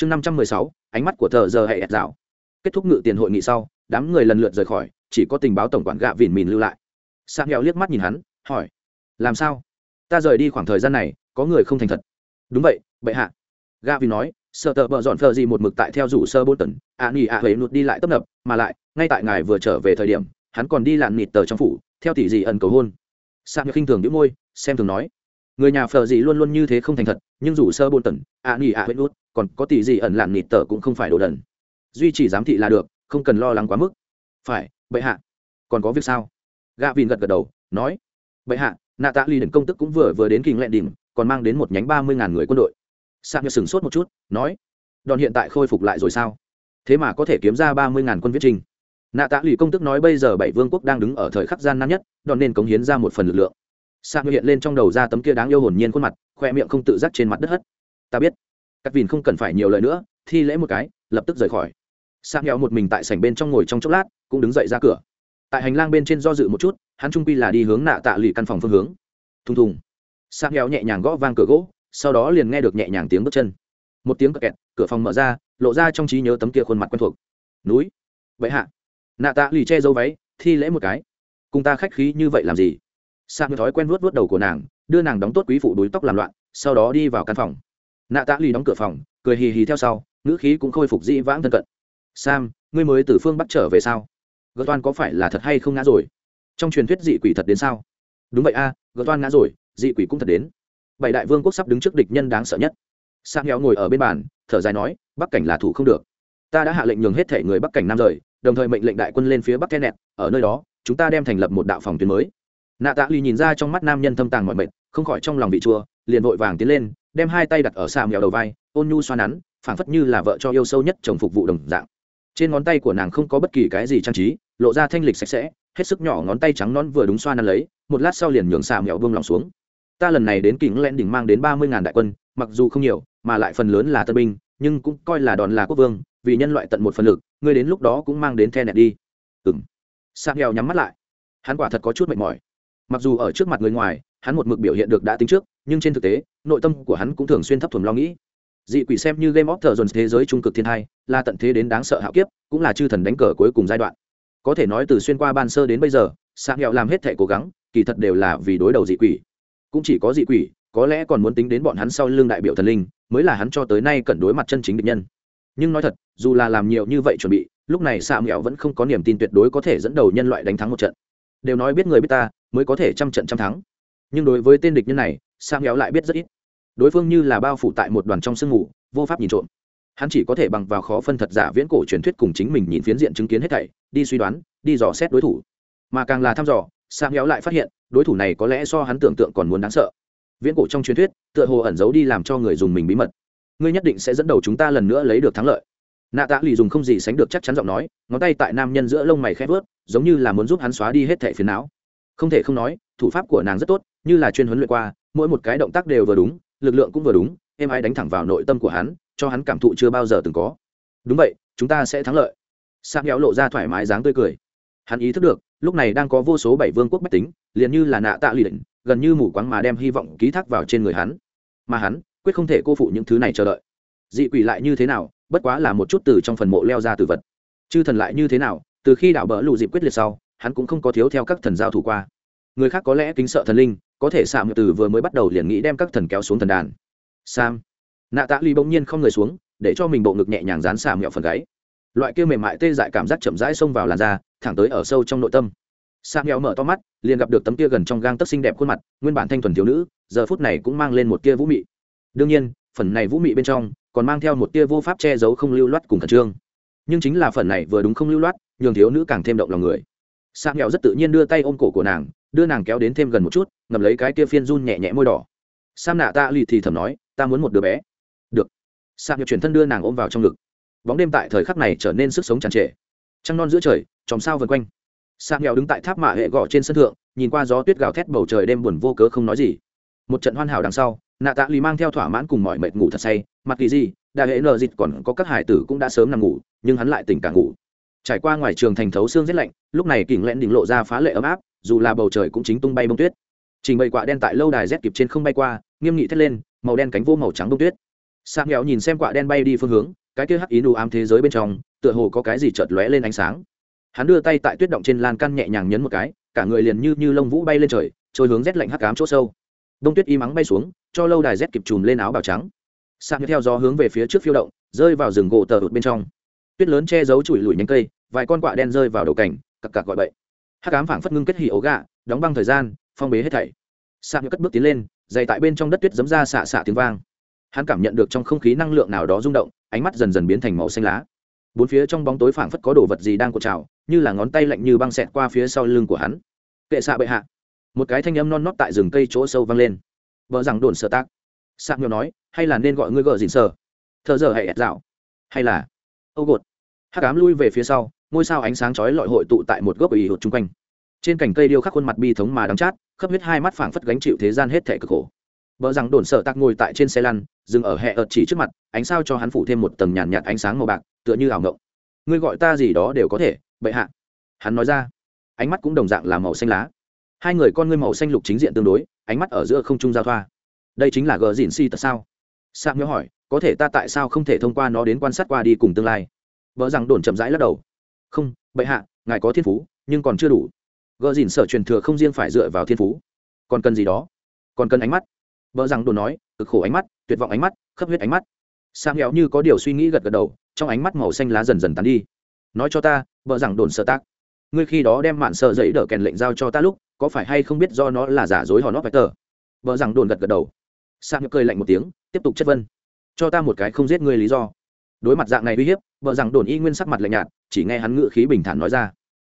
chương năm trăm mười sáu, ánh mắt của thợ giờ hệ ẹt dạo. Kết thúc ngự tiền hội nghị sau, đám người lần lượt rời khỏi, chỉ có tình báo tổng quản gạ vỉn mìn lưu lại. Sang nghèo liếc mắt nhìn hắn, hỏi, làm sao? Ta rời đi khoảng thời gian này, có người không thành thật. Đúng vậy, bệ hạ. Gạ vìn nói sợ tờ bợ dọn phờ gì một mực tại theo rủ sơ bôn tần, ạ nghỉ ạ hấy nụt đi lại tấp nập, mà lại, ngay tại ngài vừa trở về thời điểm, hắn còn đi lặn nịt tờ trong phủ, theo tỷ gì ẩn cầu hôn. Sang khinh thường đĩu môi, xem thường nói, người nhà phờ gì luôn luôn như thế không thành thật, nhưng rủ sơ bôn tần, ạ nghỉ ạ hấy nụt còn có tỷ gì ẩn lặn nịt tờ cũng không phải đồ đần. Duy chỉ giám thị là được, không cần lo lắng quá mức. Phải, bệ hạ. Còn có việc sao? Gạ vìn gật gật đầu, nói. Bệ hạ, nạ tạ ly đỉnh công tức cũng vừa vừa đến kinh lẹn đỉnh, còn mang đến một nhánh ba mươi ngàn người quân đội. Sạc như sửng sốt một chút, nói. Đòn hiện tại khôi phục lại rồi sao? Thế mà có thể kiếm ra ba mươi ngàn quân viết trình. Nạ tạ lì công tức nói bây giờ bảy vương quốc đang đứng ở thời khắc gian nan nhất, đòn nên cống hiến ra một phần lực lượng. Sạc như hiện lên trong đầu ra tấm kia đáng yêu hồn nhiên khuôn mặt, khoe miệng không tự giác trên mặt đất hất. Ta biết các vìn không cần phải nhiều lời nữa, thi lễ một cái, lập tức rời khỏi. Sang nghèo một mình tại sảnh bên trong ngồi trong chốc lát, cũng đứng dậy ra cửa. Tại hành lang bên trên do dự một chút, hắn trung quy là đi hướng nạ tạ Lì căn phòng phương hướng. Thùng thùng. Sang nghèo nhẹ nhàng gõ vang cửa gỗ, sau đó liền nghe được nhẹ nhàng tiếng bước chân. Một tiếng kẹt, cửa phòng mở ra, lộ ra trong trí nhớ tấm kia khuôn mặt quen thuộc. Núi. Vậy hạ. Nạ tạ lì che dấu váy, thi lễ một cái. Cùng ta khách khí như vậy làm gì? Sang thói quen vuốt vuốt đầu của nàng, đưa nàng đóng tốt quý phụ đuối tóc làm loạn, sau đó đi vào căn phòng nạ tạ lì đóng cửa phòng cười hì hì theo sau ngữ khí cũng khôi phục dĩ vãng thân cận. Sam ngươi mới từ phương bắt trở về sao? Gỡ toan có phải là thật hay không ngã rồi? Trong truyền thuyết dị quỷ thật đến sao? Đúng vậy a à, toan ngã rồi dị quỷ cũng thật đến. Bảy đại vương quốc sắp đứng trước địch nhân đáng sợ nhất. Sang héo ngồi ở bên bàn thở dài nói bắc cảnh là thủ không được. Ta đã hạ lệnh nhường hết thể người bắc cảnh nam rời đồng thời mệnh lệnh đại quân lên phía bắc kenneth ở nơi đó chúng ta đem thành lập một đạo phòng tuyến mới. Nạ tạ lì nhìn ra trong mắt nam nhân thâm tàng mọi mệt không khỏi trong lòng vị chua liền vội vàng tiến lên đem hai tay đặt ở xa mèo đầu vai, ôn nhu xoa nắn, phảng phất như là vợ cho yêu sâu nhất chồng phục vụ đồng dạng. Trên ngón tay của nàng không có bất kỳ cái gì trang trí, lộ ra thanh lịch sạch sẽ, hết sức nhỏ ngón tay trắng non vừa đúng xoa nắn lấy, một lát sau liền nhường xà mèo vương lòng xuống. Ta lần này đến kính len đỉnh mang đến ba mươi ngàn đại quân, mặc dù không nhiều, mà lại phần lớn là tân binh, nhưng cũng coi là đòn là quốc vương, vì nhân loại tận một phần lực, ngươi đến lúc đó cũng mang đến the nẹt đi. Ừng xà nghèo nhắm mắt lại. Hắn quả thật có chút mệt mỏi. Mặc dù ở trước mặt người ngoài hắn một mực biểu hiện được đã tính trước, nhưng trên thực tế, nội tâm của hắn cũng thường xuyên thấp thuần lo nghĩ. Dị quỷ xem như game of dồn thế giới trung cực thiên hai, là tận thế đến đáng sợ hạo kiếp, cũng là chư thần đánh cờ cuối cùng giai đoạn. Có thể nói từ xuyên qua ban sơ đến bây giờ sa nghèo làm hết thể cố gắng, kỳ thật đều là vì đối đầu dị quỷ. Cũng chỉ có dị quỷ, có lẽ còn muốn tính đến bọn hắn sau lưng đại biểu thần linh, mới là hắn cho tới nay cần đối mặt chân chính địch nhân. Nhưng nói thật, dù là làm nhiều như vậy chuẩn bị, lúc này xạ nghèo vẫn không có niềm tin tuyệt đối có thể dẫn đầu nhân loại đánh thắng một trận. Đều nói biết người biết ta, mới có thể trăm trận trăm thắng nhưng đối với tên địch nhân này sang héo lại biết rất ít. Đối phương như là bao phủ tại một đoàn trong sương mù, vô pháp nhìn trộm. Hắn chỉ có thể bằng vào khó phân thật giả viễn cổ truyền thuyết cùng chính mình nhìn phiến diện chứng kiến hết thảy, đi suy đoán, đi dò xét đối thủ. Mà càng là thăm dò sang héo lại phát hiện, đối thủ này có lẽ so hắn tưởng tượng còn muốn đáng sợ. Viễn cổ trong truyền thuyết, tựa hồ ẩn giấu đi làm cho người dùng mình bí mật. Ngươi nhất định sẽ dẫn đầu chúng ta lần nữa lấy được thắng lợi. Nạ tạ lì dùng không gì sánh được chắc chắn giọng nói, ngón tay tại nam nhân giữa lông mày khép vớt giống như là muốn giúp hắn xóa đi hết thẻ phiền não. Không thể không nói, thủ pháp của nàng rất tốt như là chuyên huấn luyện qua, mỗi một cái động tác đều vừa đúng, lực lượng cũng vừa đúng, em ai đánh thẳng vào nội tâm của hắn, cho hắn cảm thụ chưa bao giờ từng có. Đúng vậy, chúng ta sẽ thắng lợi. Sang héo lộ ra thoải mái dáng tươi cười. Hắn ý thức được, lúc này đang có vô số bảy vương quốc bách tính, liền như là nạ tạ lì định gần như mù quáng mà đem hy vọng ký thác vào trên người hắn. Mà hắn, quyết không thể cô phụ những thứ này chờ đợi. Dị quỷ lại như thế nào, bất quá là một chút từ trong phần mộ leo ra từ vật. Chư thần lại như thế nào, từ khi đảo bỡ lụ dịp quyết liệt sau, hắn cũng không có thiếu theo các thần giao thủ qua người khác có lẽ kính sợ thần linh, có thể xạ từ vừa mới bắt đầu liền nghĩ đem các thần kéo xuống thần đàn. Sam. Nạ tạ ly bỗng nhiên không người xuống, để cho mình bộ ngực nhẹ nhàng dán xà mẹo phần gáy. Loại kia mềm mại tê dại cảm giác chậm rãi xông vào làn da, thẳng tới ở sâu trong nội tâm. Xà mẹo mở to mắt, liền gặp được tấm kia gần trong gang tấc xinh đẹp khuôn mặt, nguyên bản thanh thuần thiếu nữ, giờ phút này cũng mang lên một tia vũ mị. Đương nhiên, phần này vũ mị bên trong, còn mang theo một tia vô pháp che giấu không lưu loát cùng khẩn trương. Nhưng chính là phần này vừa đúng không lưu loát, nhường thiếu nữ càng thêm động lòng người. Xà mẹo rất tự nhiên đưa tay ôm cổ của nàng đưa nàng kéo đến thêm gần một chút ngầm lấy cái kia phiên run nhẹ nhẹ môi đỏ. Sam nạ ta lì thì thầm nói, ta muốn một đứa bé. Được. Sam nghèo chuyển thân đưa nàng ôm vào trong ngực. Bóng đêm tại thời khắc này trở nên sức sống tràn trề. Trăng non giữa trời, chòm sao vần quanh. Sam nghèo đứng tại tháp mạ hệ gõ trên sân thượng, nhìn qua gió tuyết gào thét bầu trời đêm buồn vô cớ không nói gì. Một trận hoan hảo đằng sau, nạ tạ lì mang theo thỏa mãn cùng mọi mệt ngủ thật say, mặc kỳ gì đại hệ nờ dịt còn có các hải tử cũng đã sớm nằm ngủ, nhưng hắn lại tỉnh cả ngủ. Trải qua ngoài trường thành thấu xương rét lạnh, lúc này kỉnh lẽn đỉnh lộ ra phá lệ ấm áp dù là bầu trời cũng chính tung bay bông tuyết. Trình bày quạ đen tại lâu đài rét kịp trên không bay qua, nghiêm nghị thét lên, màu đen cánh vô màu trắng bông tuyết. Sang nghèo nhìn xem quạ đen bay đi phương hướng, cái kia hắc ý nụ ám thế giới bên trong, tựa hồ có cái gì chợt lóe lên ánh sáng. Hắn đưa tay tại tuyết động trên lan can nhẹ nhàng nhấn một cái, cả người liền như như lông vũ bay lên trời, trôi hướng rét lạnh hắc cám chỗ sâu. Đông tuyết y mắng bay xuống, cho lâu đài rét kịp chùm lên áo bào trắng. Sang theo gió hướng về phía trước phiêu động, rơi vào rừng gỗ tờ ụt bên trong. Tuyết lớn che giấu chùi lùi nhánh cây, vài con quạ đen rơi vào đầu cảnh cặc cặc gọi bậy hắc ám phảng phất ngưng kết hỉ ố gạ, đóng băng thời gian, phong bế hết thảy. Sang cất bước tiến lên dày tại bên trong đất tuyết giấm ra xạ xạ tiếng vang. Hắn cảm nhận được trong không khí năng lượng nào đó rung động, ánh mắt dần dần biến thành màu xanh lá. Bốn phía trong bóng tối phảng phất có đồ vật gì đang cột trào, như là ngón tay lạnh như băng xẹt qua phía sau lưng của hắn. Kệ xạ bệ hạ. Một cái thanh âm non nót tại rừng cây chỗ sâu vang lên. Vợ rằng đồn sợ tác. Sạc nhiều nói, hay là nên gọi ngươi gợ dịn sờ thợ giờ hãy ẹt dạo? Hay là? Âu gột hắc ám lui về phía sau, ngôi sao ánh sáng chói lọi hội tụ tại một gốc ủy hụt chung quanh. Trên cành cây điêu khắc khuôn mặt bi thống mà đắng chát khắp huyết hai mắt phảng phất gánh chịu thế gian hết thể cực khổ. Vợ rằng đồn sợ tạc ngồi tại trên xe lăn, dừng ở hẹ ợt chỉ trước mặt, ánh sao cho hắn phủ thêm một tầng nhàn nhạt ánh sáng màu bạc, tựa như ảo ngộng. Ngươi gọi ta gì đó đều có thể, bệ hạ. Hắn nói ra. Ánh mắt cũng đồng dạng là màu xanh lá. Hai người con ngươi màu xanh lục chính diện tương đối, ánh mắt ở giữa không trung giao thoa. Đây chính là gờ dìn si tại sao? Sam nhớ hỏi, có thể ta tại sao không thể thông qua nó đến quan sát qua đi cùng tương lai? Vợ rằng đồn chậm rãi lắc đầu. Không, bệ hạ, ngài có thiên phú, nhưng còn chưa đủ. Gờ dìn sở truyền thừa không riêng phải dựa vào thiên phú, còn cần gì đó? Còn cần ánh mắt. Vợ rằng đồn nói, cực khổ ánh mắt, tuyệt vọng ánh mắt, khắp huyết ánh mắt. Sam nghèo như có điều suy nghĩ gật gật đầu, trong ánh mắt màu xanh lá dần dần tán đi. Nói cho ta vợ rằng đồn sợ tác ngươi khi đó đem mạn sợ dậy đỡ kèn lệnh giao cho ta lúc, có phải hay không biết do nó là giả dối hòn nót tờ? Vợ rằng đồn gật gật đầu. Sang cười lạnh một tiếng, tiếp tục chất vân cho ta một cái không giết ngươi lý do. Đối mặt dạng này uy hiếp vợ rằng đồn y nguyên sắc mặt lạnh nhạt, chỉ nghe hắn ngự khí bình thản nói ra.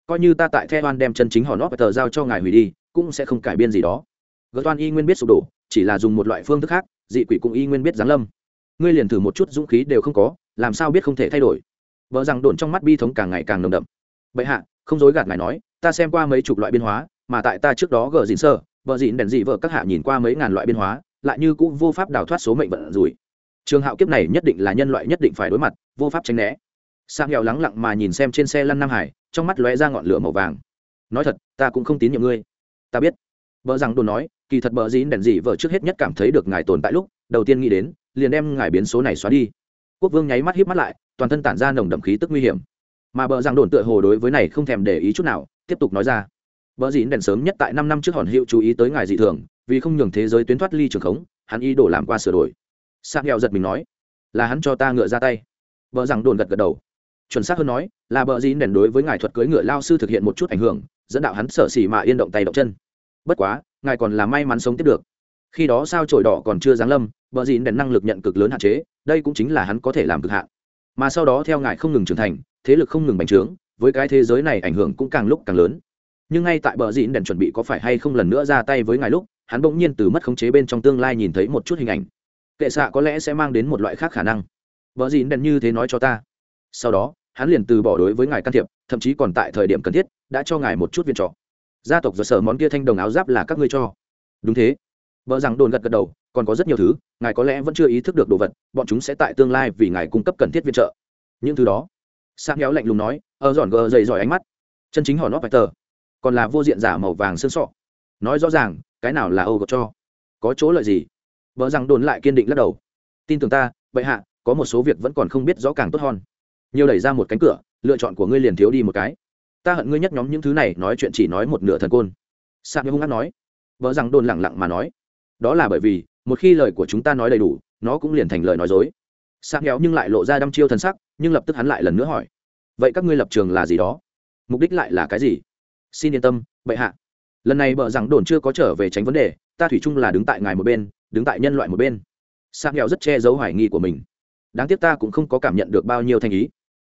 Coi như ta tại the oan đem chân chính hò và tờ giao cho ngài hủy đi, cũng sẽ không cải biên gì đó. Gợt oan y nguyên biết sụp đổ, chỉ là dùng một loại phương thức khác, dị quỷ cũng y nguyên biết giáng lâm. Ngươi liền thử một chút dũng khí đều không có, làm sao biết không thể thay đổi? Vợ rằng đồn trong mắt bi thống càng ngày càng nồng đậm. Bệ hạ, không dối gạt ngài nói, ta xem qua mấy chục loại biên hóa, mà tại ta trước đó gờ dịn sơ, vợ dịn đèn dị vợ các hạ nhìn qua mấy ngàn loại biên hóa, lại như cũng vô pháp đào thoát số mệnh vận rủi trường hạo kiếp này nhất định là nhân loại nhất định phải đối mặt, vô pháp tránh né. Sang nghèo lắng lặng mà nhìn xem trên xe lăn nam hải, trong mắt lóe ra ngọn lửa màu vàng. Nói thật, ta cũng không tín nhiệm ngươi. Ta biết. Vợ rằng đồn nói, kỳ thật bờ dĩn đèn dị vợ trước hết nhất cảm thấy được ngài tồn tại lúc, đầu tiên nghĩ đến, liền đem ngài biến số này xóa đi. Quốc vương nháy mắt híp mắt lại, toàn thân tản ra nồng đậm khí tức nguy hiểm. Mà bờ rằng đồn tựa hồ đối với này không thèm để ý chút nào, tiếp tục nói ra. Bờ dĩn đèn sớm nhất tại năm năm trước hòn hiệu chú ý tới ngài dị thường, vì không nhường thế giới tuyến thoát ly trường khống, hắn ý đồ làm qua sửa đổi sang hẹo giật mình nói, là hắn cho ta ngựa ra tay. Bờ rằng đồn gật gật đầu. Chuẩn xác hơn nói, là bờ dĩn nền đối với ngài thuật cưới ngựa lao sư thực hiện một chút ảnh hưởng, dẫn đạo hắn sở xỉ mà yên động tay động chân. Bất quá, ngài còn là may mắn sống tiếp được. Khi đó sao trổi đỏ còn chưa giáng lâm bờ dĩ nền năng lực nhận cực lớn hạn chế, đây cũng chính là hắn có thể làm cực hạn. Mà sau đó theo ngài không ngừng trưởng thành, thế lực không ngừng bành trướng, với cái thế giới này ảnh hưởng cũng càng lúc càng lớn. Nhưng ngay tại bờ dịn đèn chuẩn bị có phải hay không lần nữa ra tay với ngài lúc, hắn bỗng nhiên từ mất khống chế bên trong tương lai nhìn thấy một chút hình ảnh kệ xạ có lẽ sẽ mang đến một loại khác khả năng. Vợ dìn đèn như thế nói cho ta. Sau đó, hắn liền từ bỏ đối với ngài can thiệp, thậm chí còn tại thời điểm cần thiết, đã cho ngài một chút viên trọ. Gia tộc do sở món kia thanh đồng áo giáp là các ngươi cho. Đúng thế. Vợ rằng đồn gật gật đầu, còn có rất nhiều thứ, ngài có lẽ vẫn chưa ý thức được đồ vật, bọn chúng sẽ tại tương lai vì ngài cung cấp cần thiết viện trợ. Những thứ đó. Sang héo lạnh lùng nói ở giòn gờ dày giỏi ánh mắt. Chân chính họ nót vạch tờ. Còn là vô diện giả màu vàng sơn sọ. Nói rõ ràng, cái nào là âu gợt cho có chỗ lợi gì? Vợ rằng đồn lại kiên định lắc đầu. Tin tưởng ta bệ hạ, có một số việc vẫn còn không biết rõ càng tốt hơn. Nhiều đẩy ra một cánh cửa, lựa chọn của ngươi liền thiếu đi một cái. Ta hận ngươi nhất nhóm những thứ này, nói chuyện chỉ nói một nửa thần côn. Sang hung hát nói. Vợ rằng đồn lẳng lặng mà nói. Đó là bởi vì, một khi lời của chúng ta nói đầy đủ, nó cũng liền thành lời nói dối. Sạc héo nhưng lại lộ ra đăm chiêu thần sắc, nhưng lập tức hắn lại lần nữa hỏi. Vậy các ngươi lập trường là gì đó? Mục đích lại là cái gì? Xin yên tâm bệ hạ. Lần này bợ rằng đồn chưa có trở về tránh vấn đề, ta thủy chung là đứng tại ngài một bên đứng tại nhân loại một bên. Sang héo rất che giấu hoài nghi của mình. Đáng tiếc ta cũng không có cảm nhận được bao nhiêu thanh ý.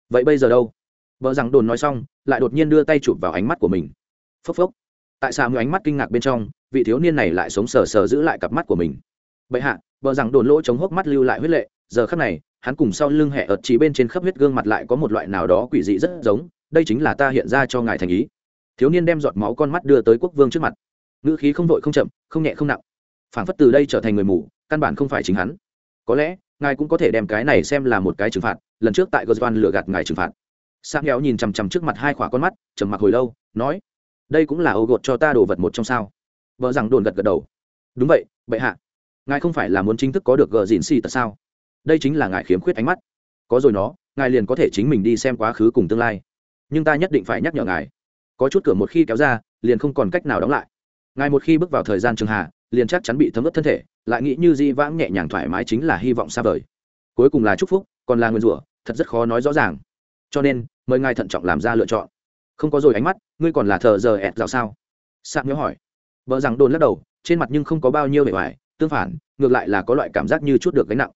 Vậy bây giờ đâu? Vợ rằng đồn nói xong, lại đột nhiên đưa tay chụp vào ánh mắt của mình. Phốc phốc. Tại sao ánh mắt kinh ngạc bên trong, vị thiếu niên này lại sống sờ sờ giữ lại cặp mắt của mình. Bệ hạ, vợ rằng đồn lỗ chống hốc mắt lưu lại huyết lệ. Giờ khắc này, hắn cùng sau lưng hẹ ợt chỉ bên trên khắp huyết gương mặt lại có một loại nào đó quỷ dị rất giống. Đây chính là ta hiện ra cho ngài thành ý. Thiếu niên đem giọt máu con mắt đưa tới quốc vương trước mặt. Ngữ khí không vội không chậm, không nhẹ không nặng phảng phất từ đây trở thành người mù, căn bản không phải chính hắn. Có lẽ, ngài cũng có thể đem cái này xem là một cái trừng phạt, lần trước tại gosvan lừa gạt ngài trừng phạt. Sam héo nhìn chằm chằm trước mặt hai khỏa con mắt, trầm mặc hồi lâu, nói, đây cũng là ô gột cho ta đồ vật một trong sao? Vợ rằng đồn gật gật đầu. Đúng vậy, bệ hạ. Ngài không phải là muốn chính thức có được gờ dìn xì tật sao? Đây chính là ngài khiếm khuyết ánh mắt. Có rồi nó, ngài liền có thể chính mình đi xem quá khứ cùng tương lai. Nhưng ta nhất định phải nhắc nhở ngài. Có chút cửa một khi kéo ra, liền không còn cách nào đóng lại. Ngài một khi bước vào thời gian trường hạ liền chắc chắn bị thấm ướt thân thể, lại nghĩ như di vãng nhẹ nhàng thoải mái chính là hy vọng xa vời. Cuối cùng là chúc phúc, còn là nguyên rủa, thật rất khó nói rõ ràng. Cho nên, mời ngài thận trọng làm ra lựa chọn. Không có rồi ánh mắt, ngươi còn là thờ giờ ẹt rào sao? Sạc nhớ hỏi. Vợ rằng đồn lắc đầu, trên mặt nhưng không có bao nhiêu bề ngoài, tương phản, ngược lại là có loại cảm giác như chút được gánh nặng.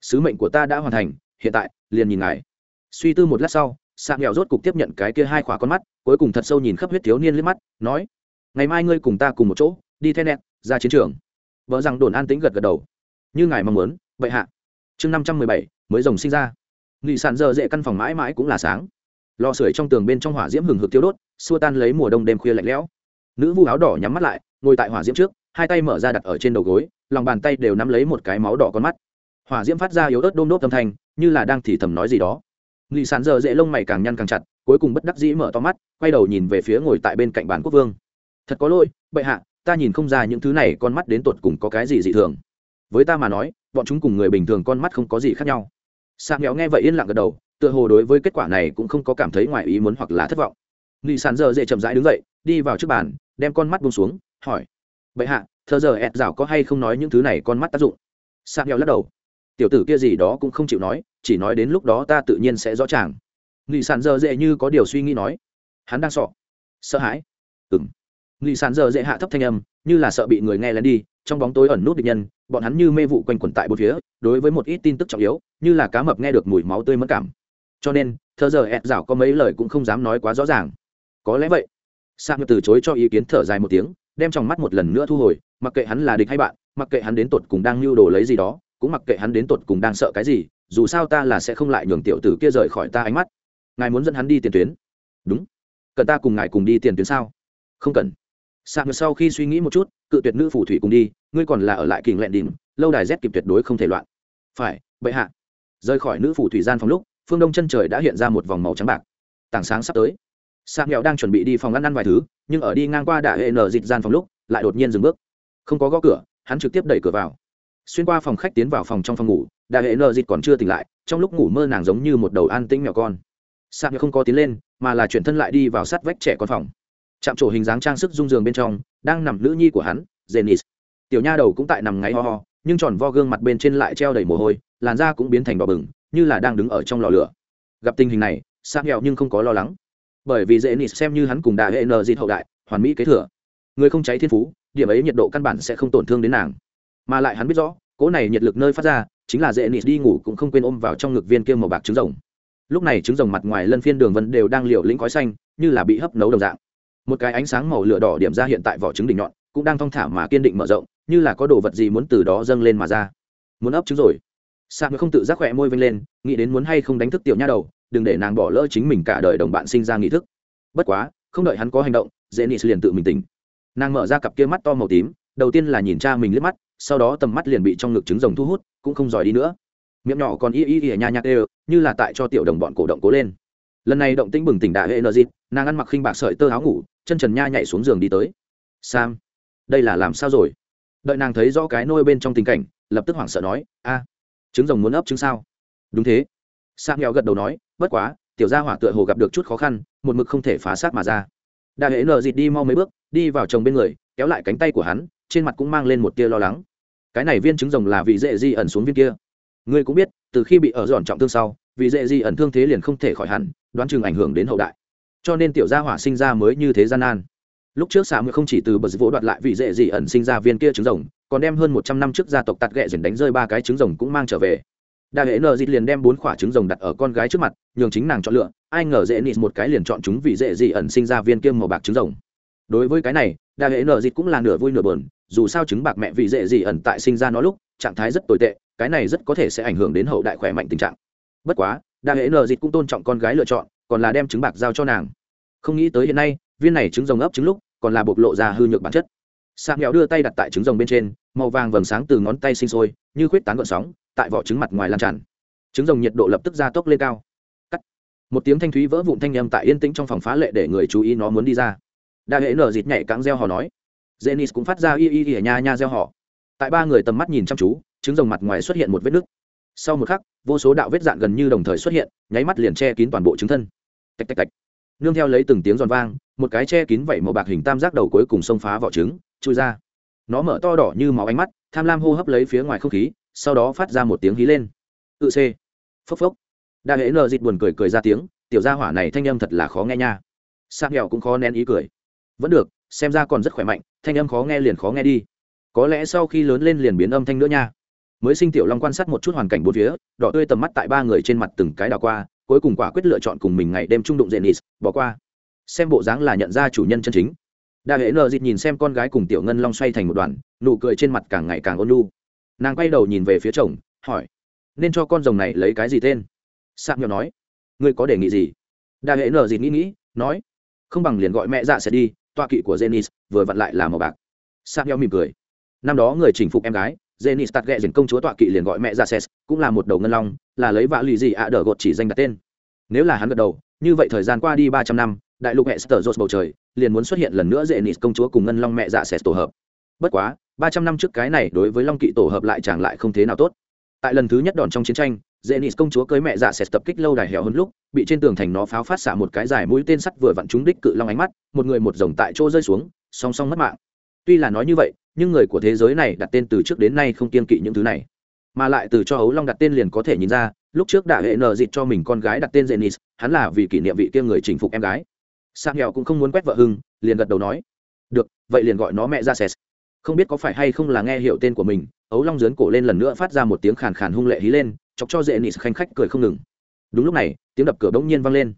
Sứ mệnh của ta đã hoàn thành, hiện tại, liền nhìn ngài. Suy tư một lát sau, sạc nghèo rốt cục tiếp nhận cái kia hai khỏa con mắt, cuối cùng thật sâu nhìn khắp huyết thiếu niên liếc mắt, nói, ngày mai ngươi cùng ta cùng một chỗ, đi theo nẹt ra chiến trường. Vợ rằng đồn an tĩnh gật gật đầu. Như ngài mong muốn, bệ hạ. Chương năm trăm mười bảy, mới rồng sinh ra. Nghị sản giờ dễ căn phòng mãi mãi cũng là sáng. Lò sưởi trong tường bên trong hỏa diễm hừng hực tiêu đốt, xua tan lấy mùa đông đêm khuya lạnh lẽo. Nữ vu áo đỏ nhắm mắt lại, ngồi tại hỏa diễm trước, hai tay mở ra đặt ở trên đầu gối, lòng bàn tay đều nắm lấy một cái máu đỏ con mắt. Hỏa diễm phát ra yếu ớt đôm đốt âm thanh, như là đang thì thầm nói gì đó. Nghị sản giờ dễ lông mày càng nhăn càng chặt, cuối cùng bất đắc dĩ mở to mắt, quay đầu nhìn về phía ngồi tại bên cạnh bàn quốc vương. Thật có lỗi, bệ hạ ta nhìn không ra những thứ này con mắt đến tột cùng có cái gì dị thường. Với ta mà nói, bọn chúng cùng người bình thường con mắt không có gì khác nhau. Sa nghèo nghe vậy yên lặng gật đầu, tựa hồ đối với kết quả này cũng không có cảm thấy ngoài ý muốn hoặc là thất vọng. Nghị sàn giờ dễ chậm rãi đứng dậy, đi vào trước bàn, đem con mắt bông xuống, hỏi vậy hạ, thờ giờ ẹt rảo có hay không nói những thứ này con mắt tác dụng? Sa nghèo lắc đầu, tiểu tử kia gì đó cũng không chịu nói, chỉ nói đến lúc đó ta tự nhiên sẽ rõ ràng. Nghị sàn giờ dễ như có điều suy nghĩ nói, hắn đang sọ. Sợ hãi. Ừng nghị sàn giờ dễ hạ thấp thanh âm, như là sợ bị người nghe lén đi, trong bóng tối ẩn nút địch nhân, bọn hắn như mê vụ quanh quẩn tại bốn phía, đối với một ít tin tức trọng yếu, như là cá mập nghe được mùi máu tươi mất cảm. Cho nên thợ giờ ẹt rảo có mấy lời cũng không dám nói quá rõ ràng. Có lẽ vậy. Sa ngược từ chối cho ý kiến thở dài một tiếng, đem trong mắt một lần nữa thu hồi, mặc kệ hắn là địch hay bạn, mặc kệ hắn đến tột cùng đang lưu đồ lấy gì đó, cũng mặc kệ hắn đến tột cùng đang sợ cái gì, dù sao ta là sẽ không lại nhường tiểu tử kia rời khỏi ta ánh mắt. Ngài muốn dẫn hắn đi tiền tuyến? Đúng. Cần ta cùng ngài cùng đi tiền tuyến sao? Không cần sạc ngược sau khi suy nghĩ một chút, cự tuyệt nữ phủ thủy cùng đi, ngươi còn là ở lại kình lẹn đỉnh, lâu đài rét kịp tuyệt đối không thể loạn. Phải, bệ hạ. Rời khỏi nữ phủ thủy gian phòng lúc, phương đông chân trời đã hiện ra một vòng màu trắng bạc. Tảng sáng sắp tới. Sạc nghèo đang chuẩn bị đi phòng ăn ăn vài thứ, nhưng ở đi ngang qua đại hệ nở dịch gian phòng lúc, lại đột nhiên dừng bước. Không có gõ cửa, hắn trực tiếp đẩy cửa vào. Xuyên qua phòng khách tiến vào phòng trong phòng ngủ đại hệ nở dịch còn chưa tỉnh lại, trong lúc ngủ mơ nàng giống như một đầu an tĩnh mèo con. Sạc nghèo không có tiến lên, mà là chuyển thân lại đi vào sát vách trẻ con phòng chạm trổ hình dáng trang sức dung giường bên trong, đang nằm nữ nhi của hắn jenis tiểu nha đầu cũng tại nằm ngáy ho ho, nhưng tròn vo gương mặt bên trên lại treo đầy mồ hôi, làn da cũng biến thành đỏ bừng, như là đang đứng ở trong lò lửa. Gặp tình hình này sang nghèo nhưng không có lo lắng. Bởi vì dễ nịt xem như hắn cùng đại hệ n dịt hậu đại, hoàn mỹ kế thừa. Người không cháy thiên phú, điểm ấy nhiệt độ căn bản sẽ không tổn thương đến nàng. Mà lại hắn biết rõ cỗ này nhiệt lực nơi phát ra, chính là dễ nịt đi ngủ cũng không quên ôm vào trong ngực viên kia màu bạc trứng rồng. Lúc này trứng rồng mặt ngoài lân phiên đường vân đều đang liều lĩnh khói xanh, như là bị hấp nấu đồng dạng một cái ánh sáng màu lửa đỏ điểm ra hiện tại vỏ trứng đỉnh nhọn, cũng đang thong thả mà kiên định mở rộng, như là có đồ vật gì muốn từ đó dâng lên mà ra. Muốn ấp trứng rồi. Sa mới không tự giác khỏe môi vênh lên, nghĩ đến muốn hay không đánh thức tiểu nha đầu, đừng để nàng bỏ lỡ chính mình cả đời đồng bạn sinh ra nghị thức. Bất quá, không đợi hắn có hành động dễ nị liền tự mình tỉnh. Nàng mở ra cặp kia mắt to màu tím, đầu tiên là nhìn cha mình liếc mắt, sau đó tầm mắt liền bị trong ngực trứng rồng thu hút, cũng không giỏi đi nữa. Miệng nhỏ còn y y y nha nhạc đều, như là tại cho tiểu đồng bọn cổ động cố lên. Lần này động tĩnh bừng tỉnh đại hệ nợ dịp nàng ăn mặc khinh bạc sợi tơ áo ngủ chân trần nha nhảy xuống giường đi tới. Sam, đây là làm sao rồi? Đợi nàng thấy rõ cái nôi bên trong tình cảnh, lập tức hoảng sợ nói, a, trứng rồng muốn ấp trứng sao? Đúng thế. Sam nghèo gật đầu nói, bất quá, tiểu gia hỏa tựa hồ gặp được chút khó khăn, một mực không thể phá sát mà ra. Đại hệ nợ dịt đi mau mấy bước, đi vào chồng bên người, kéo lại cánh tay của hắn, trên mặt cũng mang lên một tia lo lắng. Cái này viên trứng rồng là vị dễ di ẩn xuống viên kia. Ngươi cũng biết, từ khi bị ở dọn trọng thương sau, vị dễ di ẩn thương thế liền không thể khỏi hẳn, đoán chừng ảnh hưởng đến hậu đại cho nên tiểu gia hỏa sinh ra mới như thế gian nan. Lúc trước xạ mười không chỉ từ bờ vỗ đoạt lại vị dễ dị ẩn sinh ra viên kia trứng rồng, còn đem hơn một trăm năm trước gia tộc tạt ghẹ dần đánh rơi ba cái trứng rồng cũng mang trở về. Đại hệ nờ dịt liền đem bốn quả trứng rồng đặt ở con gái trước mặt, nhường chính nàng chọn lựa, ai ngờ dễ nịt một cái liền chọn chúng vị dễ dị ẩn sinh ra viên kia màu bạc trứng rồng. Đối với cái này đại hệ nờ dịt cũng là nửa vui nửa bờn dù sao trứng bạc mẹ vị dễ dị ẩn tại sinh ra nó lúc, trạng thái rất tồi tệ, cái này rất có thể sẽ ảnh hưởng đến hậu đại khỏe mạnh tình trạng. Bất quá đại hệ nờ dịt cũng tôn trọng con gái lựa chọn còn là đem trứng bạc giao cho nàng. Không nghĩ tới hiện nay, viên này trứng rồng ấp trứng lúc, còn là bộc lộ ra hư nhược bản chất. Sạc nghèo đưa tay đặt tại trứng rồng bên trên, màu vàng vầng sáng từ ngón tay sinh sôi, như khuyết tán gọn sóng, tại vỏ trứng mặt ngoài lan tràn. Trứng rồng nhiệt độ lập tức gia tốc lên cao. Cắt. một tiếng thanh thúy vỡ vụn thanh â m tại yên tĩnh trong phòng phá lệ để người chú ý nó muốn đi ra. Đa hệ nở dịt nhảy cáng reo hò nói. Jenis cũng phát ra y y y nha nha reo hò. Tại ba người tầm mắt nhìn chăm chú, trứng rồng mặt ngoài xuất hiện một vết nứt. Sau một khắc, vô số đạo vết dạn gần như đồng thời xuất hiện, nháy mắt liền che kín toàn bộ trứng thân tạch tạch tạch. Nương theo lấy từng tiếng giòn vang, một cái che kín vẩy màu bạc hình tam giác đầu cuối cùng xông phá vỏ trứng, chui ra. Nó mở to đỏ như máu ánh mắt, tham lam hô hấp lấy phía ngoài không khí, sau đó phát ra một tiếng hí lên. Tự c phốc phốc. Đa hễ nờ dịt buồn cười cười ra tiếng, tiểu gia hỏa này thanh âm thật là khó nghe nha. Sang nghèo cũng khó nén ý cười. Vẫn được, xem ra còn rất khỏe mạnh, thanh âm khó nghe liền khó nghe đi. Có lẽ sau khi lớn lên liền biến âm thanh nữa nha. Mới sinh tiểu long quan sát một chút hoàn cảnh bốn phía, đỏ tươi tầm mắt tại ba người trên mặt từng cái đảo qua cuối cùng quả quyết lựa chọn cùng mình ngày đêm trung đụng Zenis, bỏ qua. Xem bộ dáng là nhận ra chủ nhân chân chính. Đa Hệ Nở dịt nhìn xem con gái cùng tiểu ngân long xoay thành một đoàn, nụ cười trên mặt càng ngày càng ôn nhu. Nàng quay đầu nhìn về phía chồng, hỏi: "Nên cho con rồng này lấy cái gì tên?" Sạm nhỏ nói: "Ngươi có đề nghị gì?" Đa Hệ Nở dịt nghĩ nghĩ, nói: "Không bằng liền gọi mẹ dạ sẽ đi, tọa kỵ của jenis vừa vặn lại là màu bạc." Sạm nhỏ mỉm cười. Năm đó người chỉnh phục em gái, jenis tạt ghẹ dần công chúa tọa kỵ liền gọi mẹ dạ sẽ cũng là một đầu ngân long, là lấy vạ lì gì ạ đỡ gột chỉ danh đặt tên. Nếu là hắn gật đầu, như vậy thời gian qua đi ba trăm năm, đại lục hệ sở dột bầu trời, liền muốn xuất hiện lần nữa dễ nịt công chúa cùng ngân long mẹ dạ Ses tổ hợp. Bất quá, ba trăm năm trước cái này đối với long kỵ tổ hợp lại chẳng lại không thế nào tốt. Tại lần thứ nhất đòn trong chiến tranh, dễ nịt công chúa cưới mẹ dạ Ses tập kích lâu đài hẻo hơn lúc, bị trên tường thành nó pháo phát xạ một cái dài mũi tên sắt vừa vặn trúng đích cự long ánh mắt, một người một rồng tại chỗ rơi xuống, song song mất mạng. Tuy là nói như vậy, nhưng người của thế giới này đặt tên từ trước đến nay không kiên kỵ những thứ này mà lại từ cho ấu long đặt tên liền có thể nhìn ra, lúc trước đã hệ nợ dịt cho mình con gái đặt tên jenis hắn là vì kỷ niệm vị kia người chinh phục em gái. Sang nghèo cũng không muốn quét vợ hưng, liền gật đầu nói, được, vậy liền gọi nó mẹ ra ses. Không biết có phải hay không là nghe hiểu tên của mình, ấu long dướn cổ lên lần nữa phát ra một tiếng khàn khàn hung lệ hí lên, chọc cho Zenis khanh khách cười không ngừng. Đúng lúc này, tiếng đập cửa bỗng nhiên vang lên.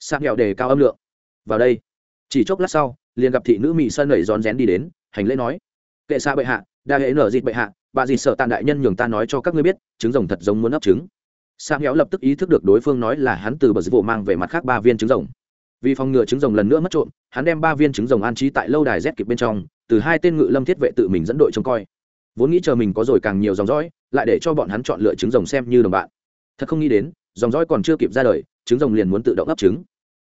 Sang nghèo đề cao âm lượng, vào đây. Chỉ chốc lát sau, liền gặp thị nữ mỹ sơn nẩy rón rén đi đến, hành lễ nói, kệ xa bệ hạ, đa hệ nở dịt bệ hạ bà dì sợ tàn đại nhân nhường ta nói cho các ngươi biết, trứng rồng thật giống muốn ấp trứng. Sang héo lập tức ý thức được đối phương nói là hắn từ bờ dịch vụ mang về mặt khác ba viên trứng rồng. Vì phòng ngừa trứng rồng lần nữa mất trộm, hắn đem ba viên trứng rồng an trí tại lâu đài rét kịp bên trong, từ hai tên ngự lâm thiết vệ tự mình dẫn đội trông coi. Vốn nghĩ chờ mình có rồi càng nhiều dòng dõi, lại để cho bọn hắn chọn lựa trứng rồng xem như đồng bạn. Thật không nghĩ đến, dòng dõi còn chưa kịp ra đời, trứng rồng liền muốn tự động ấp trứng.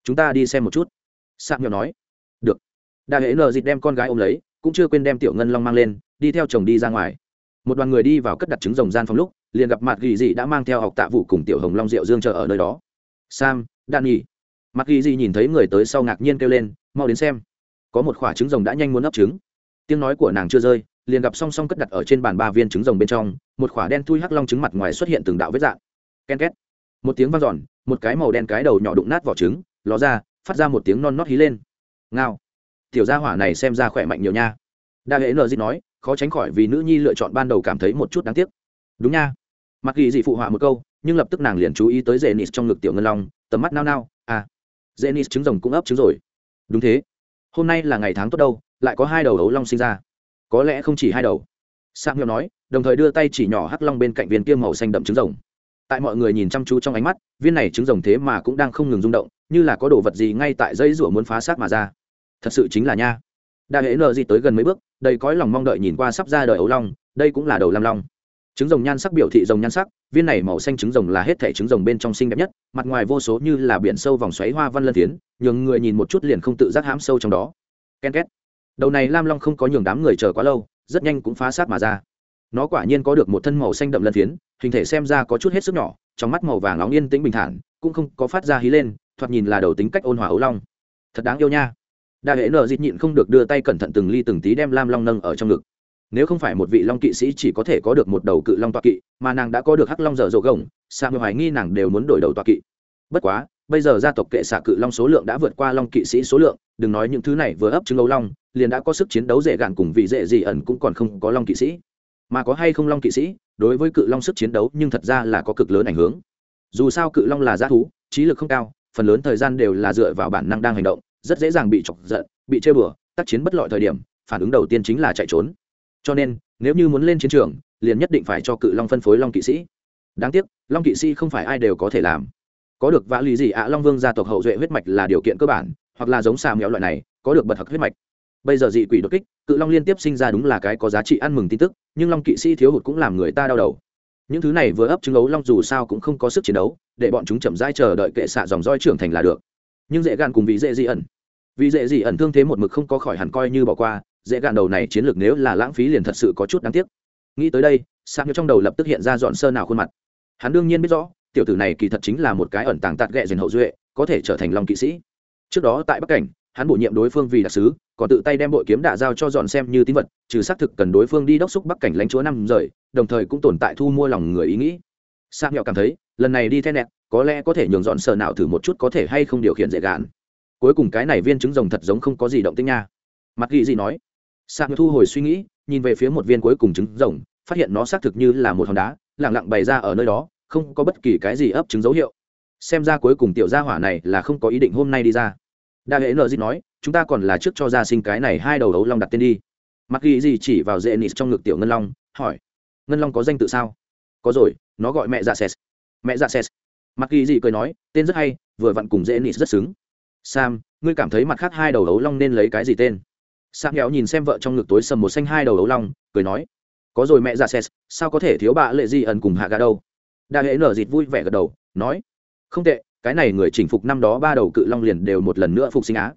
Chúng ta đi xem một chút. Sạc nhỏ nói. Được. Đại hệ nờ dịt đem con gái ôm lấy, cũng chưa quên đem tiểu ngân long mang lên, đi theo chồng đi ra ngoài một đoàn người đi vào cất đặt trứng rồng gian phòng lúc, liền gặp mặt ghi dị đã mang theo học tạ vụ cùng tiểu hồng long rượu dương chờ ở nơi đó. Sam đan nhi mặt ghi dị nhìn thấy người tới sau ngạc nhiên kêu lên, mau đến xem. Có một khoả trứng rồng đã nhanh muốn ấp trứng. Tiếng nói của nàng chưa rơi, liền gặp song song cất đặt ở trên bàn ba viên trứng rồng bên trong, một khoả đen thui hắc long trứng mặt ngoài xuất hiện từng đạo vết dạng. Ken két. Một tiếng vang giòn một cái màu đen cái đầu nhỏ đụng nát vỏ trứng, ló ra, phát ra một tiếng non nót hí lên. Ngao. Tiểu gia hỏa này xem ra khỏe mạnh nhiều nha. Đa hễ nợ dị nói khó tránh khỏi vì nữ nhi lựa chọn ban đầu cảm thấy một chút đáng tiếc. Đúng nha. Mặc ghi dị phụ họa một câu, nhưng lập tức nàng liền chú ý tới dễ nít trong ngực tiểu ngân long, tầm mắt nao nao à dễ nít trứng rồng cũng ấp trứng rồi. Đúng thế. Hôm nay là ngày tháng tốt đâu, lại có hai đầu ấu long sinh ra. Có lẽ không chỉ hai đầu. Sang hiệu nói, đồng thời đưa tay chỉ nhỏ hắc long bên cạnh viên kia màu xanh đậm trứng rồng. Tại mọi người nhìn chăm chú trong ánh mắt, viên này trứng rồng thế mà cũng đang không ngừng rung động, như là có đồ vật gì ngay tại dây rủa muốn phá xác mà ra. Thật sự chính là nha đa hễ nợ gì tới gần mấy bước đầy cõi lòng mong đợi nhìn qua sắp ra đời ấu long đây cũng là đầu lam long. Trứng rồng nhan sắc biểu thị rồng nhan sắc viên này màu xanh trứng rồng là hết thể trứng rồng bên trong xinh đẹp nhất mặt ngoài vô số như là biển sâu vòng xoáy hoa văn lân tiến nhường người nhìn một chút liền không tự giác hãm sâu trong đó. Ken két. Đầu này lam long không có nhường đám người chờ quá lâu rất nhanh cũng phá sát mà ra. Nó quả nhiên có được một thân màu xanh đậm lân tiến, hình thể xem ra có chút hết sức nhỏ trong mắt màu vàng nóng yên tĩnh bình thản cũng không có phát ra hí lên thoạt nhìn là đầu tính cách ôn hòa ấu long. Thật đáng yêu nha đa hệ nợ dịt nhịn không được đưa tay cẩn thận từng ly từng tí đem lam long nâng ở trong ngực. Nếu không phải một vị long kỵ sĩ chỉ có thể có được một đầu cự long toa kỵ, mà nàng đã có được hắc long dở dỗ gồng sa người hoài nghi nàng đều muốn đổi đầu toa kỵ. Bất quá, bây giờ gia tộc kệ xạ cự long số lượng đã vượt qua long kỵ sĩ số lượng, đừng nói những thứ này vừa ấp trứng ấu long, liền đã có sức chiến đấu dễ gạn cùng vị dễ gì ẩn cũng còn không có long kỵ sĩ. Mà có hay không long kỵ sĩ, đối với cự long sức chiến đấu nhưng thật ra là có cực lớn ảnh hưởng. Dù sao cự long là g thú, trí lực không cao, phần lớn thời gian đều là dựa vào bản năng đang hành động rất dễ dàng bị chọc giận, bị chơi bừa, tác chiến bất lợi thời điểm, phản ứng đầu tiên chính là chạy trốn. Cho nên, nếu như muốn lên chiến trường, liền nhất định phải cho cự long phân phối long kỵ sĩ. Đáng tiếc, long kỵ sĩ không phải ai đều có thể làm. Có được vã lý gì ạ, long vương gia tộc hậu duệ huyết mạch là điều kiện cơ bản, hoặc là giống xà mèo loại này, có được bật hặc huyết mạch. Bây giờ dị quỷ đột kích, cự long liên tiếp sinh ra đúng là cái có giá trị ăn mừng tin tức, nhưng long kỵ sĩ thiếu hụt cũng làm người ta đau đầu. Những thứ này vừa ấp trứng ấu long dù sao cũng không có sức chiến đấu, để bọn chúng chậm rãi chờ đợi kệ xạ dòng roi trưởng thành là được. Nhưng dễ gan cùng vị dễ dị ẩn vì dễ gì ẩn thương thế một mực không có khỏi hẳn coi như bỏ qua, dễ gạn đầu này chiến lược nếu là lãng phí liền thật sự có chút đáng tiếc. Nghĩ tới đây sang trong đầu lập tức hiện ra dọn sơ nào khuôn mặt. Hắn đương nhiên biết rõ, tiểu tử này kỳ thật chính là một cái ẩn tàng tạt ghẹ dền hậu duệ, có thể trở thành long kỵ sĩ. Trước đó tại bắc cảnh, hắn bổ nhiệm đối phương vì đặc sứ, còn tự tay đem bội kiếm đạ giao cho dọn xem như tín vật, trừ xác thực cần đối phương đi đốc xúc bắc cảnh lãnh chúa năm rời, đồng thời cũng tồn tại thu mua lòng người ý nghĩ. Sa nghèo cảm thấy, lần này đi theo nẹt có lẽ có thể nhường dọn sờ nào thử một chút có thể hay không điều khiển dễ gạn cuối cùng cái này viên trứng rồng thật giống không có gì động tĩnh nha. Mặt ghi gì nói? Sạc thu hồi suy nghĩ, nhìn về phía một viên cuối cùng trứng rồng, phát hiện nó xác thực như là một hòn đá lẳng lặng bày ra ở nơi đó, không có bất kỳ cái gì ấp trứng dấu hiệu. Xem ra cuối cùng tiểu gia hỏa này là không có ý định hôm nay đi ra. Đa hệ nợ dịt nói, chúng ta còn là trước cho ra sinh cái này hai đầu đấu long đặt tên đi. Mặc ghi gì chỉ vào dễ nịt trong ngực tiểu ngân long, hỏi, ngân long có danh tự sao? Có rồi, nó gọi mẹ dạ ses mẹ dạ ses mặc ghi gì cười nói, tên rất hay, vừa vặn cùng dễ nịt rất xứng sam, ngươi cảm thấy mặt khác hai đầu ấu long nên lấy cái gì tên? Sam nghèo nhìn xem vợ trong ngực tối sầm một xanh hai đầu ấu long, cười nói, có rồi mẹ ra xét sao có thể thiếu bà lệ di ẩn cùng hạ gà đâu? Đa hễ nở dịt vui vẻ gật đầu, nói, không tệ, cái này người chỉnh phục năm đó ba đầu cự long liền đều một lần nữa phục sinh á.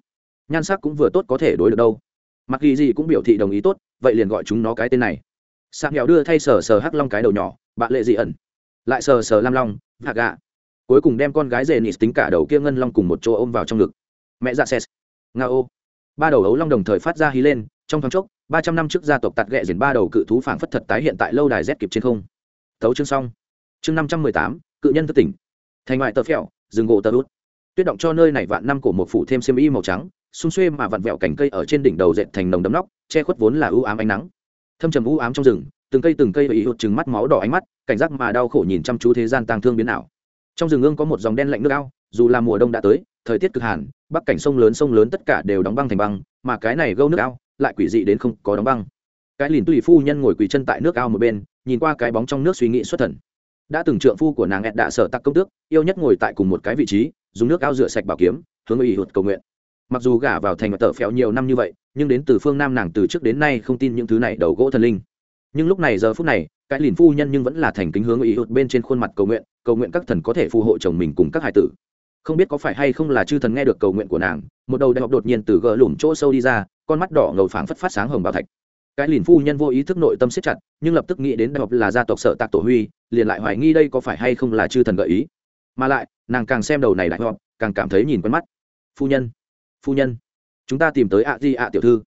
Nhan sắc cũng vừa tốt có thể đối được đâu. Mặc ghi gì cũng biểu thị đồng ý tốt, vậy liền gọi chúng nó cái tên này. Sam nghèo đưa thay sờ sờ hắc long cái đầu nhỏ, bà lệ dị ẩn. Lại sờ sờ lam long, hạ gà cuối cùng đem con gái rể nịt tính cả đầu kia ngân long cùng một chỗ ôm vào trong ngực. Mẹ dạ xét nga ô. Ba đầu ấu long đồng thời phát ra hí lên, trong thoáng chốc, ba trăm năm trước gia tộc tạt ghẹ diền ba đầu cự thú phảng phất thật tái hiện tại lâu đài rét kịp trên không. Thấu chương xong. Chương năm trăm mười tám, cự nhân thất tỉnh. Thành ngoại tờ phèo, rừng gỗ tờ út tuyết động cho nơi này vạn năm cổ một phủ thêm xiêm y màu trắng, xung xuê mà vặn vẹo cành cây ở trên đỉnh đầu dệt thành nồng đấm nóc, che khuất vốn là ưu ám ánh nắng. Thâm trầm ưu ám trong rừng, từng cây từng cây bị hụt trừng mắt máu đỏ ánh mắt, cảnh giác mà đau khổ nhìn chăm chú thế gian tang thương biến ảo trong rừng ương có một dòng đen lạnh nước ao, dù là mùa đông đã tới, thời tiết cực hàn, bắc cảnh sông lớn sông lớn tất cả đều đóng băng thành băng, mà cái này gâu nước ao lại quỷ dị đến không có đóng băng. Cái lìn tùy phu nhân ngồi quỳ chân tại nước ao một bên, nhìn qua cái bóng trong nước suy nghĩ xuất thần. Đã từng trượng phu của nàng ẹt đạ sở tặc công tước, yêu nhất ngồi tại cùng một cái vị trí, dùng nước ao rửa sạch bảo kiếm, hướng ủy hụt cầu nguyện. Mặc dù gả vào thành và tờ phèo nhiều năm như vậy, nhưng đến từ phương nam nàng từ trước đến nay không tin những thứ này đầu gỗ thần linh. Nhưng lúc này giờ phút này, cái lìn phu nhân nhưng vẫn là thành kính hướng ủy hụt bên trên khuôn mặt cầu nguyện cầu nguyện các thần có thể phù hộ chồng mình cùng các hải tử. Không biết có phải hay không là chư thần nghe được cầu nguyện của nàng, một đầu đại học đột nhiên từ gờ lủng chỗ sâu đi ra, con mắt đỏ ngầu phảng phất phát sáng hồng bảo thạch. Cái lìn phu nhân vô ý thức nội tâm siết chặt, nhưng lập tức nghĩ đến đại học là gia tộc sở tạc tổ huy, liền lại hoài nghi đây có phải hay không là chư thần gợi ý. Mà lại, nàng càng xem đầu này đại học, càng cảm thấy nhìn quen mắt. Phu nhân phu nhân, chúng ta tìm tới ạ di ạ tiểu thư.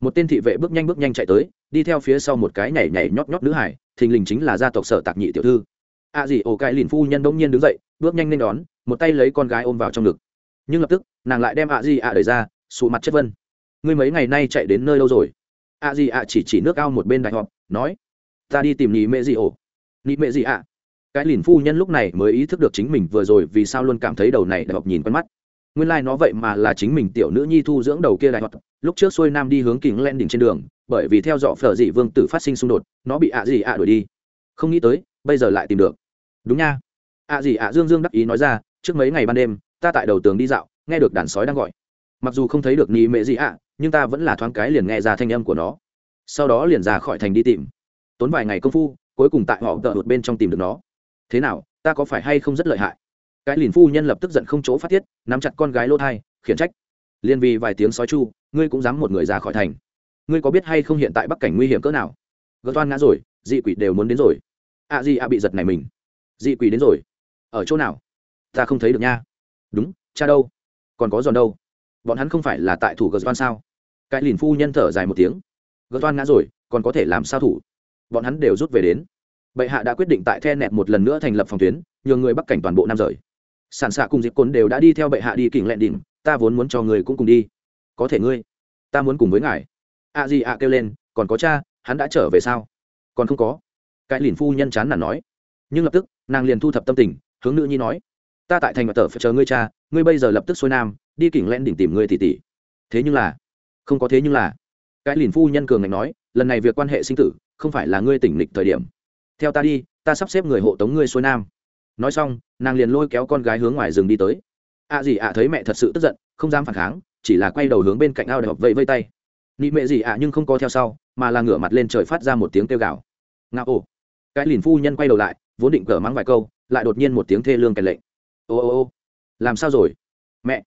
Một tên thị vệ bước nhanh bước nhanh chạy tới, đi theo phía sau một cái nhảy nhảy nhót nhót nữ hải, thình lình chính là gia tộc sở tạc nhị tiểu thư. A dì ổ cái lìn phu nhân bỗng nhiên đứng dậy, bước nhanh lên đón, một tay lấy con gái ôm vào trong ngực. Nhưng lập tức, nàng lại đem ạ dì ạ đẩy ra, sụ mặt chất vân. Ngươi mấy ngày nay chạy đến nơi đâu rồi? A dì ạ chỉ chỉ nước ao một bên đại họp, nói, ta đi tìm nhị mẹ dì ổ. Nhị mẹ dì ạ? Cái lìn phu nhân lúc này mới ý thức được chính mình vừa rồi vì sao luôn cảm thấy đầu này đại học nhìn quen mắt. Nguyên lai、like、nó vậy mà là chính mình tiểu nữ nhi thu dưỡng đầu kia đại học lúc trước xuôi nam đi hướng kính len đỉnh trên đường, bởi vì theo dọ phở dị vương tử phát sinh xung đột, nó bị ạ gì ạ đuổi đi. Không nghĩ tới bây giờ lại tìm được. Đúng nha. Ạ gì ạ dương dương đắc ý nói ra, trước mấy ngày ban đêm, ta tại đầu tường đi dạo, nghe được đàn sói đang gọi. Mặc dù không thấy được ni mẹ gì ạ nhưng ta vẫn là thoáng cái liền nghe ra thanh âm của nó. Sau đó liền ra khỏi thành đi tìm. Tốn vài ngày công phu, cuối cùng tại họ tợ một bên trong tìm được nó. Thế nào, ta có phải hay không rất lợi hại? Cái lìn phu nhân lập tức giận không chỗ phát tiết, nắm chặt con gái lô thai, khiển trách. Liên vì vài tiếng sói chu, ngươi cũng dám một người ra khỏi thành. Ngươi có biết hay không hiện tại bắc cảnh nguy hiểm cỡ nào? Gỡ toan ngã rồi, dị quỷ đều muốn đến rồi ạ à gì ạ bị giật này mình. Dị quỷ đến rồi. Ở chỗ nào? Ta không thấy được nha. Đúng, cha đâu? Còn có giòn đâu? Bọn hắn không phải là tại thủ gờ toan sao? Cái lìn phu nhân thở dài một tiếng. Gờ toan ngã rồi, còn có thể làm sao thủ? Bọn hắn đều rút về đến. Bệ hạ đã quyết định tại the nẹt một lần nữa thành lập phòng tuyến, nhường người bắc cảnh toàn bộ nam rời. Sản xạ cùng dịp cồn đều đã đi theo bệ hạ đi kỉnh lẹn đỉnh, ta vốn muốn cho người cũng cùng đi. Có thể ngươi, ta muốn cùng với ngài. A gì à kêu lên, còn có cha, hắn đã trở về sao? Còn không có cái lìn phu nhân chán nản nói. Nhưng lập tức, nàng liền thu thập tâm tình, hướng nữ nhi nói, ta tại thành và tờ phải chờ ngươi cha, ngươi bây giờ lập tức xuôi nam, đi kỉnh len đỉnh tìm ngươi tỷ tỷ. Thế nhưng là, không có thế nhưng là, cái lìn phu nhân cường ngạnh nói, lần này việc quan hệ sinh tử, không phải là ngươi tỉnh lịch thời điểm. Theo ta đi, ta sắp xếp người hộ tống ngươi xuôi nam. Nói xong, nàng liền lôi kéo con gái hướng ngoài rừng đi tới. Ạ à gì ạ, thấy mẹ thật sự tức giận, không dám phản kháng, chỉ là quay đầu hướng bên cạnh ao đại học vẫy vây tay. Nị mẹ gì ạ, nhưng không có theo sau, mà là ngửa mặt lên trời phát ra một tiếng kêu gào. Ngạo ổ cái lìn phu nhân quay đầu lại, vốn định cờ mắng vài câu, lại đột nhiên một tiếng thê lương kèn lệnh ô ô ô, làm sao rồi? Mẹ,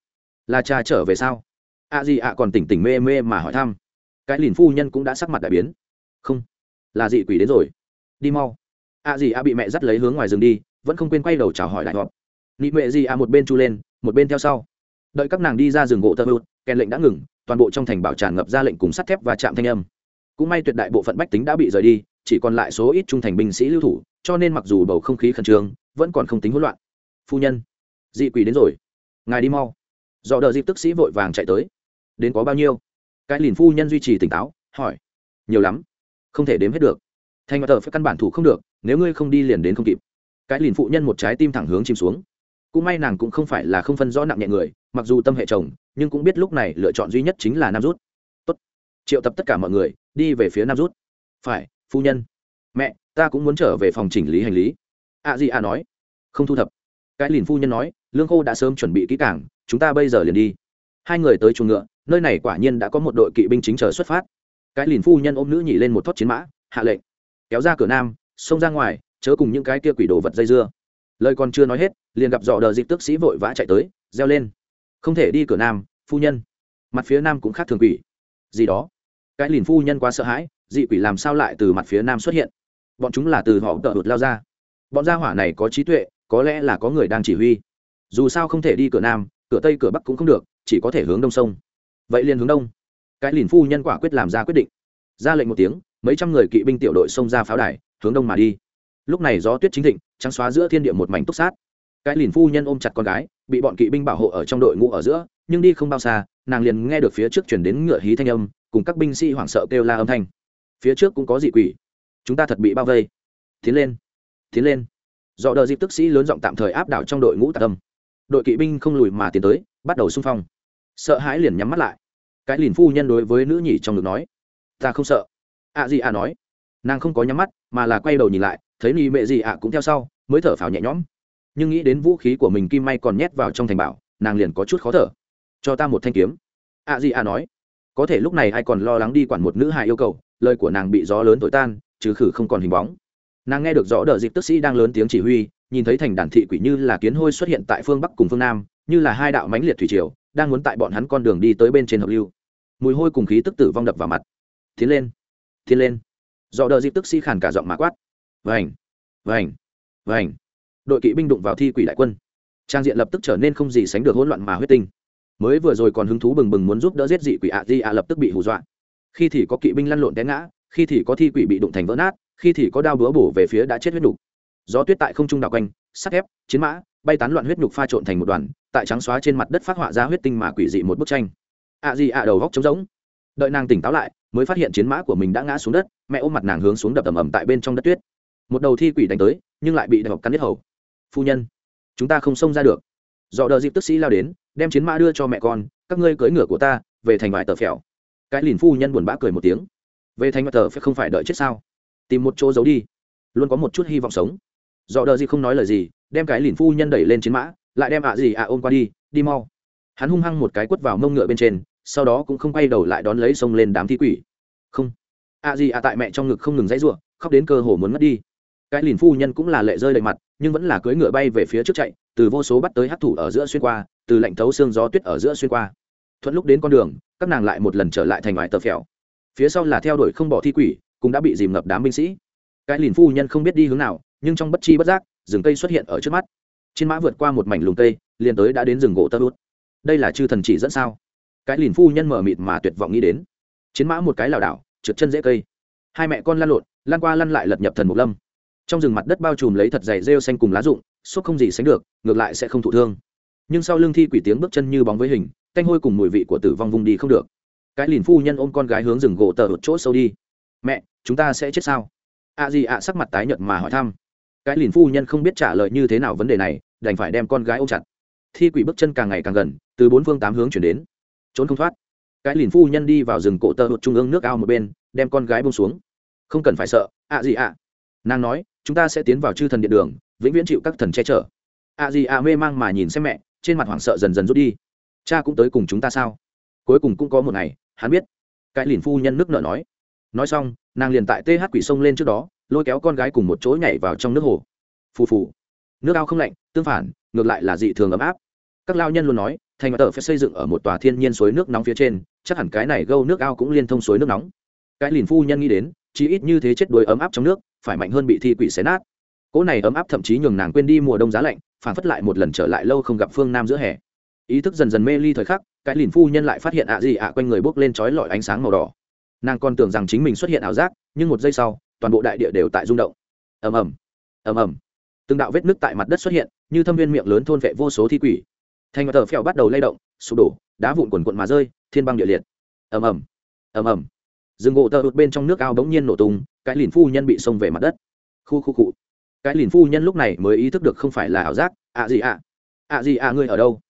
là cha trở về sao? Ạ gì ạ còn tỉnh tỉnh mê mê mà hỏi thăm. Cái lìn phu nhân cũng đã sắc mặt đại biến. Không, là dị quỷ đến rồi. Đi mau. Ạ gì ạ bị mẹ dắt lấy hướng ngoài rừng đi, vẫn không quên quay đầu chào hỏi đại họp nị mệ gì à một bên chu lên, một bên theo sau. Đợi các nàng đi ra rừng gỗ thơ hụt kèn lệnh đã ngừng, toàn bộ trong thành bảo tràn ngập ra lệnh cùng sắt thép và chạm thanh âm. Cũng may tuyệt đại bộ phận bách tính đã bị rời đi chỉ còn lại số ít trung thành binh sĩ lưu thủ, cho nên mặc dù bầu không khí khẩn trương, vẫn còn không tính hỗn loạn. Phu nhân, dị quỷ đến rồi. Ngài đi mau. Dọ đợi dịp tức sĩ vội vàng chạy tới. Đến có bao nhiêu? Cái lìn phu nhân duy trì tỉnh táo, hỏi. Nhiều lắm. Không thể đếm hết được. Thanh tờ phải căn bản thủ không được, nếu ngươi không đi liền đến không kịp. Cái lìn phụ nhân một trái tim thẳng hướng chìm xuống. Cũng may nàng cũng không phải là không phân rõ nặng nhẹ người, mặc dù tâm hệ chồng, nhưng cũng biết lúc này lựa chọn duy nhất chính là nam rút. Tốt. Triệu tập tất cả mọi người, đi về phía nam rút. Phải phu nhân. Mẹ, ta cũng muốn trở về phòng chỉnh lý hành lý. A di a nói. Không thu thập. Cái lìn phu nhân nói, lương khô đã sớm chuẩn bị kỹ cảng chúng ta bây giờ liền đi. Hai người tới chuồng ngựa, nơi này quả nhiên đã có một đội kỵ binh chính chờ xuất phát. Cái lìn phu nhân ôm nữ nhị lên một thót chiến mã, hạ lệnh. Kéo ra cửa nam, xông ra ngoài, chớ cùng những cái kia quỷ đồ vật dây dưa. Lời còn chưa nói hết, liền gặp dọ đờ dịp tước sĩ vội vã chạy tới, reo lên. Không thể đi cửa nam, phu nhân. Mặt phía nam cũng khác thường quỷ. Gì đó? Cái lìn phu nhân quá sợ hãi dị quỷ làm sao lại từ mặt phía nam xuất hiện? Bọn chúng là từ họ tợ hụt lao ra. Bọn gia hỏa này có trí tuệ, có lẽ là có người đang chỉ huy. Dù sao không thể đi cửa nam, cửa tây, cửa bắc cũng không được, chỉ có thể hướng đông sông. Vậy liền hướng đông. Cái lìn phu nhân quả quyết làm ra quyết định. Ra lệnh một tiếng, mấy trăm người kỵ binh tiểu đội xông ra pháo đài, hướng đông mà đi. Lúc này gió tuyết chính thịnh, trắng xóa giữa thiên địa một mảnh túc sát. Cái lìn phu nhân ôm chặt con gái, bị bọn kỵ binh bảo hộ ở trong đội ngũ ở giữa, nhưng đi không bao xa, nàng liền nghe được phía trước chuyển đến ngựa hí thanh âm, cùng các binh sĩ hoảng sợ kêu la âm thanh phía trước cũng có dị quỷ. Chúng ta thật bị bao vây. Tiến lên. Tiến lên. Do đợi dịp tức sĩ lớn giọng tạm thời áp đảo trong đội ngũ tạ tâm đội kỵ binh không lùi mà tiến tới, bắt đầu xung phong. Sợ hãi liền nhắm mắt lại. Cái lìn phu nhân đối với nữ nhỉ trong ngực nói, ta không sợ. Ạ gì ạ nói. Nàng không có nhắm mắt, mà là quay đầu nhìn lại, thấy ni mẹ gì ạ cũng theo sau, mới thở phào nhẹ nhõm. Nhưng nghĩ đến vũ khí của mình kim may còn nhét vào trong thành bảo, nàng liền có chút khó thở. Cho ta một thanh kiếm. Ạ gì ạ nói. Có thể lúc này ai còn lo lắng đi quản một nữ hài yêu cầu lời của nàng bị gió lớn thổi tan trừ khử không còn hình bóng. Nàng nghe được rõ đờ dịp tức sĩ đang lớn tiếng chỉ huy, nhìn thấy thành đàn thị quỷ như là kiến hôi xuất hiện tại phương bắc cùng phương nam, như là hai đạo mãnh liệt thủy triều, đang muốn tại bọn hắn con đường đi tới bên trên hợp lưu. Mùi hôi cùng khí tức tử vong đập vào mặt. Tiến lên tiến lên. Do đờ dịp tức sĩ khàn cả giọng mã quát. Vành vành vành. Đội kỵ binh đụng vào thi quỷ đại quân. Trang diện lập tức trở nên không gì sánh được hỗn loạn mà huyết tinh. Mới vừa rồi còn hứng thú bừng bừng muốn giúp đỡ giết dị quỷ ạ di ạ lập tức bị hù dọa khi thì có kỵ binh lăn lộn té ngã, khi thì có thi quỷ bị đụng thành vỡ nát, khi thì có đao búa bổ về phía đã chết huyết nhục gió tuyết tại không trung đảo quanh, sắt thép, chiến mã, bay tán loạn huyết nhục pha trộn thành một đoàn, tại trắng xóa trên mặt đất phát họa ra huyết tinh mà quỷ dị một bức tranh. Ạ gì ạ đầu góc trống rỗng. Đợi nàng tỉnh táo lại, mới phát hiện chiến mã của mình đã ngã xuống đất, mẹ ôm mặt nàng hướng xuống đập ầm ầm tại bên trong đất tuyết. Một đầu thi quỷ đánh tới, nhưng lại bị đập cắn nhất hầu. Phu nhân, chúng ta không xông ra được. Dọ đờ dịp tức sĩ lao đến, đem chiến mã đưa cho mẹ con, các ngươi cưỡi ngựa của ta, về thành vải tờ phèo cái lìn phu nhân buồn bã cười một tiếng. Về thành mặt tờ phải không phải đợi chết sao? Tìm một chỗ giấu đi. Luôn có một chút hy vọng sống. Dọ đờ gì không nói lời gì, đem cái lìn phu nhân đẩy lên chiến mã, lại đem ạ gì ạ ôm qua đi đi mau. Hắn hung hăng một cái quất vào mông ngựa bên trên, sau đó cũng không quay đầu lại đón lấy sông lên đám thi quỷ. Không. ạ gì ạ tại mẹ trong ngực không ngừng dãy ruộng khóc đến cơ hồ muốn mất đi. Cái lìn phu nhân cũng là lệ rơi đầy mặt, nhưng vẫn là cưỡi ngựa bay về phía trước chạy, từ vô số bắt tới hát thủ ở giữa xuyên qua, từ lạnh thấu xương gió tuyết ở giữa xuyên qua. Thuận lúc đến con đường các nàng lại một lần trở lại thành ngoài tờ phèo. Phía sau là theo đuổi không bỏ thi quỷ, cũng đã bị dìm ngập đám binh sĩ. Cái lìn phu nhân không biết đi hướng nào, nhưng trong bất chi bất giác, rừng cây xuất hiện ở trước mắt. Trên mã vượt qua một mảnh lùng cây, liền tới đã đến rừng gỗ tơ út đây là chư thần chỉ dẫn sao? Cái lìn phu nhân mở mịt mà tuyệt vọng nghĩ đến. Chiến mã một cái lảo đảo, trượt chân dễ cây. Hai mẹ con lăn lộn lan qua lăn lại lật nhập thần mục lâm. Trong rừng mặt đất bao trùm lấy thật dày rêu xanh cùng lá rụng suốt không gì sánh được, ngược lại sẽ không thụ thương. Nhưng sau lưng thi quỷ tiếng bước chân như bóng với hình canh hôi cùng mùi vị của tử vong vung đi không được. Cái lìn phu nhân ôm con gái hướng rừng gỗ tờ một chỗ sâu đi. Mẹ, chúng ta sẽ chết sao? Ạ à gì ạ sắc mặt tái nhợt mà hỏi thăm. Cái lìn phu nhân không biết trả lời như thế nào vấn đề này, đành phải đem con gái ôm chặt. Thi quỷ bước chân càng ngày càng gần, từ bốn phương tám hướng chuyển đến. Trốn không thoát. Cái lìn phu nhân đi vào rừng cổ tơ hụt trung ương nước ao một bên, đem con gái bông xuống. Không cần phải sợ ạ gì ạ. Nàng nói, chúng ta sẽ tiến vào chư thần điện đường, vĩnh viễn chịu các thần che chở. Ạ gì ạ mê mang mà nhìn xem mẹ, trên mặt hoảng sợ dần dần rút đi cha cũng tới cùng chúng ta sao? Cuối cùng cũng có một ngày, hắn biết. Cái lìn phu nhân nước nợ nói. Nói xong, nàng liền tại th quỷ sông lên trước đó, lôi kéo con gái cùng một chỗ nhảy vào trong nước hồ. Phù phù. Nước ao không lạnh, tương phản, ngược lại là dị thường ấm áp. Các lao nhân luôn nói, thành tờ phải xây dựng ở một tòa thiên nhiên suối nước nóng phía trên, chắc hẳn cái này gâu nước ao cũng liên thông suối nước nóng. Cái lìn phu nhân nghĩ đến chỉ ít như thế chết đuối ấm áp trong nước, phải mạnh hơn bị thi quỷ xé nát. Cỗ này ấm áp thậm chí nhường nàng quên đi mùa đông giá lạnh, phản phất lại một lần trở lại lâu không gặp phương nam giữa hè ý thức dần dần mê ly thời khắc, cái lìn phu nhân lại phát hiện ạ gì ạ quanh người bốc lên trói lọi ánh sáng màu đỏ. Nàng còn tưởng rằng chính mình xuất hiện ảo giác, nhưng một giây sau, toàn bộ đại địa đều tại rung động. Ầm ầm ầm ầm. Từng đạo vết nước tại mặt đất xuất hiện, như thâm viên miệng lớn thôn vệ vô số thi quỷ. Thành và tờ phèo bắt đầu lay động, sụp đổ, đá vụn quần quận mà rơi, thiên băng địa liệt. Ầm ầm ầm ầm. Rừng gỗ tờ đột bên trong nước ao bỗng nhiên nổ tung, cái lìn phu nhân bị xông về mặt đất. Khu khu cụ cái lìn phu nhân lúc này mới ý thức được không phải là ảo giác, ạ gì ạ? Ạ gì ạ, ngươi ở đâu?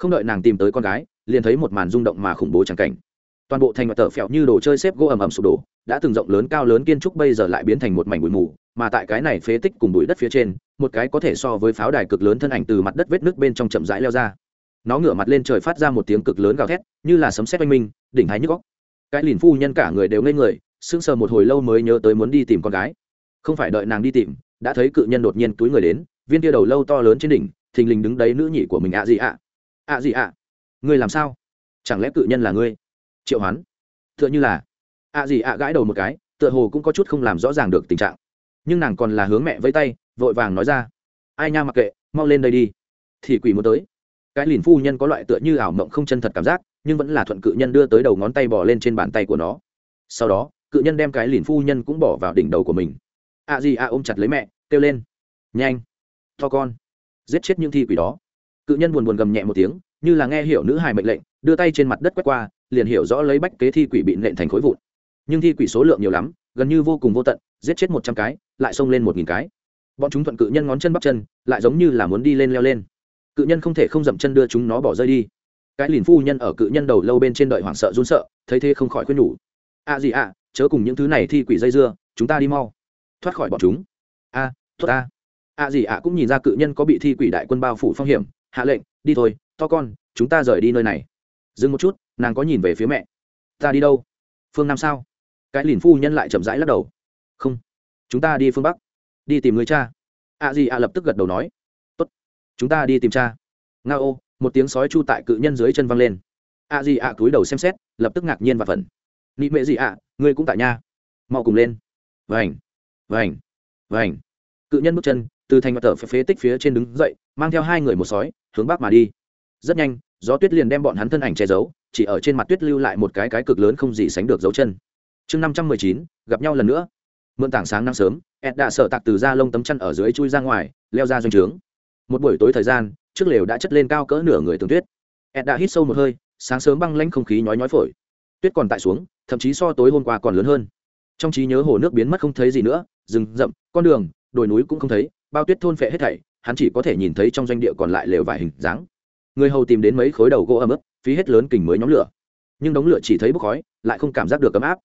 Không đợi nàng tìm tới con gái, liền thấy một màn rung động mà khủng bố chẳng cảnh. Toàn bộ thành và tờ phèo như đồ chơi xếp gỗ ầm ầm sụp đổ, đã từng rộng lớn cao lớn kiên trúc bây giờ lại biến thành một mảnh bụi mù, mà tại cái này phế tích cùng bụi đất phía trên, một cái có thể so với pháo đài cực lớn thân ảnh từ mặt đất vết nước bên trong chậm rãi leo ra. Nó ngửa mặt lên trời phát ra một tiếng cực lớn gào thét, như là sấm sét oanh minh, đỉnh thái nhức góc cái lìn phu nhân cả người đều ngây người, sững sờ một hồi lâu mới nhớ tới muốn đi tìm con gái. Không phải đợi nàng đi tìm, đã thấy cự nhân đột nhiên túi người đến, viên tia đầu lâu to lớn trên đỉnh, thình lình đứng đấy nữ nhị của mình ạ gì ạ ạ gì ạ? Ngươi làm sao? Chẳng lẽ cự nhân là ngươi? Triệu hoán, tựa như là ạ gì ạ gãi đầu một cái, tựa hồ cũng có chút không làm rõ ràng được tình trạng. Nhưng nàng còn là hướng mẹ với tay, vội vàng nói ra. Ai nha mặc kệ, mau lên đây đi. Thì quỷ muốn tới. Cái lìn phu nhân có loại tựa như ảo mộng không chân thật cảm giác, nhưng vẫn là thuận cự nhân đưa tới đầu ngón tay bỏ lên trên bàn tay của nó. Sau đó, cự nhân đem cái lìn phu nhân cũng bỏ vào đỉnh đầu của mình. À gì à ôm chặt lấy mẹ, kêu lên. Nhanh. To con. Giết chết những thi quỷ đó cự nhân buồn buồn gầm nhẹ một tiếng như là nghe hiểu nữ hài mệnh lệnh đưa tay trên mặt đất quét qua liền hiểu rõ lấy bách kế thi quỷ bị nện thành khối vụn. Nhưng thi quỷ số lượng nhiều lắm gần như vô cùng vô tận giết chết một trăm cái lại xông lên một nghìn cái. Bọn chúng thuận cự nhân ngón chân bắp chân lại giống như là muốn đi lên leo lên. Cự nhân không thể không dậm chân đưa chúng nó bỏ rơi đi. Cái lìn phu nhân ở cự nhân đầu lâu bên trên đợi hoảng sợ run sợ thấy thế không khỏi khuyên nhủ. A gì ạ chớ cùng những thứ này thi quỷ dây dưa chúng ta đi mau. Thoát khỏi bọn chúng. A à, thoát a a gì ạ cũng nhìn ra cự nhân có bị thi quỷ đại quân bao phủ phong hiểm hạ lệnh, đi thôi, to con, chúng ta rời đi nơi này. Dừng một chút, nàng có nhìn về phía mẹ. Ta đi đâu? Phương nam sao? Cái lìn phu nhân lại chậm rãi lắc đầu. Không. Chúng ta đi phương bắc. Đi tìm người cha. A gì ạ lập tức gật đầu nói. Tốt. Chúng ta đi tìm cha. Nga ô, một tiếng sói chu tại cự nhân dưới chân văng lên. A gì ạ cúi đầu xem xét, lập tức ngạc nhiên và phần nị mệ gì ạ? Ngươi cũng tại nha mau cùng lên. Vành. Vành. Vành. Cự nhân bước chân từ thành mặt tờ phế tích phía trên đứng dậy, mang theo hai người một sói, hướng bắc mà đi. Rất nhanh, gió tuyết liền đem bọn hắn thân ảnh che giấu, chỉ ở trên mặt tuyết lưu lại một cái cái cực lớn không gì sánh được dấu chân. Chương năm trăm mười chín, gặp nhau lần nữa. Mượn tảng sáng năm sớm ed đã sợ tạc từ da lông tấm chăn ở dưới chui ra ngoài, leo ra doanh trướng. Một buổi tối thời gian, trước lều đã chất lên cao cỡ nửa người tường tuyết. Ed đã hít sâu một hơi, sáng sớm băng lanh không khí nhói nhói phổi. Tuyết còn tại xuống, thậm chí so tối hôm qua còn lớn hơn. Trong trí nhớ hồ nước biến mất không thấy gì nữa, rừng rậm, con đường, đồi núi cũng không thấy bao tuyết thôn phệ hết thảy, hắn chỉ có thể nhìn thấy trong doanh địa còn lại lều vài hình dáng. Người hầu tìm đến mấy khối đầu gỗ ấm ức, phí hết lớn kình mới nhóm lửa. Nhưng đống lửa chỉ thấy bốc khói, lại không cảm giác được ấm áp.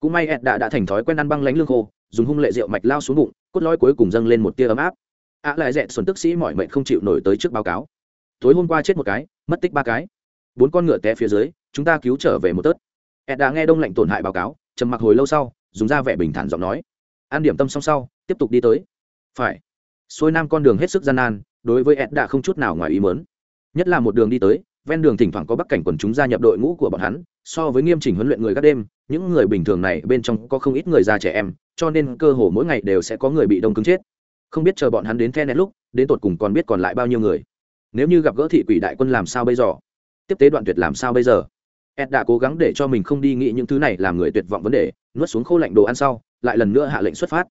Cũng may ed đã đã thành thói quen ăn băng lánh lương khô, dùng hung lệ rượu mạch lao xuống bụng, cốt lõi cuối cùng dâng lên một tia ấm áp. Ạ lại dẹn xuân tức sĩ mọi mệnh không chịu nổi tới trước báo cáo. Tối hôm qua chết một cái, mất tích ba cái. Bốn con ngựa té phía dưới, chúng ta cứu trở về một tớt. Ed đã nghe đông lạnh tổn hại báo cáo, trầm mặc hồi lâu sau, dùng ra vẻ bình thản giọng nói. An điểm tâm xong sau, tiếp tục đi tới. Phải xuôi nam con đường hết sức gian nan, đối với ed đã không chút nào ngoài ý mớn nhất là một đường đi tới, ven đường thỉnh thoảng có bắc cảnh quần chúng gia nhập đội ngũ của bọn hắn, so với nghiêm chỉnh huấn luyện người các đêm, những người bình thường này bên trong có không ít người già trẻ em, cho nên cơ hồ mỗi ngày đều sẽ có người bị đông cứng chết. Không biết chờ bọn hắn đến the nét lúc, đến tột cùng còn biết còn lại bao nhiêu người. Nếu như gặp gỡ thị quỷ đại quân làm sao bây giờ? Tiếp tế đoạn tuyệt làm sao bây giờ? Ed đã cố gắng để cho mình không đi nghĩ những thứ này làm người tuyệt vọng vấn đề, nuốt xuống khô lạnh đồ ăn sau, lại lần nữa hạ lệnh xuất phát.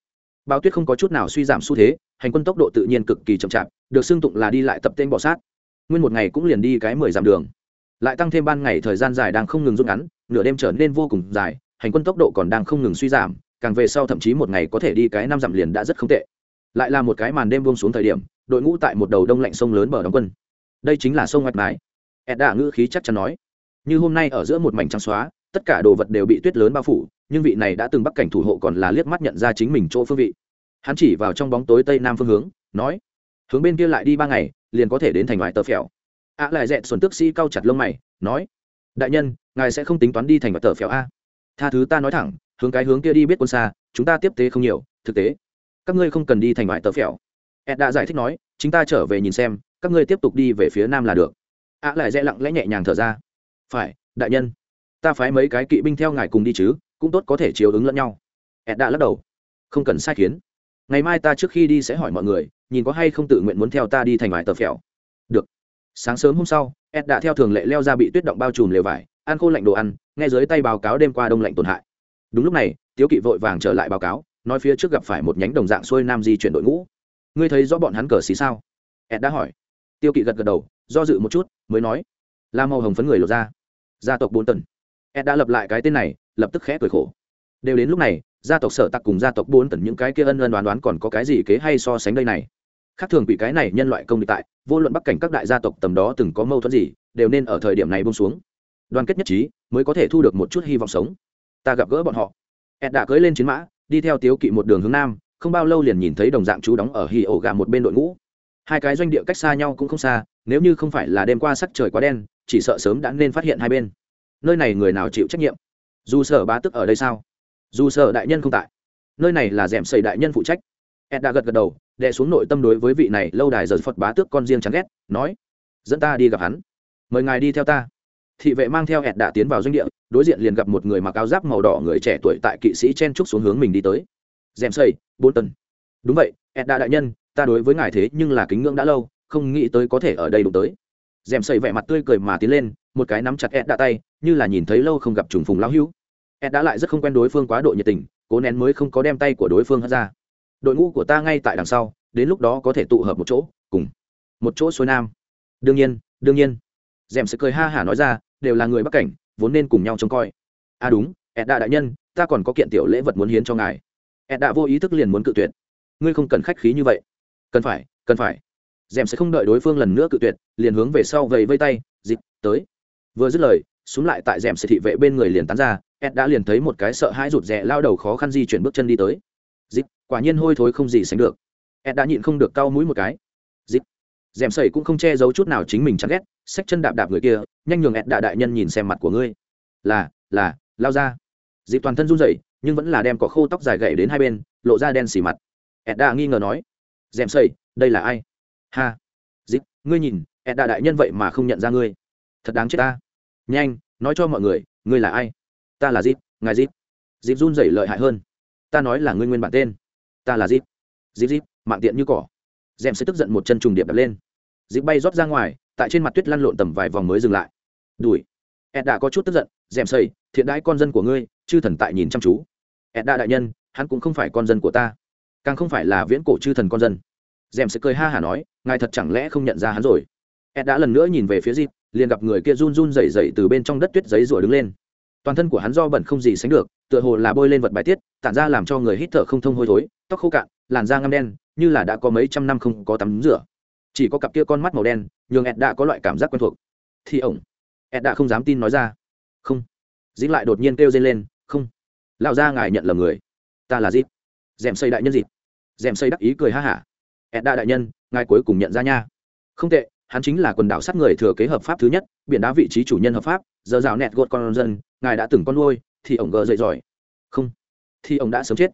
Báo tuyết không có chút nào suy giảm xu thế, hành quân tốc độ tự nhiên cực kỳ chậm chạp, được xưng tụng là đi lại tập tên bỏ sát. Nguyên một ngày cũng liền đi cái mười dặm đường. Lại tăng thêm ban ngày thời gian dài đang không ngừng rút ngắn, nửa đêm trở nên vô cùng dài, hành quân tốc độ còn đang không ngừng suy giảm, càng về sau thậm chí một ngày có thể đi cái năm dặm liền đã rất không tệ. Lại là một cái màn đêm buông xuống thời điểm, đội ngũ tại một đầu đông lạnh sông lớn bờ đóng quân. Đây chính là sông hoạch mái. Ed đã ngữ khí chắc chắn nói. Như hôm nay ở giữa một mảnh trắng xóa, tất cả đồ vật đều bị tuyết lớn bao phủ nhưng vị này đã từng bắt cảnh thủ hộ còn là liếc mắt nhận ra chính mình chỗ phương vị. Hắn chỉ vào trong bóng tối tây nam phương hướng, nói, hướng bên kia lại đi ba ngày, liền có thể đến thành ngoại tờ phèo. Ạ lại dẹn xuân tước sĩ cau chặt lông mày, nói, đại nhân, ngài sẽ không tính toán đi thành ngoại tờ phèo a? Tha thứ ta nói thẳng, hướng cái hướng kia đi biết quân xa, chúng ta tiếp tế không nhiều, thực tế, các ngươi không cần đi thành ngoại tờ phèo. Ed đã giải thích nói chúng ta trở về nhìn xem, các ngươi tiếp tục đi về phía nam là được. Ạ lại dẹ lặng lẽ nhẹ nhàng thở ra, phải, đại nhân, ta phái mấy cái kỵ binh theo ngài cùng đi chứ cũng tốt có thể chiếu ứng lẫn nhau. Ed đã lắc đầu. Không cần sai khiến. Ngày mai ta trước khi đi sẽ hỏi mọi người, nhìn có hay không tự nguyện muốn theo ta đi thành vải tờ phèo. Được. Sáng sớm hôm sau, ed đã theo thường lệ leo ra bị tuyết động bao trùm lều vải, ăn khô lạnh đồ ăn, nghe dưới tay báo cáo đêm qua đông lạnh tổn hại. Đúng lúc này, tiếu kỵ vội vàng trở lại báo cáo, nói phía trước gặp phải một nhánh đồng dạng xuôi nam di chuyển đội ngũ. Ngươi thấy rõ bọn hắn cờ xí sao? Ed đã hỏi. Tiêu kỵ gật gật đầu, do dự một chút, mới nói. Là màu hồng phấn người lột ra. Gia tộc bốn tần. Ed đã lập lại cái tên này lập tức khẽ cười khổ. Đều đến lúc này, gia tộc sở tặc cùng gia tộc bốn tần những cái kia ân ân đoán đoán còn có cái gì kế hay so sánh đây này? Khác thường bị cái này nhân loại công địch tại, vô luận bắc cảnh các đại gia tộc tầm đó từng có mâu thuẫn gì, đều nên ở thời điểm này bông xuống. Đoàn kết nhất trí, mới có thể thu được một chút hy vọng sống. Ta gặp gỡ bọn họ. Ed đã cưỡi lên chiến mã, đi theo tiếu kỵ một đường hướng nam, không bao lâu liền nhìn thấy đồng dạng chú đóng ở hì ổ gà một bên đội ngũ. Hai cái doanh địa cách xa nhau cũng không xa, nếu như không phải là đêm qua sắc trời quá đen, chỉ sợ sớm đã nên phát hiện hai bên. Nơi này người nào chịu trách nhiệm? Dù sở bá tức ở đây sao? Dù sở đại nhân không tại. Nơi này là d xây đại nhân phụ trách. Ed đã gật gật đầu, đè xuống nội tâm đối với vị này lâu đài giờ phật bá tước con riêng chán ghét, nói, dẫn ta đi gặp hắn. Mời ngài đi theo ta. Thị vệ mang theo ed đã tiến vào doanh địa, đối diện liền gặp một người mặc áo giáp màu đỏ người trẻ tuổi tại kỵ sĩ chen trúc xuống hướng mình đi tới. Dèm xây, bốn tần đúng vậy, ed đã đại nhân, ta đối với ngài thế nhưng là kính ngưỡng đã lâu, không nghĩ tới có thể ở đây đụng tới dèm xây vẻ mặt tươi cười mà tiến lên, một cái nắm chặt ed đã tay, như là nhìn thấy lâu không gặp trùng phùng lão hữu. Ed đã lại rất không quen đối phương quá độ nhiệt tình, cố nén mới không có đem tay của đối phương hất ra. Đội ngũ của ta ngay tại đằng sau, đến lúc đó có thể tụ hợp một chỗ, cùng một chỗ xuôi nam. Đương nhiên đương nhiên. Dèm sẽ cười ha hả nói ra, đều là người bắc cảnh, vốn nên cùng nhau trông coi. À đúng, ed đã đại nhân, ta còn có kiện tiểu lễ vật muốn hiến cho ngài. Ed đã vô ý thức liền muốn cự tuyệt. Ngươi không cần khách khí như vậy. Cần phải cần phải dèm sẽ không đợi đối phương lần nữa cự tuyệt, liền hướng về sau vầy vây tay dịp tới. Vừa dứt lời xuống lại tại dèm sẽ thị vệ bên người liền tán ra, ed đã liền thấy một cái sợ hãi rụt rè lao đầu khó khăn di chuyển bước chân đi tới. Dịp quả nhiên hôi thối không gì sánh được. Ed đã nhịn không được cau mũi một cái. Dịp dèm sẩy cũng không che giấu chút nào chính mình chán ghét, xách chân đạp đạp người kia, nhanh nhường ed đã đại nhân nhìn xem mặt của ngươi. Là là, lao ra. Dịp toàn thân run rẩy, nhưng vẫn là đem cỏ khô tóc dài gậy đến hai bên, lộ ra đen xỉ mặt. Ed đã nghi ngờ nói, dèm sẩy, đây là ai? Ha. Dịp ngươi nhìn ed đã đại nhân vậy mà không nhận ra ngươi. Thật đáng chết ta. Nhanh, nói cho mọi người, ngươi là ai? Ta là dịp ngài dịp dịp run rẩy lợi hại hơn. Ta nói là ngươi nguyên bản tên. Ta là dịp dịp dịp mạng tiện như cỏ. Dèm sẽ tức giận một chân trùng điệp đập lên. Dịp bay rót ra ngoài, tại trên mặt tuyết lăn lộn tầm vài vòng mới dừng lại. Đuổi. Ed đã có chút tức giận dèm xây thiện đãi con dân của ngươi, chư thần tại nhìn chăm chú. Ed đã đại nhân, hắn cũng không phải con dân của ta. Càng không phải là viễn cổ chư thần con dân dèm sẽ cười ha hả nói, ngài thật chẳng lẽ không nhận ra hắn rồi? Ed đã lần nữa nhìn về phía dịp liền gặp người kia run run rẩy rẩy từ bên trong đất tuyết giấy rủa đứng lên. Toàn thân của hắn do bẩn không gì sánh được, tựa hồ là bôi lên vật bài tiết, tản ra làm cho người hít thở không thông hôi thối, tóc khô cạn, làn da ngăm đen, như là đã có mấy trăm năm không có tắm rửa. Chỉ có cặp kia con mắt màu đen, nhường ed đã có loại cảm giác quen thuộc. Thì ổng? Ed đã không dám tin nói ra. Không. Dính lại đột nhiên kêu dây lên, không. Lão ra ngài nhận lầm người. Ta là dịp dèm xây đại nhân dịp dèm xây đắc ý cười ha hả. Edda đại nhân, ngài cuối cùng nhận ra nha. Không tệ, hắn chính là quần đảo sát người thừa kế hợp pháp thứ nhất, biển đá vị trí chủ nhân hợp pháp, giờ rào nẹt gột con dân, ngài đã từng con nuôi, thì ổng gờ dậy giỏi. Không, thì ông đã sớm chết.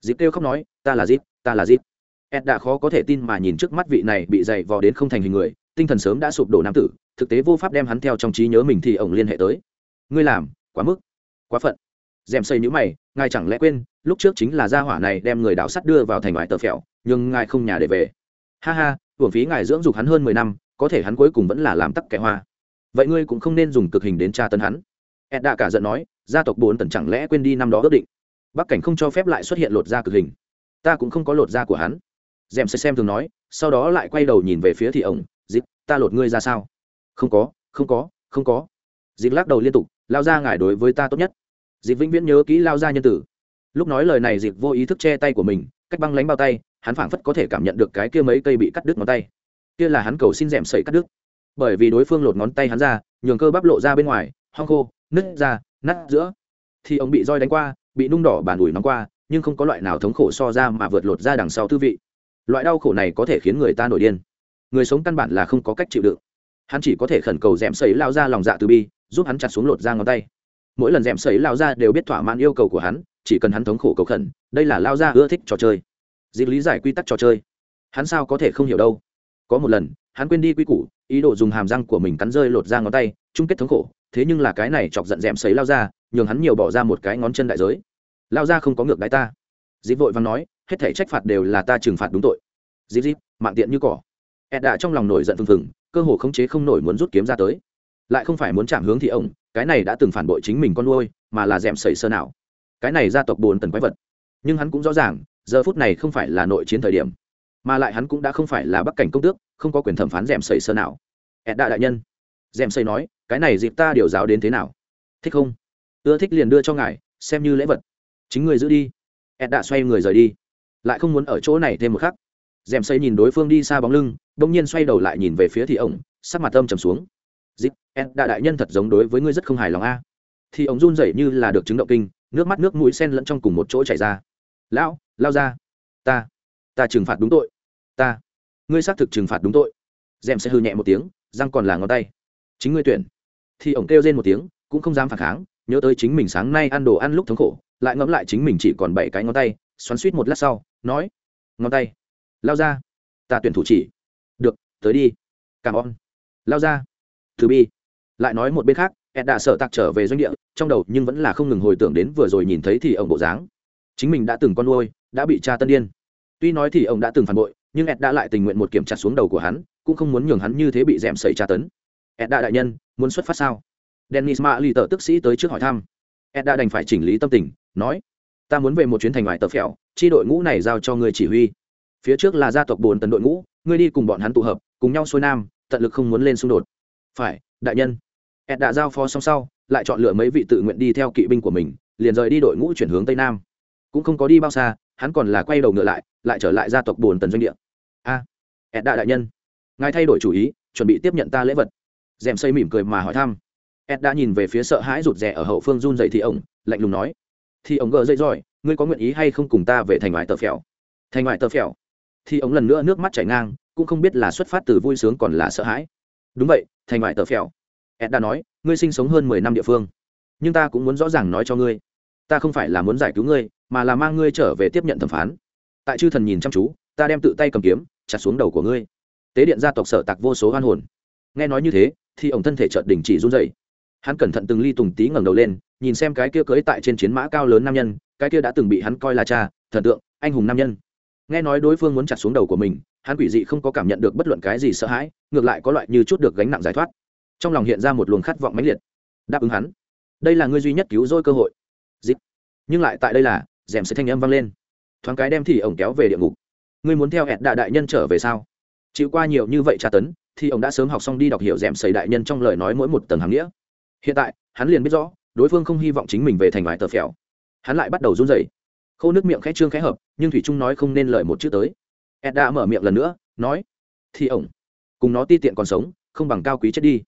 Dịp kêu khóc nói, ta là dịp, ta là dịp. Ed đã khó có thể tin mà nhìn trước mắt vị này bị dày vò đến không thành hình người, tinh thần sớm đã sụp đổ nam tử, thực tế vô pháp đem hắn theo trong trí nhớ mình thì ổng liên hệ tới. Ngươi làm, quá mức, quá phận. Dèm xây nhữ mày, ngài chẳng lẽ quên lúc trước chính là gia hỏa này đem người đảo sắt đưa vào thành ngoại tờ phèo, nhưng ngài không nhà để về. Ha ha, hưởng phí ngài dưỡng dục hắn hơn mười năm, có thể hắn cuối cùng vẫn là làm tắc kẻ hoa. Vậy ngươi cũng không nên dùng cực hình đến tra tấn hắn. Ed đã cả giận nói, gia tộc bốn tần chẳng lẽ quên đi năm đó ước định? Bắc cảnh không cho phép lại xuất hiện lột da cực hình. Ta cũng không có lột da của hắn. Dèm sẽ xem thường nói, sau đó lại quay đầu nhìn về phía thị ổng dịp ta lột ngươi ra sao? Không có không có không có. Dịp lắc đầu liên tục, lao ra ngài đối với ta tốt nhất. Dịp vĩnh viễn nhớ kỹ lao ra nhân tử lúc nói lời này dịp vô ý thức che tay của mình, cách băng lánh bao tay, hắn phảng phất có thể cảm nhận được cái kia mấy cây bị cắt đứt ngón tay. Kia là hắn cầu xin rèm sậy cắt đứt. Bởi vì đối phương lột ngón tay hắn ra, nhường cơ bắp lộ ra bên ngoài, hong khô, nứt ra, nát giữa. Thì ông bị roi đánh qua, bị nung đỏ bàn ủi nóng qua, nhưng không có loại nào thống khổ so ra mà vượt lột ra đằng sau tư vị. Loại đau khổ này có thể khiến người ta nổi điên. Người sống căn bản là không có cách chịu đựng. Hắn chỉ có thể khẩn cầu d ẻ m lao ra lòng dạ từ bi, giúp hắn chặt xuống lột ra ngón tay. Mỗi lần d ẻ m lao ra đều biết thỏa mãn yêu cầu của hắn chỉ cần hắn thống khổ cầu khẩn, đây là lao ra ưa thích trò chơi. Dịp lý giải quy tắc trò chơi. Hắn sao có thể không hiểu đâu? Có một lần, hắn quên đi quy củ, ý đồ dùng hàm răng của mình cắn rơi lột ra ngón tay, chung kết thống khổ, thế nhưng là cái này chọc giận d ẻ m xấy lao ra, nhường hắn nhiều bỏ ra một cái ngón chân đại giới. Lao ra không có ngược đáy ta. Dịp vội và nói, hết thể trách phạt đều là ta trừng phạt đúng tội. Dịp dịp mạng tiện như cỏ. Ed đã trong lòng nổi giận phừng phừng, cơ hồ khống chế không nổi muốn rút kiếm ra tới. Lại không phải muốn chạm hướng thì ông, cái này đã từng phản bội chính mình con nuôi, mà là dèm sẩy sơ nào cái này gia tộc bồn tần quái vật. Nhưng hắn cũng rõ ràng, giờ phút này không phải là nội chiến thời điểm, mà lại hắn cũng đã không phải là bắc cảnh công tước, không có quyền thẩm phán dèm sầy sơ nào. Ed đại đại nhân dèm sầy nói, cái này dịp ta điều giáo đến thế nào? Thích không? Ưa thích liền đưa cho ngài, xem như lễ vật. Chính người giữ đi. Ed đã xoay người rời đi. Lại không muốn ở chỗ này thêm một khắc. Dèm xây nhìn đối phương đi xa bóng lưng, bỗng nhiên xoay đầu lại nhìn về phía thì ổng, sắc mặt âm trầm xuống. Dịp ed đại đại nhân thật giống đối với ngươi rất không hài lòng a. Thì ổng run rẩy như là được chứng động kinh nước mắt nước mũi sen lẫn trong cùng một chỗ chảy ra. Lão, lao ra. Ta ta trừng phạt đúng tội. Ta, ngươi xác thực trừng phạt đúng tội. Dèm sẽ hư nhẹ một tiếng, răng còn là ngón tay. Chính ngươi tuyển. Thì ổng kêu lên một tiếng, cũng không dám phản kháng, nhớ tới chính mình sáng nay ăn đồ ăn lúc thống khổ, lại ngẫm lại chính mình chỉ còn bảy cái ngón tay, xoắn suýt một lát sau, nói, ngón tay. Lao ra. Ta tuyển thủ chỉ. Được, tới đi. Cảm ơn. Lao ra. Thứ bi. Lại nói một bên khác ed đã sợ tạc trở về doanh địa, trong đầu nhưng vẫn là không ngừng hồi tưởng đến vừa rồi nhìn thấy thì ông bộ dáng. Chính mình đã từng con nuôi, đã bị cha tân điên. Tuy nói thì ông đã từng phản bội, nhưng ed đã lại tình nguyện một kiểm tra xuống đầu của hắn, cũng không muốn nhường hắn như thế bị d ẹ m sẩy tra tấn. Ed đã đại nhân, muốn xuất phát sao? Dennis ma lì tờ tức sĩ tới trước hỏi thăm. Ed đã đành phải chỉnh lý tâm tình, nói, ta muốn về một chuyến thành ngoài tờ phèo, chi đội ngũ này giao cho người chỉ huy. Phía trước là gia tộc bồn tần đội ngũ, ngươi đi cùng bọn hắn tụ hợp, cùng nhau xuôi nam, tận lực không muốn lên xung đột. Phải, đại nhân ed đã giao phó xong sau lại chọn lựa mấy vị tự nguyện đi theo kỵ binh của mình liền rời đi đội ngũ chuyển hướng tây nam. Cũng không có đi bao xa hắn còn là quay đầu ngựa lại lại trở lại gia tộc bồn tần doanh địa. A à, ed đã đại nhân. Ngài thay đổi chủ ý chuẩn bị tiếp nhận ta lễ vật. Dèm xây mỉm cười mà hỏi thăm. Ed đã nhìn về phía sợ hãi rụt rè ở hậu phương run dậy thì ổng lạnh lùng nói. Thì ổng gờ dậy rồi ngươi có nguyện ý hay không cùng ta về thành ngoại tờ phèo? Thành ngoại tờ phèo? Thì ổng lần nữa nước mắt chảy ngang cũng không biết là xuất phát từ vui sướng còn là sợ hãi. Đúng vậy thành ngoại tờ phèo ed đã nói, ngươi sinh sống hơn mười năm địa phương, nhưng ta cũng muốn rõ ràng nói cho ngươi, ta không phải là muốn giải cứu ngươi, mà là mang ngươi trở về tiếp nhận thẩm phán. Tại chư thần nhìn chăm chú, ta đem tự tay cầm kiếm, chặt xuống đầu của ngươi. Tế điện gia tộc sở tạc vô số hoan hồn. Nghe nói như thế, thì ổng thân thể chợt đình chỉ run dậy hắn cẩn thận từng ly tùng tí ngẩng đầu lên, nhìn xem cái kia cưới tại trên chiến mã cao lớn nam nhân, cái kia đã từng bị hắn coi là cha, thần tượng, anh hùng nam nhân. Nghe nói đối phương muốn chặt xuống đầu của mình, hắn quỷ dị không có cảm nhận được bất luận cái gì sợ hãi, ngược lại có loại như chút được gánh nặng giải thoát trong lòng hiện ra một luồng khát vọng mãnh liệt. Đáp ứng hắn. Đây là ngươi duy nhất cứu rỗi cơ hội. Dịp nhưng lại tại đây là, rèm sẽ thanh âm vang lên. Thoáng cái đem thì ổng kéo về địa ngục. Ngươi muốn theo hẹn đại đại nhân trở về sao? Chịu qua nhiều như vậy tra tấn, thì ông đã sớm học xong đi đọc hiểu rèm sầy đại nhân trong lời nói mỗi một tầng hàng nghĩa. Hiện tại, hắn liền biết rõ, đối phương không hy vọng chính mình về thành vải tờ phèo. Hắn lại bắt đầu run rẩy. Khô nước miệng khẽ trương khẽ hợp, nhưng thủy trung nói không nên lời một chữ tới. edda đã mở miệng lần nữa, nói, thì ổng, cùng nó ti tiện còn sống, không bằng cao quý chết đi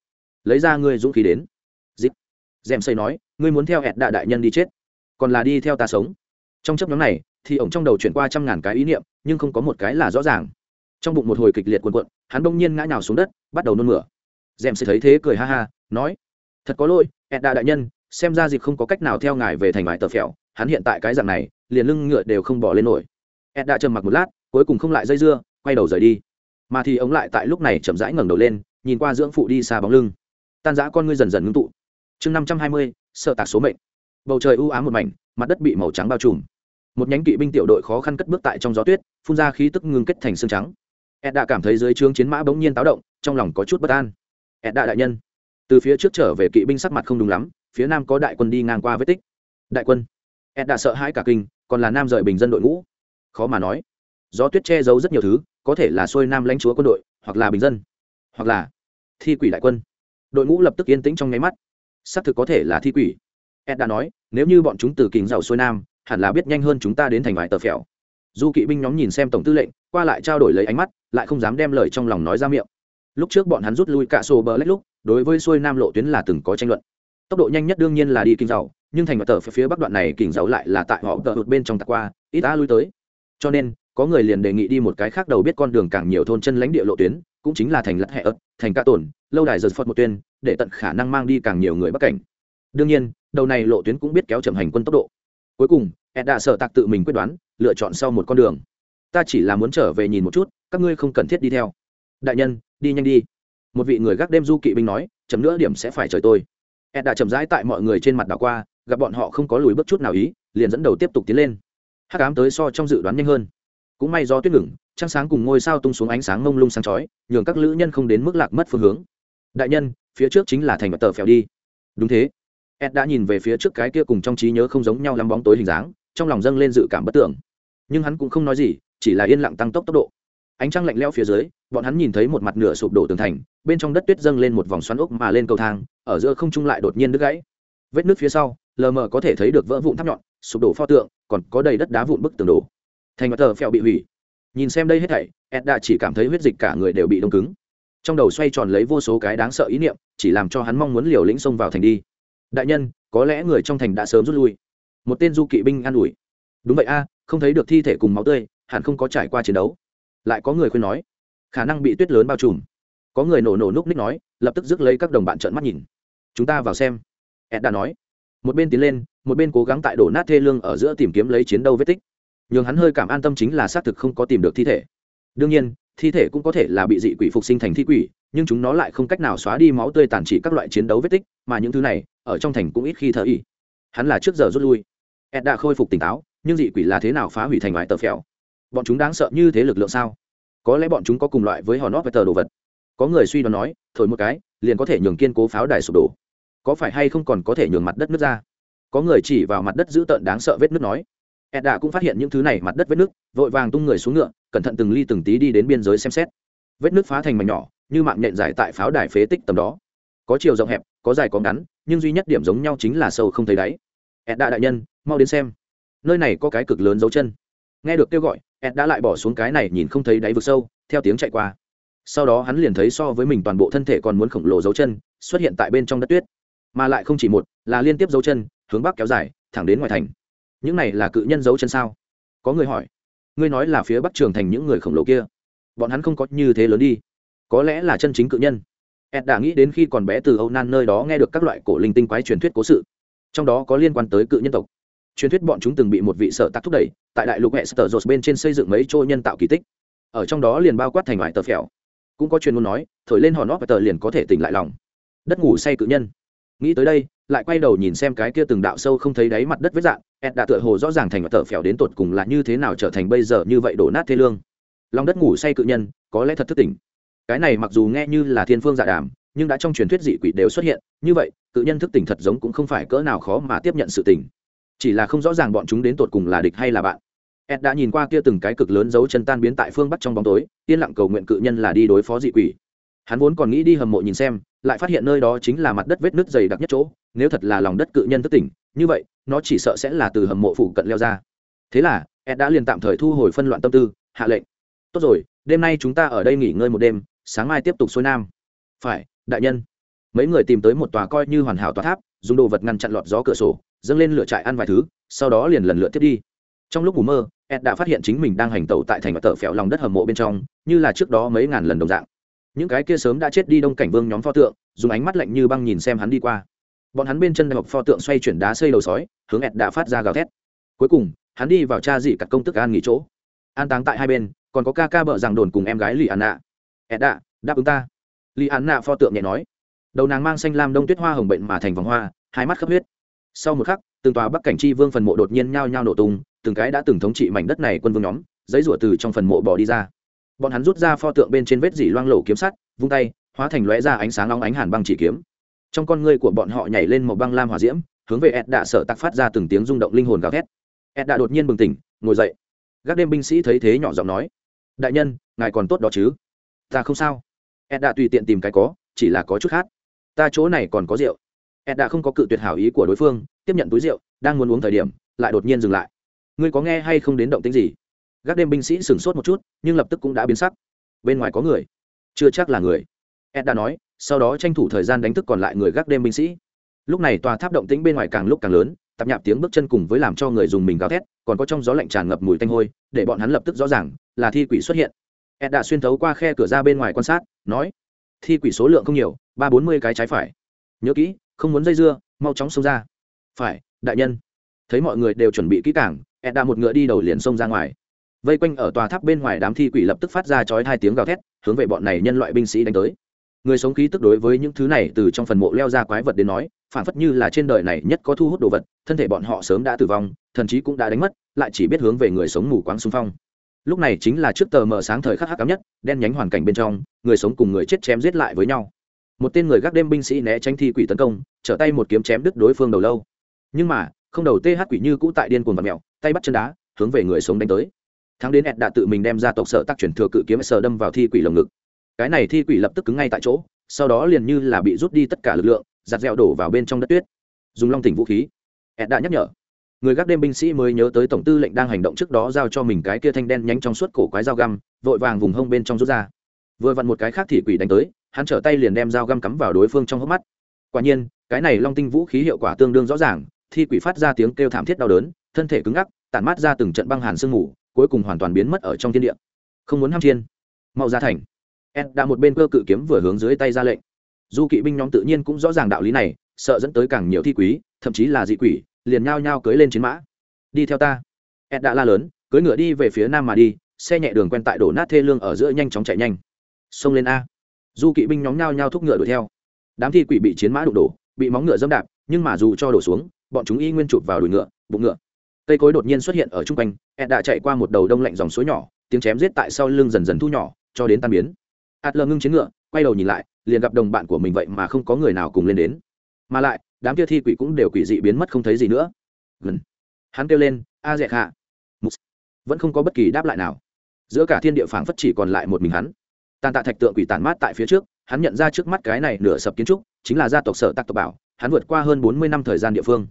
lấy ra ngươi dũng khí đến. Dịp dèm xây nói, ngươi muốn theo hẹn đạ đại nhân đi chết, còn là đi theo ta sống. Trong chấp nhóm này, thì ổng trong đầu chuyển qua trăm ngàn cái ý niệm, nhưng không có một cái là rõ ràng. Trong bụng một hồi kịch liệt cuộn cuộn, hắn bỗng nhiên ngã nhào xuống đất, bắt đầu nôn mửa. Dèm xây thấy thế cười ha ha, nói, thật có lỗi hẹn đạ đại nhân, xem ra dịp không có cách nào theo ngài về thành vải tờ phèo, hắn hiện tại cái dạng này, liền lưng ngựa đều không bỏ lên nổi. Ed đã trầm mặc một lát, cuối cùng không lại dây dưa, quay đầu rời đi. Mà thì ống lại tại lúc này chậm rãi ngẩng đầu lên, nhìn qua dưỡng phụ đi xa bóng lưng tan giã con ngươi dần dần ngưng tụ. Chương năm trăm hai mươi, sợ tạc số mệnh. Bầu trời u ám một mảnh, mặt đất bị màu trắng bao trùm. Một nhánh kỵ binh tiểu đội khó khăn cất bước tại trong gió tuyết, phun ra khí tức ngưng kết thành xương trắng. Ed đã cảm thấy dưới trướng chiến mã bỗng nhiên táo động, trong lòng có chút bất an. Ed đã đại nhân. Từ phía trước trở về kỵ binh sắc mặt không đúng lắm, phía nam có đại quân đi ngang qua vết tích. Đại quân. Ed đã sợ hãi cả kinh, còn là nam rời bình dân đội ngũ. Khó mà nói. Gió tuyết che giấu rất nhiều thứ, có thể là xuôi nam lãnh chúa quân đội, hoặc là bình dân. Hoặc là thi quỷ đại quân đội ngũ lập tức yên tĩnh trong nháy mắt. Xác thực có thể là thi quỷ. Ed đã nói, nếu như bọn chúng từ kính giàu xuôi nam, hẳn là biết nhanh hơn chúng ta đến thành vài tờ phèo. Du kỵ binh nhóm nhìn xem tổng tư lệnh, qua lại trao đổi lấy ánh mắt, lại không dám đem lời trong lòng nói ra miệng. Lúc trước bọn hắn rút lui cả sổ bờ lách lúc, đối với xuôi nam lộ tuyến là từng có tranh luận. Tốc độ nhanh nhất đương nhiên là đi kinh giàu nhưng thành và tờ phía bắc đoạn này kinh giàu lại là tại họ tờ bên trong tạc qua, ít ta lui tới. Cho nên, có người liền đề nghị đi một cái khác đầu biết con đường càng nhiều thôn chân lãnh địa lộ tuyến cũng chính là thành lật hẹ ớt, thành ca tổn, lâu đài giờ phật một tuyên, để tận khả năng mang đi càng nhiều người bắc cảnh. Đương nhiên, đầu này lộ tuyến cũng biết kéo chậm hành quân tốc độ. Cuối cùng ed đã sợ tạc tự mình quyết đoán, lựa chọn sau một con đường. Ta chỉ là muốn trở về nhìn một chút, các ngươi không cần thiết đi theo. Đại nhân, đi nhanh đi. Một vị người gác đêm du kỵ binh nói chấm nữa điểm sẽ phải trời tôi. Ed đã chậm rãi tại mọi người trên mặt đảo qua, gặp bọn họ không có lùi bước chút nào ý, liền dẫn đầu tiếp tục tiến lên. Hát cám tới so trong dự đoán nhanh hơn cũng may do tuyết ngừng, trăng sáng cùng ngôi sao tung xuống ánh sáng mông lung sáng chói, nhường các lữ nhân không đến mức lạc mất phương hướng. Đại nhân, phía trước chính là thành và tờ phèo đi. Đúng thế. Ed đã nhìn về phía trước cái kia cùng trong trí nhớ không giống nhau lắm bóng tối hình dáng, trong lòng dâng lên dự cảm bất tưởng. Nhưng hắn cũng không nói gì, chỉ là yên lặng tăng tốc tốc độ. Ánh trăng lạnh lẽo phía dưới, bọn hắn nhìn thấy một mặt nửa sụp đổ tường thành, bên trong đất tuyết dâng lên một vòng xoắn ốc mà lên cầu thang, ở giữa không trung lại đột nhiên đứt gãy. Vết nước phía sau, lờ mờ có thể thấy được vỡ vụn tháp nhọn, sụp đổ pho tượng, còn có đầy đất đá vụn bức tường đổ thành mặt tờ phèo bị hủy. Nhìn xem đây hết thảy, ed đã chỉ cảm thấy huyết dịch cả người đều bị đông cứng. Trong đầu xoay tròn lấy vô số cái đáng sợ ý niệm, chỉ làm cho hắn mong muốn liều lĩnh xông vào thành đi. Đại nhân, có lẽ người trong thành đã sớm rút lui. Một tên du kỵ binh an ủi. Đúng vậy a, không thấy được thi thể cùng máu tươi, hẳn không có trải qua chiến đấu. Lại có người khuyên nói, khả năng bị tuyết lớn bao trùm. Có người nổ nổ núc ních nói, lập tức rước lấy các đồng bạn trợn mắt nhìn. Chúng ta vào xem. Ed đã nói. Một bên tiến lên, một bên cố gắng tại đổ nát thê lương ở giữa tìm kiếm lấy chiến đấu vết tích nhường hắn hơi cảm an tâm chính là xác thực không có tìm được thi thể. Đương nhiên, thi thể cũng có thể là bị dị quỷ phục sinh thành thi quỷ, nhưng chúng nó lại không cách nào xóa đi máu tươi tàn trị các loại chiến đấu vết tích, mà những thứ này, ở trong thành cũng ít khi thợ ý hắn là trước giờ rút lui. Ed đã khôi phục tỉnh táo, nhưng dị quỷ là thế nào phá hủy thành ngoài tờ phèo? Bọn chúng đáng sợ như thế lực lượng sao? Có lẽ bọn chúng có cùng loại với hòn nót với tờ đồ vật. Có người suy đoán nói, thổi một cái, liền có thể nhường kiên cố pháo đài sụp đổ. Có phải hay không còn có thể nhường mặt đất nước ra? Có người chỉ vào mặt đất dữ tợn đáng sợ vết nước nói ed đã cũng phát hiện những thứ này mặt đất vết nước, vội vàng tung người xuống ngựa, cẩn thận từng ly từng tí đi đến biên giới xem xét. Vết nước phá thành mảnh nhỏ, như mạng nhện dài tại pháo đài phế tích tầm đó. Có chiều rộng hẹp, có dài có ngắn, nhưng duy nhất điểm giống nhau chính là sâu không thấy đáy. Ed đã đại nhân, mau đến xem. Nơi này có cái cực lớn dấu chân. Nghe được kêu gọi ed đã lại bỏ xuống cái này nhìn không thấy đáy vực sâu, theo tiếng chạy qua. Sau đó hắn liền thấy so với mình toàn bộ thân thể còn muốn khổng lồ dấu chân, xuất hiện tại bên trong đất tuyết. Mà lại không chỉ một, là liên tiếp dấu chân, hướng bắc kéo dài, thẳng đến ngoài thành những này là cự nhân giấu chân sao? Có người hỏi. Ngươi nói là phía bắc trường thành những người khổng lồ kia. Bọn hắn không có như thế lớn đi. Có lẽ là chân chính cự nhân. Ed đã nghĩ đến khi còn bé từ âu nan nơi đó nghe được các loại cổ linh tinh quái truyền thuyết cố sự. Trong đó có liên quan tới cự nhân tộc. Truyền thuyết bọn chúng từng bị một vị sở tắc thúc đẩy, tại đại lục hệ sở dột bên trên xây dựng mấy chỗ nhân tạo kỳ tích. Ở trong đó liền bao quát thành ngoại tờ phèo. Cũng có truyền ngôn nói, thổi lên hòn nót và tờ liền có thể tỉnh lại lòng. Đất ngủ say cự nhân. Nghĩ tới đây lại quay đầu nhìn xem cái kia từng đạo sâu không thấy đáy mặt đất vết dạng, ed đã tựa hồ rõ ràng thành và tờ phèo đến tột cùng là như thế nào trở thành bây giờ như vậy đổ nát thế lương. Lòng đất ngủ say cự nhân, có lẽ thật thức tỉnh. Cái này mặc dù nghe như là thiên phương dạ đàm, nhưng đã trong truyền thuyết dị quỷ đều xuất hiện, như vậy, cự nhân thức tỉnh thật giống cũng không phải cỡ nào khó mà tiếp nhận sự tỉnh. Chỉ là không rõ ràng bọn chúng đến tột cùng là địch hay là bạn. Ed đã nhìn qua kia từng cái cực lớn dấu chân tan biến tại phương bắc trong bóng tối, yên lặng cầu nguyện cự nhân là đi đối phó dị quỷ. Hắn vốn còn nghĩ đi hầm mộ nhìn xem, lại phát hiện nơi đó chính là mặt đất vết nứt dày đặc nhất chỗ nếu thật là lòng đất cự nhân thức tỉnh, như vậy, nó chỉ sợ sẽ là từ hầm mộ phụ cận leo ra. Thế là, ed đã liền tạm thời thu hồi phân loạn tâm tư, hạ lệnh. Tốt rồi, đêm nay chúng ta ở đây nghỉ ngơi một đêm, sáng mai tiếp tục xuôi nam. Phải, đại nhân. Mấy người tìm tới một tòa coi như hoàn hảo tòa tháp, dùng đồ vật ngăn chặn lọt gió cửa sổ, dâng lên lửa trại ăn vài thứ, sau đó liền lần lượt tiếp đi. Trong lúc ngủ mơ, ed đã phát hiện chính mình đang hành tẩu tại thành và tờ phèo lòng đất hầm mộ bên trong, như là trước đó mấy ngàn lần đồng dạng. Những cái kia sớm đã chết đi đông cảnh vương nhóm pho tượng, dùng ánh mắt lạnh như băng nhìn xem hắn đi qua bọn hắn bên chân đại học pho tượng xoay chuyển đá xây đầu sói, hướng ẹt đã phát ra gào thét. Cuối cùng, hắn đi vào cha dị cặt công tức an nghỉ chỗ. An táng tại hai bên, còn có ca ca bợ rằng đồn cùng em gái lì an nạ. Ẹt đã, đáp ứng ta. Lì an nạ pho tượng nhẹ nói. Đầu nàng mang xanh lam đông tuyết hoa hồng bệnh mà thành vòng hoa, hai mắt khắp huyết. Sau một khắc, từng tòa bắc cảnh chi vương phần mộ đột nhiên nhao nhao nổ tung, từng cái đã từng thống trị mảnh đất này quân vương nhóm, giấy rủa từ trong phần mộ bỏ đi ra. Bọn hắn rút ra pho tượng bên trên vết dỉ loang lổ kiếm sắt, vung tay, hóa thành lóe ra ánh sáng long ánh hàn băng chỉ kiếm trong con ngươi của bọn họ nhảy lên một băng lam hỏa diễm, hướng về ed đạ sợ tặc phát ra từng tiếng rung động linh hồn gào thét. Ed đạ đột nhiên bừng tỉnh, ngồi dậy. Gác đêm binh sĩ thấy thế nhỏ giọng nói, đại nhân, ngài còn tốt đó chứ? Ta không sao. Ed đạ tùy tiện tìm cái có, chỉ là có chút khác ta chỗ này còn có rượu. Ed đã không có cự tuyệt hảo ý của đối phương, tiếp nhận túi rượu, đang muốn uống thời điểm, lại đột nhiên dừng lại. Ngươi có nghe hay không đến động tính gì? Gác đêm binh sĩ sửng sốt một chút, nhưng lập tức cũng đã biến sắc. Bên ngoài có người. Chưa chắc là người. Ed đã nói sau đó tranh thủ thời gian đánh thức còn lại người gác đêm binh sĩ. Lúc này tòa tháp động tĩnh bên ngoài càng lúc càng lớn, tạp nhạp tiếng bước chân cùng với làm cho người dùng mình gào thét, còn có trong gió lạnh tràn ngập mùi tanh hôi, để bọn hắn lập tức rõ ràng là thi quỷ xuất hiện. Ed đã xuyên thấu qua khe cửa ra bên ngoài quan sát, nói, thi quỷ số lượng không nhiều, ba bốn mươi cái trái phải. Nhớ kỹ, không muốn dây dưa, mau chóng xông ra. Phải, đại nhân. Thấy mọi người đều chuẩn bị kỹ cảng ed đã một ngựa đi đầu liền xông ra ngoài. Vây quanh ở tòa tháp bên ngoài đám thi quỷ lập tức phát ra chói hai tiếng gào thét, hướng về bọn này nhân loại binh sĩ đánh tới người sống khí tức đối với những thứ này từ trong phần mộ leo ra quái vật đến nói, phản phất như là trên đời này nhất có thu hút đồ vật, thân thể bọn họ sớm đã tử vong, thần chí cũng đã đánh mất, lại chỉ biết hướng về người sống mù quáng xung phong. Lúc này chính là trước tờ mở sáng thời khắc hắc cám nhất, đen nhánh hoàn cảnh bên trong, người sống cùng người chết chém giết lại với nhau. Một tên người gác đêm binh sĩ né tránh thi quỷ tấn công, trở tay một kiếm chém đứt đối phương đầu lâu. Nhưng mà, không đầu th quỷ như cũ tại điên cuồng và mèo, tay bắt chân đá, hướng về người sống đánh tới. Thắng đến ed đã tự mình đem ra tộc sở tác chuyển thừa cự kiếm sở đâm vào thi quỷ lồng ngực cái này thi quỷ lập tức cứng ngay tại chỗ, sau đó liền như là bị rút đi tất cả lực lượng, giặt dẹo đổ vào bên trong đất tuyết. Dùng long tỉnh vũ khí. Ed đã nhắc nhở. Người gác đêm binh sĩ mới nhớ tới tổng tư lệnh đang hành động trước đó giao cho mình cái kia thanh đen nhánh trong suốt cổ quái dao găm, vội vàng vùng hông bên trong rút ra. Vừa vặn một cái khác thì quỷ đánh tới, hắn trở tay liền đem dao găm cắm vào đối phương trong hốc mắt. Quả nhiên, cái này long tinh vũ khí hiệu quả tương đương rõ ràng, thi quỷ phát ra tiếng kêu thảm thiết đau đớn, thân thể cứng ngắc, tản mát ra từng trận băng hàn sương mù, cuối cùng hoàn toàn biến mất ở trong thiên địa. Không muốn ham chiên. Mau ra thành ed đã một bên cơ cự kiếm vừa hướng dưới tay ra lệnh. Du kỵ binh nhóm tự nhiên cũng rõ ràng đạo lý này, sợ dẫn tới càng nhiều thi quý, thậm chí là dị quỷ, liền nhao nhao cưới lên chiến mã. Đi theo ta. Ed đã la lớn cưới ngựa đi về phía nam mà đi, xe nhẹ đường quen tại đổ nát thê lương ở giữa nhanh chóng chạy nhanh. Xông lên a. Du kỵ binh nhóm nhao nhao thúc ngựa đuổi theo. Đám thi quỷ bị chiến mã đụng đổ, bị móng ngựa dẫm đạp, nhưng mà dù cho đổ xuống, bọn chúng y nguyên chụp vào đùi ngựa, bụng ngựa. Cây cối đột nhiên xuất hiện ở chung quanh, ed đã chạy qua một đầu đông lạnh dòng suối nhỏ, tiếng chém giết tại sau lưng dần dần thu nhỏ, cho đến tan biến ạt lờ ngưng chiến ngựa, quay đầu nhìn lại, liền gặp đồng bạn của mình vậy mà không có người nào cùng lên đến. Mà lại, đám kia thi quỷ cũng đều quỷ dị biến mất không thấy gì nữa. Gần hắn kêu lên, a dạ dẹt hạ vẫn không có bất kỳ đáp lại nào. Giữa cả thiên địa phảng phất chỉ còn lại một mình hắn. Tàn tạ thạch tượng quỷ tàn mát tại phía trước, hắn nhận ra trước mắt cái này nửa sập kiến trúc, chính là gia tộc sở tạc tộc bảo, hắn vượt qua hơn bốn mươi năm thời gian địa phương.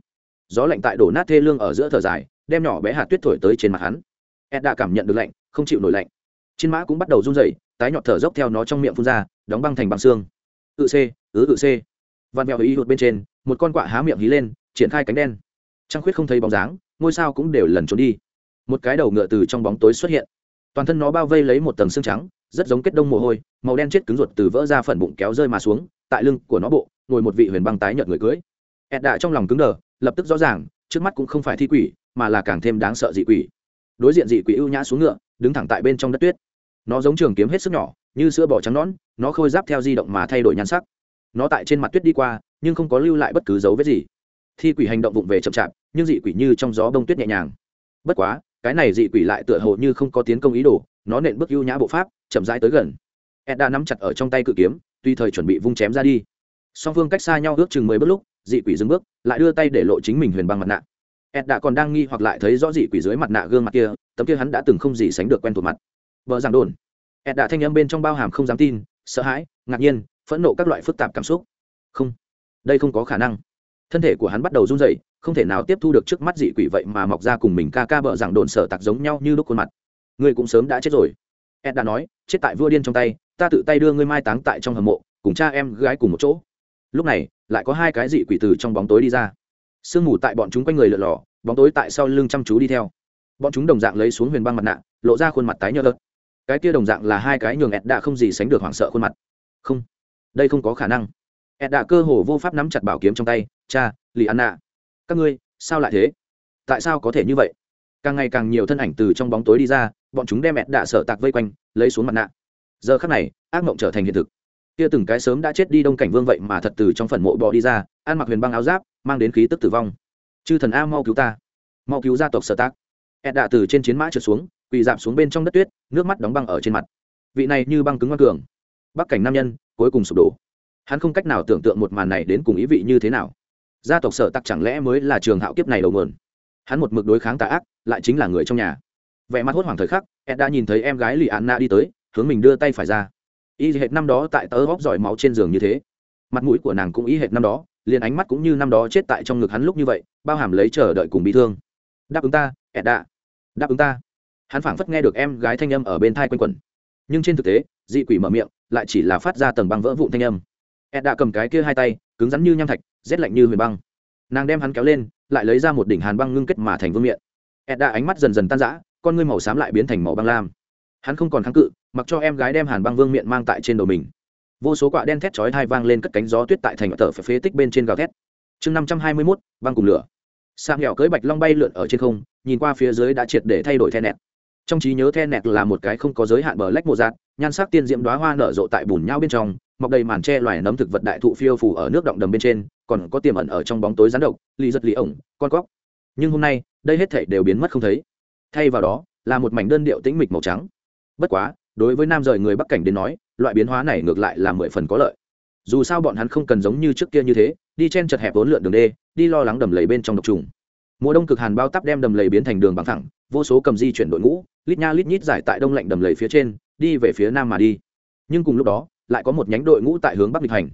Gió lạnh tại đổ nát thê lương ở giữa thở dài, đem nhỏ bé hạt tuyết thổi tới trên mặt hắn. Ed đã cảm nhận được lạnh, không chịu nổi lạnh. Trên mã cũng bắt đầu run rẩy tái nhọt thở dốc theo nó trong miệng phun ra, đóng băng thành bằng xương. Tự c ứ tự c văn mèo ý hụt bên trên, một con quạ há miệng hí lên, triển khai cánh đen. Trăng khuyết không thấy bóng dáng, ngôi sao cũng đều lần trốn đi. Một cái đầu ngựa từ trong bóng tối xuất hiện. Toàn thân nó bao vây lấy một tầng xương trắng, rất giống kết đông mồ hôi, màu đen chết cứng ruột từ vỡ ra phần bụng kéo rơi mà xuống, tại lưng của nó bộ, ngồi một vị huyền băng tái nhợt người cưới. Ẹt đạ trong lòng cứng đờ, lập tức rõ ràng, trước mắt cũng không phải thi quỷ, mà là càng thêm đáng sợ dị quỷ. Đối diện dị quỷ ưu nhã xuống ngựa, đứng thẳng tại bên trong đất tuyết nó giống trường kiếm hết sức nhỏ, như sữa bò trắng nón nó khôi giáp theo di động mà thay đổi nhan sắc. Nó tại trên mặt tuyết đi qua, nhưng không có lưu lại bất cứ dấu vết gì. Thi quỷ hành động vụng về chậm chạp, nhưng dị quỷ như trong gió bông tuyết nhẹ nhàng. Bất quá, cái này dị quỷ lại tựa hồ như không có tiến công ý đồ, nó nện bước ưu nhã bộ pháp, chậm rãi tới gần. Ed đã nắm chặt ở trong tay cự kiếm tuy thời chuẩn bị vung chém ra đi. Song phương cách xa nhau ước chừng mười bước lúc, dị quỷ dừng bước, lại đưa tay để lộ chính mình huyền băng mặt nạ. Ed đã còn đang nghi hoặc lại thấy rõ dị quỷ dưới mặt nạ gương mặt kia, tấm kia hắn đã từng không gì sánh được quen thuộc mặt vợ giảng đồn. Ed đã thanh âm bên trong bao hàm không dám tin, sợ hãi, ngạc nhiên, phẫn nộ các loại phức tạp cảm xúc. Không, đây không có khả năng. Thân thể của hắn bắt đầu run rẩy, không thể nào tiếp thu được trước mắt dị quỷ vậy mà mọc ra cùng mình ca ca vợ giảng đồn sở tặc giống nhau như lúc khuôn mặt. Ngươi cũng sớm đã chết rồi. Ed đã nói, chết tại vua điên trong tay, ta tự tay đưa ngươi mai táng tại trong hầm mộ, cùng cha em gái cùng một chỗ. Lúc này, lại có hai cái dị quỷ từ trong bóng tối đi ra. Sương mù tại bọn chúng quanh người lượn lò, bóng tối tại sau lưng chăm chú đi theo. Bọn chúng đồng dạng lấy xuống huyền băng mặt nạ, lộ ra khuôn mặt tái nhợt cái kia đồng dạng là hai cái nhường ed đã không gì sánh được hoảng sợ khuôn mặt. Không, đây không có khả năng. Ed đã cơ hồ vô pháp nắm chặt bảo kiếm trong tay. Cha lì an nạ các ngươi, sao lại thế? Tại sao có thể như vậy? Càng ngày càng nhiều thân ảnh từ trong bóng tối đi ra, bọn chúng đem ed đã sợ tạc vây quanh, lấy xuống mặt nạ. Giờ khắc này, ác mộng trở thành hiện thực. Kia từng cái sớm đã chết đi đông cảnh vương vậy mà thật từ trong phần mộ bò đi ra, ăn mặc huyền băng áo giáp, mang đến khí tức tử vong. Chư thần a mau cứu ta. Mau cứu gia tộc sở tác ed đã từ trên chiến mã trượt xuống quỳ dạp xuống bên trong đất tuyết, nước mắt đóng băng ở trên mặt. Vị này như băng cứng ngoan cường, bắc cảnh nam nhân, cuối cùng sụp đổ. Hắn không cách nào tưởng tượng một màn này đến cùng ý vị như thế nào. Gia tộc sở tắc chẳng lẽ mới là trường hạo kiếp này đầu nguồn? Hắn một mực đối kháng tà ác, lại chính là người trong nhà. Vẻ mặt hốt hoảng thời khắc, ed đã nhìn thấy em gái lì anna đi tới, hướng mình đưa tay phải ra. Y hệt năm đó tại tớ góp giỏi máu trên giường như thế. Mặt mũi của nàng cũng y hệt năm đó, liền ánh mắt cũng như năm đó chết tại trong ngực hắn lúc như vậy, bao hàm lấy chờ đợi cùng bị thương. Đáp ứng ta, ed đã. Đáp ứng ta hắn phảng phất nghe được em gái thanh âm ở bên thai quanh quẩn. Nhưng trên thực tế, dị quỷ mở miệng, lại chỉ là phát ra tầng băng vỡ vụn thanh âm. Ed đã cầm cái kia hai tay, cứng rắn như nham thạch, rét lạnh như huyền băng. Nàng đem hắn kéo lên, lại lấy ra một đỉnh hàn băng ngưng kết mà thành vương miệng. ed đã ánh mắt dần dần tan rã, con ngươi màu xám lại biến thành màu băng lam. Hắn không còn kháng cự, mặc cho em gái đem hàn băng vương miệng mang tại trên đầu mình. Vô số quạ đen thét chói hai vang lên cất cánh gió tuyết tại thành tờ phải phế tích bên trên gào thét. Chương năm trăm hai mươi mốt, băng cùng lửa. Sang hẹo cưới bạch long bay lượn ở trên không, nhìn qua phía dưới đã triệt để thay đổi the nẹt trong trí nhớ the nẹt là một cái không có giới hạn bờ lách mộ dạng nhan sắc tiên diễm đoá hoa nở rộ tại bùn nhau bên trong, mọc đầy màn tre loài nấm thực vật đại thụ phiêu phủ ở nước động đầm bên trên, còn có tiềm ẩn ở trong bóng tối rán độc, lì giật lì ổng, con cóc. Nhưng hôm nay, đây hết thể đều biến mất không thấy. Thay vào đó, là một mảnh đơn điệu tĩnh mịch màu trắng. Bất quá, đối với nam rời người bắc cảnh đến nói, loại biến hóa này ngược lại là mười phần có lợi. Dù sao bọn hắn không cần giống như trước kia như thế, đi chen chật hẹp vốn lượn đường đê, đi lo lắng đầm lầy bên trong độc trùng. Mùa đông cực hàn bao tắp đem đầm lầy biến thành đường bằng thẳng vô số cầm di chuyển đội ngũ, lít nha lít nhít giải tại đông lạnh đầm lầy phía trên, đi về phía nam mà đi. Nhưng cùng lúc đó, lại có một nhánh đội ngũ tại hướng bắc địch hành.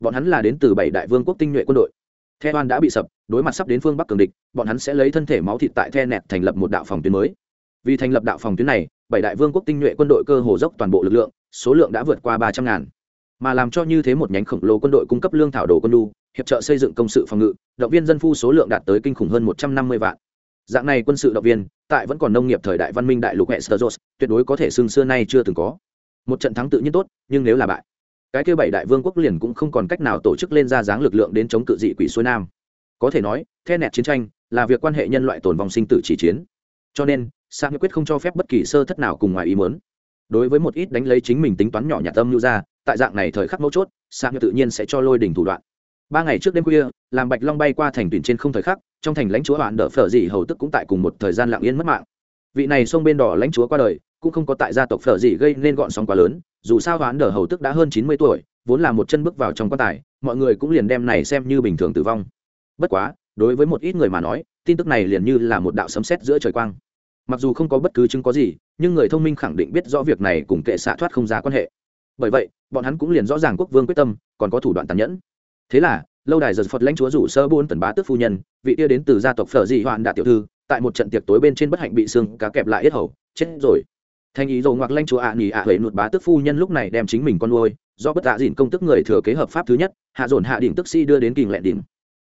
Bọn hắn là đến từ bảy đại vương quốc tinh nhuệ quân đội. The oan đã bị sập, đối mặt sắp đến phương bắc cường địch, bọn hắn sẽ lấy thân thể máu thịt tại the nẹt thành lập một đạo phòng tuyến mới. Vì thành lập đạo phòng tuyến này, bảy đại vương quốc tinh nhuệ quân đội cơ hồ dốc toàn bộ lực lượng, số lượng đã vượt qua ba trăm ngàn. Mà làm cho như thế một nhánh khổng lồ quân đội cung cấp lương thảo đồ quân đu hiệp trợ xây dựng công sự phòng ngự, động viên dân phu số lượng đạt tới kinh khủng hơn một trăm năm mươi vạn dạng này quân sự động viên tại vẫn còn nông nghiệp thời đại văn minh đại lục Westeros, tuyệt đối có thể xưng xưa nay chưa từng có. Một trận thắng tự nhiên tốt nhưng nếu là bại cái kia bảy đại vương quốc liền cũng không còn cách nào tổ chức lên ra dáng lực lượng đến chống cự dị quỷ xuôi nam. Có thể nói the nẹt chiến tranh là việc quan hệ nhân loại tồn vong sinh tử chỉ chiến. Cho nên sang quyết không cho phép bất kỳ sơ thất nào cùng ngoài ý muốn. Đối với một ít đánh lấy chính mình tính toán nhỏ nhặt tâm lưu ra tại dạng này thời khắc mấu chốt sang tự nhiên sẽ cho lôi đỉnh thủ đoạn. Ba ngày trước đêm khuya làm bạch long bay qua thành tuyển trên không thời khắc trong thành lãnh chúa hoạn đỡ phở dị hầu tức cũng tại cùng một thời gian lặng yên mất mạng. Vị này sông bên đỏ lãnh chúa qua đời, cũng không có tại gia tộc phở dị gây nên gọn sóng quá lớn, dù sao hoạn đỡ hầu tức đã hơn chín mươi tuổi, vốn là một chân bước vào trong quan tài, mọi người cũng liền đem này xem như bình thường tử vong. Bất quá, đối với một ít người mà nói, tin tức này liền như là một đạo sấm sét giữa trời quang. Mặc dù không có bất cứ chứng có gì, nhưng người thông minh khẳng định biết rõ việc này cùng kệ xạ thoát không ra quan hệ. Bởi vậy, bọn hắn cũng liền rõ ràng quốc vương quyết tâm, còn có thủ đoạn tàn nhẫn. Thế là lâu đài giật phật lãnh chúa rủ sơ buôn tần bá tước phu nhân, vị kia đến từ gia tộc phở dị hoạn đạ tiểu thư, tại một trận tiệc tối bên trên bất hạnh bị xương cá kẹp lại yết hầu, chết rồi. Thanh ý dầu ngoặc lãnh chúa ạ nghỉ ạ huệ nụt bá tước phu nhân lúc này đem chính mình con nuôi, do bất tạ dịn công tức người thừa kế hợp pháp thứ nhất, hạ dồn hạ đỉnh tức si đưa đến kình lẹn đỉnh.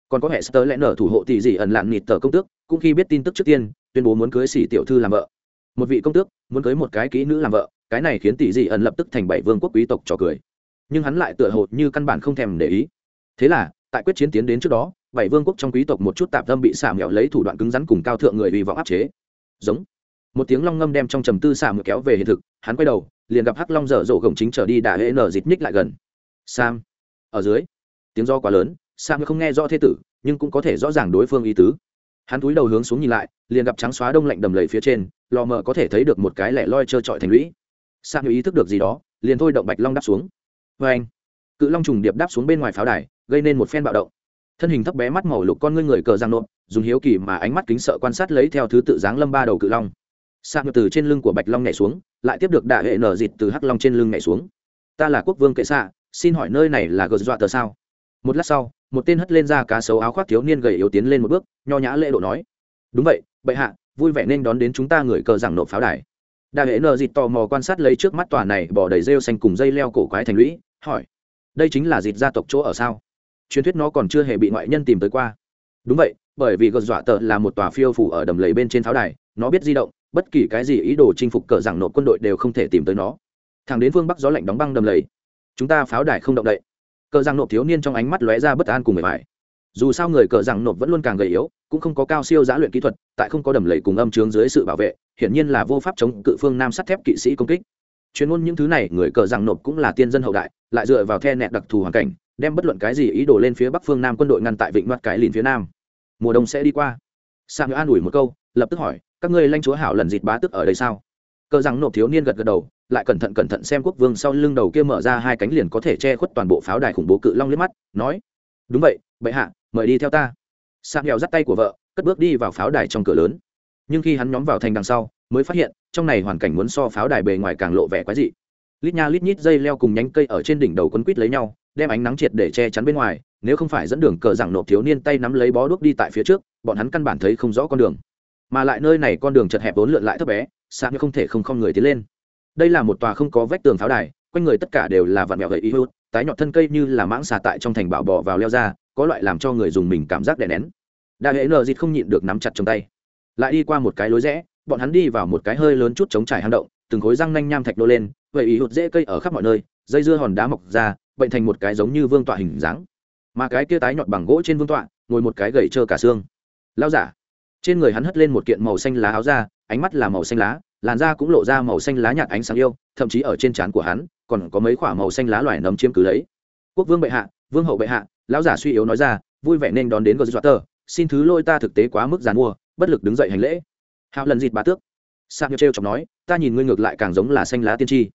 Còn có hệ sơ lẽ nở thủ hộ tỷ dị ẩn lạn nịt tờ công tước, cũng khi biết tin tức trước tiên, tuyên bố muốn cưới xỉ tiểu thư làm vợ. Một vị công tước, muốn cưới một cái kỹ nữ làm vợ, cái này khiến tỷ dị ẩn lập tức thành bảy vương quốc quý tộc trò cười. Nhưng hắn lại tựa hồ như căn bản không thèm để ý. Thế là tại quyết chiến tiến đến trước đó, bảy vương quốc trong quý tộc một chút tạp tâm bị xả mẹo lấy thủ đoạn cứng rắn cùng cao thượng người hy vọng áp chế. Giống. Một tiếng long ngâm đem trong trầm tư xả mẹo kéo về hiện thực, hắn quay đầu, liền gặp hắc long dở dộ gồng chính trở đi đà hệ nở dịt ních lại gần. Sam. Ở dưới. Tiếng do quá lớn, sam không nghe rõ thế tử, nhưng cũng có thể rõ ràng đối phương ý tứ. Hắn túi đầu hướng xuống nhìn lại, liền gặp trắng xóa đông lạnh đầm lầy phía trên, lò mờ có thể thấy được một cái lẻ loi trơ trọi thành lũy. Sam ý thức được gì đó, liền thôi động bạch long đáp xuống. Vê anh cự long trùng điệp đáp xuống bên ngoài pháo đài gây nên một phen bạo động. Thân hình thấp bé mắt màu lục con ngươi người cờ giang nộp, dùng hiếu kỳ mà ánh mắt kính sợ quan sát lấy theo thứ tự dáng lâm ba đầu cự long. Sạc từ trên lưng của bạch long nhảy xuống, lại tiếp được đại hệ nở dịt từ hắc long trên lưng nhảy xuống. Ta là quốc vương kệ xạ, xin hỏi nơi này là gờ dọa tờ sao? Một lát sau, một tên hất lên ra cá sấu áo khoác thiếu niên gầy yếu tiến lên một bước, nho nhã lễ độ nói. Đúng vậy, bệ hạ, vui vẻ nên đón đến chúng ta người cờ giảng nộp pháo đài. Đại hệ nở dịt tò mò quan sát lấy trước mắt tòa này, bỏ đầy rêu xanh cùng dây leo cổ quái thành lũy, hỏi. Đây chính là dịt gia tộc chỗ ở sao? Truyền thuyết nó còn chưa hề bị ngoại nhân tìm tới qua. Đúng vậy, bởi vì gờ dọa tờ là một tòa phiêu phủ ở đầm lầy bên trên pháo đài, nó biết di động, bất kỳ cái gì ý đồ chinh phục cờ giảng nộp quân đội đều không thể tìm tới nó. Thẳng đến phương bắc gió lạnh đóng băng đầm lầy, chúng ta pháo đài không động đậy. Cờ giảng nộp thiếu niên trong ánh mắt lóe ra bất an cùng người phải dù sao người cờ giảng nộp vẫn luôn càng gầy yếu, cũng không có cao siêu giã luyện kỹ thuật, tại không có đầm lầy cùng âm trướng dưới sự bảo vệ, hiển nhiên là vô pháp chống cự phương nam sắt thép kỵ sĩ công kích. Chuyên môn những thứ này, người cờ giảng nộp cũng là tiên dân hậu đại, lại dựa vào the nẹt đặc thù hoàn cảnh đem bất luận cái gì ý đồ lên phía bắc phương nam quân đội ngăn tại vịnh mặt cái lìn phía nam. Mùa đông sẽ đi qua. Sang an ủi một câu, lập tức hỏi, các ngươi lanh chúa hảo lần dịt bá tức ở đây sao? Cờ rằng nộp thiếu niên gật gật đầu, lại cẩn thận cẩn thận xem quốc vương sau lưng đầu kia mở ra hai cánh liền có thể che khuất toàn bộ pháo đài khủng bố cự long liếc mắt, nói, đúng vậy, bệ hạ, mời đi theo ta. Sang nghèo dắt tay của vợ, cất bước đi vào pháo đài trong cửa lớn. Nhưng khi hắn nhóm vào thành đằng sau, mới phát hiện, trong này hoàn cảnh muốn so pháo đài bề ngoài càng lộ vẻ quái dị. Lít nha lít nhít dây leo cùng nhánh cây ở trên đỉnh đầu quấn quít lấy nhau đem ánh nắng triệt để che chắn bên ngoài, nếu không phải dẫn đường cờ rằng nộp thiếu niên tay nắm lấy bó đuốc đi tại phía trước, bọn hắn căn bản thấy không rõ con đường. Mà lại nơi này con đường chật hẹp vốn lượn lại thấp bé xa như không thể không không người tiến lên. Đây là một tòa không có vách tường pháo đài, quanh người tất cả đều là vạn mẹo gậy y tái nhọt thân cây như là mãng xà tại trong thành bảo bò vào leo ra, có loại làm cho người dùng mình cảm giác đè nén. Đại hệ nờ dịt không nhịn được nắm chặt trong tay. Lại đi qua một cái lối rẽ, bọn hắn đi vào một cái hơi lớn chút chống trải hang động, từng khối răng nanh nham thạch đô lên, vậy ý hụt dễ cây ở khắp mọi nơi, dây dưa hòn đá mọc ra bệnh thành một cái giống như vương tọa hình dáng. Mà cái kia tái nhọt bằng gỗ trên vương tọa ngồi một cái gậy trơ cả xương. Lao giả trên người hắn hất lên một kiện màu xanh lá áo da, ánh mắt là màu xanh lá làn da cũng lộ ra màu xanh lá nhạt ánh sáng yêu thậm chí ở trên trán của hắn còn có mấy khoả màu xanh lá loài nấm chiếm cứ lấy. Quốc vương bệ hạ vương hậu bệ hạ lão giả suy yếu nói ra vui vẻ nên đón đến gờ dọa tờ xin thứ lôi ta thực tế quá mức giàn mua bất lực đứng dậy hành lễ. Hạo lần dịt bà tước. Sạc như trêu chọc nói ta nhìn ngươi ngược lại càng giống là xanh lá tiên tri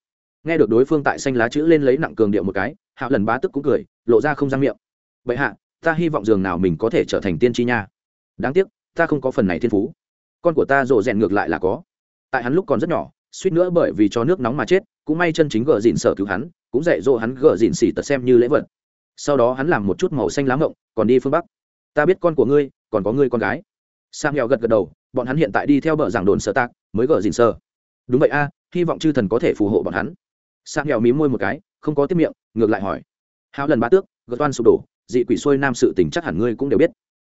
nghe được đối phương tại xanh lá chữ lên lấy nặng cường điệu một cái, hạ lần bá tức cũng cười, lộ ra không răng miệng. Vậy hạ, ta hy vọng dường nào mình có thể trở thành tiên tri nha. Đáng tiếc, ta không có phần này thiên phú. Con của ta rộ rèn ngược lại là có. Tại hắn lúc còn rất nhỏ, suýt nữa bởi vì cho nước nóng mà chết, cũng may chân chính gờ dìn sở cứu hắn, cũng dạy dỗ hắn gờ dìn xỉ tật xem như lễ vật. Sau đó hắn làm một chút màu xanh lá ngộng còn đi phương bắc. Ta biết con của ngươi, còn có ngươi con gái. Sang nghèo gật gật đầu, bọn hắn hiện tại đi theo bờ giảng đồn sơ tạc, mới gờ dìn sơ đúng vậy a, hy vọng chư thần có thể phù hộ bọn hắn sang nghèo mí môi một cái, không có tiếp miệng, ngược lại hỏi. Hao lần ba tước, gợt toan sụp đổ, dị quỷ xuôi nam sự tình chắc hẳn ngươi cũng đều biết.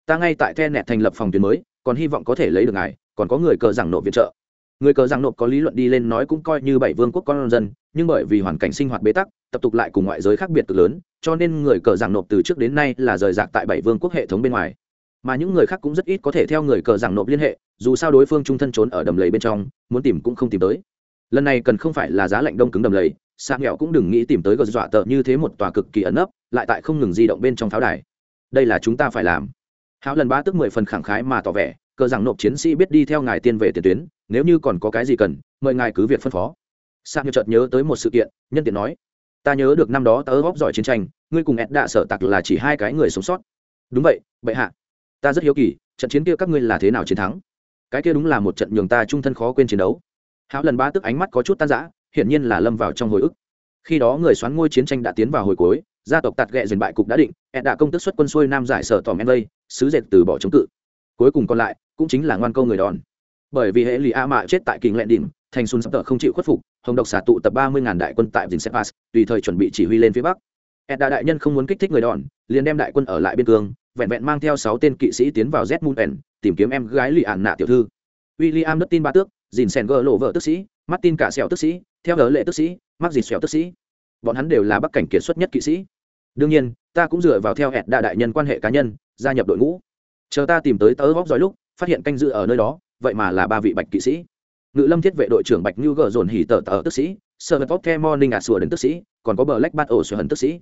Ta ngay tại the nẹt thành lập phòng tuyến mới, còn hy vọng có thể lấy được ngài, còn có người cờ giảng nộp viện trợ. Người cờ giảng nộp có lý luận đi lên nói cũng coi như bảy vương quốc con dân, nhưng bởi vì hoàn cảnh sinh hoạt bế tắc, tập tục lại cùng ngoại giới khác biệt cực lớn, cho nên người cờ giảng nộp từ trước đến nay là rời rạc tại bảy vương quốc hệ thống bên ngoài. Mà những người khác cũng rất ít có thể theo người cờ giảng nộp liên hệ, dù sao đối phương trung thân trốn ở đầm lầy bên trong, muốn tìm cũng không tìm tới lần này cần không phải là giá lạnh đông cứng đầm lầy, sạc nghèo cũng đừng nghĩ tìm tới gờ dọa tợ như thế một tòa cực kỳ ẩn ấp lại tại không ngừng di động bên trong pháo đài. Đây là chúng ta phải làm. Hạo lần ba tức mười phần khẳng khái mà tỏ vẻ, cờ rằng nộp chiến sĩ biết đi theo ngài tiên về tiền tuyến, nếu như còn có cái gì cần, mời ngài cứ việc phân phó. Sạc nghèo chợt nhớ tới một sự kiện, nhân tiện nói, ta nhớ được năm đó tớ góp giỏi chiến tranh, ngươi cùng ed đạ sở tặc là chỉ hai cái người sống sót. Đúng vậy, bệ hạ. Ta rất hiếu kỳ, trận chiến kia các ngươi là thế nào chiến thắng? Cái kia đúng là một trận nhường ta trung thân khó quên chiến đấu hảo lần ba tức ánh mắt có chút tan rã, hiển nhiên là lâm vào trong hồi ức. Khi đó người xoán ngôi chiến tranh đã tiến vào hồi cuối, gia tộc tạt ghẹ dần bại cục đã định ed đã công tức xuất quân xuôi nam giải sở tòm en sứ dệt từ bỏ chống cự. Cuối cùng còn lại, cũng chính là ngoan câu người đòn. Bởi vì hệ lì a mạ chết tại kình lẹn đỉnh, thành xuân sắp tờ không chịu khuất phục, hồng độc xả tụ tập ba mươi ngàn đại quân tại dinh sepas tùy thời chuẩn bị chỉ huy lên phía bắc. Ed đã đại nhân không muốn kích thích người đòn, liền đem đại quân ở lại biên cương, vẹn vẹn mang theo sáu tên kỵ sĩ tiến vào z moon tìm kiếm em gái lì ạn nạ tiểu thư. William đất tin ba tước dìn sen gỡ lộ vợ tức sĩ, martin cả sẹo tức sĩ, theo gỡ lệ tức sĩ mắc dịt sẹo tức sĩ. Bọn hắn đều là bắc cảnh kiệt xuất nhất kỵ sĩ. Đương nhiên, ta cũng dựa vào theo hẹn đa đại nhân quan hệ cá nhân, gia nhập đội ngũ. Chờ ta tìm tới tớ góc giỏi lúc, phát hiện canh dự ở nơi đó, vậy mà là ba vị bạch kỵ sĩ. Ngự lâm thiết vệ đội trưởng bạch như gờ dồn hỉ tờ tờ tức sĩ, sơ vật ke morning ạt à sùa đến tức sĩ, còn có bờ lách bát ổ sửa hần tức sĩ.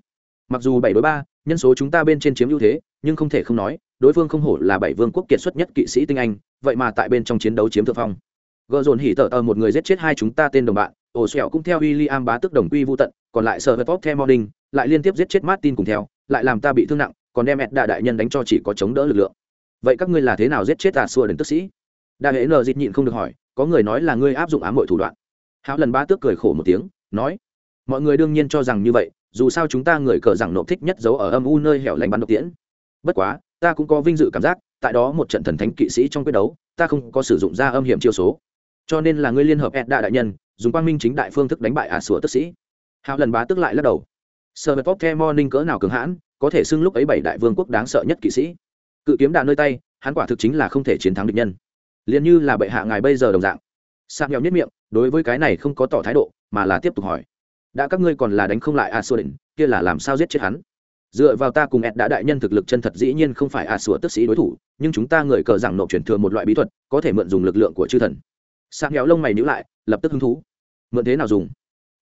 Mặc dù bảy đối ba, nhân số chúng ta bên trên chiếm ưu thế, nhưng không thể không nói, đối phương không hổ là bảy vương quốc kiệt xuất nhất kỵ sĩ tinh anh, vậy mà tại bên trong chiến đấu chiếm thượng phong gợ dồn hỉ tờ tờ một người giết chết hai chúng ta tên đồng bạn, ổ xẹo cũng theo w i l l i am bá tức đồng quy vô tận, còn lại sợ hớt vóc theo morning, lại liên tiếp giết chết martin cùng theo, lại làm ta bị thương nặng, còn đem ẹt đạ đại nhân đánh cho chỉ có chống đỡ lực lượng. Vậy các ngươi là thế nào giết chết tà xua đến tức sĩ? Đại hệ nờ dịt nhịn không được hỏi, có người nói là ngươi áp dụng ám mọi thủ đoạn. Hão lần ba tước cười khổ một tiếng, nói, mọi người đương nhiên cho rằng như vậy, dù sao chúng ta người cờ rằng nộp thích nhất giấu ở âm u nơi hẻo lánh bắn độc tiễn. Bất quá, ta cũng có vinh dự cảm giác, tại đó một trận thần thánh kỵ sĩ trong quyết đấu, ta không có sử dụng ra âm hiểm chiêu số cho nên là ngươi liên hợp ed đa đại nhân, dùng quang minh chính đại phương thức đánh bại ả sủa tức sĩ. Hào lần bá tức lại lắc đầu. Sơ vật pop the morning cỡ nào cường hãn, có thể xưng lúc ấy bảy đại vương quốc đáng sợ nhất kỵ sĩ. Cự kiếm đà nơi tay, hắn quả thực chính là không thể chiến thắng địch nhân. Liền như là bệ hạ ngài bây giờ đồng dạng. Sạc nghèo nhất miệng, đối với cái này không có tỏ thái độ, mà là tiếp tục hỏi. Đã các ngươi còn là đánh không lại a sô định, kia là làm sao giết chết hắn? Dựa vào ta cùng ed đã đại nhân thực lực chân thật dĩ nhiên không phải a sủa tức sĩ đối thủ, nhưng chúng ta người cờ rằng nộp truyền thừa một loại bí thuật, có thể mượn dùng lực lượng của chư thần sạc nghèo lông mày nhữ lại, lập tức hứng thú. Mượn thế nào dùng?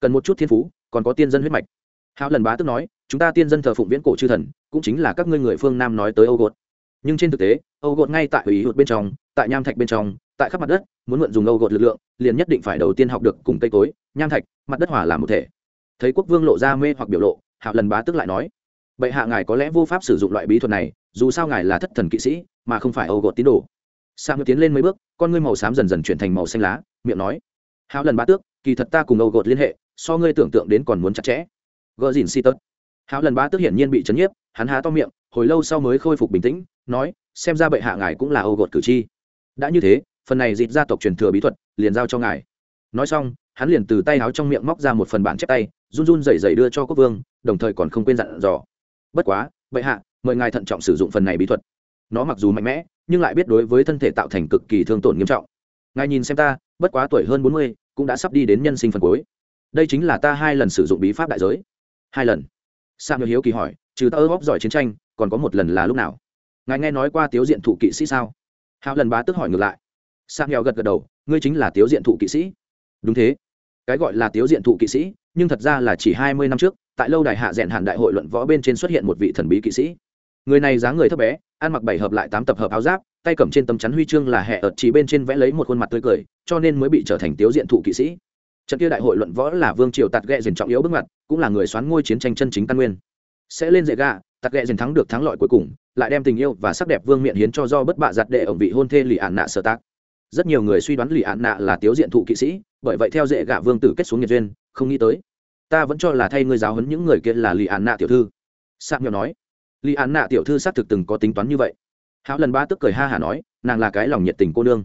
Cần một chút thiên phú, còn có tiên dân huyết mạch. Hạo lần bá tức nói, chúng ta tiên dân thờ phụng viễn cổ chư thần, cũng chính là các ngươi người phương nam nói tới âu gột. Nhưng trên thực tế, âu gột ngay tại ủy hụt bên trong, tại nham thạch bên trong, tại khắp mặt đất, muốn mượn dùng âu gột lực lượng, liền nhất định phải đầu tiên học được cùng cây cối, nham thạch, mặt đất hỏa làm một thể. Thấy quốc vương lộ ra mê hoặc biểu lộ, hạo lần bá tức lại nói, bệ hạ ngài có lẽ vô pháp sử dụng loại bí thuật này, dù sao ngài là thất thần kỵ sĩ, mà không phải âu gột tín đồ sang tiến lên mấy bước, con ngươi màu xám dần dần chuyển thành màu xanh lá, miệng nói, hạo lần ba tước, kỳ thật ta cùng âu gột liên hệ, so ngươi tưởng tượng đến còn muốn chặt chẽ. Gỡ dìn si tớt. Hạo lần ba tước hiển nhiên bị chấn nhiếp, hắn há to miệng, hồi lâu sau mới khôi phục bình tĩnh, nói, xem ra bệ hạ ngài cũng là âu gột cử tri. Đã như thế, phần này dịp gia tộc truyền thừa bí thuật, liền giao cho ngài. Nói xong, hắn liền từ tay áo trong miệng móc ra một phần bản chép tay, run run rẩy rẩy đưa cho quốc vương, đồng thời còn không quên dặn dò, bất quá, bệ hạ, mời ngài thận trọng sử dụng phần này bí thuật. Nó mặc dù mạnh mẽ nhưng lại biết đối với thân thể tạo thành cực kỳ thương tổn nghiêm trọng. Ngài nhìn xem ta, bất quá tuổi hơn bốn mươi, cũng đã sắp đi đến nhân sinh phần cuối. Đây chính là ta hai lần sử dụng bí pháp đại giới. Hai lần? Sam hiếu kỳ hỏi, trừ ta ơ bóp giỏi chiến tranh, còn có một lần là lúc nào? Ngài nghe nói qua tiếu diện thụ kỵ sĩ sao? Hạo lần bá tức hỏi ngược lại. Sam nghèo gật gật đầu, ngươi chính là tiếu diện thụ kỵ sĩ. Đúng thế. Cái gọi là tiếu diện thụ kỵ sĩ, nhưng thật ra là chỉ hai mươi năm trước, tại lâu đài hạ rèn hàn đại hội luận võ bên trên xuất hiện một vị thần bí kỵ sĩ người này dáng người thấp bé, ăn mặc bảy hợp lại tám tập hợp áo giáp, tay cầm trên tấm chắn huy chương là hệ ợt chỉ bên trên vẽ lấy một khuôn mặt tươi cười, cho nên mới bị trở thành tiếu diện thụ kỵ sĩ. Trận kia đại hội luận võ là vương triều tạt ghẹ dền trọng yếu bước ngoặt, cũng là người xoán ngôi chiến tranh chân chính căn nguyên. Sẽ lên dễ gạ tạt ghẹ dền thắng được thắng lợi cuối cùng, lại đem tình yêu và sắc đẹp vương miện hiến cho do bất bạ giặt đệ ổng vị hôn thê lì ạn nạ sở tác rất nhiều người suy đoán lì ạn nạ là tiếu diện thụ kỵ sĩ, bởi vậy theo dễ gạ vương tử kết xuống nhiệt duyên, không nghĩ tới, ta vẫn cho là thay ngươi giáo huấn những người kia là lì ạn nạ tiểu thư. Sạc nhỏ nói Lý Án nạ tiểu thư xác thực từng có tính toán như vậy. Hảo lần ba tức cười ha hả nói, nàng là cái lòng nhiệt tình cô nương.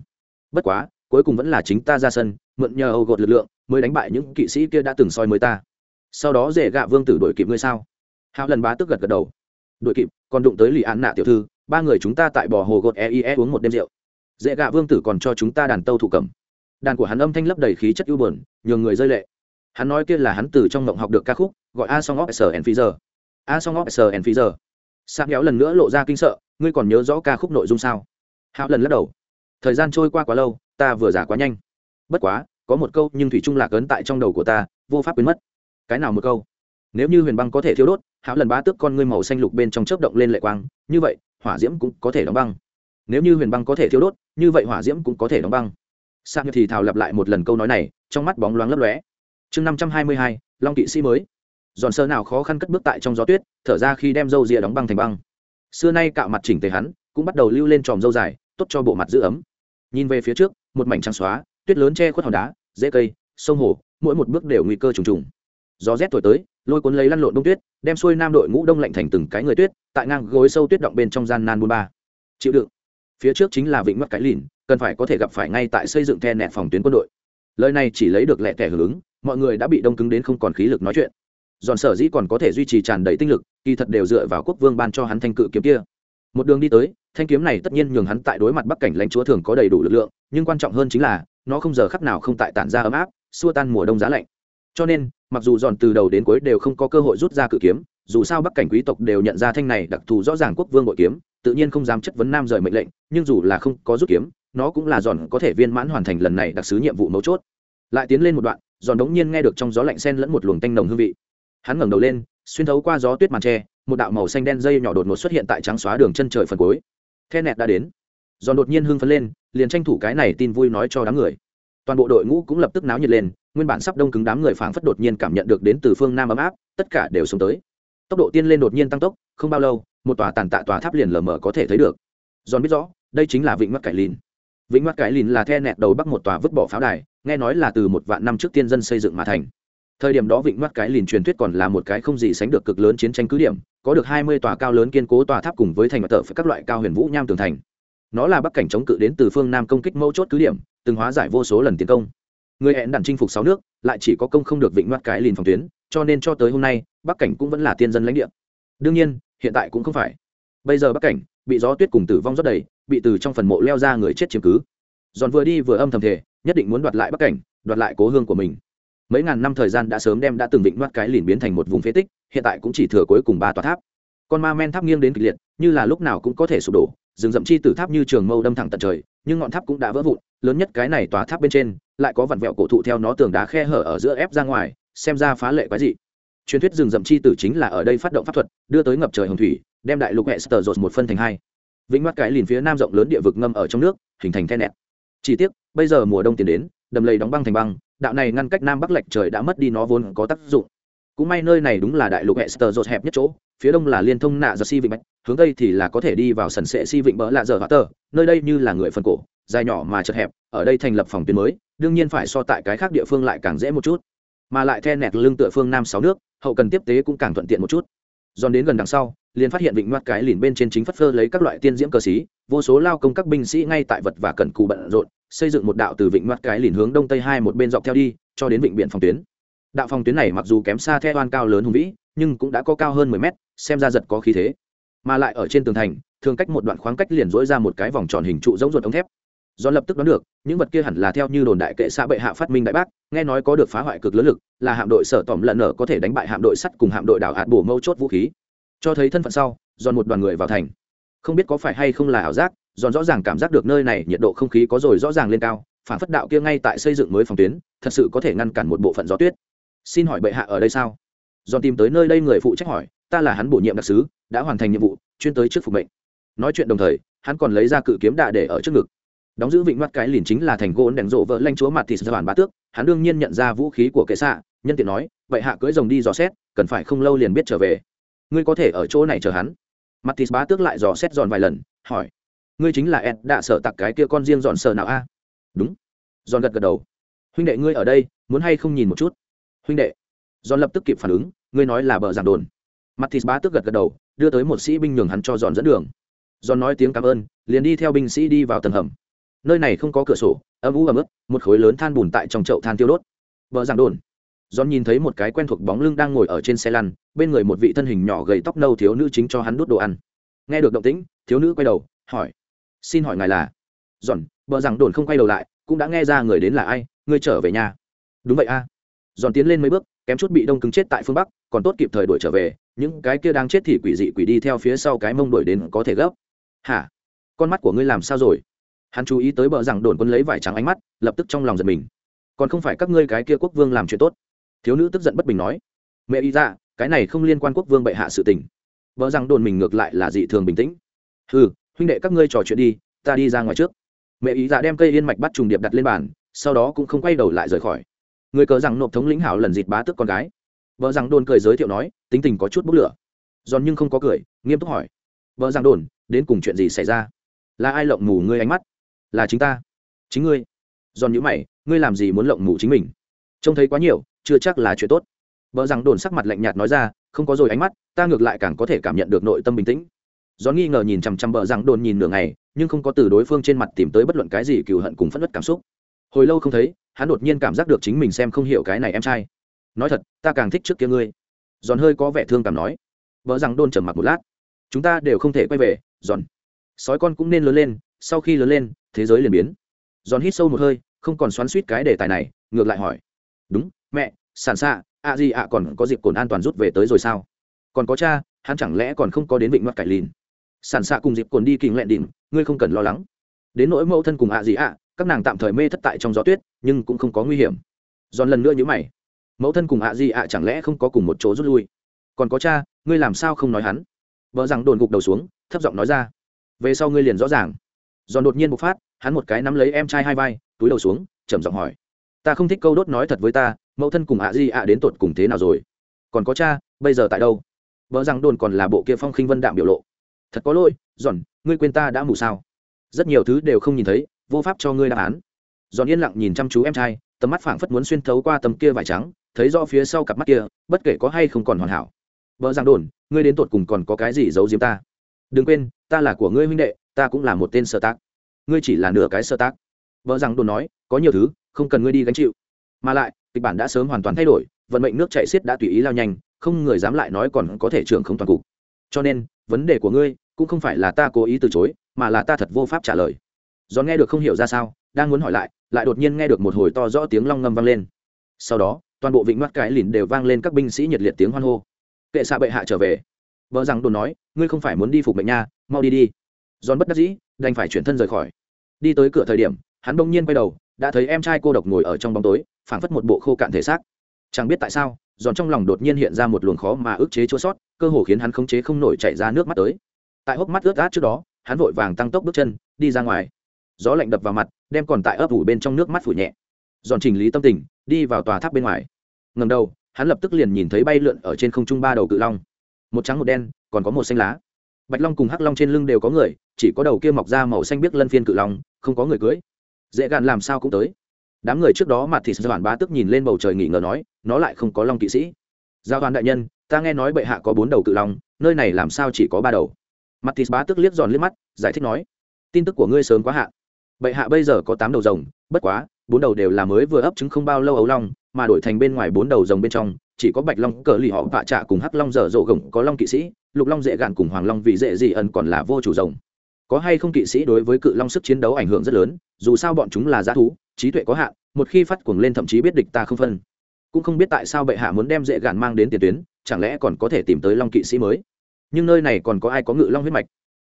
Bất quá, cuối cùng vẫn là chính ta ra sân, mượn nhờ âu gột lực lượng, mới đánh bại những kỵ sĩ kia đã từng soi mới ta. Sau đó dễ gạ vương tử đổi kịp ngươi sao? Hảo lần ba tức gật gật đầu. Đội kịp, còn đụng tới lì án nạ tiểu thư, ba người chúng ta tại bò hồ gột eie uống một đêm rượu. Dễ gạ vương tử còn cho chúng ta đàn tâu thủ cầm. Đàn của hắn âm thanh lấp đầy khí chất ưu bờn nhường người rơi lệ. Hắn nói kia là hắn từ trong mộng học được ca khúc, gọi a song of s and pfizer a song of s and pfizer sang kéo lần nữa lộ ra kinh sợ, ngươi còn nhớ rõ ca khúc nội dung sao? Hạo lần lắc đầu. Thời gian trôi qua quá lâu, ta vừa giả quá nhanh. Bất quá, có một câu nhưng thủy trung lạc ấn tại trong đầu của ta, vô pháp biến mất. Cái nào một câu? Nếu như huyền băng có thể thiêu đốt, hạo lần bá tước con ngươi màu xanh lục bên trong chớp động lên lệ quang, như vậy, hỏa diễm cũng có thể đóng băng. Nếu như huyền băng có thể thiêu đốt, như vậy hỏa diễm cũng có thể đóng băng. Sang thì thảo lặp lại một lần câu nói này, trong mắt bóng loáng lấp lóe. Chương năm trăm hai mươi hai, long kỵ sĩ mới giòn sơ nào khó khăn cất bước tại trong gió tuyết, thở ra khi đem râu rìa đóng băng thành băng. Xưa nay cạo mặt chỉnh tề hắn, cũng bắt đầu lưu lên tròm râu dài, tốt cho bộ mặt giữ ấm. Nhìn về phía trước, một mảnh trắng xóa, tuyết lớn che khuất hòn đá dễ cây, sông hồ, mỗi một bước đều nguy cơ trùng trùng. Gió rét thổi tới, lôi cuốn lấy lăn lộn đông tuyết, đem xuôi nam đội ngũ đông lạnh thành từng cái người tuyết, tại ngang gối sâu tuyết động bên trong gian nan buôn ba. Chịu đựng. Phía trước chính là vịnh mắt cái lìn, cần phải có thể gặp phải ngay tại xây dựng the nẹt phòng tuyến quân đội. Lời này chỉ lấy được lẹ tẻ hưởng ứng, mọi người đã bị đông cứng đến không còn khí lực nói chuyện. Dọn sở dĩ còn có thể duy trì tràn đầy tinh lực, kỳ thật đều dựa vào quốc vương ban cho hắn thanh cự kiếm kia. Một đường đi tới, thanh kiếm này tất nhiên nhường hắn tại đối mặt bắc cảnh lãnh chúa thường có đầy đủ lực lượng, nhưng quan trọng hơn chính là, nó không giờ khắc nào không tại tản ra ấm áp, xua tan mùa đông giá lạnh. Cho nên, mặc dù dọn từ đầu đến cuối đều không có cơ hội rút ra cự kiếm, dù sao bắc cảnh quý tộc đều nhận ra thanh này đặc thù rõ ràng quốc vương bội kiếm, tự nhiên không dám chất vấn nam rời mệnh lệnh, nhưng dù là không có rút kiếm, nó cũng là dọn có thể viên mãn hoàn thành lần này đặc sứ nhiệm vụ mấu chốt. Lại tiến lên một đoạn dọn đống nhiên nghe được trong gió lạnh sen lẫn một luồng tanh nồng hương vị hắn ngẩng đầu lên, xuyên thấu qua gió tuyết màn tre, một đạo màu xanh đen dây nhỏ đột ngột xuất hiện tại trắng xóa đường chân trời phần cuối. The nẹt đã đến. Giòn đột nhiên hưng phấn lên, liền tranh thủ cái này tin vui nói cho đám người. Toàn bộ đội ngũ cũng lập tức náo nhiệt lên, nguyên bản sắp đông cứng đám người phảng phất đột nhiên cảm nhận được đến từ phương nam ấm áp, tất cả đều xuống tới. Tốc độ tiên lên đột nhiên tăng tốc, không bao lâu, một tòa tàn tạ tòa tháp liền lờ mờ có thể thấy được. Giòn biết rõ, đây chính là vịnh mắt cải lìn. Vĩnh mắt cải lìn là the nẹt đầu bắc một tòa vứt bỏ pháo đài, nghe nói là từ một vạn năm trước tiên dân xây dựng mà thành thời điểm đó vịnh mắt cái lìn truyền thuyết còn là một cái không gì sánh được cực lớn chiến tranh cứ điểm, có được hai mươi tòa cao lớn kiên cố tòa tháp cùng với thành mặt tờ phải các loại cao huyền vũ nham tường thành. Nó là bắc cảnh chống cự đến từ phương nam công kích mẫu chốt cứ điểm, từng hóa giải vô số lần tiến công. Người hẹn đàn chinh phục sáu nước, lại chỉ có công không được vịnh mắt cái lìn phòng tuyến, cho nên cho tới hôm nay, bắc cảnh cũng vẫn là tiên dân lãnh địa. Đương nhiên, hiện tại cũng không phải. Bây giờ bắc cảnh bị gió tuyết cùng tử vong rất đầy, bị từ trong phần mộ leo ra người chết chiếm cứ. Giòn vừa đi vừa âm thầm thể nhất định muốn đoạt lại bắc cảnh, đoạt lại cố hương của mình mấy ngàn năm thời gian đã sớm đem đã từng vịnh mắt cái lìn biến thành một vùng phế tích, hiện tại cũng chỉ thừa cuối cùng ba tòa tháp. Con ma men tháp nghiêng đến kịch liệt, như là lúc nào cũng có thể sụp đổ, rừng rậm chi tử tháp như trường mâu đâm thẳng tận trời, nhưng ngọn tháp cũng đã vỡ vụn, lớn nhất cái này tòa tháp bên trên, lại có vặn vẹo cổ thụ theo nó tường đá khe hở ở giữa ép ra ngoài, xem ra phá lệ quái dị. Truyền thuyết rừng rậm chi tử chính là ở đây phát động pháp thuật, đưa tới ngập trời hồng thủy, đem đại lục hệ sờ rột một phân thành hai. Vĩnh mắt cái lìn phía nam rộng lớn địa vực ngâm ở trong nước, hình thành then nẹt chi tiết bây giờ mùa đông tiến đến, đầm lầy đóng băng thành băng đạo này ngăn cách nam bắc lệch trời đã mất đi nó vốn có tác dụng. Cũng may nơi này đúng là đại lục hệ rột hẹp nhất chỗ, phía đông là liên thông nạ giờ si vịnh bạch, hướng tây thì là có thể đi vào sần sệ si vịnh bỡ lạ giờ hạ tờ, nơi đây như là người phần cổ, dài nhỏ mà chật hẹp, ở đây thành lập phòng tuyến mới, đương nhiên phải so tại cái khác địa phương lại càng dễ một chút. Mà lại the nẹt lưng tựa phương nam sáu nước, hậu cần tiếp tế cũng càng thuận tiện một chút. Dòn đến gần đằng sau liền phát hiện vịnh ngoắt cái lìn bên trên chính phất phơ lấy các loại tiên diễm cờ xí, vô số lao công các binh sĩ ngay tại vật và cần cù bận rộn, xây dựng một đạo từ vịnh ngoắt cái lìn hướng đông tây hai một bên dọc theo đi, cho đến vịnh biển phòng tuyến. Đạo phòng tuyến này mặc dù kém xa theo oan cao lớn hùng vĩ, nhưng cũng đã có cao hơn mười mét, xem ra giật có khí thế. Mà lại ở trên tường thành, thường cách một đoạn khoáng cách liền dỗi ra một cái vòng tròn hình trụ giống ruột ống thép. Do lập tức đoán được, những vật kia hẳn là theo như đồn đại kệ xã bệ hạ phát minh đại bác, nghe nói có được phá hoại cực lớn lực, là hạm đội sở tỏm lận nở có thể đánh bại hạm đội sắt cùng hạm đội đảo hạt bổ mâu chốt vũ khí cho thấy thân phận sau, dọn một đoàn người vào thành. Không biết có phải hay không là ảo giác, dọn rõ ràng cảm giác được nơi này nhiệt độ không khí có rồi rõ ràng lên cao, phản phất đạo kia ngay tại xây dựng mới phòng tuyến, thật sự có thể ngăn cản một bộ phận gió tuyết. Xin hỏi bệ hạ ở đây sao? Dọn tìm tới nơi đây người phụ trách hỏi, ta là hắn bổ nhiệm đặc sứ, đã hoàn thành nhiệm vụ, chuyên tới trước phục mệnh. Nói chuyện đồng thời, hắn còn lấy ra cự kiếm đạ để ở trước ngực. Đóng giữ vịnh mắt cái liền chính là thành gỗ đèn rộ vợ lanh chúa mặt thịt ra bản bá tước, hắn đương nhiên nhận ra vũ khí của kệ xạ, nhân tiện nói vậy hạ cưỡi rồng đi dò xét, cần phải không lâu liền biết trở về ngươi có thể ở chỗ này chờ hắn. Mặt thịt bá tước lại dò xét giòn vài lần, hỏi, ngươi chính là ed đã sợ tặc cái kia con riêng dọn sợ nào a? À? Đúng. Giòn gật gật đầu. Huynh đệ ngươi ở đây, muốn hay không nhìn một chút? Huynh đệ. Giòn lập tức kịp phản ứng, ngươi nói là bờ giảng đồn. Mặt thịt bá tước gật gật đầu, đưa tới một sĩ binh nhường hắn cho giòn dẫn đường. Giòn nói tiếng cảm ơn, liền đi theo binh sĩ đi vào tầng hầm. Nơi này không có cửa sổ, âm u ấm ức một khối lớn than bùn tại trong chậu than tiêu đốt. Vợ giảng đồn. John nhìn thấy một cái quen thuộc bóng lưng đang ngồi ở trên xe lăn, bên người một vị thân hình nhỏ gầy tóc nâu thiếu nữ chính cho hắn đút đồ ăn. Nghe được động tĩnh, thiếu nữ quay đầu, hỏi: "Xin hỏi ngài là?" John, bờ rằng đồn không quay đầu lại, cũng đã nghe ra người đến là ai, ngươi trở về nhà. "Đúng vậy a." À. John tiến lên mấy bước, kém chút bị đông cứng chết tại phương bắc, còn tốt kịp thời đuổi trở về, những cái kia đang chết thì quỷ dị quỷ đi theo phía sau cái mông đuổi đến có thể gấp. "Hả? Con mắt của ngươi làm sao rồi?" Hắn chú ý tới bờ rằng đồn quân lấy vải trắng ánh mắt, lập tức trong lòng giật mình. "Còn không phải các ngươi cái kia quốc vương làm chuyện tốt." Thiếu nữ tức giận bất bình nói, mẹ y ra cái này không liên quan quốc vương bệ hạ sự tình. Vợ rằng đồn mình ngược lại là dị thường bình tĩnh. Ừ huynh đệ các ngươi trò chuyện đi, ta đi ra ngoài trước. Mẹ ý dạ đem cây yên mạch bắt trùng điệp đặt lên bàn, sau đó cũng không quay đầu lại rời khỏi. Người cờ rằng nộp thống lĩnh hảo lần dịt bá tức con gái. Vợ rằng đồn cười giới thiệu nói, tính tình có chút bốc lửa. Giòn nhưng không có cười, nghiêm túc hỏi, vợ rằng đồn, đến cùng chuyện gì xảy ra? Là ai lộng mù ngươi ánh mắt? Là chính ta. Chính ngươi. Giòn nhữ mày, ngươi làm gì muốn lộng mù chính mình? Trông thấy quá nhiều chưa chắc là chuyện tốt. Vợ rằng đồn sắc mặt lạnh nhạt nói ra, không có rồi ánh mắt, ta ngược lại càng có thể cảm nhận được nội tâm bình tĩnh. Gió nghi ngờ nhìn chằm chằm bờ rằng đồn nhìn nửa ngày, nhưng không có từ đối phương trên mặt tìm tới bất luận cái gì cừu hận cùng phẫn nộ cảm xúc. Hồi lâu không thấy, hắn đột nhiên cảm giác được chính mình xem không hiểu cái này em trai. Nói thật, ta càng thích trước kia ngươi. Giòn hơi có vẻ thương cảm nói. Vợ rằng đôn trầm mặc một lát. Chúng ta đều không thể quay về, giòn. Sói con cũng nên lớn lên, sau khi lớn lên, thế giới liền biến. Giòn hít sâu một hơi, không còn xoắn suýt cái đề tài này, ngược lại hỏi. Đúng mẹ sản xạ ạ gì ạ còn có dịp cồn an toàn rút về tới rồi sao? Còn có cha, hắn chẳng lẽ còn không có đến vịnh mắt cải lìn? Sản xạ cùng dịp cồn đi kình lẹn đỉnh, ngươi không cần lo lắng. Đến nỗi mẫu thân cùng ạ gì ạ, các nàng tạm thời mê thất tại trong gió tuyết, nhưng cũng không có nguy hiểm. Giòn lần nữa nhữ mày. Mẫu thân cùng ạ gì ạ chẳng lẽ không có cùng một chỗ rút lui? Còn có cha, ngươi làm sao không nói hắn? Vợ rằng đồn gục đầu xuống, thấp giọng nói ra. Về sau ngươi liền rõ ràng. Giòn đột nhiên bộc phát, hắn một cái nắm lấy em trai hai vai, túi đầu xuống, trầm giọng hỏi. Ta không thích câu đốt nói thật với ta mẫu thân cùng ạ di ạ đến tột cùng thế nào rồi? Còn có cha, bây giờ tại đâu? Vợ rằng đồn còn là bộ kia phong khinh vân đạm biểu lộ. Thật có lỗi, giòn, ngươi quên ta đã mù sao? Rất nhiều thứ đều không nhìn thấy, vô pháp cho ngươi đáp án. Giòn yên lặng nhìn chăm chú em trai, tầm mắt phảng phất muốn xuyên thấu qua tầm kia vải trắng, thấy do phía sau cặp mắt kia, bất kể có hay không còn hoàn hảo. Vợ rằng đồn, ngươi đến tột cùng còn có cái gì giấu diếm ta? Đừng quên, ta là của ngươi huynh đệ, ta cũng là một tên sơ tác. Ngươi chỉ là nửa cái sơ tác. Vợ rằng đồn nói, có nhiều thứ, không cần ngươi đi gánh chịu. Mà lại kịch bản đã sớm hoàn toàn thay đổi, vận mệnh nước chạy xiết đã tùy ý lao nhanh, không người dám lại nói còn có thể trưởng không toàn cục. Cho nên, vấn đề của ngươi cũng không phải là ta cố ý từ chối, mà là ta thật vô pháp trả lời. Do nghe được không hiểu ra sao, đang muốn hỏi lại lại đột nhiên nghe được một hồi to rõ tiếng long ngâm vang lên. Sau đó, toàn bộ vịnh mắt cái lìn đều vang lên các binh sĩ nhiệt liệt tiếng hoan hô. Kệ xạ bệ hạ trở về. Vợ rằng đồn nói, ngươi không phải muốn đi phục mệnh nha, mau đi đi. Giòn bất đắc dĩ, đành phải chuyển thân rời khỏi. Đi tới cửa thời điểm, hắn bỗng nhiên quay đầu đã thấy em trai cô độc ngồi ở trong bóng tối, phảng phất một bộ khô cạn thể xác. Chẳng biết tại sao, giòn trong lòng đột nhiên hiện ra một luồng khó mà ức chế chua sót, cơ hồ khiến hắn khống chế không nổi chạy ra nước mắt tới. Tại hốc mắt ướt át trước đó, hắn vội vàng tăng tốc bước chân, đi ra ngoài. Gió lạnh đập vào mặt, đem còn tại ấp ủ bên trong nước mắt phủ nhẹ. Giòn chỉnh lý tâm tình, đi vào tòa tháp bên ngoài. Ngầm đầu, hắn lập tức liền nhìn thấy bay lượn ở trên không trung ba đầu cự long. Một trắng một đen, còn có một xanh lá. Bạch long cùng hắc long trên lưng đều có người, chỉ có đầu kia mọc ra màu xanh biếc lân phiên cự long, không có người cưới dễ gạn làm sao cũng tới. Đám người trước đó mặt thì sơ bá tức nhìn lên bầu trời nghỉ ngờ nói, nó lại không có long kỵ sĩ. Giao đoàn đại nhân, ta nghe nói bệ hạ có bốn đầu cự long, nơi này làm sao chỉ có ba đầu? Mặt thì bá tức liếc giòn liếc mắt, giải thích nói, tin tức của ngươi sớm quá hạ bệ hạ bây giờ có tám đầu rồng, bất quá, bốn đầu đều là mới vừa ấp trứng không bao lâu ấu long, mà đổi thành bên ngoài bốn đầu rồng bên trong, chỉ có bạch long, cờ lì họ vạ trạ cùng hắc long dở dộ gồng có long kỵ sĩ, lục long dễ gạn cùng hoàng long vì dễ dị ẩn còn là vô chủ rồng có hay không kỵ sĩ đối với cự long sức chiến đấu ảnh hưởng rất lớn, dù sao bọn chúng là g thú, trí tuệ có hạn, một khi phát cuồng lên thậm chí biết địch ta không phân. Cũng không biết tại sao bệ hạ muốn đem dễ gạn mang đến tiền tuyến, chẳng lẽ còn có thể tìm tới long kỵ sĩ mới? Nhưng nơi này còn có ai có ngự long huyết mạch?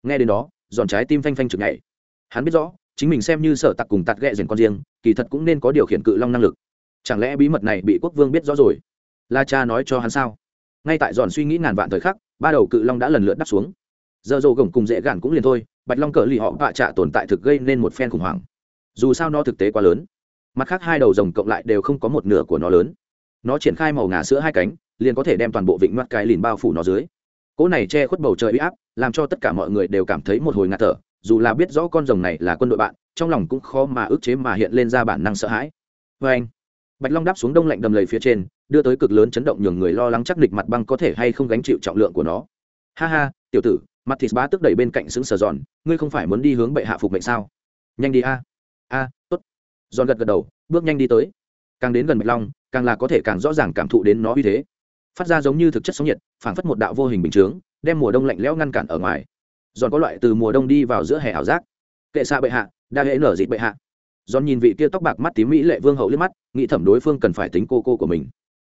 Nghe đến đó, giòn trái tim phanh phanh chực ngày hắn biết rõ, chính mình xem như sợ tặc cùng tặc ghẹ rèn con riêng, kỳ thật cũng nên có điều khiển cự long năng lực. Chẳng lẽ bí mật này bị quốc vương biết rõ rồi? La cha nói cho hắn sao? Ngay tại giòn suy nghĩ ngàn vạn thời khắc, ba đầu cự long đã lần lượt đáp xuống giờ dồ gồng cùng dễ gạn cũng liền thôi, bạch long cờ lì họ vạ trạ tồn tại thực gây nên một phen khủng hoảng. Dù sao nó thực tế quá lớn. Mặt khác hai đầu rồng cộng lại đều không có một nửa của nó lớn. Nó triển khai màu ngà sữa hai cánh, liền có thể đem toàn bộ vịnh mắt cái lìn bao phủ nó dưới. Cỗ này che khuất bầu trời uy áp, làm cho tất cả mọi người đều cảm thấy một hồi ngạt thở, dù là biết rõ con rồng này là quân đội bạn, trong lòng cũng khó mà ức chế mà hiện lên ra bản năng sợ hãi. Vê anh, bạch long đáp xuống đông lạnh đầm lầy phía trên, đưa tới cực lớn chấn động nhường người lo lắng chắc nịch mặt băng có thể hay không gánh chịu trọng lượng của nó. Ha ha, tiểu tử mặt thịt bá tức đẩy bên cạnh xứng sở giòn, ngươi không phải muốn đi hướng bệ hạ phục mệnh sao? Nhanh đi a. A, tốt. Giòn gật gật đầu, bước nhanh đi tới. Càng đến gần bạch long, càng là có thể càng rõ ràng cảm thụ đến nó uy thế. Phát ra giống như thực chất sóng nhiệt, phảng phất một đạo vô hình bình chướng, đem mùa đông lạnh lẽo ngăn cản ở ngoài. Giòn có loại từ mùa đông đi vào giữa hè ảo giác. Kệ xa bệ hạ, đa hễ nở dịt bệ hạ. Giòn nhìn vị kia tóc bạc mắt tím mỹ lệ vương hậu liếc mắt, nghĩ thẩm đối phương cần phải tính cô cô của mình.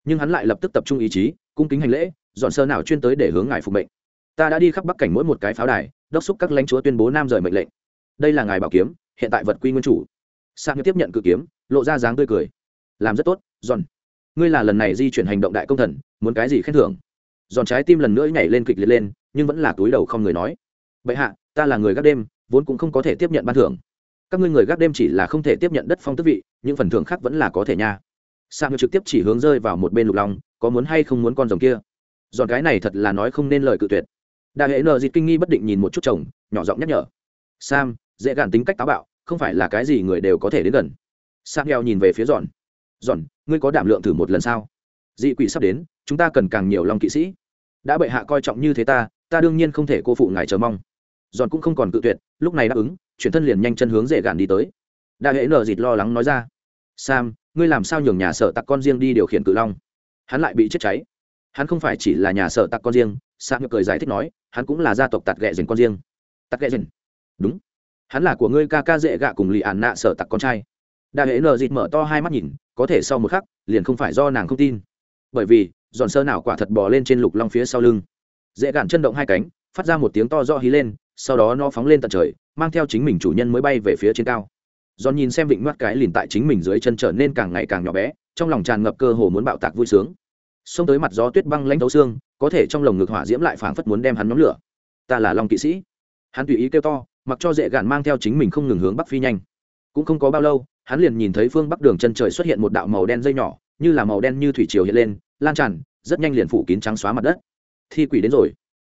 Nhưng hắn lại lập tức tập trung ý chí, cung kính hành lễ dọn sơ nào chuyên tới để hướng ngài phục mệnh ta đã đi khắp bắc cảnh mỗi một cái pháo đài, đốc xúc các lãnh chúa tuyên bố nam rời mệnh lệnh. Đây là ngài bảo kiếm, hiện tại vật quy nguyên chủ. Sang tiếp nhận cự kiếm, lộ ra dáng tươi cười. Làm rất tốt, giòn. Ngươi là lần này di chuyển hành động đại công thần, muốn cái gì khen thưởng? Giòn trái tim lần nữa nhảy lên kịch liệt lên, nhưng vẫn là túi đầu không người nói. Bệ hạ, ta là người gác đêm, vốn cũng không có thể tiếp nhận ban thưởng. Các ngươi người gác đêm chỉ là không thể tiếp nhận đất phong tước vị, những phần thưởng khác vẫn là có thể nha. Sang trực tiếp chỉ hướng rơi vào một bên lục long, có muốn hay không muốn con rồng kia? Giòn cái này thật là nói không nên lời cự tuyệt đại hệ nờ dịt kinh nghi bất định nhìn một chút chồng, nhỏ giọng nhắc nhở. Sam, dễ gạn tính cách táo bạo, không phải là cái gì người đều có thể đến gần. Sam heo nhìn về phía giòn. Giòn, ngươi có đảm lượng thử một lần sao? Dị quỷ sắp đến, chúng ta cần càng nhiều long kỵ sĩ. Đã bệ hạ coi trọng như thế ta ta đương nhiên không thể cô phụ ngài chờ mong. Giòn cũng không còn cự tuyệt, lúc này đáp ứng, chuyển thân liền nhanh chân hướng dễ gạn đi tới. Đại hệ nờ dịt lo lắng nói ra. Sam, ngươi làm sao nhường nhà sở tặc con riêng đi điều khiển cự long? Hắn lại bị chết cháy. Hắn không phải chỉ là nhà sở tặc con riêng sang cười giải thích nói, hắn cũng là gia tộc tạt ghẹ dền con riêng. Tạt ghẹ dền đúng. Hắn là của ngươi ca ca dễ gạ cùng lì ạn nạ sở tặc con trai. Đại hệ nờ dịt mở to hai mắt nhìn, có thể sau một khắc, liền không phải do nàng không tin. Bởi vì, giòn sơ nào quả thật bò lên trên lục long phía sau lưng. Dễ gạn chân động hai cánh, phát ra một tiếng to do hí lên, sau đó nó phóng lên tận trời, mang theo chính mình chủ nhân mới bay về phía trên cao. Giòn nhìn xem vịnh mắt cái lìn tại chính mình dưới chân trở nên càng ngày càng nhỏ bé, trong lòng tràn ngập cơ hồ muốn bạo tạc vui sướng xông tới mặt gió tuyết băng lãnh thấu xương, có thể trong lồng ngực hỏa diễm lại phảng phất muốn đem hắn nhóm lửa. Ta là long kỵ sĩ. Hắn tùy ý kêu to, mặc cho dễ gạn mang theo chính mình không ngừng hướng bắc phi nhanh. Cũng không có bao lâu, hắn liền nhìn thấy phương bắc đường chân trời xuất hiện một đạo màu đen dây nhỏ, như là màu đen như thủy triều hiện lên, lan tràn, rất nhanh liền phủ kín trắng xóa mặt đất. Thi quỷ đến rồi.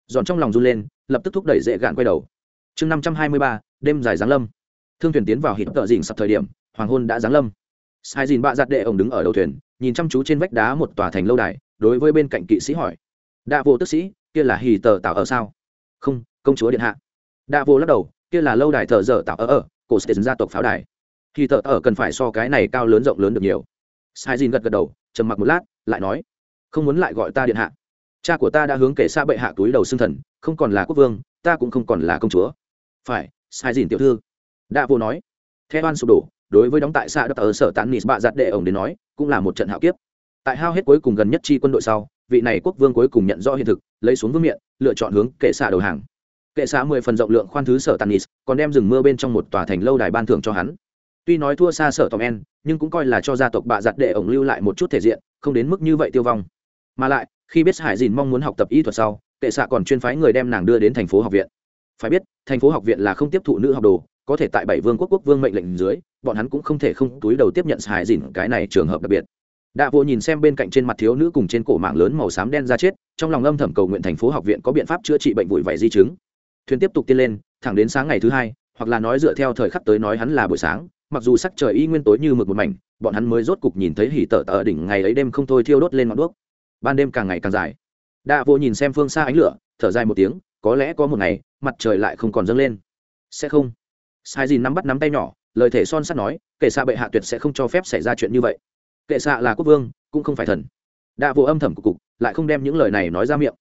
Giòn trong lòng run lên, lập tức thúc đẩy dễ gạn quay đầu. Chương năm trăm hai mươi ba, đêm dài giáng lâm. Thương thuyền tiến vào hít tợ dình sập thời điểm, hoàng hôn đã giáng lâm sai dìn bạ giặt đệ ổng đứng ở đầu thuyền, nhìn chăm chú trên vách đá một tòa thành lâu đài, đối với bên cạnh kỵ sĩ hỏi. Đạ vô tức sĩ, kia là hì tờ tạo ở sao? Không, công chúa điện hạ. Đạ vô lắc đầu, kia là lâu đài thờ dở tạo ở ở, cổ sĩ gia tộc pháo đài. Hì tờ ở cần phải so cái này cao lớn rộng lớn được nhiều. Sai dìn gật gật đầu, trầm mặc một lát, lại nói, không muốn lại gọi ta điện hạ. Cha của ta đã hướng kể xa bệ hạ túi đầu xương thần, không còn là quốc vương, ta cũng không còn là công chúa. Phải, sai dìn tiểu thư. Đạ vô nói. Theo oan sụp đổ đối với đóng tại xã đất ở sở tán nis bạ giặt đệ ổng đến nói, cũng là một trận hạo kiếp. Tại hao hết cuối cùng gần nhất chi quân đội sau, vị này quốc vương cuối cùng nhận rõ hiện thực, lấy xuống vương miện, lựa chọn hướng kệ xạ đầu hàng. Kệ xạ mười phần rộng lượng khoan thứ sở tanis còn đem rừng mưa bên trong một tòa thành lâu đài ban thưởng cho hắn. Tuy nói thua xa sở tòm en, nhưng cũng coi là cho gia tộc bạ giặt đệ ổng lưu lại một chút thể diện, không đến mức như vậy tiêu vong. Mà lại, khi biết hải dìn mong muốn học tập y thuật sau, kệ xạ còn chuyên phái người đem nàng đưa đến thành phố học viện. Phải biết, thành phố học viện là không tiếp thụ nữ học đồ có thể tại bảy vương quốc quốc vương mệnh lệnh dưới, bọn hắn cũng không thể không túi đầu tiếp nhận hải dìn cái này trường hợp đặc biệt. Đạ vô nhìn xem bên cạnh trên mặt thiếu nữ cùng trên cổ mạng lớn màu xám đen ra chết, trong lòng âm thầm cầu nguyện thành phố học viện có biện pháp chữa trị bệnh vụi vảy di chứng. Thuyền tiếp tục tiên lên, thẳng đến sáng ngày thứ hai, hoặc là nói dựa theo thời khắc tới nói hắn là buổi sáng, mặc dù sắc trời y nguyên tối như mực một mảnh, bọn hắn mới rốt cục nhìn thấy hỉ tở tở đỉnh ngày ấy đêm không thôi thiêu đốt lên ngọn đuốc. Ban đêm càng ngày càng dài. Đạ vô nhìn xem phương xa ánh lửa, thở dài một tiếng, có lẽ có một ngày, mặt trời lại không còn dâng lên. Sẽ không sai gì nắm bắt nắm tay nhỏ, lời thể son sắt nói kể xạ bệ hạ tuyệt sẽ không cho phép xảy ra chuyện như vậy. Kệ xạ là quốc vương, cũng không phải thần. Đạ vô âm thầm của cục, lại không đem những lời này nói ra miệng.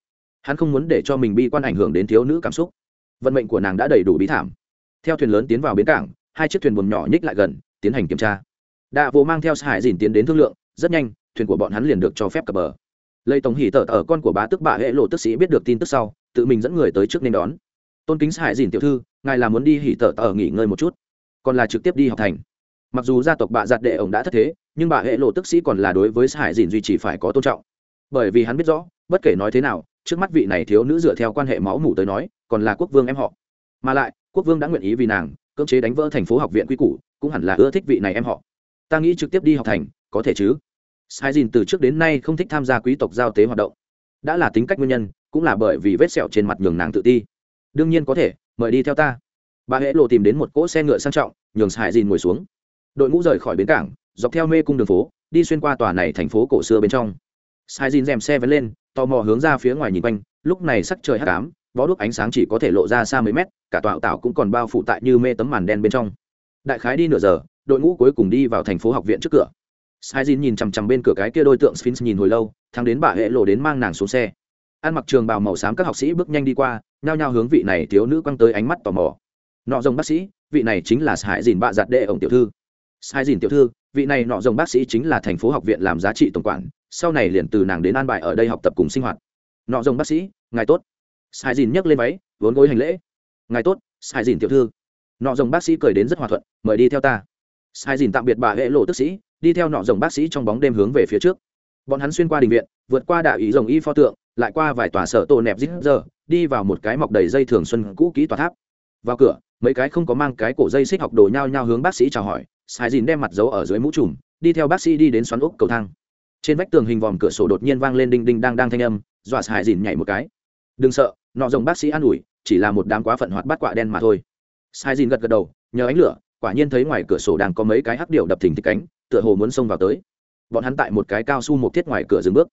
Hắn không muốn để cho mình bi quan ảnh hưởng đến thiếu nữ cảm xúc. Vận mệnh của nàng đã đầy đủ bí thảm. Theo thuyền lớn tiến vào bến cảng, hai chiếc thuyền buồm nhỏ nhích lại gần, tiến hành kiểm tra. Đạ vô mang theo hải dìn tiến đến thương lượng, rất nhanh, thuyền của bọn hắn liền được cho phép cập bờ. Lây tổng hỉ tở ở con của bá tức bà hệ lộ tức sĩ biết được tin tức sau, tự mình dẫn người tới trước nên đón. Tôn kính hải dìn tiểu thư ngài là muốn đi hỉ tở ở nghỉ ngơi một chút, còn là trực tiếp đi học thành. Mặc dù gia tộc bạ giặt đệ ổng đã thất thế, nhưng bà hệ lộ tức sĩ còn là đối với hải dìn duy trì phải có tôn trọng. Bởi vì hắn biết rõ, bất kể nói thế nào, trước mắt vị này thiếu nữ dựa theo quan hệ máu mủ tới nói, còn là quốc vương em họ. Mà lại, quốc vương đã nguyện ý vì nàng cưỡng chế đánh vỡ thành phố học viện quy củ, cũng hẳn là ưa thích vị này em họ. Ta nghĩ trực tiếp đi học thành, có thể chứ? Sai dìn từ trước đến nay không thích tham gia quý tộc giao tế hoạt động. Đã là tính cách nguyên nhân, cũng là bởi vì vết sẹo trên mặt nhường nàng tự ti. Đương nhiên có thể mời đi theo ta. Bà hễ lộ tìm đến một cỗ xe ngựa sang trọng, nhường sai dìn ngồi xuống. Đội ngũ rời khỏi bến cảng, dọc theo mê cung đường phố, đi xuyên qua tòa này thành phố cổ xưa bên trong. Sai dìn rèm xe vén lên, tò mò hướng ra phía ngoài nhìn quanh, lúc này sắc trời hắc ám bó đuốc ánh sáng chỉ có thể lộ ra xa mấy mét, cả tòa tạo cũng còn bao phủ tại như mê tấm màn đen bên trong. Đại khái đi nửa giờ, đội ngũ cuối cùng đi vào thành phố học viện trước cửa. Sai dìn nhìn chằm chằm bên cửa cái kia đôi tượng sphinx nhìn hồi lâu thắng đến bà hệ lộ đến mang nàng xuống xe. Ăn mặc trường bào màu xám các học sĩ bước nhanh đi qua nhao nhao hướng vị này thiếu nữ quăng tới ánh mắt tò mò. Nọ rồng bác sĩ, vị này chính là sai dìn bạ giặt đệ ổng tiểu thư. Sai dìn tiểu thư, vị này nọ rồng bác sĩ chính là thành phố học viện làm giá trị tổng quản, sau này liền từ nàng đến an bài ở đây học tập cùng sinh hoạt. Nọ rồng bác sĩ, ngài tốt. Sai dìn nhấc lên váy, vốn gối hành lễ. Ngài tốt sai dìn tiểu thư. Nọ rồng bác sĩ cười đến rất hòa thuận, mời đi theo ta. Sai dìn tạm biệt bà hệ lộ tức sĩ, đi theo nọ rồng bác sĩ trong bóng đêm hướng về phía trước. Bọn hắn xuyên qua đình viện, vượt qua đạo ý rồng y pho tượng lại qua vài tòa sở tổ nẹp dít giờ, đi vào một cái mọc đầy dây thường xuân cũ kỹ tòa tháp. Vào cửa, mấy cái không có mang cái cổ dây xích học đồ nhau nhau hướng bác sĩ chào hỏi, sai dìn đem mặt giấu ở dưới mũ trùm, đi theo bác sĩ đi đến xoắn úc cầu thang. Trên vách tường hình vòm cửa sổ đột nhiên vang lên đinh đinh đang đang thanh âm, dọa sai dìn nhảy một cái. Đừng sợ, nọ rồng bác sĩ an ủi, chỉ là một đám quá phận hoạt bát quạ đen mà thôi. Sai dìn gật gật đầu, nhờ ánh lửa, quả nhiên thấy ngoài cửa sổ đang có mấy cái hắc điệu đập thình thịch cánh, tựa hồ muốn xông vào tới. Bọn hắn tại một cái cao su một thiết ngoài cửa dừng bước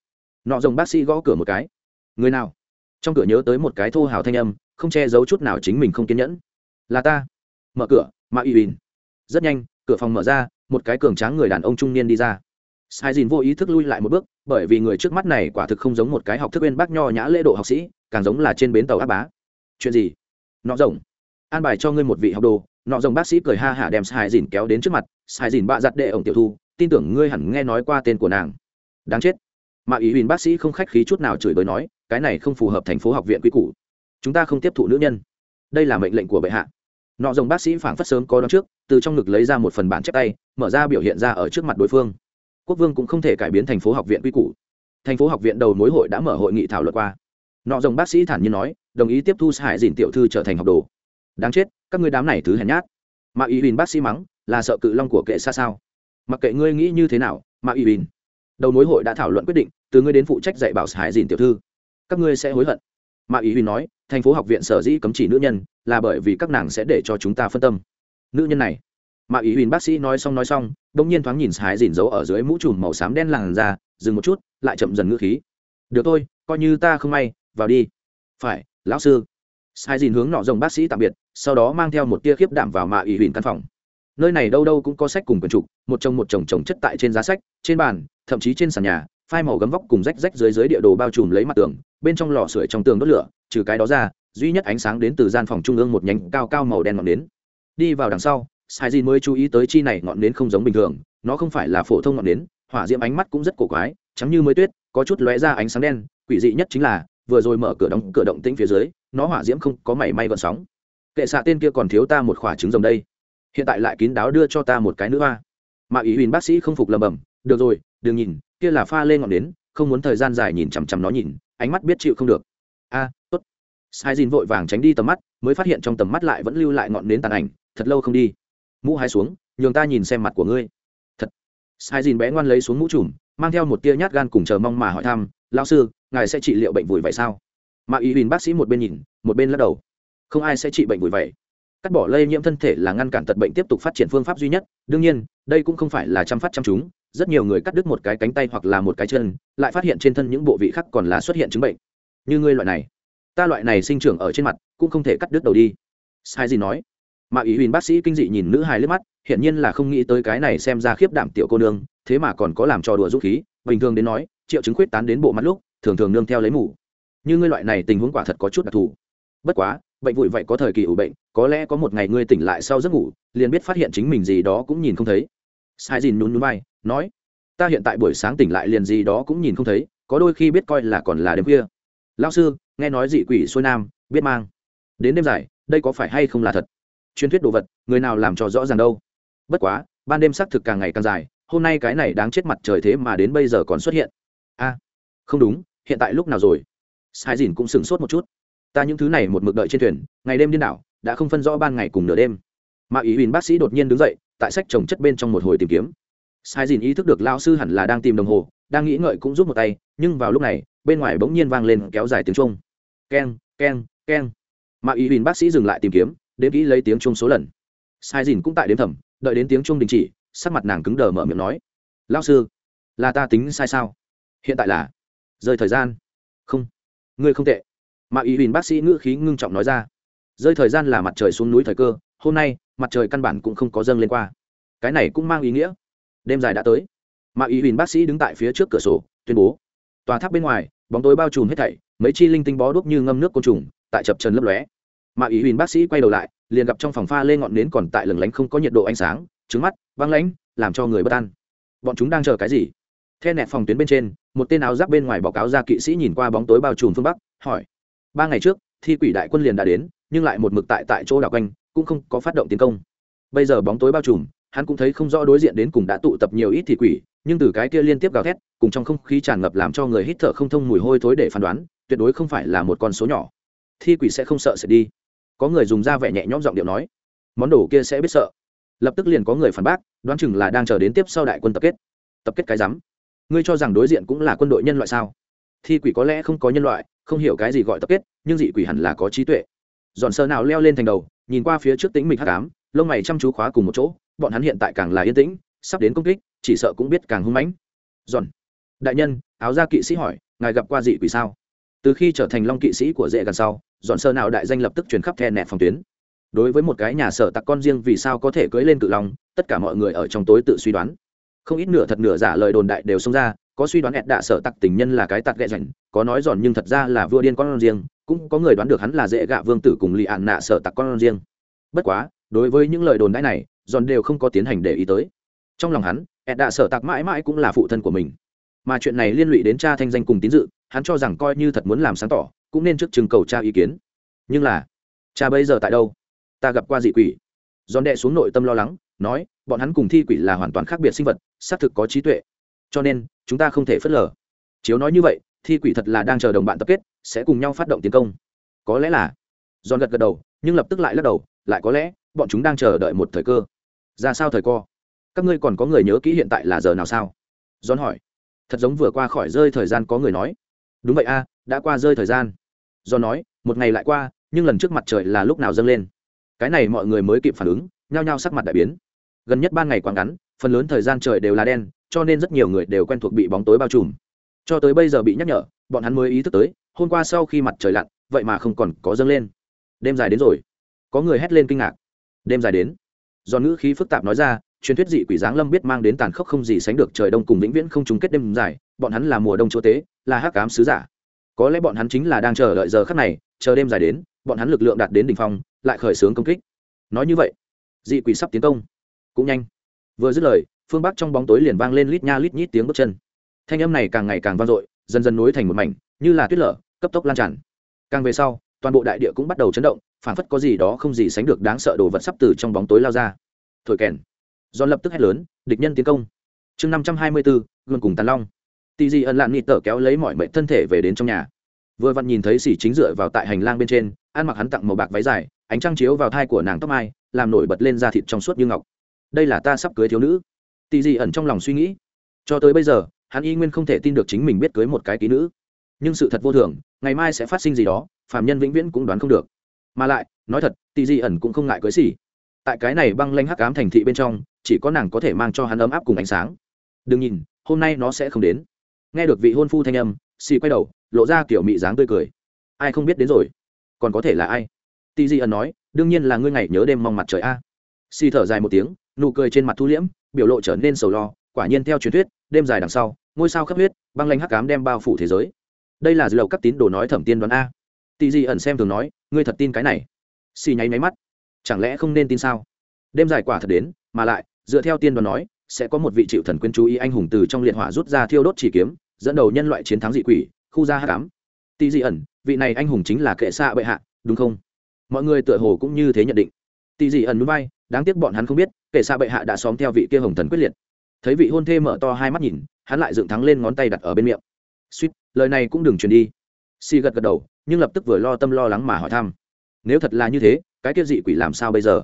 nọ rồng bác sĩ gõ cửa một cái. Người nào? Trong cửa nhớ tới một cái thô hào thanh âm, không che giấu chút nào chính mình không kiên nhẫn. Là ta. Mở cửa, ma uy huỳnh rất nhanh, cửa phòng mở ra, một cái cường tráng người đàn ông trung niên đi ra. Sai dìn vô ý thức lui lại một bước, bởi vì người trước mắt này quả thực không giống một cái học thức bên bác nho nhã lễ độ học sĩ, càng giống là trên bến tàu áp bá. Chuyện gì? Nọ rồng. An bài cho ngươi một vị học đồ. Nọ rồng bác sĩ cười ha hả đem sai dìn kéo đến trước mặt. Sai dìn bạ giặt đệ ổng tiểu thu, tin tưởng ngươi hẳn nghe nói qua tên của nàng. Đáng chết mà ý huỳnh bác sĩ không khách khí chút nào chửi bới nói, cái này không phù hợp thành phố học viện quy củ. Chúng ta không tiếp thụ nữ nhân. Đây là mệnh lệnh của bệ hạ. Nọ rồng bác sĩ phảng phất sớm có đón trước, từ trong ngực lấy ra một phần bản chép tay, mở ra biểu hiện ra ở trước mặt đối phương. Quốc vương cũng không thể cải biến thành phố học viện quy củ. Thành phố học viện đầu mối hội đã mở hội nghị thảo luận qua. Nọ rồng bác sĩ thản nhiên nói, đồng ý tiếp thu hải dìn tiểu thư trở thành học đồ. Đáng chết, các ngươi đám này thứ hèn nhát. Mà ý huỳnh bác sĩ mắng, là sợ cự long của kệ xa sao. Mặc kệ ngươi nghĩ như thế nào, mà ý huỳnh đầu mối hội đã thảo luận quyết định từ ngươi đến phụ trách dạy bảo hải dìn tiểu thư, các ngươi sẽ hối hận. Mà ý huy nói, thành phố học viện sở dĩ cấm chỉ nữ nhân là bởi vì các nàng sẽ để cho chúng ta phân tâm. Nữ nhân này? Mà ý huy bác sĩ nói xong nói xong đ ỗ n g nhiên thoáng nhìn hải dìn giấu ở dưới mũ trùm màu xám đen làn ra dừng một chút, lại chậm dần ngữ khí. Được thôi, coi như ta không may, vào đi. Phải, lão sư. Sai dìn hướng nọ rồng bác sĩ tạm biệt, sau đó mang theo một tia khiếp đảm vào mạ ủy huỳnh căn phòng. Nơi này đâu đâu cũng có sách cùng quần trục, một chồng một chồng chồng chất tại trên giá sách, trên bàn, thậm chí trên sàn nhà phai màu gấm vóc cùng rách rách dưới dưới địa đồ bao trùm lấy mặt tường, bên trong lò sưởi trong tường đốt lửa, trừ cái đó ra, duy nhất ánh sáng đến từ gian phòng trung ương một nhánh cao cao màu đen ngọn nến. Đi vào đằng sau, sai dìn mới chú ý tới chi này ngọn nến không giống bình thường, nó không phải là phổ thông ngọn nến, hỏa diễm ánh mắt cũng rất cổ quái, trắng như mới tuyết, có chút lóe ra ánh sáng đen, quỷ dị nhất chính là, vừa rồi mở cửa đóng cửa động tĩnh phía dưới, nó hỏa diễm không có mảy may gợn sóng. Kệ xạ tên kia còn thiếu ta một khỏa trứng rồng đây. Hiện tại lại kín đáo đưa cho ta một cái nữa hoa. Mà ý huỳnh bác sĩ không phục lầm bầm được rồi, đừng nhìn kia là pha lên ngọn đến không muốn thời gian dài nhìn chằm chằm nó nhìn, ánh mắt biết chịu không được. A, tốt. Sai dìn vội vàng tránh đi tầm mắt, mới phát hiện trong tầm mắt lại vẫn lưu lại ngọn nến tàn ảnh, thật lâu không đi. Mũ hai xuống, nhường ta nhìn xem mặt của ngươi. Thật. Sai dìn bé ngoan lấy xuống mũ trùm, mang theo một tia nhát gan cùng chờ mong mà hỏi thăm, lão sư, ngài sẽ trị liệu bệnh vùi vậy sao? Mà ý huỳnh bác sĩ một bên nhìn, một bên lắc đầu. Không ai sẽ trị bệnh vùi vậy cắt bỏ lây nhiễm thân thể là ngăn cản tật bệnh tiếp tục phát triển phương pháp duy nhất. Đương nhiên, đây cũng không phải là chăm phát chăm chúng rất nhiều người cắt đứt một cái cánh tay hoặc là một cái chân, lại phát hiện trên thân những bộ vị khác còn là xuất hiện chứng bệnh. Như ngươi loại này, ta loại này sinh trưởng ở trên mặt, cũng không thể cắt đứt đầu đi. Sai gì nói? Mà ý huỳnh bác sĩ kinh dị nhìn nữ hài lướt mắt, hiển nhiên là không nghĩ tới cái này xem ra khiếp đảm tiểu cô nương, thế mà còn có làm trò đùa dũng khí, bình thường đến nói, triệu chứng khuyết tán đến bộ mặt lúc, thường thường nương theo lấy mủ. Như ngươi loại này tình huống quả thật có chút đặc thù. Bất quá, bệnh vụi vậy có thời kỳ ủ bệnh, có lẽ có một ngày ngươi tỉnh lại sau giấc ngủ, liền biết phát hiện chính mình gì đó cũng nhìn không thấy sai dìn nhún nhún vai, nói, ta hiện tại buổi sáng tỉnh lại liền gì đó cũng nhìn không thấy, có đôi khi biết coi là còn là đêm khuya. Lao sư, nghe nói dị quỷ xuôi nam, biết mang. Đến đêm dài, đây có phải hay không là thật? Truyền thuyết đồ vật, người nào làm cho rõ ràng đâu? Bất quá, ban đêm xác thực càng ngày càng dài, hôm nay cái này đáng chết mặt trời thế mà đến bây giờ còn xuất hiện. A, không đúng, hiện tại lúc nào rồi? Sai dìn cũng sửng sốt một chút. Ta những thứ này một mực đợi trên thuyền, ngày đêm điên đảo, đã không phân rõ ban ngày cùng nửa đêm. Mà ý huỳnh bác sĩ đột nhiên đứng dậy tại sách trồng chất bên trong một hồi tìm kiếm. Sai dìn ý thức được lao sư hẳn là đang tìm đồng hồ, đang nghĩ ngợi cũng giúp một tay, nhưng vào lúc này, bên ngoài bỗng nhiên vang lên kéo dài tiếng trung keng keng keng. Mà ý huỳnh bác sĩ dừng lại tìm kiếm, đến kỹ lấy tiếng trung số lần. Sai dìn cũng tại đếm thầm, đợi đến tiếng trung đình chỉ, sắc mặt nàng cứng đờ mở miệng nói lao sư, là ta tính sai sao? Hiện tại là rơi thời gian. Không, ngươi không tệ. Mà ý huỳnh bác sĩ ngữ khí ngưng trọng nói ra, rơi thời gian là mặt trời xuống núi thời cơ, hôm nay mặt trời căn bản cũng không có dâng lên qua. Cái này cũng mang ý nghĩa. Đêm dài đã tới. Mà ý huỳnh bác sĩ đứng tại phía trước cửa sổ, tuyên bố. Tòa tháp bên ngoài, bóng tối bao trùm hết thảy, mấy chi linh tinh bó đuốc như ngâm nước côn trùng, tại chập trần lấp lóe. Mà ý huỳnh bác sĩ quay đầu lại, liền gặp trong phòng pha lê ngọn nến còn tại lừng lánh không có nhiệt độ ánh sáng, trứng mắt băng lãnh làm cho người bất an. Bọn chúng đang chờ cái gì? Theo nẹt phòng tuyến bên trên, một tên áo giáp bên ngoài báo cáo ra kỵ sĩ nhìn qua bóng tối bao trùm phương bắc, hỏi. Ba ngày trước, thi quỷ đại quân liền đã đến, nhưng lại một mực tại tại chỗ đảo quanh cũng không có phát động tiến công. Bây giờ bóng tối bao trùm, hắn cũng thấy không rõ đối diện đến cùng đã tụ tập nhiều ít thi quỷ, nhưng từ cái kia liên tiếp gào thét, cùng trong không khí tràn ngập làm cho người hít thở không thông mùi hôi thối để phán đoán, tuyệt đối không phải là một con số nhỏ. Thi quỷ sẽ không sợ sẽ đi. Có người dùng da vẻ nhẹ nhõm giọng điệu nói, món đồ kia sẽ biết sợ. Lập tức liền có người phản bác, đoán chừng là đang chờ đến tiếp sau đại quân tập kết. Tập kết cái rắm. Ngươi cho rằng đối diện cũng là quân đội nhân loại sao? Thi quỷ có lẽ không có nhân loại, không hiểu cái gì gọi tập kết, nhưng dị quỷ hẳn là có trí tuệ. Dọn sơ nào leo lên thành đầu nhìn qua phía trước tính mịch hắc ám, lông mày chăm chú khóa cùng một chỗ, bọn hắn hiện tại càng là yên tĩnh, sắp đến công kích, chỉ sợ cũng biết càng hung mãnh. Dọn đại nhân, áo gia kỵ sĩ hỏi, ngài gặp qua dị quỷ sao? Từ khi trở thành long kỵ sĩ của dễ gần sau dọn sơ nào đại danh lập tức truyền khắp the nẹt phòng tuyến. Đối với một cái nhà sở tặc con riêng vì sao có thể cưỡi lên cự long, tất cả mọi người ở trong tối tự suy đoán. Không ít nửa thật nửa giả lời đồn đại đều xông ra có suy đoán ẹt đạ sở tặc tình nhân là cái tặc ghẹ rảnh, có nói giòn nhưng thật ra là vua điên con riêng, cũng có người đoán được hắn là dễ gạ vương tử cùng lì ạn nạ sở tặc con riêng. Bất quá, đối với những lời đồn đãi này, giòn đều không có tiến hành để ý tới. Trong lòng hắn, ẹt đạ sở tặc mãi mãi cũng là phụ thân của mình. Mà chuyện này liên lụy đến cha thanh danh cùng tín dự, hắn cho rằng coi như thật muốn làm sáng tỏ, cũng nên trước chừng cầu cha ý kiến. Nhưng là, cha bây giờ tại đâu? Ta gặp qua dị quỷ. Giòn đệ xuống nội tâm lo lắng, nói, bọn hắn cùng thi quỷ là hoàn toàn khác biệt sinh vật, xác thực có trí tuệ. Cho nên chúng ta không thể phớt lờ. Chiếu nói như vậy, thi quỷ thật là đang chờ đồng bạn tập kết, sẽ cùng nhau phát động tiến công. Có lẽ là. Giòn gật gật đầu, nhưng lập tức lại lắc đầu, lại có lẽ, bọn chúng đang chờ đợi một thời cơ. Ra sao thời co? Các ngươi còn có người nhớ kỹ hiện tại là giờ nào sao? Giòn hỏi. Thật giống vừa qua khỏi rơi thời gian có người nói. Đúng vậy a, đã qua rơi thời gian. Do nói, một ngày lại qua, nhưng lần trước mặt trời là lúc nào dâng lên? Cái này mọi người mới kịp phản ứng, nhao nhao sắc mặt đại biến. Gần nhất ba ngày quá ngắn, phần lớn thời gian trời đều là đen cho nên rất nhiều người đều quen thuộc bị bóng tối bao trùm. Cho tới bây giờ bị nhắc nhở, bọn hắn mới ý thức tới, hôm qua sau khi mặt trời lặn, vậy mà không còn có dâng lên. Đêm dài đến rồi. Có người hét lên kinh ngạc. Đêm dài đến. Do ngữ khí phức tạp nói ra, truyền thuyết dị quỷ giáng lâm biết mang đến tàn khốc không gì sánh được trời đông cùng vĩnh viễn không trùng kết đêm dài, bọn hắn là mùa đông chúa tế là hắc cám sứ giả. Có lẽ bọn hắn chính là đang chờ đợi giờ khắc này, chờ đêm dài đến, bọn hắn lực lượng đạt đến đỉnh phong, lại khởi xướng công kích. Nói như vậy, dị quỷ sắp tiến công. Cũng nhanh. Vừa dứt lời phương bắc trong bóng tối liền vang lên lít nha lít nhít tiếng bước chân thanh âm này càng ngày càng vang dội dần dần nối thành một mảnh như là tuyết lở cấp tốc lan tràn càng về sau toàn bộ đại địa cũng bắt đầu chấn động phản phất có gì đó không gì sánh được đáng sợ đồ vật sắp từ trong bóng tối lao ra thổi kèn do lập tức hét lớn địch nhân tiến công chương năm trăm hai mươi bốn gương cùng tàn long tì dị ẩn lạn nịt tở kéo lấy mọi mệnh thân thể về đến trong nhà vừa vặn nhìn thấy xỉ chính dựa vào tại hành lang bên trên ăn mặc hắn tặng màu bạc váy dài ánh trăng chiếu vào thai của nàng tóc mai làm nổi bật lên da thịt trong suốt như ngọc đây là ta sắp cưới thiếu nữ tì dị ẩn trong lòng suy nghĩ. Cho tới bây giờ, hắn y nguyên không thể tin được chính mình biết cưới một cái ký nữ. Nhưng sự thật vô thường, ngày mai sẽ phát sinh gì đó, phàm nhân vĩnh viễn cũng đoán không được. Mà lại, nói thật, tì dị ẩn cũng không ngại cưới xỉ. Tại cái này băng lanh hắc ám thành thị bên trong, chỉ có nàng có thể mang cho hắn ấm áp cùng ánh sáng. Đừng nhìn, hôm nay nó sẽ không đến. Nghe được vị hôn phu thanh âm xì quay đầu, lộ ra kiểu mị dáng tươi cười. Ai không biết đến rồi? Còn có thể là ai? Tì dị ẩn nói, đương nhiên là ngươi ngày nhớ đêm mong mặt trời a. Xì thở dài một tiếng nụ cười trên mặt thu liễm, biểu lộ trở nên sầu lo, quả nhiên theo truyền thuyết, đêm dài đằng sau, ngôi sao khắp huyết, băng lanh hắc cám đem bao phủ thế giới. Đây là dư lầu các tín đồ nói thẩm tiên đoán a. Tị dị ẩn xem thường nói, ngươi thật tin cái này. Xì nháy máy mắt. Chẳng lẽ không nên tin sao? Đêm dài quả thật đến, mà lại, dựa theo tiên đoán nói, sẽ có một vị chịu thần quyến chú ý anh hùng từ trong liệt hỏa rút ra thiêu đốt chỉ kiếm, dẫn đầu nhân loại chiến thắng dị quỷ, khu gia hắc ám. Tị dị ẩn, vị này anh hùng chính là kệ xạ bệ hạ, đúng không? Mọi người tựa hồ cũng như thế nhận định. Tị dị ẩn núi bay, đáng tiếc bọn hắn không biết kệ xạ bệ hạ đã xóm theo vị kia hồng thần quyết liệt. Thấy vị hôn thê mở to hai mắt nhìn, hắn lại dựng thắng lên ngón tay đặt ở bên miệng. Suýt, lời này cũng đừng truyền đi. Si gật gật đầu, nhưng lập tức vừa lo tâm lo lắng mà hỏi thăm. Nếu thật là như thế, cái kia dị quỷ làm sao bây giờ?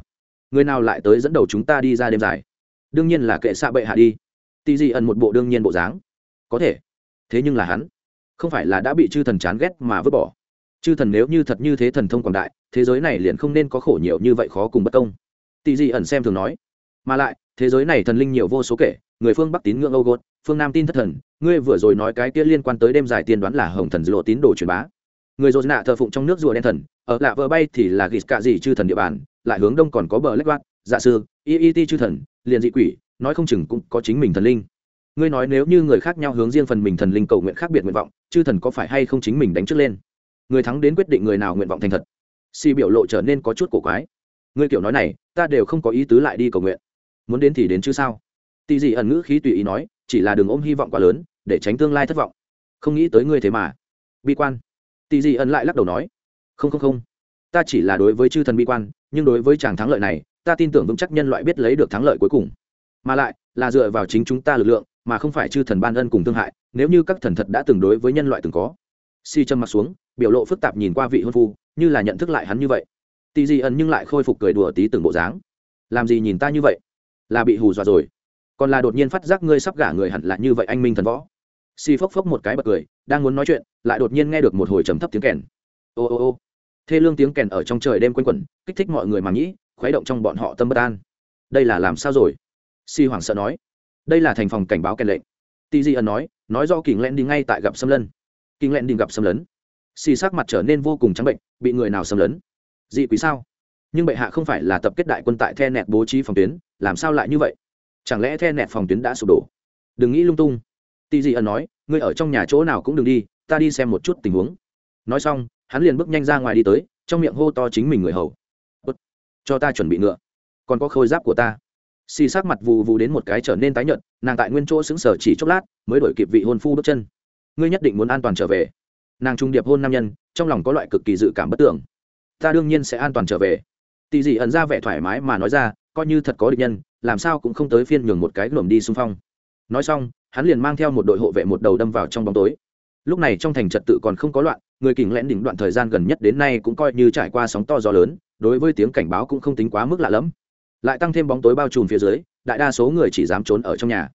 Người nào lại tới dẫn đầu chúng ta đi ra đêm dài? Đương nhiên là kệ xạ bệ hạ đi. Tì dị ẩn một bộ đương nhiên bộ dáng. Có thể. Thế nhưng là hắn, không phải là đã bị chư thần chán ghét mà vứt bỏ. Chư thần nếu như thật như thế thần thông quảng đại, thế giới này liền không nên có khổ nhiều như vậy khó cùng bất công. Tì dị ẩn xem thường nói mà lại, thế giới này thần linh nhiều vô số kể, người phương bắc tín ngưỡng âu gột phương nam tin thất thần, ngươi vừa rồi nói cái kia liên quan tới đêm dài tiên đoán là hồng thần dư lộ tín đồ truyền bá. Người dồn nạ thờ phụng trong nước rùa đen thần, ở lạ vợ bay thì là ghis cạ gì chư thần địa bàn, lại hướng đông còn có bờ lách loát dạ sư iet chư thần, liền dị quỷ, nói không chừng cũng có chính mình thần linh. Ngươi nói nếu như người khác nhau hướng riêng phần mình thần linh cầu nguyện khác biệt nguyện vọng, chư thần có phải hay không chính mình đánh trước lên? Người thắng đến quyết định người nào nguyện vọng thành thật. Si biểu lộ trở nên có chút cổ quái. Ngươi kiểu nói này, ta đều không có ý tứ lại đi cầu nguyện muốn đến thì đến chứ sao? Tì dị ẩn ngữ khí tùy ý nói, chỉ là đừng ôm hy vọng quá lớn, để tránh tương lai thất vọng. Không nghĩ tới ngươi thế mà. Bi quan. Tì dị ẩn lại lắc đầu nói, không không không. Ta chỉ là đối với chư thần bi quan, nhưng đối với chàng thắng lợi này, ta tin tưởng vững chắc nhân loại biết lấy được thắng lợi cuối cùng. Mà lại, là dựa vào chính chúng ta lực lượng, mà không phải chư thần ban ân cùng thương hại, nếu như các thần thật đã từng đối với nhân loại từng có. Si châm mặt xuống, biểu lộ phức tạp nhìn qua vị hôn phu, như là nhận thức lại hắn như vậy. Tì dị ẩn nhưng lại khôi phục cười đùa tí từng bộ dáng. Làm gì nhìn ta như vậy? Là bị hù dọa rồi. Còn là đột nhiên phát giác ngươi sắp gả người hẳn là như vậy anh minh thần võ. Xì phốc phốc một cái bật cười, đang muốn nói chuyện, lại đột nhiên nghe được một hồi trầm thấp tiếng kèn. Ô ô ô. Thê lương tiếng kèn ở trong trời đêm quanh quẩn, kích thích mọi người mà nghĩ, khuấy động trong bọn họ tâm bất an. Đây là làm sao rồi? Si hoảng sợ nói. Đây là thành phòng cảnh báo kèn lệnh. Tì di ẩn nói nói do kình len đi ngay tại gặp xâm lân kình len đi gặp xâm lấn. Si sắc mặt trở nên vô cùng trắng bệnh, bị người nào xâm lấn? Dị quý sao? Nhưng bệ hạ không phải là tập kết đại quân tại the nẹt bố trí phòng tuyến, làm sao lại như vậy? Chẳng lẽ the nẹt phòng tuyến đã sụp đổ? Đừng nghĩ lung tung. Tì dị ẩn nói, ngươi ở trong nhà chỗ nào cũng đừng đi, ta đi xem một chút tình huống. Nói xong, hắn liền bước nhanh ra ngoài đi tới, trong miệng hô to chính mình người hầu. Bút. cho ta chuẩn bị ngựa. Còn có khôi giáp của ta. Xì sát mặt vù vù đến một cái trở nên tái nhợt, nàng tại nguyên chỗ xứng sở chỉ chốc lát, mới đổi kịp vị hôn phu bước chân. Ngươi nhất định muốn an toàn trở về. Nàng trung điệp hôn nam nhân, trong lòng có loại cực kỳ dự cảm bất tưởng ta đương nhiên sẽ an toàn trở về tỷ dị ẩn ra vẻ thoải mái mà nói ra, coi như thật có địch nhân, làm sao cũng không tới phiên nhường một cái lồm đi xung phong. Nói xong, hắn liền mang theo một đội hộ vệ một đầu đâm vào trong bóng tối. Lúc này trong thành trật tự còn không có loạn, người kình lẽn đỉnh đoạn thời gian gần nhất đến nay cũng coi như trải qua sóng to gió lớn, đối với tiếng cảnh báo cũng không tính quá mức lạ lẫm. Lại tăng thêm bóng tối bao trùm phía dưới, đại đa số người chỉ dám trốn ở trong nhà.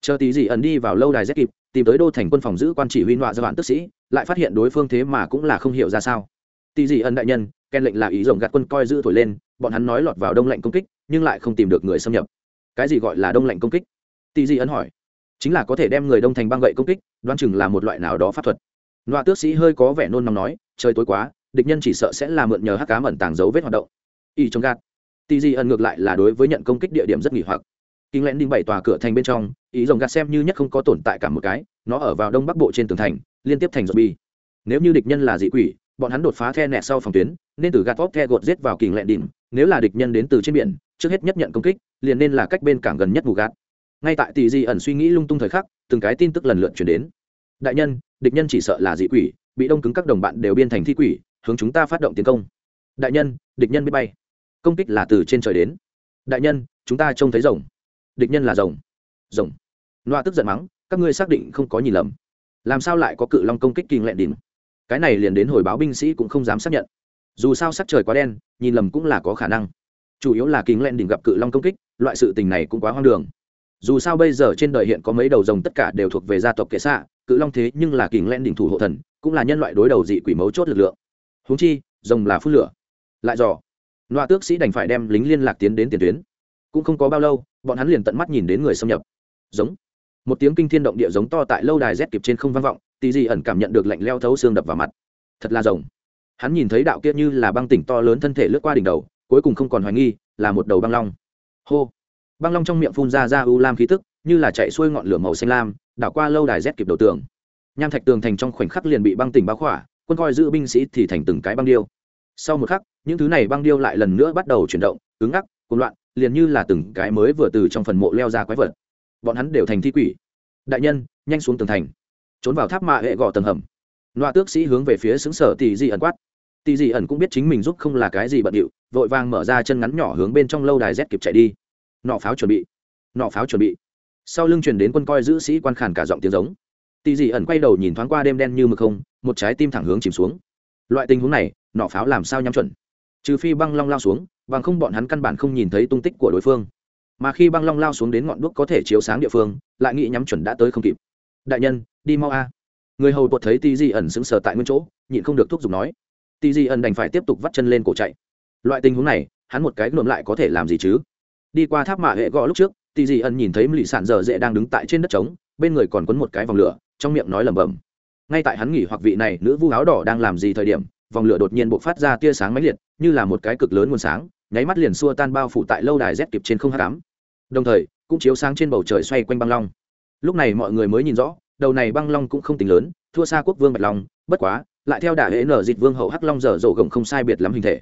Chờ tí gì ẩn đi vào lâu đài rét kịp, tìm tới đô thành quân phòng giữ quan chỉ huy nọa do bạn tức sĩ, lại phát hiện đối phương thế mà cũng là không hiểu ra sao. Tí gì ẩn đại nhân, ken lệnh là ý rồng gạt quân coi giữ thổi lên bọn hắn nói lọt vào đông lạnh công kích, nhưng lại không tìm được người xâm nhập. Cái gì gọi là đông lạnh công kích? Tì di ấn hỏi. Chính là có thể đem người đông thành băng gậy công kích, đoán chừng là một loại nào đó pháp thuật. Loa tước sĩ hơi có vẻ nôn nóng nói, trời tối quá, địch nhân chỉ sợ sẽ là mượn nhờ hắc cám ẩn tàng dấu vết hoạt động. Y chống gạt. Tì di ẩn ngược lại là đối với nhận công kích địa điểm rất nghỉ hoặc. Kinh lén đinh bảy tòa cửa thành bên trong ý rồng gạt xem như nhất không có tồn tại cả một cái, nó ở vào đông bắc bộ trên tường thành, liên tiếp thành dọc bi nếu như địch nhân là dị quỷ, bọn hắn đột phá the nẹ sau phòng tuyến, nên từ gạt vóc the gột giết vào kình lẹn đỉnh nếu là địch nhân đến từ trên biển, trước hết nhất nhận công kích, liền nên là cách bên cảng gần nhất mù gạt ngay tại tỷ di ẩn suy nghĩ lung tung thời khắc, từng cái tin tức lần lượt chuyển đến. Đại nhân, địch nhân chỉ sợ là dị quỷ, bị đông cứng các đồng bạn đều biên thành thi quỷ, hướng chúng ta phát động tiến công. Đại nhân, địch nhân biết bay. Công kích là từ trên trời đến. Đại nhân, chúng ta trông thấy rồng. Địch nhân là rồng. Rồng. Loa tức giận mắng, các ngươi xác định không có nhìn lầm. Làm sao lại có cự long công kích kinh lẹn đỉnh? Cái này liền đến hồi báo binh sĩ cũng không dám xác nhận dù sao sắc trời quá đen, nhìn lầm cũng là có khả năng. Chủ yếu là kính len đỉnh gặp cự long công kích, loại sự tình này cũng quá hoang đường. Dù sao bây giờ trên đời hiện có mấy đầu rồng tất cả đều thuộc về gia tộc kệ xạ, cự long thế nhưng là kính len đỉnh thủ hộ thần, cũng là nhân loại đối đầu dị quỷ mấu chốt lực lượng. Húng chi, rồng là phút lửa. Lại dò. Loa tước sĩ đành phải đem lính liên lạc tiến đến tiền tuyến. Cũng không có bao lâu, bọn hắn liền tận mắt nhìn đến người xâm nhập. Giống. Một tiếng kinh thiên động địa giống to tại lâu đài rét kịp trên không vang vọng, tì dị ẩn cảm nhận được lạnh leo thấu xương đập vào mặt. Thật là rồng hắn nhìn thấy đạo kia như là băng tỉnh to lớn thân thể lướt qua đỉnh đầu, cuối cùng không còn hoài nghi, là một đầu băng long. Hô! Băng long trong miệng phun ra ra u lam khí tức, như là chạy xuôi ngọn lửa màu xanh lam, đảo qua lâu đài rét kịp đầu tường. Nham thạch tường thành trong khoảnh khắc liền bị băng tỉnh bao khỏa, quân coi giữ binh sĩ thì thành từng cái băng điêu. Sau một khắc, những thứ này băng điêu lại lần nữa bắt đầu chuyển động, cứng ngắc cuốn loạn, liền như là từng cái mới vừa từ trong phần mộ leo ra quái vật. Bọn hắn đều thành thi quỷ. Đại nhân, nhanh xuống tường thành. Trốn vào tháp mạ hệ gò tầng hầm loa tước sĩ hướng về phía xứng sở tỷ Dị ẩn quát. Tỷ Dị ẩn cũng biết chính mình giúp không là cái gì bận điệu, vội vàng mở ra chân ngắn nhỏ hướng bên trong lâu đài z kịp chạy đi. Nọ pháo chuẩn bị. Nọ pháo chuẩn bị. Sau lưng truyền đến quân coi giữ sĩ quan khàn cả giọng tiếng giống. Tỷ dị ẩn quay đầu nhìn thoáng qua đêm đen như mực không, một trái tim thẳng hướng chìm xuống. Loại tình huống này, nọ pháo làm sao nhắm chuẩn? Trừ phi băng long lao xuống, bằng không bọn hắn căn bản không nhìn thấy tung tích của đối phương. Mà khi băng long lao xuống đến ngọn đuốc có thể chiếu sáng địa phương, lại nghĩ nhắm chuẩn đã tới không kịp. Đại nhân, đi mau a người hầu tuột thấy tì Di ẩn sững sờ tại nguyên chỗ, nhịn không được thúc giục nói tì Di ẩn đành phải tiếp tục vắt chân lên cổ chạy. Loại tình huống này, hắn một cái ngượm lại có thể làm gì chứ? Đi qua tháp mạ hệ gõ lúc trước tì Di ẩn nhìn thấy lì sản dở dễ đang đứng tại trên đất trống, bên người còn quấn một cái vòng lửa, trong miệng nói lẩm bẩm, ngay tại hắn nghỉ hoặc vị này, nữ vu áo đỏ đang làm gì thời điểm, vòng lửa đột nhiên bộc phát ra tia sáng mãnh liệt, như là một cái cực lớn nguồn sáng, nháy mắt liền xua tan bao phủ tại lâu đài rét kịp trên không h tám đồng thời, cũng chiếu sáng trên bầu trời xoay quanh băng long. Lúc này mọi người mới nhìn rõ đầu này băng long cũng không tính lớn, thua xa quốc vương bạch long, bất quá, lại theo đả hễ nở dịch vương hậu hắc long dở dỗ gồng không sai biệt lắm hình thể.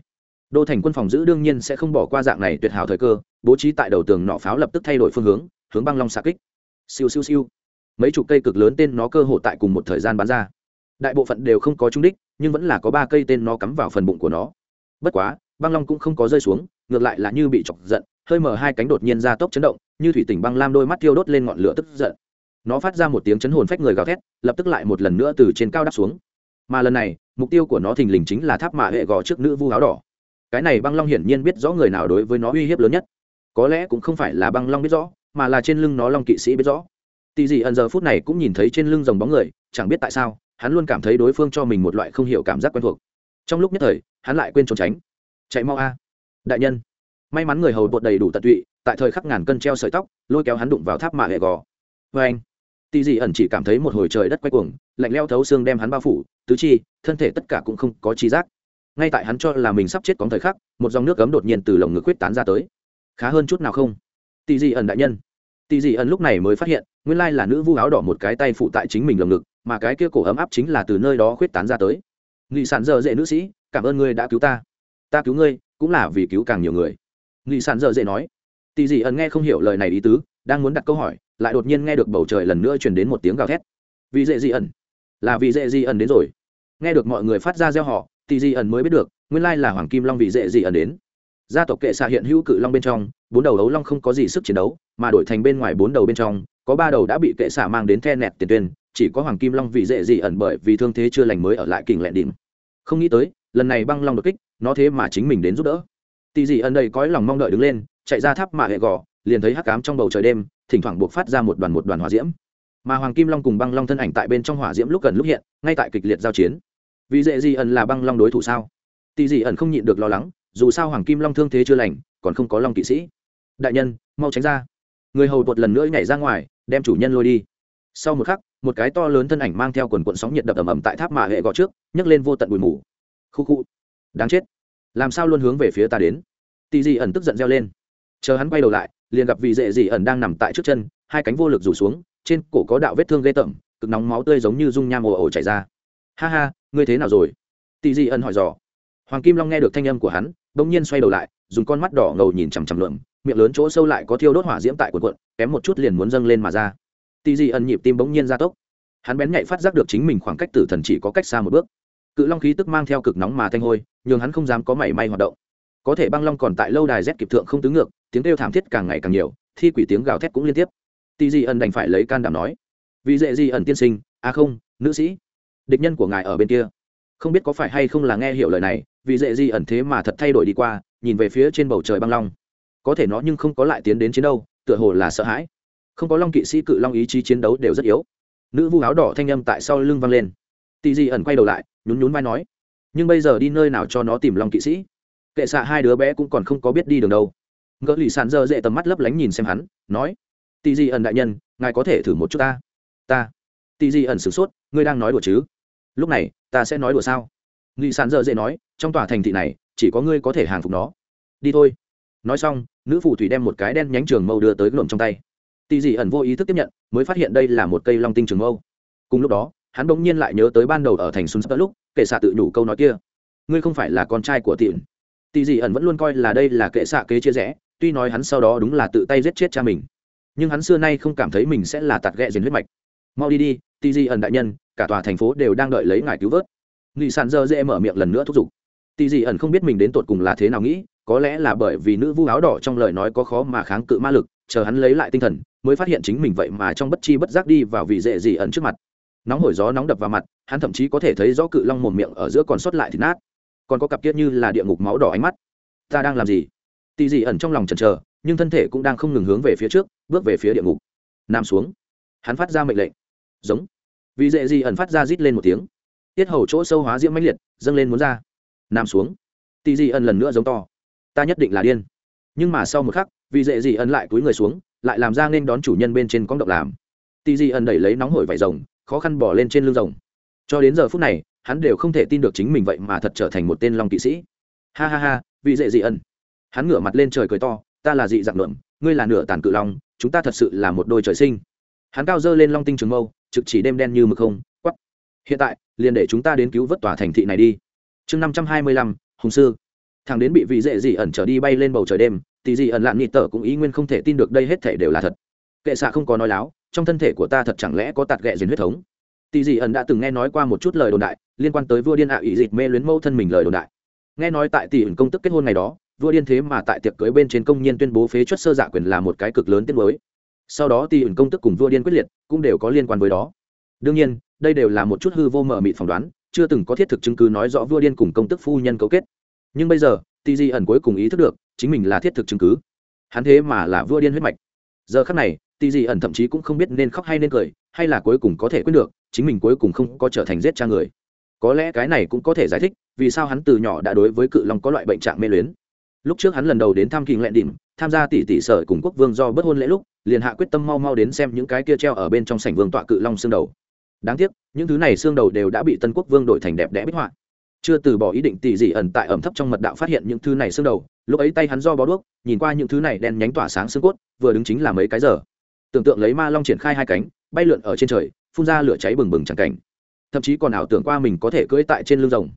Đô thành quân phòng giữ đương nhiên sẽ không bỏ qua dạng này tuyệt hảo thời cơ, bố trí tại đầu tường nọ pháo lập tức thay đổi phương hướng hướng băng long xạ kích. Siêu siêu siêu. Mấy chục cây cực lớn tên nó cơ hội tại cùng một thời gian bắn ra. Đại bộ phận đều không có trung đích, nhưng vẫn là có ba cây tên nó cắm vào phần bụng của nó. Bất quá, băng long cũng không có rơi xuống, ngược lại là như bị chọc giận, hơi mở hai cánh đột nhiên ra tốc chấn động, như thủy tỉnh băng lam đôi mắt thiêu đốt lên ngọn lửa tức giận nó phát ra một tiếng chấn hồn phách người gào thét, lập tức lại một lần nữa từ trên cao đáp xuống. Mà lần này, mục tiêu của nó thình lình chính là tháp mạ hệ gò trước nữ vu áo đỏ. Cái này băng long hiển nhiên biết rõ người nào đối với nó uy hiếp lớn nhất. Có lẽ cũng không phải là băng long biết rõ, mà là trên lưng nó long kỵ sĩ biết rõ. Tì dị ẩn giờ phút này cũng nhìn thấy trên lưng dòng bóng người, chẳng biết tại sao, hắn luôn cảm thấy đối phương cho mình một loại không hiểu cảm giác quen thuộc. Trong lúc nhất thời, hắn lại quên trốn tránh. Chạy mau a. Đại nhân. May mắn người hầu bột đầy đủ tận tụy, tại thời khắc ngàn cân treo sợi tóc, lôi kéo hắn đụng vào tháp mạ hệ gò. Vê anh tì dị ẩn chỉ cảm thấy một hồi trời đất quay cuồng, lạnh leo thấu xương đem hắn bao phủ, tứ chi, thân thể tất cả cũng không có trí giác. Ngay tại hắn cho là mình sắp chết có thời khắc, một dòng nước cấm đột nhiên từ lồng ngực quyết tán ra tới. Khá hơn chút nào không? Tì dị ẩn đại nhân. Tì dị ẩn lúc này mới phát hiện, nguyên lai là nữ vu áo đỏ một cái tay phụ tại chính mình lồng ngực, mà cái kia cổ ấm áp chính là từ nơi đó khuyết tán ra tới. Nghị sản dở dễ nữ sĩ, cảm ơn ngươi đã cứu ta. Ta cứu ngươi, cũng là vì cứu càng nhiều người. Nghị sản dở dễ nói. Tì dị ẩn nghe không hiểu lời này ý tứ, đang muốn đặt câu hỏi lại đột nhiên nghe được bầu trời lần nữa truyền đến một tiếng gào thét. Vì dễ dị ẩn. Là vì dễ dị ẩn đến rồi. Nghe được mọi người phát ra gieo họ thì dị ẩn mới biết được, nguyên lai là hoàng kim long vì dễ dị ẩn đến. Gia tộc kệ xạ hiện hữu cự long bên trong, bốn đầu ấu long không có gì sức chiến đấu, mà đổi thành bên ngoài bốn đầu bên trong, có ba đầu đã bị kệ xạ mang đến the nẹt tiền tuyên, chỉ có hoàng kim long vì dễ dị ẩn bởi vì thương thế chưa lành mới ở lại kình lẹn đỉnh. Không nghĩ tới, lần này băng long đột kích, nó thế mà chính mình đến giúp đỡ. Tì dị ẩn đây cõi lòng mong đợi đứng lên, chạy ra tháp mạ hệ gò, liền thấy hắc cám trong bầu trời đêm thỉnh thoảng buộc phát ra một đoàn một đoàn hỏa diễm. Mà hoàng kim long cùng băng long thân ảnh tại bên trong hỏa diễm lúc gần lúc hiện, ngay tại kịch liệt giao chiến. Vì dễ gì ẩn là băng long đối thủ sao? Tì dị ẩn không nhịn được lo lắng, dù sao hoàng kim long thương thế chưa lành, còn không có long kỵ sĩ. Đại nhân, mau tránh ra. Người hầu một lần nữa nhảy ra ngoài, đem chủ nhân lôi đi. Sau một khắc, một cái to lớn thân ảnh mang theo quần cuộn sóng nhiệt đập ầm ầm tại tháp mạ hệ gõ trước, nhấc lên vô tận bụi mù. Khu khu. Đáng chết. Làm sao luôn hướng về phía ta đến? Tì dị ẩn tức giận reo lên. Chờ hắn quay đầu lại liền gặp vị dệ dị ẩn đang nằm tại trước chân, hai cánh vô lực rủ xuống, trên cổ có đạo vết thương ghê tởm, cực nóng máu tươi giống như dung nham ồ ồ chảy ra. Ha ha, ngươi thế nào rồi? Tị dị ẩn hỏi dò. Hoàng kim long nghe được thanh âm của hắn, bỗng nhiên xoay đầu lại, dùng con mắt đỏ ngầu nhìn chằm chằm lượm miệng lớn chỗ sâu lại có thiêu đốt hỏa diễm tại quần quận kém một chút liền muốn dâng lên mà ra. Tị dị ẩn nhịp tim bỗng nhiên ra tốc. Hắn bén nhạy phát giác được chính mình khoảng cách tử thần chỉ có cách xa một bước. Cự long khí tức mang theo cực nóng mà thanh hôi, nhường hắn không dám có mảy may hoạt động. Có thể băng long còn tại lâu đài rét kịp thượng không tứ ngược tiếng kêu thảm thiết càng ngày càng nhiều, thi quỷ tiếng gào thét cũng liên tiếp. Tì dị ẩn đành phải lấy can đảm nói, vì dễ dị ẩn tiên sinh à không, nữ sĩ, địch nhân của ngài ở bên kia. Không biết có phải hay không là nghe hiểu lời này, vì dễ dị ẩn thế mà thật thay đổi đi qua, nhìn về phía trên bầu trời băng long. Có thể nó nhưng không có lại tiến đến chiến đâu tựa hồ là sợ hãi. Không có long kỵ sĩ cự long ý chí chiến đấu đều rất yếu. Nữ vu áo đỏ thanh âm tại sau lưng vang lên. Tì dị ẩn quay đầu lại, nhún nhún vai nói, nhưng bây giờ đi nơi nào cho nó tìm long kỵ sĩ? Kệ xạ hai đứa bé cũng còn không có biết đi đường đâu ngỡ lì sàn dơ dễ tầm mắt lấp lánh nhìn xem hắn, nói, tì di ẩn đại nhân, ngài có thể thử một chút ta? Ta. Tì di ẩn sửng sốt, ngươi đang nói đùa chứ? Lúc này, ta sẽ nói đùa sao? Lì sàn dơ dễ nói, trong tòa thành thị này, chỉ có ngươi có thể hàng phục nó. Đi thôi. Nói xong, nữ phù thủy đem một cái đen nhánh trường mâu đưa tới lộm trong tay. Tì dị ẩn vô ý thức tiếp nhận, mới phát hiện đây là một cây long tinh trường mâu. Cùng lúc đó, hắn bỗng nhiên lại nhớ tới ban đầu ở thành xuân sắp lúc, kệ xạ tự nhủ câu nói kia, ngươi không phải là con trai của tiện tì dị ẩn vẫn luôn coi là đây là kệ xạ kế chia rẽ tuy nói hắn sau đó đúng là tự tay giết chết cha mình, nhưng hắn xưa nay không cảm thấy mình sẽ là tạt ghẹ diền huyết mạch. Mau đi đi tì dị ẩn đại nhân, cả tòa thành phố đều đang đợi lấy ngài cứu vớt. Nghị sàn dơ dễ mở miệng lần nữa thúc giục. Tỷ dị ẩn không biết mình đến tột cùng là thế nào nghĩ, có lẽ là bởi vì nữ vu áo đỏ trong lời nói có khó mà kháng cự ma lực, chờ hắn lấy lại tinh thần, mới phát hiện chính mình vậy mà trong bất chi bất giác đi vào vị dễ dị ẩn trước mặt. Nóng hổi gió nóng đập vào mặt, hắn thậm chí có thể thấy rõ cự long mồm miệng ở giữa còn sót lại thịt nát. Còn có cặp kia như là địa ngục máu đỏ ánh mắt. Ta đang làm gì? Tì dị ẩn trong lòng chần chờ, nhưng thân thể cũng đang không ngừng hướng về phía trước, bước về phía địa ngục. Nam xuống. Hắn phát ra mệnh lệnh. Giống. Vì dễ dị ẩn phát ra rít lên một tiếng. Tiết hầu chỗ sâu hóa diễm mãnh liệt, dâng lên muốn ra. Nam xuống. Tì dị ẩn lần nữa giống to. Ta nhất định là điên. Nhưng mà sau một khắc, vì dễ dị ẩn lại túi người xuống, lại làm ra nên đón chủ nhân bên trên con động làm. Tì dị ẩn đẩy lấy nóng hổi vải rồng, khó khăn bỏ lên trên lưng rồng. Cho đến giờ phút này, hắn đều không thể tin được chính mình vậy mà thật trở thành một tên long kỵ sĩ. Ha ha ha, vì dễ dị ẩn hắn ngửa mặt lên trời cười to, ta là dị dạng lượm ngươi là nửa tàn cự long, chúng ta thật sự là một đôi trời sinh. Hắn cao dơ lên long tinh trường mâu, trực chỉ đêm đen như mực không quắp hiện tại, liền để chúng ta đến cứu vớt tòa thành thị này đi. Chương năm trăm hai mươi lăm, hùng sư. Thằng đến bị vị dễ dị ẩn trở đi bay lên bầu trời đêm, thì dị ẩn lạn nhị tở cũng ý nguyên không thể tin được đây hết thể đều là thật. Kệ xạ không có nói láo, trong thân thể của ta thật chẳng lẽ có tạt ghẹ dền huyết thống? Tỷ dị ẩn đã từng nghe nói qua một chút lời đồn đại, liên quan tới vua điên ạ à dịt mê luyến mâu thân mình lời đồn đại. Nghe nói tại tỷ ẩn công tức kết hôn ngày đó vua điên thế mà tại tiệc cưới bên trên công nhân tuyên bố phế chuất sơ dạ quyền là một cái cực lớn tiết mới. Sau đó thì ẩn công tức cùng vua điên quyết liệt cũng đều có liên quan với đó. Đương nhiên, đây đều là một chút hư vô mờ mịt phỏng đoán, chưa từng có thiết thực chứng cứ nói rõ vua điên cùng công tức phu nhân cấu kết. Nhưng bây giờ tỷ di ẩn cuối cùng ý thức được chính mình là thiết thực chứng cứ. Hắn thế mà là vua điên huyết mạch. Giờ khắc này tỷ di ẩn thậm chí cũng không biết nên khóc hay nên cười, hay là cuối cùng có thể quyết được, chính mình cuối cùng không có trở thành giết cha người. Có lẽ cái này cũng có thể giải thích vì sao hắn từ nhỏ đã đối với cự long có loại bệnh trạng mê luyến lúc trước hắn lần đầu đến thăm kỳ lẹn đỉnh, tham gia tỷ tỷ sở cùng quốc vương do bất hôn lễ lúc, liền hạ quyết tâm mau mau đến xem những cái kia treo ở bên trong sảnh vương tọa cự long xương đầu. Đáng tiếc, những thứ này xương đầu đều đã bị tân quốc vương đổi thành đẹp đẽ bích họa. Chưa từ bỏ ý định tỷ dị ẩn tại ẩm thấp trong mật đạo phát hiện những thứ này xương đầu, lúc ấy tay hắn do bó đuốc, nhìn qua những thứ này đen nhánh tỏa sáng xương cốt, vừa đứng chính là mấy cái giờ. Tưởng tượng lấy ma long triển khai hai cánh, bay lượn ở trên trời, phun ra lửa cháy bừng bừng chẳng cảnh. Thậm chí còn ảo tưởng qua mình có thể cưỡi tại trên lưng rồng.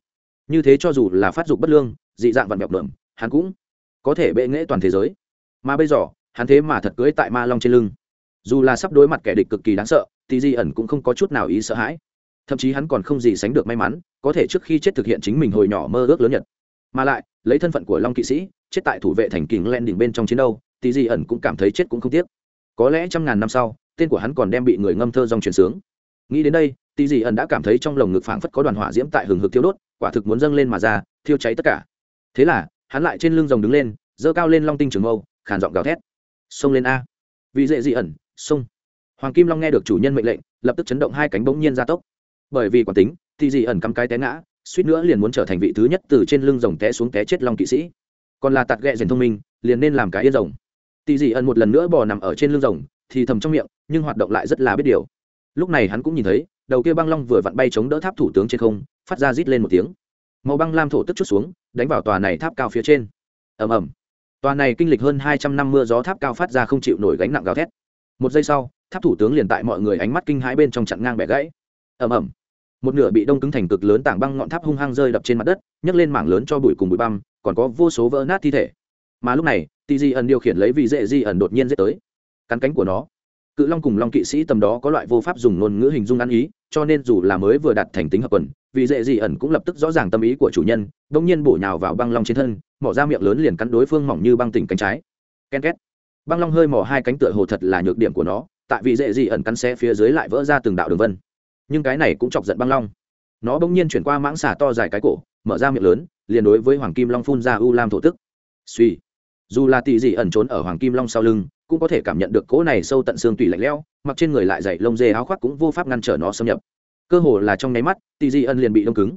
Như thế cho dù là phát dục bất lương, dị dạng vặn vẹo đượm hắn cũng có thể bệ nghễ toàn thế giới. Mà bây giờ, hắn thế mà thật cưới tại ma long trên lưng. Dù là sắp đối mặt kẻ địch cực kỳ đáng sợ thì di ẩn cũng không có chút nào ý sợ hãi. Thậm chí hắn còn không gì sánh được may mắn, có thể trước khi chết thực hiện chính mình hồi nhỏ mơ ước lớn nhật mà lại, lấy thân phận của long kỵ sĩ, chết tại thủ vệ thành kình len đỉnh bên trong chiến đâu thì di ẩn cũng cảm thấy chết cũng không tiếc. Có lẽ trăm ngàn năm sau, tên của hắn còn đem bị người ngâm thơ dòng truyền sướng. Nghĩ đến đây tỷ dị ẩn đã cảm thấy trong lồng ngực phảng phất có đoàn hỏa diễm tại hừng hực thiêu đốt, quả thực muốn dâng lên mà ra, thiêu cháy tất cả. Thế là hắn lại trên lưng rồng đứng lên, giơ cao lên long tinh trường mâu, khàn giọng gào thét. Xông lên a. Vì dễ dị ẩn, xông. Hoàng kim long nghe được chủ nhân mệnh lệnh, lập tức chấn động hai cánh bỗng nhiên ra tốc. Bởi vì quả tính, thì dị ẩn cắm cái té ngã, suýt nữa liền muốn trở thành vị thứ nhất từ trên lưng rồng té xuống té chết long kỵ sĩ. Còn là tạt ghẹ rèn thông minh, liền nên làm cái yên rồng. Tỳ dị ẩn một lần nữa bò nằm ở trên lưng rồng, thì thầm trong miệng, nhưng hoạt động lại rất là biết điều. Lúc này hắn cũng nhìn thấy, đầu kia băng long vừa vặn bay chống đỡ tháp thủ tướng trên không, phát ra rít lên một tiếng. Màu băng lam thổ tức chút xuống đánh vào tòa này tháp cao phía trên. Ầm ầm. Tòa này kinh lịch hơn hai trăm năm mưa gió tháp cao phát ra không chịu nổi gánh nặng gào thét. Một giây sau, tháp thủ tướng liền tại mọi người ánh mắt kinh hãi bên trong chặn ngang bẻ gãy. Ầm ầm. Một nửa bị đông cứng thành cực lớn tảng băng ngọn tháp hung hăng rơi đập trên mặt đất, nhấc lên mảng lớn cho bụi cùng bụi băm, còn có vô số vỡ nát thi thể. Mà lúc này tì di ẩn điều khiển lấy vị dễ di ẩn đột nhiên dễ tới. Cắn cánh của nó cự long cùng long kỵ sĩ tầm đó có loại vô pháp dùng ngôn ngữ hình dung ăn ý, cho nên dù là mới vừa đặt thành tính hợp quần, vì dễ gì ẩn cũng lập tức rõ ràng tâm ý của chủ nhân đông nhiên bổ nhào vào băng long trên thân, mỏ ra miệng lớn liền cắn đối phương mỏng như băng tỉnh cánh trái. Ken két. Băng long hơi mỏ hai cánh tựa hồ thật là nhược điểm của nó, tại vì dễ gì ẩn cắn xe phía dưới lại vỡ ra từng đạo đường vân. Nhưng cái này cũng chọc giận băng long. Nó bỗng nhiên chuyển qua mãng xà to dài cái cổ, mở ra miệng lớn, liền đối với hoàng kim long phun ra u lam thổ tức. Suy dù là tỷ dị ẩn trốn ở hoàng kim long sau lưng cũng có thể cảm nhận được cỗ này sâu tận xương tủy lạnh lẽo, mặc trên người lại dày lông dê áo khoác cũng vô pháp ngăn trở nó xâm nhập. Cơ hồ là trong nháy mắt tỷ dị ẩn liền bị đông cứng.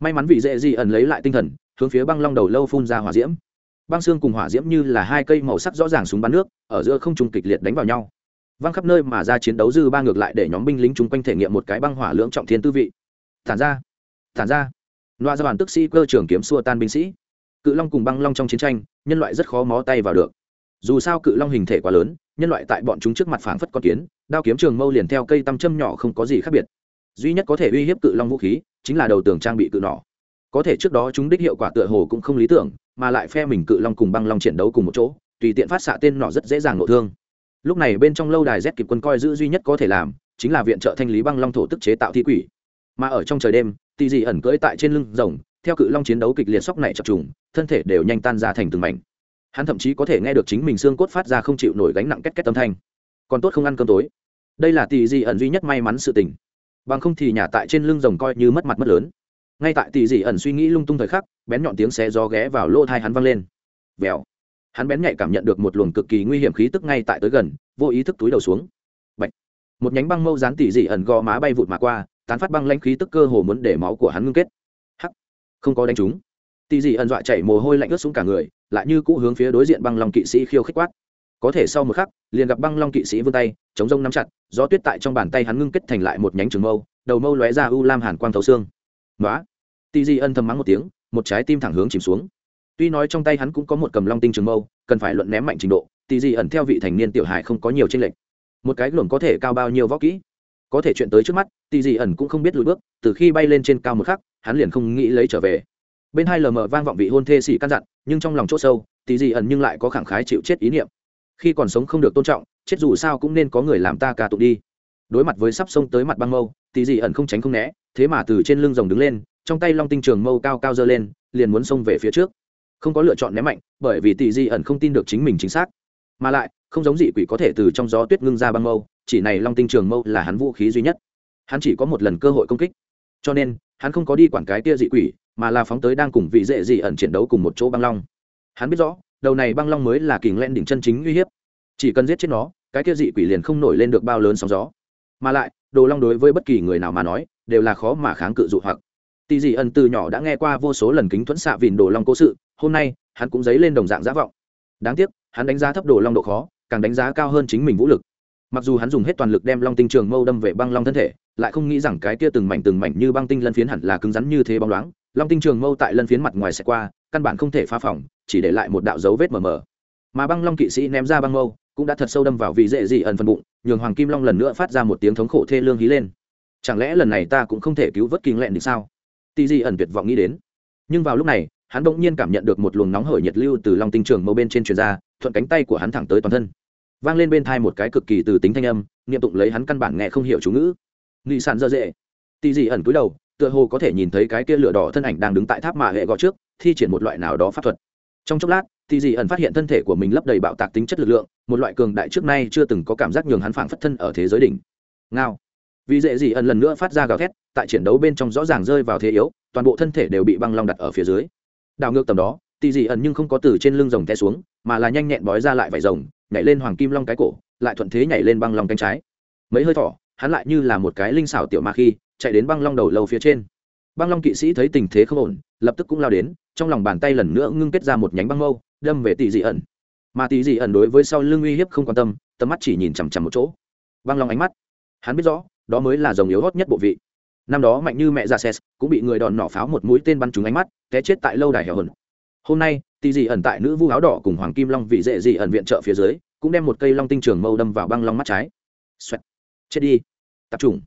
May mắn vị dễ dị ẩn lấy lại tinh thần, hướng phía băng long đầu lâu phun ra hỏa diễm. Băng xương cùng hỏa diễm như là hai cây màu sắc rõ ràng súng bắn nước, ở giữa không trung kịch liệt đánh vào nhau. Văng khắp nơi mà ra chiến đấu dư ba ngược lại để nhóm binh lính chung quanh thể nghiệm một cái băng hỏa lưỡng trọng thiên tư vị. Thản ra thản ra. Loa ra bản tức sĩ cơ trưởng kiếm xua tan binh sĩ. Cự long cùng băng long trong chiến tranh, nhân loại rất khó mó tay vào được dù sao cự long hình thể quá lớn, nhân loại tại bọn chúng trước mặt phảng phất con kiến, đao kiếm trường mâu liền theo cây tăm châm nhỏ không có gì khác biệt. Duy nhất có thể uy hiếp cự long vũ khí, chính là đầu tường trang bị cự nỏ. Có thể trước đó chúng đích hiệu quả tựa hồ cũng không lý tưởng, mà lại phe mình cự long cùng băng long chiến đấu cùng một chỗ, tùy tiện phát xạ tên nỏ rất dễ dàng nội thương. Lúc này bên trong lâu đài z kịp quân coi giữ duy nhất có thể làm, chính là viện trợ thanh lý băng long thổ tức chế tạo thi quỷ. Mà ở trong trời đêm, tì dị ẩn cưỡi tại trên lưng rồng, theo cự long chiến đấu kịch liệt sóc này chập trùng, thân thể đều nhanh tan ra thành từng mảnh hắn thậm chí có thể nghe được chính mình xương cốt phát ra không chịu nổi gánh nặng két két tâm thanh. Còn tốt không ăn cơm tối. Đây là tỷ dị ẩn duy nhất may mắn sự tình. Bằng không thì nhà tại trên lưng rồng coi như mất mặt mất lớn. Ngay tại tỷ dị ẩn suy nghĩ lung tung thời khắc, bén nhọn tiếng xe gió ghé vào lỗ thai hắn văng lên. Vèo. Hắn bén nhạy cảm nhận được một luồng cực kỳ nguy hiểm khí tức ngay tại tới gần, vô ý thức túi đầu xuống. Bạch. một nhánh băng mâu dán tỷ dị ẩn gò má bay vụt mà qua, tán phát băng lanh khí tức cơ hồ muốn để máu của hắn ngưng kết. Hắc. Không có đánh trúng. Tỷ dị ẩn dọa chảy mồ hôi lạnh ướt xuống cả người lại như cũ hướng phía đối diện băng long kỵ sĩ khiêu khích quát. Có thể sau một khắc, liền gặp băng long kỵ sĩ vươn tay, chống rông nắm chặt, gió tuyết tại trong bàn tay hắn ngưng kết thành lại một nhánh trường mâu, đầu mâu lóe ra u lam hàn quang thấu xương. Nói tỷ dị ân thầm mắng một tiếng, một trái tim thẳng hướng chìm xuống. Tuy nói trong tay hắn cũng có một cầm long tinh trường mâu, cần phải luận ném mạnh trình độ tỷ dị ẩn theo vị thành niên tiểu hải không có nhiều tranh lệch. Một cái luồng có thể cao bao nhiêu võ kỹ? Có thể chuyện tới trước mắt tỷ dị ẩn cũng không biết lùi bước, từ khi bay lên trên cao một khắc, hắn liền không nghĩ lấy trở về bên hai lờ mờ vang vọng vị hôn thê xỉ căn dặn, nhưng trong lòng chỗ sâu tỷ dị ẩn nhưng lại có khẳng khái chịu chết ý niệm. Khi còn sống không được tôn trọng, chết dù sao cũng nên có người làm ta ca tụng đi. Đối mặt với sắp xông tới mặt băng mâu tỷ dị ẩn không tránh không né, thế mà từ trên lưng rồng đứng lên, trong tay long tinh trường mâu cao cao giơ lên, liền muốn xông về phía trước. Không có lựa chọn ném mạnh, bởi vì tỷ dị ẩn không tin được chính mình chính xác. Mà lại, không giống dị quỷ có thể từ trong gió tuyết ngưng ra băng mâu, chỉ này long tinh trường mâu là hắn vũ khí duy nhất. Hắn chỉ có một lần cơ hội công kích. Cho nên, hắn không có đi quản cái kia dị quỷ mà là phóng tới đang cùng vị dễ dị ẩn chiến đấu cùng một chỗ băng long. Hắn biết rõ, đầu này băng long mới là kình len đỉnh chân chính uy hiếp. Chỉ cần giết chết nó, cái kia dị quỷ liền không nổi lên được bao lớn sóng gió. Mà lại, đồ long đối với bất kỳ người nào mà nói, đều là khó mà kháng cự dụ hoặc. Tỷ dị ẩn từ nhỏ đã nghe qua vô số lần kính thuẫn xạ vìn đồ long cố sự, hôm nay, hắn cũng dấy lên đồng dạng giả vọng. Đáng tiếc, hắn đánh giá thấp đồ long độ khó, càng đánh giá cao hơn chính mình vũ lực. Mặc dù hắn dùng hết toàn lực đem long tinh trường mâu đâm về băng long thân thể, lại không nghĩ rằng cái kia từng mảnh từng mảnh như băng tinh lân phiến hẳn là cứng rắn như thế bóng loáng long tinh trường mâu tại lân phiến mặt ngoài sẽ qua, căn bản không thể phá phỏng chỉ để lại một đạo dấu vết mờ mờ. Mà băng long kỵ sĩ ném ra băng mâu, cũng đã thật sâu đâm vào vị dễ dị ẩn phần bụng, nhường hoàng kim long lần nữa phát ra một tiếng thống khổ thê lương hí lên. Chẳng lẽ lần này ta cũng không thể cứu vớt kinh lẹn được sao? Tì dị ẩn tuyệt vọng nghĩ đến. Nhưng vào lúc này, hắn bỗng nhiên cảm nhận được một luồng nóng hởi nhiệt lưu từ long tinh trường mâu bên trên truyền ra, thuận cánh tay của hắn thẳng tới toàn thân. Vang lên bên thai một cái cực kỳ từ tính thanh âm, niệm tụng lấy hắn căn bản nghe không hiểu chú ngữ. Nghị sàn dơ dễ tì dị ẩn cúi đầu tựa hồ có thể nhìn thấy cái kia lửa đỏ thân ảnh đang đứng tại tháp mạ hệ gò trước, thi triển một loại nào đó pháp thuật. Trong chốc lát thì dì ẩn phát hiện thân thể của mình lấp đầy bạo tạc tính chất lực lượng, một loại cường đại trước nay chưa từng có cảm giác nhường hắn phảng phất thân ở thế giới đỉnh. Ngao. Vì dễ dì ẩn lần nữa phát ra gào thét, tại chiến đấu bên trong rõ ràng rơi vào thế yếu, toàn bộ thân thể đều bị băng long đặt ở phía dưới. Đảo ngược tầm đó, tì dì ẩn nhưng không có từ trên lưng rồng té xuống, mà là nhanh nhẹn bói ra lại vải rồng, nhảy lên hoàng kim long cái cổ, lại thuận thế nhảy lên băng long cánh trái. Mấy hơi thỏ hắn lại như là một cái linh xảo tiểu ma khi chạy đến băng long đầu lâu phía trên. Băng long kỵ sĩ thấy tình thế không ổn, lập tức cũng lao đến, trong lòng bàn tay lần nữa ngưng kết ra một nhánh băng mâu, đâm về tỷ dị ẩn. Mà tỷ dị ẩn đối với sau lưng uy hiếp không quan tâm, tầm mắt chỉ nhìn chằm chằm một chỗ. Băng long ánh mắt. Hắn biết rõ, đó mới là dòng yếu hót nhất bộ vị. Năm đó mạnh như mẹ ra xe cũng bị người đòn nỏ pháo một mũi tên bắn trúng ánh mắt, té chết tại lâu đài hẻo hồn. Hôm nay tỷ dị ẩn tại nữ vu áo đỏ cùng hoàng kim long vị dễ dị ẩn viện trợ phía dưới, cũng đem một cây long tinh trường mâu đâm vào băng long mắt trái. Xoẹt. chết đi. Tập trung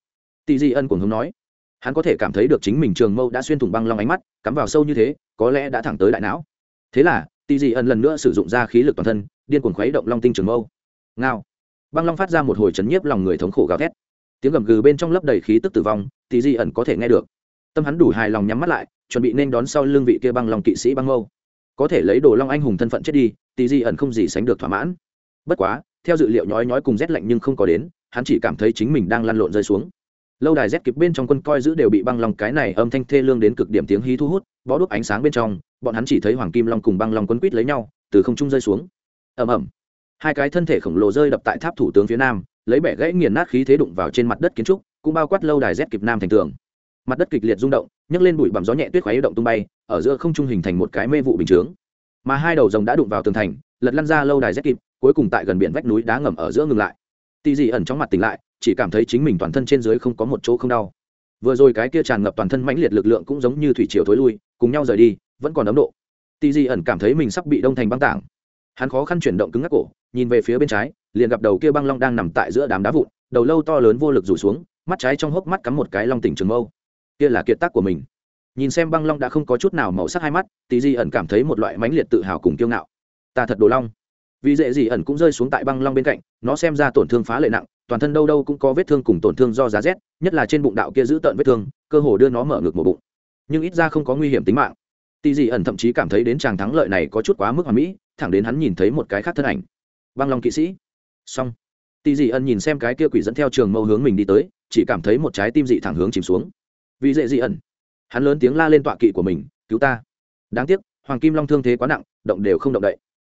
tỷ dị ân cuồng hứng nói, hắn có thể cảm thấy được chính mình trường mâu đã xuyên thủng băng long ánh mắt, cắm vào sâu như thế, có lẽ đã thẳng tới đại não. Thế là tỷ dị Ân lần nữa sử dụng ra khí lực toàn thân, điên cuồng khuấy động long tinh trường mâu. Ngao. Băng long phát ra một hồi chấn nhiếp lòng người thống khổ gào thét. Tiếng gầm gừ bên trong lấp đầy khí tức tử vong tỷ dị ẩn có thể nghe được. Tâm hắn đủ hài lòng nhắm mắt lại, chuẩn bị nên đón sau lương vị kia băng long kỵ sĩ băng mâu. Có thể lấy đồ long anh hùng thân phận chết đi tỷ dị ẩn không gì sánh được thỏa mãn. Bất quá, theo dự liệu nhói nhói cùng rét lạnh nhưng không có đến, hắn chỉ cảm thấy chính mình đang lăn lộn rơi xuống lâu đài rét kịp bên trong quân coi giữ đều bị băng long cái này âm thanh thê lương đến cực điểm tiếng hí thu hút, bó đuốc ánh sáng bên trong, bọn hắn chỉ thấy hoàng kim long cùng băng long quân quýt lấy nhau, từ không trung rơi xuống. Ầm ầm. Hai cái thân thể khổng lồ rơi đập tại tháp thủ tướng phía nam, lấy bẻ gãy nghiền nát khí thế đụng vào trên mặt đất kiến trúc, cũng bao quát lâu đài rét kịp nam thành tường. Mặt đất kịch liệt rung động, nhấc lên bụi bằm gió nhẹ tuyết khoáy động tung bay, ở giữa không trung hình thành một cái mê vụ bình chướng. Mà hai đầu rồng đã đụng vào tường thành, lật lăn ra lâu đài rét kịp, cuối cùng tại gần biển vách núi đá ngầm ở giữa ngừng lại. Tì dị ẩn trong mặt tỉnh lại chỉ cảm thấy chính mình toàn thân trên dưới không có một chỗ không đau. Vừa rồi cái kia tràn ngập toàn thân mãnh liệt lực lượng cũng giống như thủy triều thối lui, cùng nhau rời đi, vẫn còn ấm độ. Tì Di ẩn cảm thấy mình sắp bị đông thành băng tảng. Hắn khó khăn chuyển động cứng ngắc cổ, nhìn về phía bên trái, liền gặp đầu kia băng long đang nằm tại giữa đám đá vụn, đầu lâu to lớn vô lực rủ xuống, mắt trái trong hốc mắt cắm một cái long tỉnh trường mâu. Kia là kiệt tác của mình. Nhìn xem băng long đã không có chút nào màu sắc hai mắt, tì Di ẩn cảm thấy một loại mãnh liệt tự hào cùng kiêu ngạo. Ta thật đồ long. Vì dễ gì ẩn cũng rơi xuống tại băng long bên cạnh, nó xem ra tổn thương phá lệ nặng toàn thân đâu đâu cũng có vết thương cùng tổn thương do giá rét, nhất là trên bụng đạo kia giữ tợn vết thương, cơ hồ đưa nó mở ngược một bụng. Nhưng ít ra không có nguy hiểm tính mạng. Tỷ dị ẩn thậm chí cảm thấy đến chàng thắng lợi này có chút quá mức hoàn mỹ, thẳng đến hắn nhìn thấy một cái khác thân ảnh. Băng long kỵ sĩ. Xong. Tỷ dị ẩn nhìn xem cái kia quỷ dẫn theo trường mâu hướng mình đi tới, chỉ cảm thấy một trái tim dị thẳng hướng chìm xuống. Vì dễ dị ẩn, hắn lớn tiếng la lên tọa kỵ của mình, cứu ta. Đáng tiếc, hoàng kim long thương thế quá nặng, động đều không động đậy.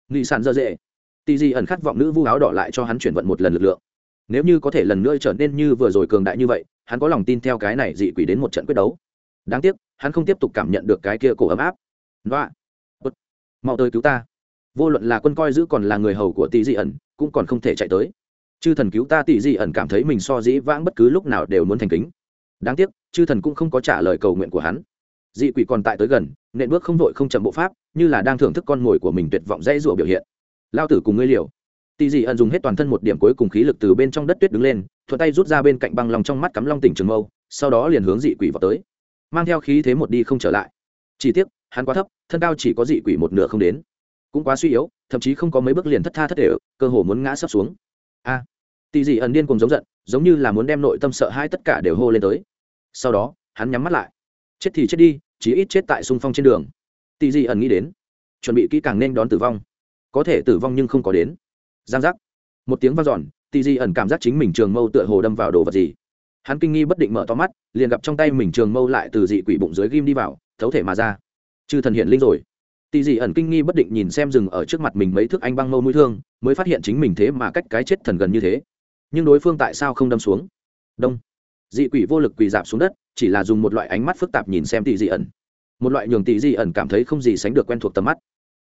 Nghị sản dơ dễ. Tỷ dị ẩn khát vọng nữ vu áo đỏ lại cho hắn chuyển vận một lần lực lượng nếu như có thể lần nữa trở nên như vừa rồi cường đại như vậy, hắn có lòng tin theo cái này dị quỷ đến một trận quyết đấu. Đáng tiếc, hắn không tiếp tục cảm nhận được cái kia cổ ấm áp. Loa mau tới cứu ta. Vô luận là quân coi giữ còn là người hầu của tỷ dị ẩn, cũng còn không thể chạy tới. Chư thần cứu ta, tỷ dị ẩn cảm thấy mình so dĩ vãng bất cứ lúc nào đều muốn thành kính. Đáng tiếc, chư thần cũng không có trả lời cầu nguyện của hắn. Dị quỷ còn tại tới gần nện bước không vội không chậm bộ pháp, như là đang thưởng thức con mồi của mình tuyệt vọng dễ rủa biểu hiện. Lao tử cùng ngươi liều tỷ dị ẩn dùng hết toàn thân một điểm cuối cùng khí lực từ bên trong đất tuyết đứng lên thuận tay rút ra bên cạnh băng lòng trong mắt cắm long tỉnh trường mâu sau đó liền hướng dị quỷ vào tới. Mang theo khí thế một đi không trở lại. Chỉ tiếc hắn quá thấp thân cao chỉ có dị quỷ một nửa không đến. Cũng quá suy yếu thậm chí không có mấy bước liền thất tha thất để cơ hồ muốn ngã sấp xuống. A! À, tỷ dị ẩn điên cùng giống giận giống như là muốn đem nội tâm sợ hai tất cả đều hô lên tới. Sau đó hắn nhắm mắt lại. Chết thì chết đi chí ít chết tại xung phong trên đường. Tỷ dị ẩn nghĩ đến chuẩn bị kỹ càng nên đón tử vong. Có thể tử vong nhưng không có đến giang giác. Một tiếng vang dọn tỷ dị ẩn cảm giác chính mình trường mâu tựa hồ đâm vào đồ vật gì. Hắn kinh nghi bất định mở to mắt, liền gặp trong tay mình trường mâu lại từ dị quỷ bụng dưới ghim đi vào, thấu thể mà ra. Chư thần hiện linh rồi. Tỷ dị ẩn kinh nghi bất định nhìn xem rừng ở trước mặt mình mấy thước anh băng mâu mũi thương, mới phát hiện chính mình thế mà cách cái chết thần gần như thế. Nhưng đối phương tại sao không đâm xuống? Đông. Dị quỷ vô lực quỳ dạp xuống đất, chỉ là dùng một loại ánh mắt phức tạp nhìn xem tỷ dị ẩn. Một loại nhường tỷ dị ẩn cảm thấy không gì sánh được quen thuộc tầm mắt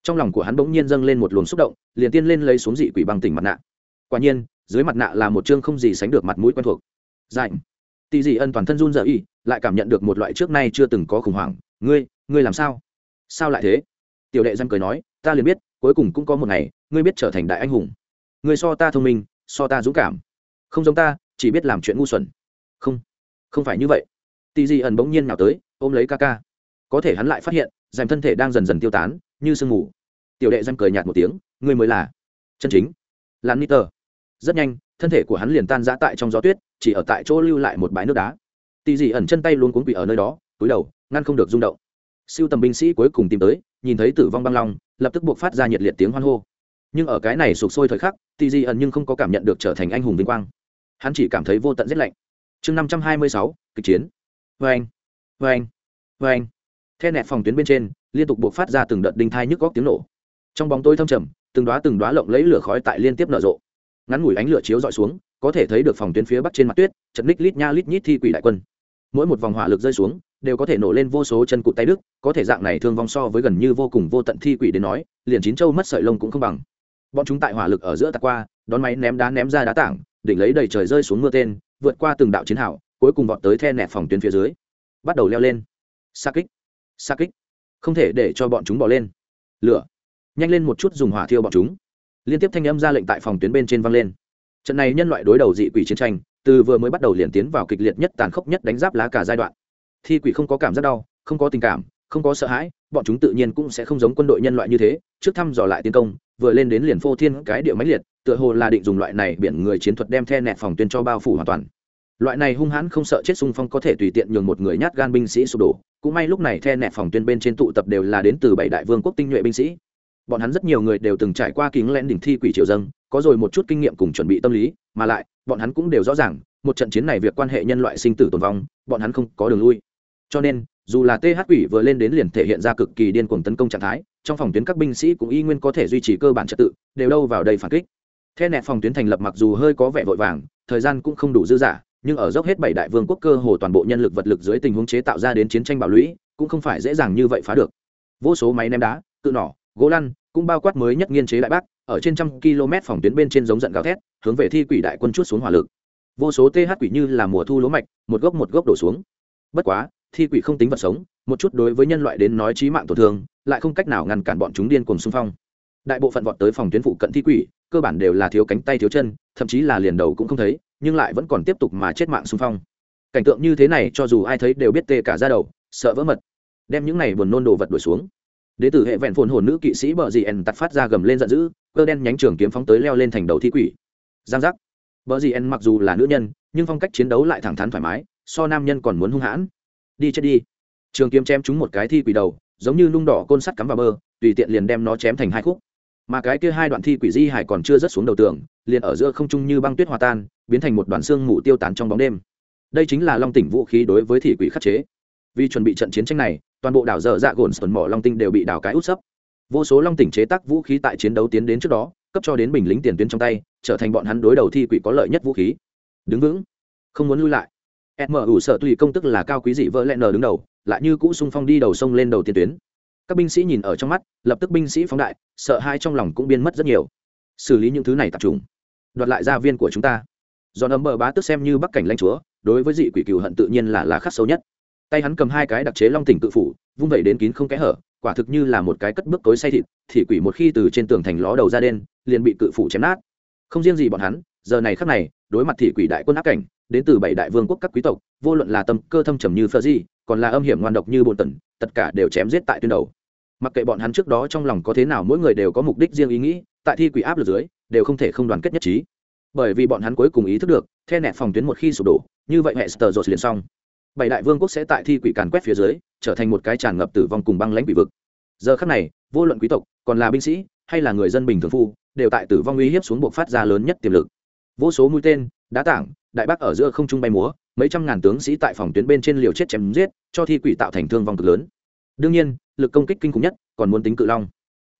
trong lòng của hắn bỗng nhiên dâng lên một luồng xúc động, liền tiên lên lấy xuống dị quỷ bằng tỉnh mặt nạ. Quả nhiên, dưới mặt nạ là một chương không gì sánh được mặt mũi quen thuộc. Dạnh tỷ dị ân toàn thân run rẩy y lại cảm nhận được một loại trước nay chưa từng có khủng hoảng. Ngươi ngươi làm sao? Sao lại thế? Tiểu đệ danh cười nói, ta liền biết, cuối cùng cũng có một ngày, ngươi biết trở thành đại anh hùng. Ngươi so ta thông minh, so ta dũng cảm. Không giống ta, chỉ biết làm chuyện ngu xuẩn. Không không phải như vậy. Tì dị ẩn bỗng nhiên nào tới, ôm lấy ca ca. Có thể hắn lại phát hiện, dành thân thể đang dần dần tiêu tán như sương mù. Tiểu đệ danh cười nhạt một tiếng, ngươi mới là chân chính. Là niter rất nhanh, thân thể của hắn liền tan giã tại trong gió tuyết, chỉ ở tại chỗ lưu lại một bãi nước đá. Tì dị ẩn chân tay luôn cuốn quỷ ở nơi đó, túi đầu, ngăn không được rung động. Siêu tầm binh sĩ cuối cùng tìm tới, nhìn thấy tử vong băng long, lập tức buộc phát ra nhiệt liệt tiếng hoan hô. Nhưng ở cái này sụp sôi thời khắc, tì dị ẩn nhưng không có cảm nhận được trở thành anh hùng vinh quang. Hắn chỉ cảm thấy vô tận rét lạnh. Chương năm trăm hai mươi sáu, kịch chiến. Vê anh vê anh vê anh nẹt phòng tuyến bên trên liên tục buộc phát ra từng đợt đinh thai nhức góc tiếng nổ. Trong bóng tối thâm trầm, từng đoá từng đoá lộng lấy lửa khói tại liên tiếp nở rộ. Ngắn ngủi ánh lửa chiếu dọi xuống, có thể thấy được phòng tuyến phía bắc trên mặt tuyết, chật ních lít nha lít nhít thi quỷ đại quân. Mỗi một vòng hỏa lực rơi xuống, đều có thể nổ lên vô số chân cụt tay đức có thể dạng này thương vong so với gần như vô cùng vô tận thi quỷ đến nói, liền chín châu mất sợi lông cũng không bằng. Bọn chúng tại hỏa lực ở giữa tạc qua, đón máy ném đá ném ra đá tảng, đỉnh lấy đầy trời rơi xuống mưa tên, vượt qua từng đạo chiến hào, cuối cùng vọt tới the nẹt phòng tuyến phía dưới. Bắt đầu leo lên. Xa kích. Xa kích không thể để cho bọn chúng bỏ lên. Lửa. Nhanh lên một chút dùng hỏa thiêu bọn chúng. Liên tiếp thanh âm ra lệnh tại phòng tuyến bên trên vang lên. Trận này nhân loại đối đầu dị quỷ chiến tranh, từ vừa mới bắt đầu liền tiến vào kịch liệt nhất tàn khốc nhất đánh giáp lá cả giai đoạn. Thi quỷ không có cảm giác đau, không có tình cảm, không có sợ hãi, bọn chúng tự nhiên cũng sẽ không giống quân đội nhân loại như thế, trước thăm dò lại tiến công, vừa lên đến liền phô thiên cái địa máy liệt, tựa hồ là định dùng loại này biển người chiến thuật đem the nẹt phòng tuyến cho bao phủ hoàn toàn. Loại này hung hãn không sợ chết xung phong có thể tùy tiện nhường một người nhát gan binh sĩ sụp đổ cũng may lúc này the nẹt phòng tuyến bên trên tụ tập đều là đến từ bảy đại vương quốc tinh nhuệ binh sĩ bọn hắn rất nhiều người đều từng trải qua kính lén đỉnh thi quỷ triều dâng, có rồi một chút kinh nghiệm cùng chuẩn bị tâm lý, mà lại, bọn hắn cũng đều rõ ràng, một trận chiến này việc quan hệ nhân loại sinh tử tồn vong, bọn hắn không có đường lui cho nên, dù là th quỷ vừa lên đến liền thể hiện ra cực kỳ điên cuồng tấn công trạng thái, trong phòng tuyến các binh sĩ cũng y nguyên có thể duy trì cơ bản trật tự, đều đâu vào đây phản kích the nẹt phòng tuyến thành lập mặc dù hơi có vẻ vội vàng, thời gian cũng không đủ dư giả nhưng ở dốc hết bảy đại vương quốc cơ hồ toàn bộ nhân lực vật lực dưới tình huống chế tạo ra đến chiến tranh bảo lũy, cũng không phải dễ dàng như vậy phá được. Vô số máy ném đá, cự nỏ, gỗ lăn cũng bao quát mới nhất nghiên chế đại bác, ở trên trăm km phòng tuyến bên trên giống giận gào thét, hướng về thi quỷ đại quân chút xuống hỏa lực. Vô số th quỷ như là mùa thu lúa mạch, một gốc một gốc đổ xuống. Bất quá, thi quỷ không tính vật sống, một chút đối với nhân loại đến nói trí mạng tổn thương, lại không cách nào ngăn cản bọn chúng điên cuồng xung phong. Đại bộ phận vọt tới phòng tuyến phụ cận thi quỷ, cơ bản đều là thiếu cánh tay thiếu chân, thậm chí là liền đầu cũng không thấy nhưng lại vẫn còn tiếp tục mà chết mạng xung phong. Cảnh tượng như thế này, cho dù ai thấy đều biết tê cả ra đầu, sợ vỡ mật. Đem những này buồn nôn đồ vật đuổi xuống. Đế tử hệ vẹn phồn hồn nữ kỵ sĩ bờ dì ẩn tặt phát ra gầm lên giận dữ, cơ đen nhánh trường kiếm phóng tới leo lên thành đầu thi quỷ. Giang giác. Bờ dì ẩn mặc dù là nữ nhân, nhưng phong cách chiến đấu lại thẳng thắn thoải mái, so nam nhân còn muốn hung hãn. Đi chết đi. Trường kiếm chém chúng một cái thi quỷ đầu, giống như lung đỏ côn sắt cắm vào bơ tùy tiện liền đem nó chém thành hai khúc mà cái kia hai đoạn thi quỷ di hải còn chưa rớt xuống đầu tường, liền ở giữa không trung như băng tuyết hòa tan, biến thành một đoàn xương mù tiêu tán trong bóng đêm. Đây chính là long tỉnh vũ khí đối với thị quỷ khắc chế. Vì chuẩn bị trận chiến tranh này, toàn bộ đảo dở dạ gồn sườn mỏ long tinh đều bị đảo cái út sấp. Vô số long tỉnh chế tác vũ khí tại chiến đấu tiến đến trước đó, cấp cho đến bình lính tiền tuyến trong tay, trở thành bọn hắn đối đầu thi quỷ có lợi nhất vũ khí. Đứng vững. Không muốn lui lại. Mở ủ sợ tùy công tức là cao quý dị vỡ lẽ nờ đứng đầu, lại như cũ sung phong đi đầu sông lên đầu tiên tuyến các binh sĩ nhìn ở trong mắt, lập tức binh sĩ phóng đại, sợ hai trong lòng cũng biên mất rất nhiều. Xử lý những thứ này tập trung đoạt lại gia viên của chúng ta. Dọn ấm bờ bá tức xem như bắc cảnh lãnh chúa, đối với dị quỷ cừu hận tự nhiên là là khắc sâu nhất. Tay hắn cầm hai cái đặc chế long tỉnh tự phủ, vung vẩy đến kín không kẽ hở, quả thực như là một cái cất bước tối say thịt, thì quỷ một khi từ trên tường thành ló đầu ra đen, liền bị cự phủ chém nát. Không riêng gì bọn hắn, giờ này khắc này, đối mặt thị quỷ đại quân áp cảnh, đến từ bảy đại vương quốc các quý tộc, vô luận là tâm cơ thâm trầm như phơ di còn là âm hiểm ngoan độc như bồn tần, tất cả đều chém giết tại tuyến đầu mặc kệ bọn hắn trước đó trong lòng có thế nào, mỗi người đều có mục đích riêng ý nghĩ, tại thi quỷ áp lực dưới, đều không thể không đoàn kết nhất trí. Bởi vì bọn hắn cuối cùng ý thức được, the nẹt phòng tuyến một khi sụp đổ, như vậy hệ sờ dột liền xong. Bảy đại vương quốc sẽ tại thi quỷ càn quét phía dưới, trở thành một cái tràn ngập tử vong cùng băng lãnh quỷ vực. Giờ khắc này, vô luận quý tộc, còn là binh sĩ, hay là người dân bình thường phu, đều tại tử vong uy hiếp xuống buộc phát ra lớn nhất tiềm lực. Vô số mũi tên, đá tảng, đại bác ở giữa không trung bay múa, mấy trăm ngàn tướng sĩ tại phòng tuyến bên trên liều chết chém giết, cho thi quỷ tạo thành thương vong cực lớn. Đương nhiên lực công kích kinh khủng nhất, còn muốn tính cự long.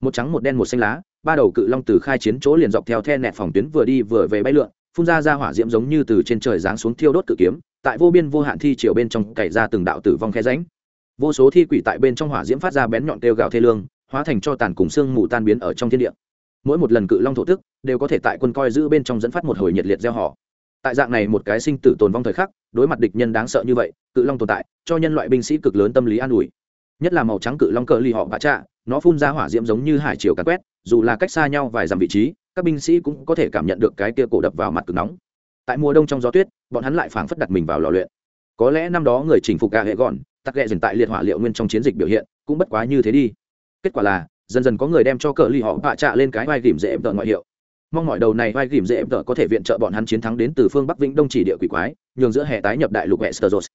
Một trắng, một đen, một xanh lá, ba đầu cự long từ khai chiến chỗ liền dọc theo the nẹt phòng tuyến vừa đi vừa về bay lượn, phun ra ra hỏa diễm giống như từ trên trời giáng xuống thiêu đốt cự kiếm, tại vô biên vô hạn thi chiều bên trong cày ra từng đạo tử vong khe ránh vô số thi quỷ tại bên trong hỏa diễm phát ra bén nhọn kêu gào thê lương, hóa thành cho tàn cùng xương mù tan biến ở trong thiên địa. Mỗi một lần cự long thổ tức, đều có thể tại quân coi giữ bên trong dẫn phát một hồi nhiệt liệt gieo họ. Tại dạng này một cái sinh tử tồn vong thời khắc, đối mặt địch nhân đáng sợ như vậy, cự long tồn tại, cho nhân loại binh sĩ cực lớn tâm lý an ủi nhất là màu trắng cự long cờ ly họ bạ trạ, nó phun ra hỏa diễm giống như hải chiều cắn quét, dù là cách xa nhau vài dặm vị trí, các binh sĩ cũng có thể cảm nhận được cái kia cổ đập vào mặt cực nóng. Tại mùa đông trong gió tuyết, bọn hắn lại phảng phất đặt mình vào lò luyện. Có lẽ năm đó người chỉnh phục gà hệ gọn, tắc ghẹ dần tại liệt hỏa liệu nguyên trong chiến dịch biểu hiện, cũng bất quá như thế đi. Kết quả là, dần dần có người đem cho cờ ly họ bạ trạ lên cái vai ghìm dễ tợ ngoại hiệu. Mong mọi đầu này vai ghìm dễ tợ có thể viện trợ bọn hắn chiến thắng đến từ phương bắc vĩnh đông chỉ địa quỷ quái, nhường giữa hè tái nhập đại lục Westeros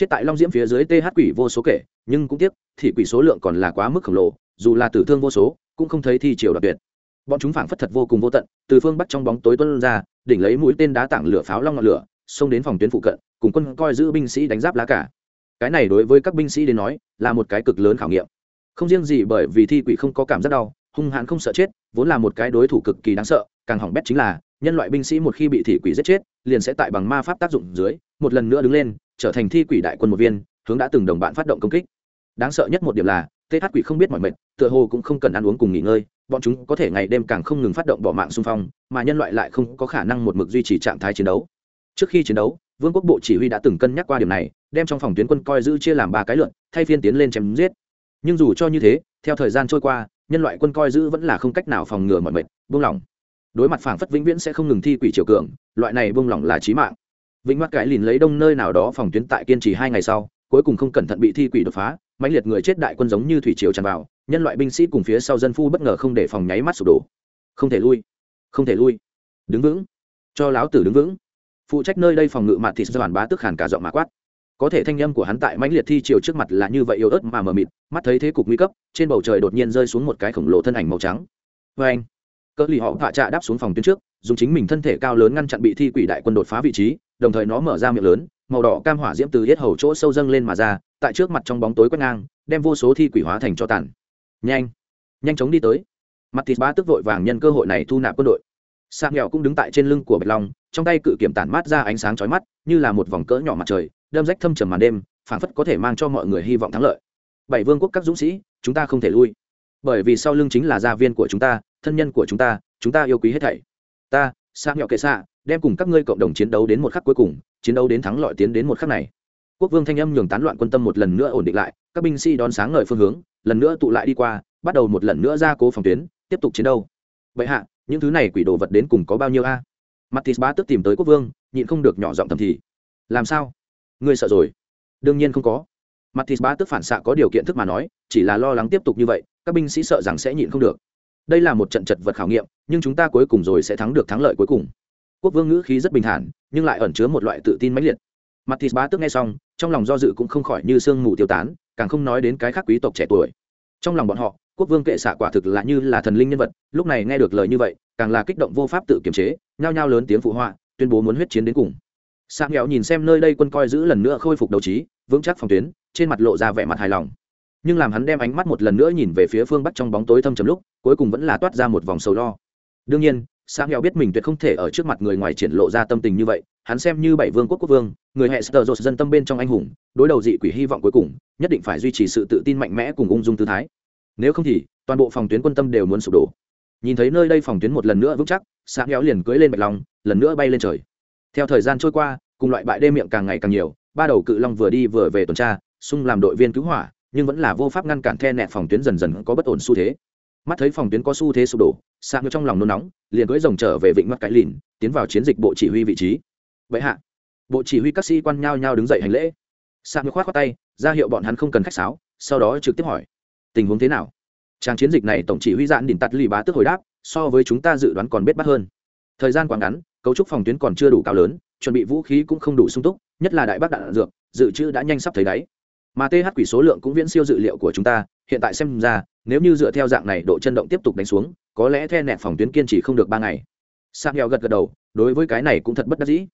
chết tại long diễm phía dưới th quỷ vô số kể, nhưng cũng tiếc, thì quỷ số lượng còn là quá mức khổng lồ, dù là tử thương vô số, cũng không thấy thi triều đặc biệt bọn chúng phảng phất thật vô cùng vô tận, từ phương bắc trong bóng tối tuân ra, đỉnh lấy mũi tên đá tảng lửa pháo long ngọn lửa, xông đến phòng tuyến phụ cận, cùng quân coi giữ binh sĩ đánh giáp lá cả. Cái này đối với các binh sĩ đến nói, là một cái cực lớn khảo nghiệm. Không riêng gì bởi vì thi quỷ không có cảm giác đau, hung hãn không sợ chết, vốn là một cái đối thủ cực kỳ đáng sợ, càng hỏng bét chính là, nhân loại binh sĩ một khi bị thị quỷ giết chết, liền sẽ tại bằng ma pháp tác dụng dưới, một lần nữa đứng lên trở thành thi quỷ đại quân một viên, hướng đã từng đồng bạn phát động công kích. Đáng sợ nhất một điểm là th quỷ không biết mọi mệt, tựa hồ cũng không cần ăn uống cùng nghỉ ngơi, bọn chúng có thể ngày đêm càng không ngừng phát động bỏ mạng xung phong, mà nhân loại lại không có khả năng một mực duy trì trạng thái chiến đấu. Trước khi chiến đấu, vương quốc bộ chỉ huy đã từng cân nhắc qua điểm này, đem trong phòng tuyến quân coi giữ chia làm ba cái lượn, thay phiên tiến lên chém giết. Nhưng dù cho như thế, theo thời gian trôi qua, nhân loại quân coi giữ vẫn là không cách nào phòng ngừa mọi mệt, buông lỏng. Đối mặt phảng phất vĩnh viễn sẽ không ngừng thi quỷ triều cường, loại này buông lỏng là chí mạng vĩnh mắt cái lìn lấy đông nơi nào đó phòng tuyến tại kiên trì hai ngày sau, cuối cùng không cẩn thận bị thi quỷ đột phá, mãnh liệt người chết đại quân giống như thủy triều tràn vào, nhân loại binh sĩ cùng phía sau dân phu bất ngờ không để phòng nháy mắt sụp đổ. Không thể lui, không thể lui. Đứng vững. Cho láo tử đứng vững. Phụ trách nơi đây phòng ngự mặt thịt doàn bá tức hàn cả giọng mà quát. Có thể thanh âm của hắn tại mãnh liệt thi chiều trước mặt là như vậy yếu ớt mà mờ mịt, mắt thấy thế cục nguy cấp, trên bầu trời đột nhiên rơi xuống một cái khổng lồ thân ảnh màu trắng. Vê anh, cỡ lì họ hạ trạ đáp xuống phòng tuyến trước, dùng chính mình thân thể cao lớn ngăn chặn bị thi quỷ đại quân đột phá vị trí đồng thời nó mở ra miệng lớn, màu đỏ cam hỏa diễm từ hết hầu chỗ sâu dâng lên mà ra, tại trước mặt trong bóng tối quét ngang, đem vô số thi quỷ hóa thành cho tàn. Nhanh nhanh chóng đi tới. Mặt thịt ba tức vội vàng nhân cơ hội này thu nạp quân đội. Sang nghèo cũng đứng tại trên lưng của bạch long, trong tay cự kiểm tản mát ra ánh sáng chói mắt, như là một vòng cỡ nhỏ mặt trời, đâm rách thâm trầm màn đêm, phảng phất có thể mang cho mọi người hy vọng thắng lợi. Bảy vương quốc các dũng sĩ, chúng ta không thể lui. Bởi vì sau lưng chính là gia viên của chúng ta, thân nhân của chúng ta chúng ta yêu quý hết thảy. Ta sang nghèo kệ xạ đem cùng các ngươi cộng đồng chiến đấu đến một khắc cuối cùng, chiến đấu đến thắng lợi tiến đến một khắc này. Quốc vương thanh âm nhường tán loạn quân tâm một lần nữa ổn định lại, các binh sĩ đón sáng ngời phương hướng, lần nữa tụ lại đi qua, bắt đầu một lần nữa ra cố phòng tuyến, tiếp tục chiến đấu. Vậy hạ, những thứ này quỷ đồ vật đến cùng có bao nhiêu a? Mặt thịt bá tức tìm tới quốc vương, nhịn không được nhỏ giọng thầm thì, làm sao? Ngươi sợ rồi? Đương nhiên không có. Mặt thịt bá tức phản xạ có điều kiện thức mà nói, chỉ là lo lắng tiếp tục như vậy, các binh sĩ sợ rằng sẽ nhịn không được. Đây là một trận chật vật khảo nghiệm, nhưng chúng ta cuối cùng rồi sẽ thắng được thắng lợi cuối cùng quốc vương ngữ khí rất bình thản, nhưng lại ẩn chứa một loại tự tin mãnh liệt. Mặt thịt bá tức nghe xong, trong lòng do dự cũng không khỏi như sương mù tiêu tán, càng không nói đến cái khác quý tộc trẻ tuổi. Trong lòng bọn họ, quốc vương kệ xạ quả thực là như là thần linh nhân vật, lúc này nghe được lời như vậy, càng là kích động vô pháp tự kiềm chế, nhao nhao lớn tiếng phụ họa, tuyên bố muốn huyết chiến đến cùng. Sa nghèo nhìn xem nơi đây quân coi giữ lần nữa khôi phục đấu trí, vững chắc phòng tuyến, trên mặt lộ ra vẻ mặt hài lòng. Nhưng làm hắn đem ánh mắt một lần nữa nhìn về phía phương bắc trong bóng tối thâm trầm lúc, cuối cùng vẫn là toát ra một vòng sầu lo. Đương nhiên sa nghèo biết mình tuyệt không thể ở trước mặt người ngoài triển lộ ra tâm tình như vậy, hắn xem như bảy vương quốc quốc vương, người hệ sờ dân tâm bên trong anh hùng, đối đầu dị quỷ hy vọng cuối cùng, nhất định phải duy trì sự tự tin mạnh mẽ cùng ung dung tư thái. Nếu không thì, toàn bộ phòng tuyến quân tâm đều muốn sụp đổ. Nhìn thấy nơi đây phòng tuyến một lần nữa vững chắc sa nghèo liền cưỡi lên bạch long, lần nữa bay lên trời. Theo thời gian trôi qua, cùng loại bại đê miệng càng ngày càng nhiều, ba đầu cự long vừa đi vừa về tuần tra, xung làm đội viên cứu hỏa, nhưng vẫn là vô pháp ngăn cản the nẹt phòng tuyến dần dần có bất ổn xu thế mắt thấy phòng tuyến có xu thế sụp đổ sang trong lòng nôn nóng, liền cưỡi rồng trở về vịnh mắt cái lìn, tiến vào chiến dịch bộ chỉ huy vị trí. Vậy hạ, bộ chỉ huy các sĩ quan nhao nhao đứng dậy hành lễ. Sang khoát khoát tay, ra hiệu bọn hắn không cần khách sáo, sau đó trực tiếp hỏi, tình huống thế nào? Trang chiến dịch này tổng chỉ huy dạn đỉnh tắt lì bá tức hồi đáp, so với chúng ta dự đoán còn bết bắt hơn. Thời gian quá ngắn, cấu trúc phòng tuyến còn chưa đủ cao lớn, chuẩn bị vũ khí cũng không đủ sung túc, nhất là đại bác đạn dược, dự trữ đã nhanh sắp thấy đáy. Mà th quỷ số lượng cũng viễn siêu dự liệu của chúng ta, hiện tại xem ra nếu như dựa theo dạng này độ chân động tiếp tục đánh xuống, có lẽ the nẹt phòng tuyến kiên trì không được ba ngày. Sang heo gật gật đầu, đối với cái này cũng thật bất đắc dĩ.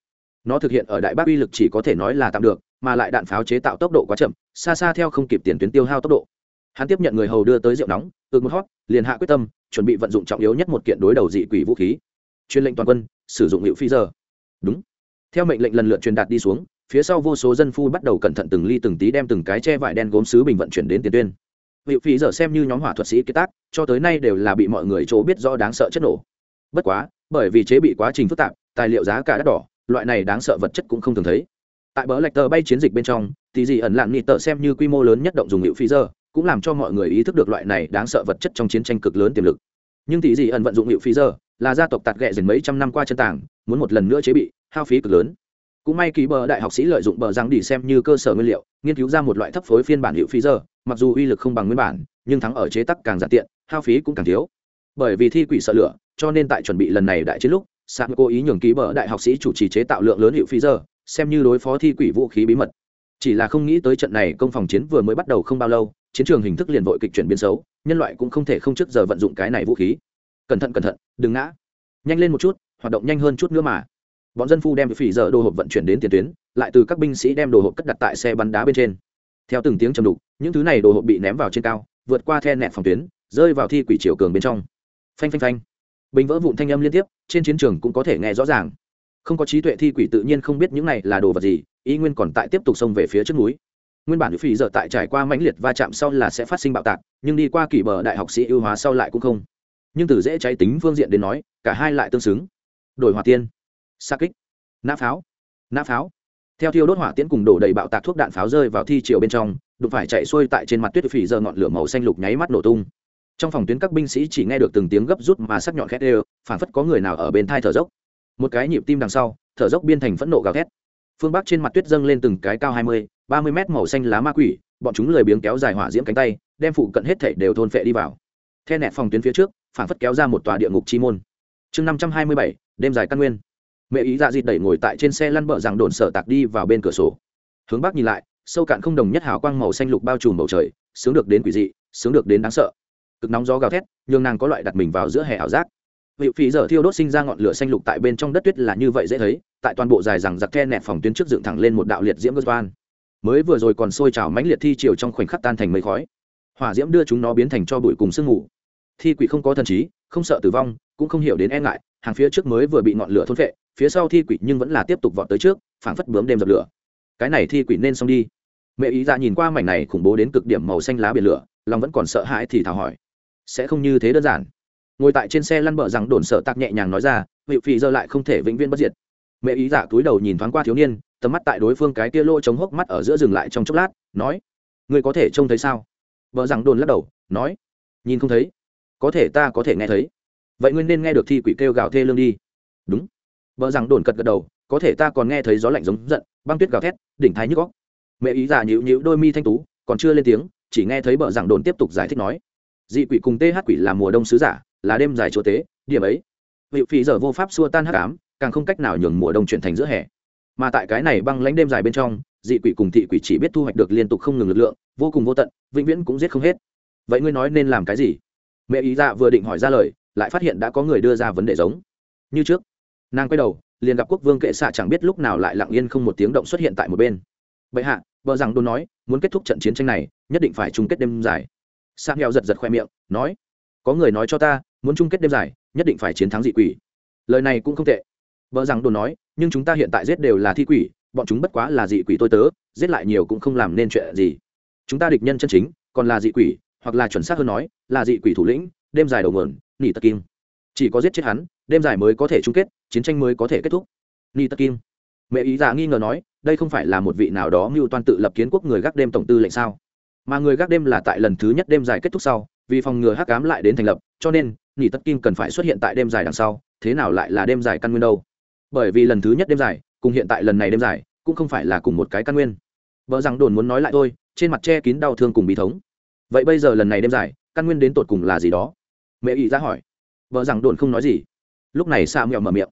Nó thực hiện ở đại bác uy lực chỉ có thể nói là tạm được, mà lại đạn pháo chế tạo tốc độ quá chậm, xa xa theo không kịp tiền tuyến tiêu hao tốc độ. Hắn tiếp nhận người hầu đưa tới rượu nóng, ực một hót, liền hạ quyết tâm, chuẩn bị vận dụng trọng yếu nhất một kiện đối đầu dị quỷ vũ khí. Chuyên lệnh toàn quân, sử dụng hiệu phi giờ. Đúng. Theo mệnh lệnh lần lượt truyền đạt đi xuống, phía sau vô số dân phu bắt đầu cẩn thận từng ly từng tí đem từng cái che vải đen gốm sứ bình vận chuyển đến tiền tuyên vị phí giờ xem như nhóm hỏa thuật sĩ kế tác, cho tới nay đều là bị mọi người chỗ biết rõ đáng sợ chất nổ. Bất quá, bởi vì chế bị quá trình phức tạp, tài liệu giá cả đắt đỏ, loại này đáng sợ vật chất cũng không thường thấy. Tại bờ lạch tờ bay chiến dịch bên trong, thì gì ẩn lạn nghị tờ xem như quy mô lớn nhất động dùng hiệu phí giờ, cũng làm cho mọi người ý thức được loại này đáng sợ vật chất trong chiến tranh cực lớn tiềm lực. Nhưng thì gì ẩn vận dụng hiệu phí giờ, là gia tộc tạt ghẹ dần mấy trăm năm qua chân tảng muốn một lần nữa chế bị, hao phí cực lớn cũng may ký bờ đại học sĩ lợi dụng bờ răng đi xem như cơ sở nguyên liệu, nghiên cứu ra một loại thấp phối phiên bản hiệu phí giờ, mặc dù uy lực không bằng nguyên bản, nhưng thắng ở chế tắc càng giản tiện, hao phí cũng càng thiếu. Bởi vì thi quỷ sợ lửa, cho nên tại chuẩn bị lần này đại chiến lúc sạc cố ý nhường ký bờ đại học sĩ chủ trì chế tạo lượng lớn hiệu phí giờ, xem như đối phó thi quỷ vũ khí bí mật. Chỉ là không nghĩ tới trận này công phòng chiến vừa mới bắt đầu không bao lâu, chiến trường hình thức liền vội kịch chuyển biến xấu, nhân loại cũng không thể không trước giờ vận dụng cái này vũ khí. Cẩn thận cẩn thận, đừng ngã. Nhanh lên một chút, hoạt động nhanh hơn chút nữa mà bọn dân phu đem phỉ dở đồ hộp vận chuyển đến tiền tuyến, lại từ các binh sĩ đem đồ hộp cất đặt tại xe bắn đá bên trên. Theo từng tiếng chầm đục, những thứ này đồ hộp bị ném vào trên cao, vượt qua the nẹt phòng tuyến, rơi vào thi quỷ triều cường bên trong. Phanh phanh phanh. Bình vỡ vụn thanh âm liên tiếp, trên chiến trường cũng có thể nghe rõ ràng. Không có trí tuệ thi quỷ tự nhiên không biết những này là đồ vật gì, ý nguyên còn tại tiếp tục xông về phía trước núi. Nguyên bản phỉ giờ tại trải qua mãnh liệt va chạm sau là sẽ phát sinh bạo tạc, nhưng đi qua kỷ bờ đại học sĩ ưu hóa sau lại cũng không. Nhưng từ dễ cháy tính phương diện đến nói, cả hai lại tương xứng. Đổi hỏa tiên xa kích. Nã pháo. Nã pháo. Theo thiêu đốt hỏa tiễn cùng đổ đầy bạo tạc thuốc đạn pháo rơi vào thi chiều bên trong, đụng phải chạy xuôi tại trên mặt tuyết phỉ giờ ngọn lửa màu xanh lục nháy mắt nổ tung. Trong phòng tuyến các binh sĩ chỉ nghe được từng tiếng gấp rút mà sắc nhọn khét đều phản phất có người nào ở bên thai thở dốc. Một cái nhịp tim đằng sau, thở dốc biên thành phẫn nộ gào thét. Phương bắc trên mặt tuyết dâng lên từng cái cao hai mươi, ba mươi mét màu xanh lá ma quỷ, bọn chúng lười biếng kéo dài hỏa diễm cánh tay, đem phụ cận hết thảy đều thôn phệ đi vào. The nẹt phòng tuyến phía trước phản phất kéo ra một tòa địa ngục chi môn. Chương năm trăm hai mươi bảy, đêm dài căn nguyên mẹ ý dạ dịt đẩy ngồi tại trên xe lăn bờ rằng đồn sở tạc đi vào bên cửa sổ. Hướng bắc nhìn lại, sâu cạn không đồng nhất hào quang màu xanh lục bao trùm bầu trời, sướng được đến quỷ dị, sướng được đến đáng sợ. Cực nóng gió gào thét, nhường nàng có loại đặt mình vào giữa hè ảo giác. Vị phí giờ thiêu đốt sinh ra ngọn lửa xanh lục tại bên trong đất tuyết là như vậy dễ thấy, tại toàn bộ dài rằng giặc the nẹt phòng tuyến trước dựng thẳng lên một đạo liệt diễm gớt toan mới vừa rồi còn sôi trào mãnh liệt thi chiều trong khoảnh khắc tan thành mây khói. Hỏa diễm đưa chúng nó biến thành cho bụi cùng sương mù. Thi quỷ không có thần trí, không sợ tử vong cũng không hiểu đến e ngại, hàng phía trước mới vừa bị ngọn lửa thôn vệ phía sau thi quỷ nhưng vẫn là tiếp tục vọt tới trước, phảng phất bướm đêm dập lửa. Cái này thi quỷ nên xong đi. Mẹ ý ra nhìn qua mảnh này khủng bố đến cực điểm màu xanh lá biển lửa, lòng vẫn còn sợ hãi thì thảo hỏi. Sẽ không như thế đơn giản. Ngồi tại trên xe lăn bờ rằng đồn sợ tạc nhẹ nhàng nói ra vị phì giờ lại không thể vĩnh viễn bất diệt. Mẹ ý giả túi đầu nhìn thoáng qua thiếu niên, tầm mắt tại đối phương cái kia lỗ chống hốc mắt ở giữa dừng lại trong chốc lát, nói người có thể trông thấy sao? Vợ rằng đồn lắc đầu, nói, nhìn không thấy. Có thể ta có thể nghe thấy vậy ngươi nên nghe được thi quỷ kêu gào thê lương đi. Đúng. Vợ rằng đồn cật gật đầu, có thể ta còn nghe thấy gió lạnh giống giận, băng tuyết gào thét, đỉnh thái nhức góc mẹ ý giả nhịu nhịu đôi mi thanh tú, còn chưa lên tiếng, chỉ nghe thấy vợ rằng đồn tiếp tục giải thích nói. Dị quỷ cùng th quỷ là mùa đông sứ giả, là đêm dài chúa tế, điểm ấy. Vị phí giờ vô pháp xua tan hắc ám, càng không cách nào nhường mùa đông chuyển thành giữa hè. Mà tại cái này băng lánh đêm dài bên trong, dị quỷ cùng thị quỷ chỉ biết thu hoạch được liên tục không ngừng lực lượng, vô cùng vô tận, vĩnh viễn cũng giết không hết. Vậy ngươi nói nên làm cái gì? Mẹ ý dạ vừa định hỏi ra lời lại phát hiện đã có người đưa ra vấn đề giống. Như trước, nàng quay đầu, liền gặp quốc vương kệ xạ chẳng biết lúc nào lại lặng yên không một tiếng động xuất hiện tại một bên. Bệ hạ, vợ rằng đồn nói, muốn kết thúc trận chiến tranh này, nhất định phải chung kết đêm dài. Sa nghèo giật giật khoe miệng, nói, có người nói cho ta, muốn chung kết đêm dài, nhất định phải chiến thắng dị quỷ. Lời này cũng không tệ. Vợ rằng đồn nói, nhưng chúng ta hiện tại giết đều là thi quỷ, bọn chúng bất quá là dị quỷ tôi tớ, giết lại nhiều cũng không làm nên chuyện gì. Chúng ta địch nhân chân chính, còn là dị quỷ, hoặc là chuẩn xác hơn nói, là dị quỷ thủ lĩnh, đêm dài đầu nguồn nỉ tật kim. Chỉ có giết chết hắn, đêm dài mới có thể chung kết, chiến tranh mới có thể kết thúc. Nỉ tật kim. Mẹ ý giả nghi ngờ nói, đây không phải là một vị nào đó mưu toan tự lập kiến quốc người gác đêm tổng tư lệnh sao? Mà người gác đêm là tại lần thứ nhất đêm dài kết thúc sau, vì phòng ngừa hắc cám lại đến thành lập, cho nên, nỉ tất kim cần phải xuất hiện tại đêm dài đằng sau, thế nào lại là đêm dài căn nguyên đâu? Bởi vì lần thứ nhất đêm dài, cùng hiện tại lần này đêm dài, cũng không phải là cùng một cái căn nguyên. Vợ rằng đồn muốn nói lại thôi, trên mặt che kín đau thương cùng bí thống. Vậy bây giờ lần này đêm dài, căn nguyên đến tột cùng là gì đó? Mẹ ý ra hỏi. Vợ rằng đồn không nói gì. Lúc này sa mèo mở miệng.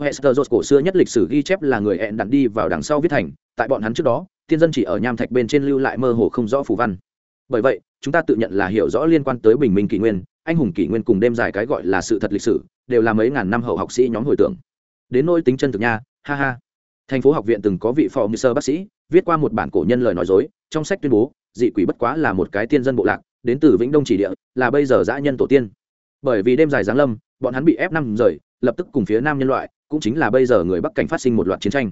Hester cổ xưa nhất lịch sử ghi chép là người hẹn đặt đi vào đằng sau viết thành, tại bọn hắn trước đó, tiên dân chỉ ở nham thạch bên trên lưu lại mơ hồ không rõ phù văn. Bởi vậy, chúng ta tự nhận là hiểu rõ liên quan tới bình minh kỷ nguyên, anh hùng kỷ nguyên cùng đêm dài cái gọi là sự thật lịch sử, đều là mấy ngàn năm hậu học sĩ nhóm hồi tưởng. Đến nỗi tính chân thực nha, ha ha. Thành phố học viện từng có vị phò như sơ bác sĩ, viết qua một bản cổ nhân lời nói dối, trong sách tuyên bố, dị quỷ bất quá là một cái tiên dân bộ lạc, đến từ vĩnh đông chỉ địa, là bây giờ dã nhân tổ tiên bởi vì đêm dài giáng lâm, bọn hắn bị ép năm rời, lập tức cùng phía nam nhân loại, cũng chính là bây giờ người bắc cảnh phát sinh một loạt chiến tranh.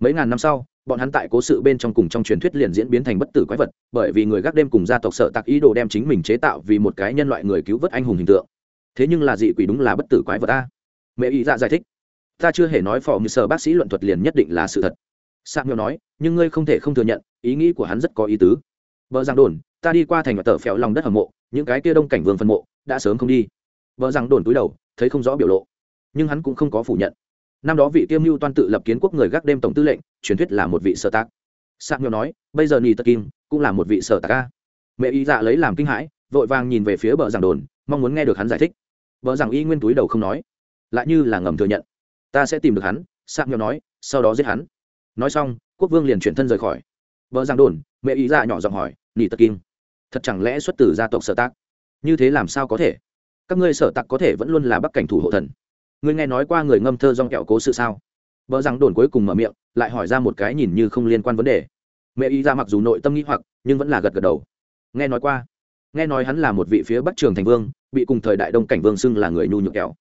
Mấy ngàn năm sau, bọn hắn tại cố sự bên trong cùng trong truyền thuyết liền diễn biến thành bất tử quái vật, bởi vì người gác đêm cùng gia tộc sợ tặc ý đồ đem chính mình chế tạo vì một cái nhân loại người cứu vớt anh hùng hình tượng. Thế nhưng là dị quỷ đúng là bất tử quái vật ta mẹ ý dạ giải thích. Ta chưa hề nói phò như sở bác sĩ luận thuật liền nhất định là sự thật. Sạc nghèo nói, nhưng ngươi không thể không thừa nhận, ý nghĩ của hắn rất có ý tứ. Vợ giang đồn, ta đi qua thành và tờ phèo lòng đất hầm mộ, những cái kia đông cảnh vương phân mộ, đã sớm không đi vợ rằng đồn túi đầu, thấy không rõ biểu lộ. Nhưng hắn cũng không có phủ nhận. Năm đó vị tiêu mưu toan tự lập kiến quốc người gác đêm tổng tư lệnh, truyền thuyết là một vị sở tác sạc nghèo nói, bây giờ nì tật kim cũng là một vị sở tạc ca mẹ Y dạ lấy làm kinh hãi, vội vàng nhìn về phía bờ giảng đồn, mong muốn nghe được hắn giải thích. Vợ rằng y nguyên túi đầu không nói, lại như là ngầm thừa nhận. Ta sẽ tìm được hắn, sạc nghèo nói, sau đó giết hắn. Nói xong, quốc vương liền chuyển thân rời khỏi. Vợ giảng đồn, mẹ Y dạ nhỏ giọng hỏi, nì tật kim, thật chẳng lẽ xuất từ gia tộc sở tác như thế làm sao có thể? Các ngươi sở tặc có thể vẫn luôn là bắc cảnh thủ hộ thần. Ngươi nghe nói qua người ngâm thơ dong kẹo cố sự sao? Vợ rằng đồn cuối cùng mở miệng, lại hỏi ra một cái nhìn như không liên quan vấn đề. Mẹ y ra mặc dù nội tâm nghĩ hoặc, nhưng vẫn là gật gật đầu. Nghe nói qua. Nghe nói hắn là một vị phía bắc trường thành vương, bị cùng thời đại đông cảnh vương xưng là người nhu nhược kẹo.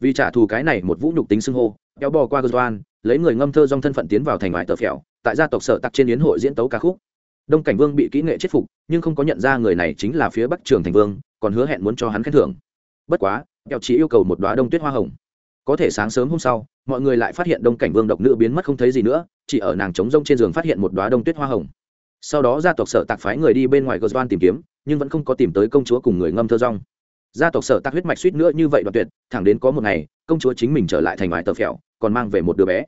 Vì trả thù cái này một vũ nhục tính xưng hô kéo bò qua gờ lấy người ngâm thơ dong thân phận tiến vào thành ngoại tờ phèo, tại gia tộc sở tặc trên yến hội diễn tấu ca khúc. Đông cảnh vương bị kỹ nghệ chết phục, nhưng không có nhận ra người này chính là phía bắc trường thành vương, còn hứa hẹn muốn cho hắn khen thưởng bất quá, kẹo chỉ yêu cầu một đoá đông tuyết hoa hồng. Có thể sáng sớm hôm sau, mọi người lại phát hiện đông cảnh vương độc nữ biến mất không thấy gì nữa, chỉ ở nàng trống rông trên giường phát hiện một đoá đông tuyết hoa hồng. Sau đó gia tộc sở tạc phái người đi bên ngoài gờ doan tìm kiếm, nhưng vẫn không có tìm tới công chúa cùng người ngâm thơ rong. Gia tộc sở tạc huyết mạch suýt nữa như vậy đoạn tuyệt, thẳng đến có một ngày, công chúa chính mình trở lại thành ngoài tờ phèo, còn mang về một đứa bé.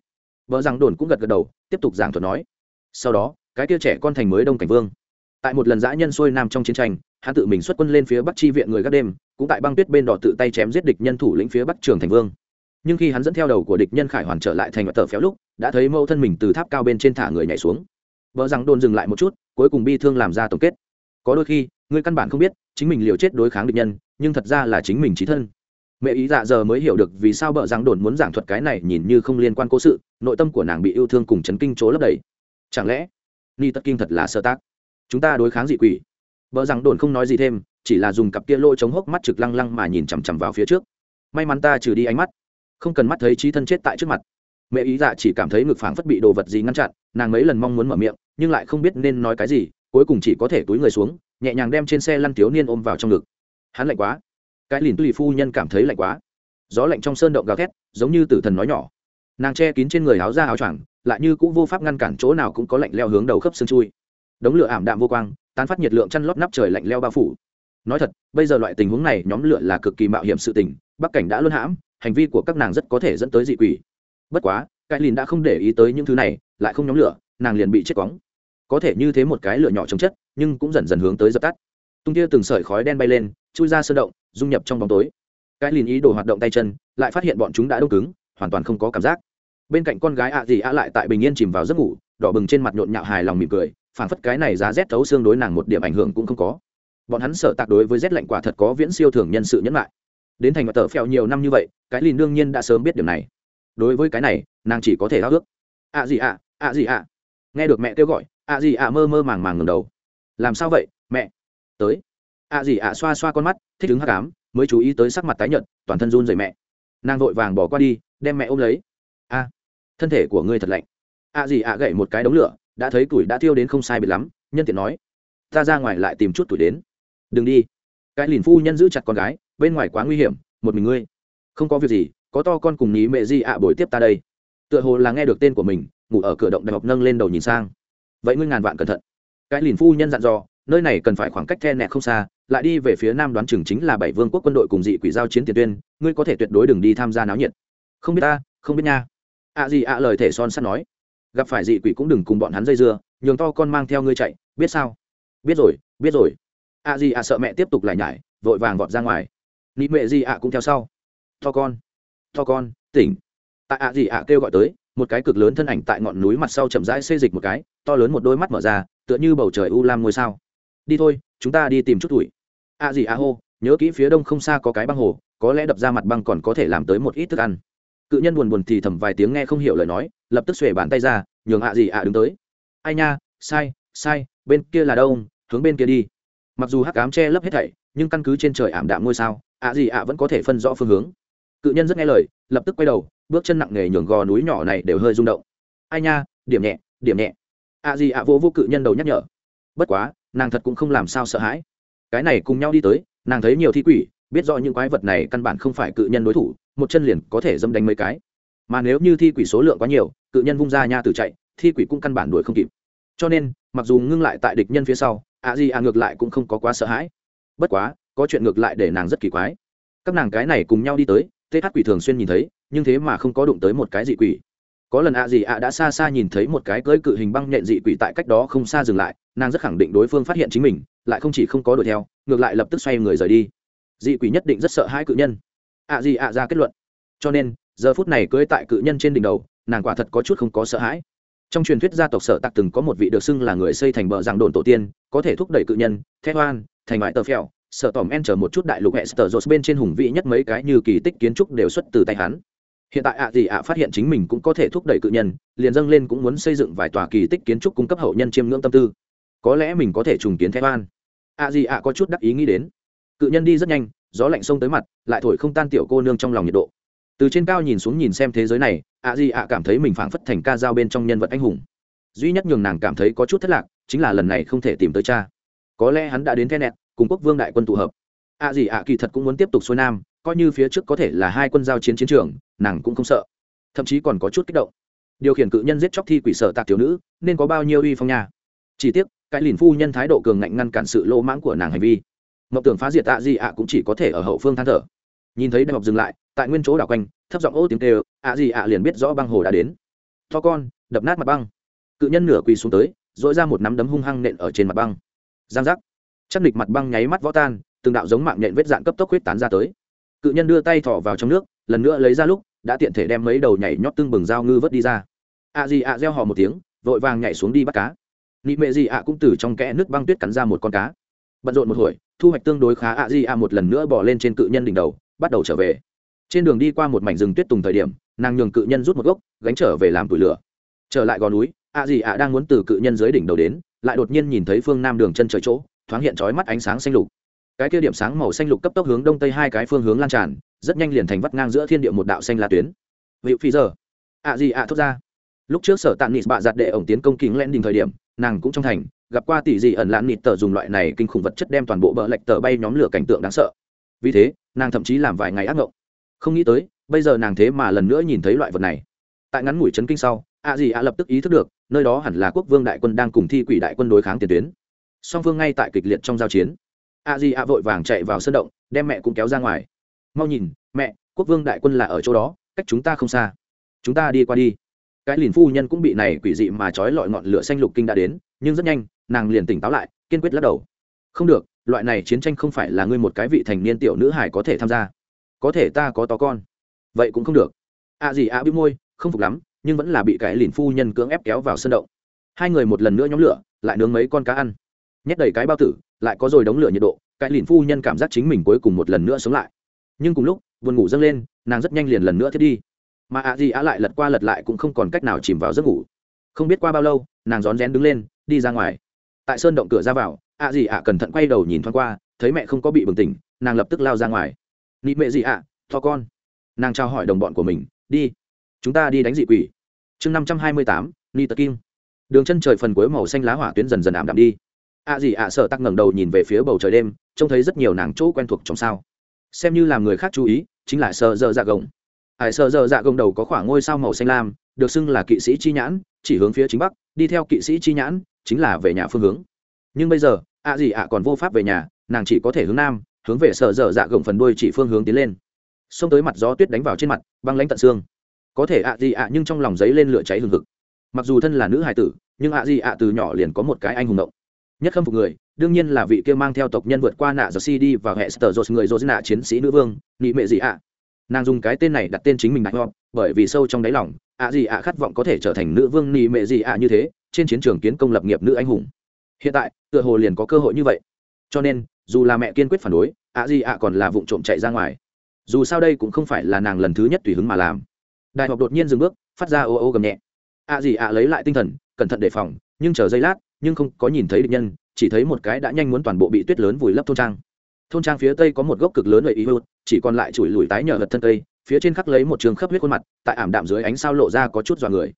Vợ rằng đồn cũng gật gật đầu, tiếp tục giảng thuật nói. Sau đó, cái tia trẻ con thành mới đông cảnh vương. Tại một lần dã nhân xuôi nam trong chiến tranh, hắn tự mình xuất quân lên phía bắc tri viện người gác đêm cũng tại băng tuyết bên đỏ tự tay chém giết địch nhân thủ lĩnh phía bắc trường thành vương. Nhưng khi hắn dẫn theo đầu của địch nhân khải hoàn trở lại thành tờ phéo lúc, đã thấy mẫu thân mình từ tháp cao bên trên thả người nhảy xuống. Vợ rằng đồn dừng lại một chút, cuối cùng bi thương làm ra tổng kết. Có đôi khi, người căn bản không biết, chính mình liều chết đối kháng địch nhân, nhưng thật ra là chính mình trí thân. Mẹ ý dạ giờ mới hiểu được vì sao vợ rằng đồn muốn giảng thuật cái này nhìn như không liên quan cố sự, nội tâm của nàng bị yêu thương cùng chấn kinh chỗ lấp đầy. Chẳng lẽ, ni tất kinh thật là sơ tác? Chúng ta đối kháng dị quỷ. Vợ rằng đồn không nói gì thêm chỉ là dùng cặp kia lôi chống hốc mắt trực lăng lăng mà nhìn chằm chằm vào phía trước. May mắn ta trừ đi ánh mắt, không cần mắt thấy trí thân chết tại trước mặt. Mẹ ý dạ chỉ cảm thấy ngực phảng phất bị đồ vật gì ngăn chặn, nàng mấy lần mong muốn mở miệng, nhưng lại không biết nên nói cái gì, cuối cùng chỉ có thể túi người xuống, nhẹ nhàng đem trên xe lăn thiếu niên ôm vào trong ngực. Hắn lạnh quá. Cái lìn tùy phu nhân cảm thấy lạnh quá. Gió lạnh trong sơn động gào thét, giống như tử thần nói nhỏ. Nàng che kín trên người áo ra áo choàng, lại như cũng vô pháp ngăn cản chỗ nào cũng có lạnh leo hướng đầu khớp xương chui. Đống lửa ảm đạm vô quang, tán phát nhiệt lượng chăn lót nắp trời lạnh leo bao phủ nói thật, bây giờ loại tình huống này nhóm lửa là cực kỳ mạo hiểm sự tình, bắc cảnh đã luân hãm, hành vi của các nàng rất có thể dẫn tới dị quỷ. Bất quá, cái lìn đã không để ý tới những thứ này, lại không nhóm lửa, nàng liền bị chết cóng có thể như thế một cái lửa nhỏ chống chất, nhưng cũng dần dần hướng tới dập tắt. Tung tia từng sợi khói đen bay lên, chui ra sơn động, dung nhập trong bóng tối. Cái lìn ý đồ hoạt động tay chân, lại phát hiện bọn chúng đã đông cứng, hoàn toàn không có cảm giác. Bên cạnh con gái ạ gì ạ lại tại bình yên chìm vào giấc ngủ, đỏ bừng trên mặt nhộn nhạo hài lòng mỉm cười, phảng phất cái này giá rét thấu xương đối nàng một điểm ảnh hưởng cũng không có bọn hắn sở tạc đối với rét lạnh quả thật có viễn siêu thường nhân sự nhẫn lại. Đến thành và tờ phèo nhiều năm như vậy, cái lìn đương nhiên đã sớm biết điều này. Đối với cái này, nàng chỉ có thể háo ước ạ gì ạ ạ gì ạ nghe được mẹ kêu gọi ạ gì ạ mơ mơ màng màng ngầm đầu. Làm sao vậy, mẹ? Tới. Ạ gì ạ xoa xoa con mắt, thích ứng hát cám mới chú ý tới sắc mặt tái nhợt, toàn thân run rẩy mẹ. Nàng vội vàng bỏ qua đi, đem mẹ ôm lấy. A, thân thể của ngươi thật lạnh. Ạ gì ạ gậy một cái đống lửa, đã thấy tuổi đã thiêu đến không sai biệt lắm, nhân tiện nói, ta ra ngoài lại tìm chút tuổi đến đừng đi. Cái lìn phu nhân giữ chặt con gái, bên ngoài quá nguy hiểm, một mình ngươi. Không có việc gì, có to con cùng nhí mẹ di ạ bồi tiếp ta đây. Tựa hồ là nghe được tên của mình, ngủ ở cửa động đại học nâng lên đầu nhìn sang. Vậy ngươi ngàn vạn cẩn thận. Cái lìn phu nhân dặn dò, nơi này cần phải khoảng cách the nẹt không xa, lại đi về phía nam đoán chừng chính là bảy vương quốc quân đội cùng dị quỷ giao chiến tiền tuyên, ngươi có thể tuyệt đối đừng đi tham gia náo nhiệt. Không biết ta, không biết nha. Ạ gì ạ lời thể son sắt nói. Gặp phải dị quỷ cũng đừng cùng bọn hắn dây dưa, nhường to con mang theo ngươi chạy, biết sao? Biết rồi biết rồi a gì a sợ mẹ tiếp tục lại nhải, vội vàng vọt ra ngoài. Nị mẹ gì a cũng theo sau. To con to con, tỉnh. Tại a gì a kêu gọi tới, một cái cực lớn thân ảnh tại ngọn núi mặt sau chậm rãi xê dịch một cái, to lớn một đôi mắt mở ra, tựa như bầu trời u lam ngôi sao. Đi thôi, chúng ta đi tìm chút tuổi. A gì a hô, nhớ kỹ phía đông không xa có cái băng hồ, có lẽ đập ra mặt băng còn có thể làm tới một ít thức ăn. Cự nhân buồn buồn thì thầm vài tiếng nghe không hiểu lời nói, lập tức xuể bàn tay ra, nhường ạ gì ạ đứng tới. Ai nha, sai sai, bên kia là đâu hướng bên kia đi mặc dù hắc ám che lấp hết thảy, nhưng căn cứ trên trời ảm đạm ngôi sao, ạ gì ạ vẫn có thể phân rõ phương hướng. Cự nhân rất nghe lời, lập tức quay đầu, bước chân nặng nề nhường gò núi nhỏ này đều hơi rung động. Ai nha, điểm nhẹ điểm nhẹ. Ạ gì ạ vô vô cự nhân đầu nhắc nhở. Bất quá, nàng thật cũng không làm sao sợ hãi. Cái này cùng nhau đi tới, nàng thấy nhiều thi quỷ, biết rõ những quái vật này căn bản không phải cự nhân đối thủ, một chân liền có thể dâm đánh mấy cái. Mà nếu như thi quỷ số lượng quá nhiều, cự nhân vung ra nha từ chạy, thi quỷ cũng căn bản đuổi không kịp cho nên, mặc dù ngưng lại tại địch nhân phía sau, ạ gì ạ ngược lại cũng không có quá sợ hãi. Bất quá, có chuyện ngược lại để nàng rất kỳ quái. Các nàng cái này cùng nhau đi tới th quỷ thường xuyên nhìn thấy, nhưng thế mà không có đụng tới một cái dị quỷ. Có lần ạ gì ạ đã xa xa nhìn thấy một cái cưỡi cự hình băng nhện dị quỷ tại cách đó không xa dừng lại, nàng rất khẳng định đối phương phát hiện chính mình, lại không chỉ không có đuổi theo, ngược lại lập tức xoay người rời đi. Dị quỷ nhất định rất sợ hai cự nhân. Ạ gì ạ ra kết luận. Cho nên, giờ phút này cưỡi tại cự nhân trên đỉnh đầu, nàng quả thật có chút không có sợ hãi trong truyền thuyết gia tộc sở tạc từng có một vị được xưng là người xây thành bờ giảng đồn tổ tiên, có thể thúc đẩy cự nhân, thét oan, thành ngoại tờ phèo. Sở tỏm en chờ một chút đại lục hệ sở dột bên trên hùng vị nhất mấy cái như kỳ tích kiến trúc đều xuất từ tay hắn. Hiện tại ạ gì ạ phát hiện chính mình cũng có thể thúc đẩy cự nhân, liền dâng lên cũng muốn xây dựng vài tòa kỳ tích kiến trúc cung cấp hậu nhân chiêm ngưỡng tâm tư. Có lẽ mình có thể trùng kiến thép oan. ạ gì ạ có chút đắc ý nghĩ đến. Cự nhân đi rất nhanh, gió lạnh sông tới mặt, lại thổi không tan tiểu cô nương trong lòng nhiệt độ từ trên cao nhìn xuống nhìn xem thế giới này, ạ gì ạ cảm thấy mình phảng phất thành ca dao bên trong nhân vật anh hùng. Duy nhất nhường nàng cảm thấy có chút thất lạc, chính là lần này không thể tìm tới cha. Có lẽ hắn đã đến the nẹt cùng quốc vương đại quân tụ hợp. Ạ gì ạ kỳ thật cũng muốn tiếp tục xuôi nam, coi như phía trước có thể là hai quân giao chiến chiến trường, nàng cũng không sợ. Thậm chí còn có chút kích động. Điều khiển cự nhân giết chóc thi quỷ sở tạc thiếu nữ, nên có bao nhiêu uy phong nha. Chỉ tiếc, cái lìn phu nhân thái độ cường ngạnh ngăn cản sự lỗ mãng của nàng hành vi. Mộng tưởng phá diệt tạ di ạ cũng chỉ có thể ở hậu phương than thở. Nhìn thấy đại học dừng lại tại nguyên chỗ đảo quanh, thấp giọng ô tiếng kêu, ạ gì ạ? liền biết rõ băng hồ đã đến. To con, đập nát mặt băng. Cự nhân nửa quỳ xuống tới dội ra một nắm đấm hung hăng nện ở trên mặt băng. Giang giác. Chắc địch mặt băng nháy mắt võ tan, từng đạo giống mạng nện vết dạn cấp tốc huyết tán ra tới. Cự nhân đưa tay thỏ vào trong nước, lần nữa lấy ra lúc, đã tiện thể đem mấy đầu nhảy nhót tương bừng dao ngư vớt đi ra. Ạ gì ạ? reo hò một tiếng, vội vàng nhảy xuống đi bắt cá. Nị mệ gì ạ cũng từ trong kẽ nước băng tuyết cắn ra một con cá. Bận rộn một hồi, thu hoạch tương đối khá, ạ gì ạ một lần nữa bỏ lên trên cự nhân đỉnh đầu, bắt đầu trở về trên đường đi qua một mảnh rừng tuyết tùng thời điểm, nàng nhường cự nhân rút một gốc, gánh trở về làm tủi lửa. Trở lại gò núi, ạ gì ạ đang muốn từ cự nhân dưới đỉnh đầu đến, lại đột nhiên nhìn thấy phương nam đường chân trời chỗ, thoáng hiện trói mắt ánh sáng xanh lục. Cái kia điểm sáng màu xanh lục cấp tốc hướng đông tây hai cái phương hướng lan tràn, rất nhanh liền thành vắt ngang giữa thiên địa một đạo xanh la tuyến. Vị phi giờ. Ạ gì ạ thốt ra. Lúc trước sở tạm nịt bạ giặt đệ ổng tiến công kính len đình thời điểm, nàng cũng trong thành, gặp qua tỷ dị ẩn lãn nịt tờ dùng loại này kinh khủng vật chất đem toàn bộ bờ lệch tờ bay nhóm lửa cảnh tượng đáng sợ. Vì thế, nàng thậm chí làm vài ngày ác ngộng không nghĩ tới, bây giờ nàng thế mà lần nữa nhìn thấy loại vật này. Tại ngắn ngủi chấn kinh sau ạ gì ạ lập tức ý thức được, nơi đó hẳn là quốc vương đại quân đang cùng thi quỷ đại quân đối kháng tiền tuyến. Song phương ngay tại kịch liệt trong giao chiến. Ạ gì ạ vội vàng chạy vào sân động, đem mẹ cũng kéo ra ngoài. Mau nhìn, mẹ, quốc vương đại quân là ở chỗ đó, cách chúng ta không xa. Chúng ta đi qua đi. Cái liền phu nhân cũng bị này quỷ dị mà trói lọi ngọn lửa xanh lục kinh đã đến, nhưng rất nhanh, nàng liền tỉnh táo lại, kiên quyết lắc đầu. Không được, loại này chiến tranh không phải là ngươi một cái vị thành niên tiểu nữ hải có thể tham gia có thể ta có to con. Vậy cũng không được. Ạ gì ạ à bĩu môi, không phục lắm, nhưng vẫn là bị cái lìn phu nhân cưỡng ép kéo vào sân động. Hai người một lần nữa nhóm lửa, lại nướng mấy con cá ăn. Nhét đầy cái bao tử, lại có rồi đống lửa nhiệt độ, cái lìn phu nhân cảm giác chính mình cuối cùng một lần nữa sống lại. Nhưng cùng lúc, buồn ngủ dâng lên, nàng rất nhanh liền lần nữa thiết đi. Mà ạ gì ạ lại lật qua lật lại cũng không còn cách nào chìm vào giấc ngủ. Không biết qua bao lâu, nàng rón rén đứng lên, đi ra ngoài. Tại sơn động cửa ra vào ạ gì ạ cẩn thận quay đầu nhìn thoáng qua, thấy mẹ không có bị bừng tỉnh, nàng lập tức lao ra ngoài nị mẹ gì ạ? To con. Nàng trao hỏi đồng bọn của mình, đi, chúng ta đi đánh dị quỷ. Chương năm trăm hai mươi tám ni tật kim đường chân trời phần cuối màu xanh lá hỏa tuyến dần dần ảm đạm đi. Ạ gì ạ sợ tắc ngẩng đầu nhìn về phía bầu trời đêm, trông thấy rất nhiều nàng chỗ quen thuộc trong sao. Xem như làm người khác chú ý, chính là sợ dơ dạ gồng. Ải sợ dơ dạ gồng đầu có khoảng ngôi sao màu xanh lam, được xưng là kỵ sĩ chi nhãn, chỉ hướng phía chính bắc, đi theo kỵ sĩ chi nhãn, chính là về nhà phương hướng. Nhưng bây giờ ạ gì ạ còn vô pháp về nhà, nàng chỉ có thể hướng nam hướng về sở dở dạ gồng phần đuôi chỉ phương hướng tiến lên. Xông tới mặt gió tuyết đánh vào trên mặt, băng lãnh tận xương. Có thể ạ gì ạ, nhưng trong lòng giấy lên lửa cháy hừng hực. Mặc dù thân là nữ hải tử, nhưng ạ gì ạ từ nhỏ liền có một cái anh hùng động nhất khâm phục người, đương nhiên là vị kia mang theo tộc nhân vượt qua nạ giờ si đi và hệ sở dột người dột nạ chiến sĩ nữ vương, nị mệ gì ạ. Nàng dùng cái tên này đặt tên chính mình đại ho bởi vì sâu trong đáy lòng, ạ gì ạ khát vọng có thể trở thành nữ vương nị mệ gì ạ như thế, trên chiến trường kiến công lập nghiệp nữ anh hùng. Hiện tại, tựa hồ liền có cơ hội như vậy. Cho nên, dù là mẹ kiên quyết phản đối ạ gì ạ còn là vụ trộm chạy ra ngoài. Dù sao đây cũng không phải là nàng lần thứ nhất tùy hứng mà làm. Đại học đột nhiên dừng bước, phát ra ô ô gầm nhẹ. ạ gì ạ lấy lại tinh thần, cẩn thận đề phòng, nhưng chờ giây lát, nhưng không có nhìn thấy địch nhân, chỉ thấy một cái đã nhanh muốn toàn bộ bị tuyết lớn vùi lấp thôn trang. Thôn trang phía tây có một gốc cực lớn lợi ý hưu chỉ còn lại chùi lùi tái nhờ vật thân cây, phía trên khắc lấy một trường khớp huyết khuôn mặt, tại ảm đạm dưới ánh sao lộ ra có chút dọa người.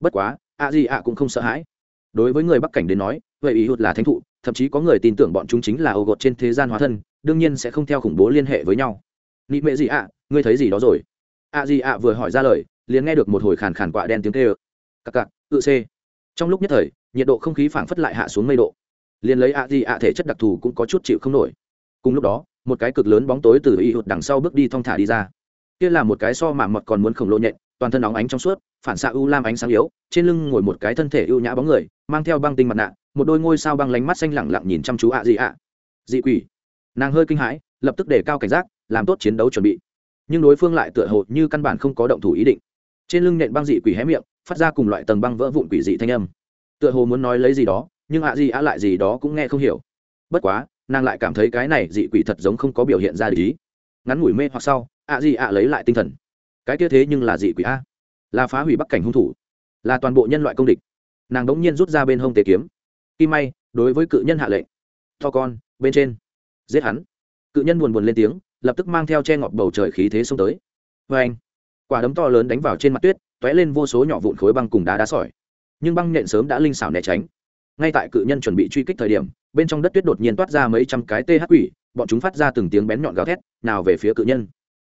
Bất quá, ạ gì ạ cũng không sợ hãi. Đối với người bắc cảnh đến nói vậy ý hụt là thánh thụ thậm chí có người tin tưởng bọn chúng chính là ô gột trên thế gian hóa thân, đương nhiên sẽ không theo khủng bố liên hệ với nhau. Nị mệ gì ạ? Ngươi thấy gì đó rồi? Ạ gì ạ vừa hỏi ra lời, liền nghe được một hồi khàn khàn quạ đen tiếng tê ơ cặc cặc, tự c trong lúc nhất thời, nhiệt độ không khí phảng phất lại hạ xuống mây độ. Liền lấy ạ gì ạ thể chất đặc thù cũng có chút chịu không nổi. Cùng lúc đó, một cái cực lớn bóng tối từ y hụt đằng sau bước đi thong thả đi ra. Kia là một cái so mà mọt còn muốn khổng lồ nhện, toàn thân óng ánh trong suốt, phản xạ u lam ánh sáng yếu, trên lưng ngồi một cái thân thể ưu nhã bóng người, mang theo băng tinh mặt nạ một đôi ngôi sao băng lánh mắt xanh lẳng lặng nhìn chăm chú ạ gì ạ. Dị quỷ. Nàng hơi kinh hãi, lập tức để cao cảnh giác, làm tốt chiến đấu chuẩn bị. Nhưng đối phương lại tựa hồ như căn bản không có động thủ ý định. Trên lưng nện băng dị quỷ hé miệng, phát ra cùng loại tầng băng vỡ vụn quỷ dị thanh âm. Tựa hồ muốn nói lấy gì đó, nhưng ạ gì ạ lại gì đó cũng nghe không hiểu. Bất quá, nàng lại cảm thấy cái này dị quỷ thật giống không có biểu hiện ra lý ngắn ngủi mê hoặc sau, ạ gì ạ lấy lại tinh thần. Cái kia thế nhưng là dị quỷ a. Là phá hủy bắc cảnh hung thủ. Là toàn bộ nhân loại công địch. Nàng đống nhiên rút ra bên hông tề kiếm kim may, đối với cự nhân hạ lệnh. To con, bên trên. Giết hắn. Cự nhân buồn buồn lên tiếng, lập tức mang theo che ngọt bầu trời khí thế xông tới. Vê anh, quả đấm to lớn đánh vào trên mặt tuyết t ó é lên vô số nhỏ vụn khối băng cùng đá đá sỏi. Nhưng băng nhện sớm đã linh xảo né tránh. Ngay tại cự nhân chuẩn bị truy kích thời điểm, bên trong đất tuyết đột nhiên toát ra mấy trăm cái th quỷ, bọn chúng phát ra từng tiếng bén nhọn gào thét, nào về phía cự nhân.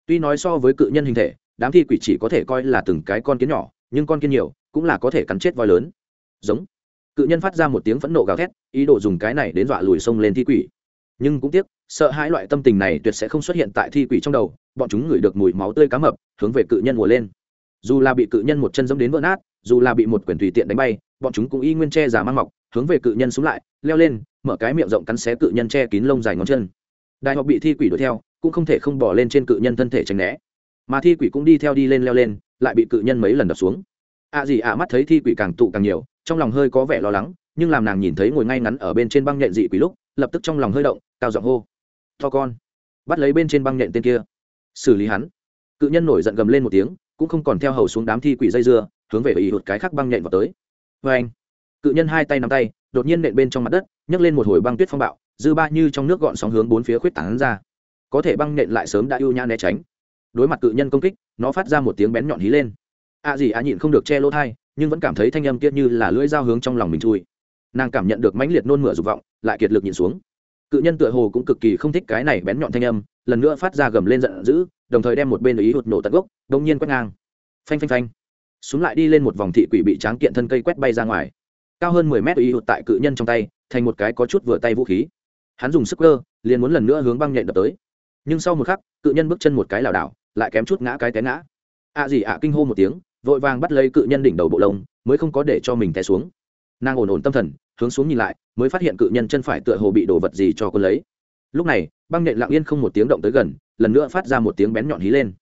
Tuy nói so với cự nhân hình thể, đám thi quỷ chỉ có thể coi là từng cái con kiến nhỏ, nhưng con kiến nhiều, cũng là có thể cắn chết voi lớn. Giống cự nhân phát ra một tiếng phẫn nộ gào thét, ý đồ dùng cái này đến dọa lùi sông lên thi quỷ. Nhưng cũng tiếc, sợ hãi loại tâm tình này tuyệt sẽ không xuất hiện tại thi quỷ trong đầu, bọn chúng ngửi được mùi máu tươi cá mập, hướng về cự nhân mùa lên. Dù là bị cự nhân một chân dẫm đến vỡ nát, dù là bị một quyển tùy tiện đánh bay, bọn chúng cũng y nguyên che giả mang mọc, hướng về cự nhân xuống lại, leo lên, mở cái miệng rộng cắn xé cự nhân che kín lông dài ngón chân. Đại học bị thi quỷ đuổi theo, cũng không thể không bỏ lên trên cự nhân thân thể tránh né. Mà thi quỷ cũng đi theo đi lên leo lên, lại bị cự nhân mấy lần đập xuống. Ạ à gì ạ mắt thấy thi quỷ càng tụ càng nhiều trong lòng hơi có vẻ lo lắng, nhưng làm nàng nhìn thấy ngồi ngay ngắn ở bên trên băng nhện dị quỷ lúc, lập tức trong lòng hơi động, cao giọng hô, to con, bắt lấy bên trên băng nhện tên kia. Xử lý hắn. Cự nhân nổi giận gầm lên một tiếng, cũng không còn theo hầu xuống đám thi quỷ dây dưa, hướng về ý hụt cái khác băng nhện vào tới. Vê anh, cự nhân hai tay nắm tay, đột nhiên nện bên trong mặt đất, nhấc lên một hồi băng tuyết phong bạo, dư ba như trong nước gọn sóng hướng bốn phía khuyết tảng ra. Có thể băng nện lại sớm đã ưu nhã né tránh. Đối mặt cự nhân công kích, nó phát ra một tiếng bén nhọn hí lên. A à gì, a à nhịn không được che lỗ thai nhưng vẫn cảm thấy thanh âm kia như là lưỡi dao hướng trong lòng mình chui. Nàng cảm nhận được mãnh liệt nôn mửa dục vọng, lại kiệt lực nhìn xuống. Cự nhân tựa hồ cũng cực kỳ không thích cái này bén nhọn thanh âm, lần nữa phát ra gầm lên giận dữ, đồng thời đem một bên ý hụt nổ tận gốc đông nhiên quét ngang. Phanh phanh phanh. Súng lại đi lên một vòng thị quỷ bị tráng kiện thân cây quét bay ra ngoài. Cao hơn mười mét ý hụt tại cự nhân trong tay, thành một cái có chút vừa tay vũ khí. Hắn dùng sức cơ, liền muốn lần nữa hướng băng nhện đập tới. Nhưng sau một khắc, cự nhân bước chân một cái lảo đảo, lại kém chút ngã cái té ngã. Ạ à gì ạ kinh hô một tiếng vội vàng bắt lấy cự nhân đỉnh đầu bộ lông, mới không có để cho mình té xuống. Nàng ổn ổn tâm thần, hướng xuống nhìn lại, mới phát hiện cự nhân chân phải tựa hồ bị đổ vật gì cho quân lấy. Lúc này, băng nhện lặng yên không một tiếng động tới gần, lần nữa phát ra một tiếng bén nhọn hí lên.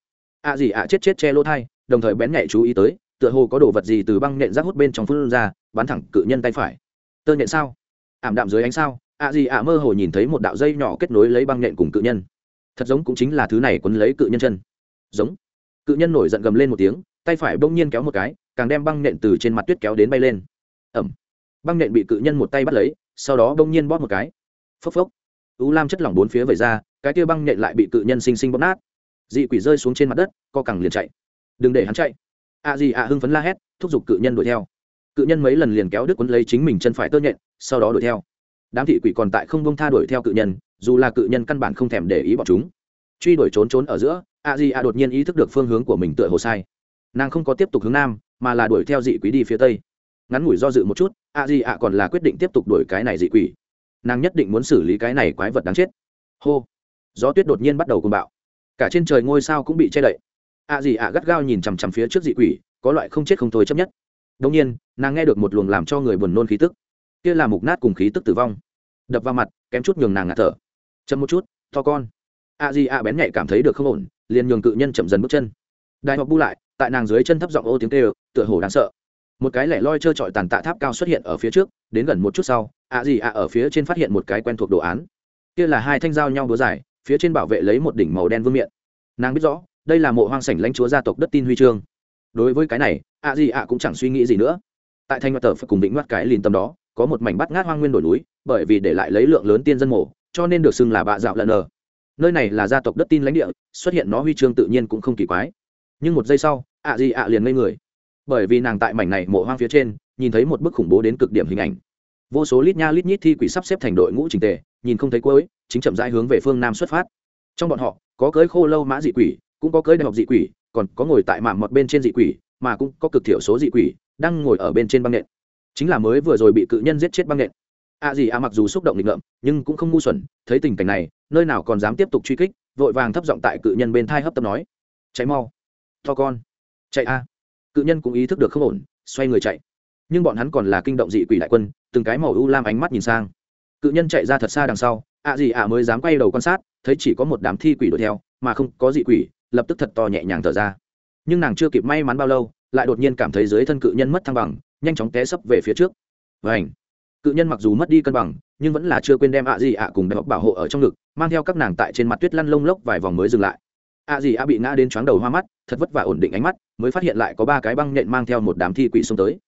Ạ gì ạ chết chết che lỗ thai, đồng thời bén nhạy chú ý tới, tựa hồ có đồ vật gì từ băng nhện rác hút bên trong phương ra, bắn thẳng cự nhân tay phải. Tơ nhện sao? Ảm đạm dưới ánh sao ạ gì ạ mơ hồ nhìn thấy một đạo dây nhỏ kết nối lấy băng nhện cùng cự nhân. Thật giống cũng chính là thứ này quấn lấy cự nhân chân. Giống cự nhân nổi giận gầm lên một tiếng, tay phải bỗng nhiên kéo một cái, càng đem băng nện từ trên mặt tuyết kéo đến bay lên. Ẩm. Băng nện bị cự nhân một tay bắt lấy, sau đó bỗng nhiên bóp một cái. Phốc phốc. U lam chất lỏng bốn phía vẩy ra, cái kia băng nện lại bị cự nhân xinh xinh bóp nát. Dị quỷ rơi xuống trên mặt đất, co cẳng liền chạy. Đừng để hắn chạy. Ạ gì ạ hưng phấn la hét, thúc giục cự nhân đuổi theo. Cự nhân mấy lần liền kéo đứt quấn lấy chính mình chân phải tơ nhện, sau đó đuổi theo. Đám thị quỷ còn tại không bông tha đuổi theo cự nhân, dù là cự nhân căn bản không thèm để ý bọn chúng truy đuổi trốn trốn ở giữa, a di a đột nhiên ý thức được phương hướng của mình tựa hồ sai. Nàng không có tiếp tục hướng nam, mà là đuổi theo dị quỷ đi phía tây. Ngắn ngủi do dự một chút, a di a còn là quyết định tiếp tục đuổi cái này dị quỷ. Nàng nhất định muốn xử lý cái này quái vật đáng chết. Hô! Gió tuyết đột nhiên bắt đầu cùng bạo. Cả trên trời ngôi sao cũng bị che đậy. A di a gắt gao nhìn chằm chằm phía trước dị quỷ, có loại không chết không thôi chấp nhất. Đông nhiên, nàng nghe được một luồng làm cho người buồn nôn khí tức. Kia là mục nát cùng khí tức tử vong. Đập vào mặt, kém chút nhường nàng ngạt thở. Chậm một chút, to con a di a bén nhạy cảm thấy được không ổn, liền nhường cự nhân chậm dần bước chân. Đại học bu lại, tại nàng dưới chân thấp giọng ô tiếng kêu, tựa hồ đáng sợ. Một cái lẻ loi trơ trọi tàn tạ tháp cao xuất hiện ở phía trước, đến gần một chút sau, a di a ở phía trên phát hiện một cái quen thuộc đồ án. Kia là hai thanh dao nhau đúa dài, phía trên bảo vệ lấy một đỉnh màu đen vương miện. Nàng biết rõ, đây là mộ hoang sảnh lãnh chúa gia tộc đất tin huy chương. Đối với cái này, a di a cũng chẳng suy nghĩ gì nữa. Tại thanh ngoại tờ phải cùng định ngoắt cái lìn tâm đó, có một mảnh bắt ngát hoang nguyên đổi núi, bởi vì để lại lấy lượng lớn tiên dân mổ, cho nên được xưng là bạ dạo lần ở nơi này là gia tộc đất tin lãnh địa, xuất hiện nó huy chương tự nhiên cũng không kỳ quái. Nhưng một giây sau, ạ gì ạ liền ngây người. Bởi vì nàng tại mảnh này mộ hoang phía trên, nhìn thấy một bức khủng bố đến cực điểm hình ảnh. Vô số lít nha lít nhít thi quỷ sắp xếp thành đội ngũ trình tề, nhìn không thấy cuối, chính chậm rãi hướng về phương nam xuất phát. Trong bọn họ, có cưới khô lâu mã dị quỷ, cũng có cưới đại học dị quỷ, còn có ngồi tại mạm mọt bên trên dị quỷ, mà cũng có cực thiểu số dị quỷ, đang ngồi ở bên trên băng nện. Chính là mới vừa rồi bị cự nhân giết chết băng nện a gì a mặc dù xúc động nghịch ngợm, nhưng cũng không ngu xuẩn, thấy tình cảnh này, nơi nào còn dám tiếp tục truy kích, vội vàng thấp giọng tại cự nhân bên thai hấp tấp nói. Cháy mau. To con. Chạy a. Cự nhân cũng ý thức được không ổn, xoay người chạy. Nhưng bọn hắn còn là kinh động dị quỷ đại quân, từng cái màu u lam ánh mắt nhìn sang. Cự nhân chạy ra thật xa đằng sau, a gì a mới dám quay đầu quan sát, thấy chỉ có một đám thi quỷ đuổi theo, mà không có dị quỷ, lập tức thật to nhẹ nhàng thở ra. Nhưng nàng chưa kịp may mắn bao lâu, lại đột nhiên cảm thấy dưới thân cự nhân mất thăng bằng, nhanh chóng té sấp về phía trước. Vảnh cự nhân mặc dù mất đi cân bằng, nhưng vẫn là chưa quên đem ạ gì ạ cùng đại bảo hộ ở trong ngực, mang theo các nàng tại trên mặt tuyết lăn lông lốc vài vòng mới dừng lại. Ạ gì ạ bị ngã đến chóng đầu hoa mắt, thật vất vả ổn định ánh mắt, mới phát hiện lại có ba cái băng nhện mang theo một đám thi quỷ xông tới.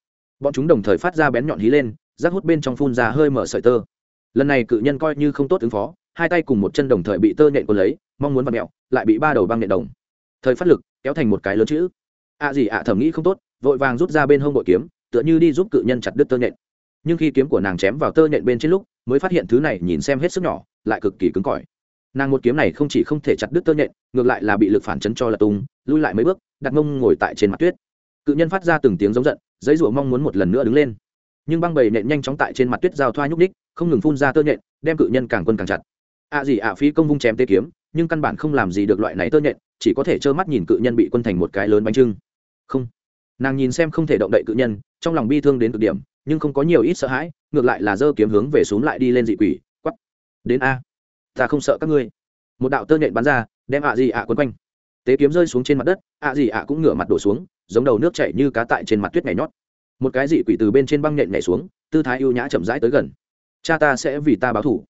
Bọn chúng đồng thời phát ra bén nhọn hí lên, rác hút bên trong phun ra hơi mở sợi tơ. Lần này cự nhân coi như không tốt ứng phó, hai tay cùng một chân đồng thời bị tơ nhện quân lấy, mong muốn vặt mẹo lại bị ba đầu băng nhện đồng. Thời phát lực, kéo thành một cái lớn chữ. Ạ gì ạ thẩm nghĩ không tốt, vội vàng rút ra bên hông bội kiếm, tựa như đi giúp cự nhân chặt đứt tơ nhện nhưng khi kiếm của nàng chém vào tơ nhện bên trên lúc, mới phát hiện thứ này nhìn xem hết sức nhỏ, lại cực kỳ cứng cỏi. Nàng một kiếm này không chỉ không thể chặt đứt tơ nhện, ngược lại là bị lực phản chấn cho là tung, lui lại mấy bước, đặt mông ngồi tại trên mặt tuyết. Cự nhân phát ra từng tiếng giống giận, giấy rủa mong muốn một lần nữa đứng lên. Nhưng băng bầy nện nhanh chóng tại trên mặt tuyết giao thoa nhúc ních không ngừng phun ra tơ nhện, đem cự nhân càng quân càng chặt. Ạ à gì ạ à phí công vung chém tê kiếm, nhưng căn bản không làm gì được loại này tơ nhện, chỉ có thể trơ mắt nhìn cự nhân bị quân thành một cái lớn bánh trưng. Không. Nàng nhìn xem không thể động đậy cự nhân, trong lòng bi thương đến cực điểm nhưng không có nhiều ít sợ hãi, ngược lại là giơ kiếm hướng về xuống lại đi lên dị quỷ quắp đến a. Ta không sợ các ngươi. Một đạo tơ nhện bắn ra, đem ạ gì ạ quấn quanh. Tế kiếm rơi xuống trên mặt đất, ạ gì ạ cũng ngửa mặt đổ xuống, giống đầu nước chảy như cá tại trên mặt tuyết nhảy nhót. Một cái dị quỷ từ bên trên băng nhện nhảy xuống, tư thái ưu nhã chậm rãi tới gần. Cha ta sẽ vì ta báo thủ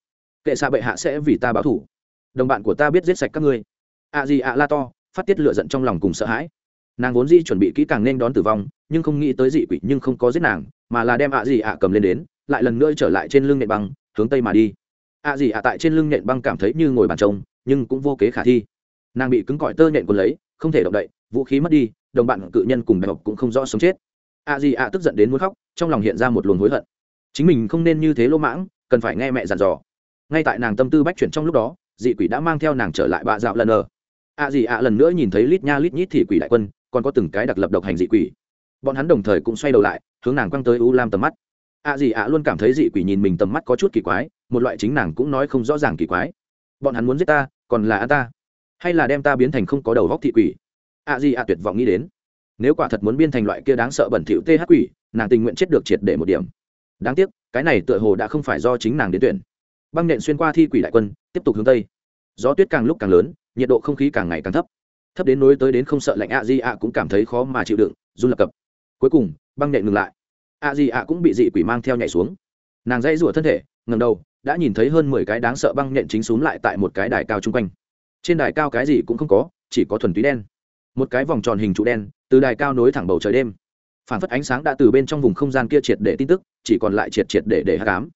kệ xa bệ hạ sẽ vì ta báo thủ đồng bạn của ta biết giết sạch các ngươi. ạ gì ạ la to, phát tiết lựa giận trong lòng cùng sợ hãi nàng vốn di chuẩn bị kỹ càng nên đón tử vong, nhưng không nghĩ tới dị quỷ nhưng không có giết nàng, mà là đem ạ gì ạ cầm lên đến, lại lần nữa trở lại trên lưng nện băng, hướng tây mà đi. ạ gì ạ tại trên lưng nện băng cảm thấy như ngồi bàn trông nhưng cũng vô kế khả thi. Nàng bị cứng cỏi tơ nện quân lấy, không thể động đậy, vũ khí mất đi, đồng bạn cự nhân cùng đại học cũng không rõ sống chết. ạ gì ạ tức giận đến muốn khóc, trong lòng hiện ra một luồng hối hận. Chính mình không nên như thế lỗ mãng, cần phải nghe mẹ dặn dò. Ngay tại nàng tâm tư bách chuyển trong lúc đó, dị quỷ đã mang theo nàng trở lại bạ dạo lần ở. ạ gì ạ lần nữa nhìn thấy lít nha lít nhít thì quỷ đại quân còn có từng cái đặc lập độc hành dị quỷ. Bọn hắn đồng thời cũng xoay đầu lại, hướng nàng quăng tới u lam tầm mắt. Ạ gì ạ luôn cảm thấy dị quỷ nhìn mình tầm mắt có chút kỳ quái, một loại chính nàng cũng nói không rõ ràng kỳ quái. Bọn hắn muốn giết ta, còn là a ta? Hay là đem ta biến thành không có đầu góc thị quỷ? Ạ gì ạ tuyệt vọng nghĩ đến. Nếu quả thật muốn biên thành loại kia đáng sợ bẩn thỉu th quỷ, nàng tình nguyện chết được triệt để một điểm. Đáng tiếc, cái này tựa hồ đã không phải do chính nàng đến tuyển. Băng nện xuyên qua thi quỷ đại quân, tiếp tục hướng tây. Gió tuyết càng lúc càng lớn, nhiệt độ không khí càng ngày càng thấp thấp đến nối tới đến không sợ lạnh ạ di ạ cũng cảm thấy khó mà chịu đựng, run lập cập. Cuối cùng, băng nhẹ ngừng lại. a di ạ cũng bị dị quỷ mang theo nhảy xuống. Nàng dãy rủa thân thể ngầm đầu, đã nhìn thấy hơn mười cái đáng sợ băng nhện chính x lại tại một cái đài cao chung quanh. Trên đài cao cái gì cũng không có, chỉ có thuần túy đen. Một cái vòng tròn hình trụ đen, từ đài cao nối thẳng bầu trời đêm. Phản phất ánh sáng đã từ bên trong vùng không gian kia triệt để tin tức, chỉ còn lại triệt triệt để để hát cám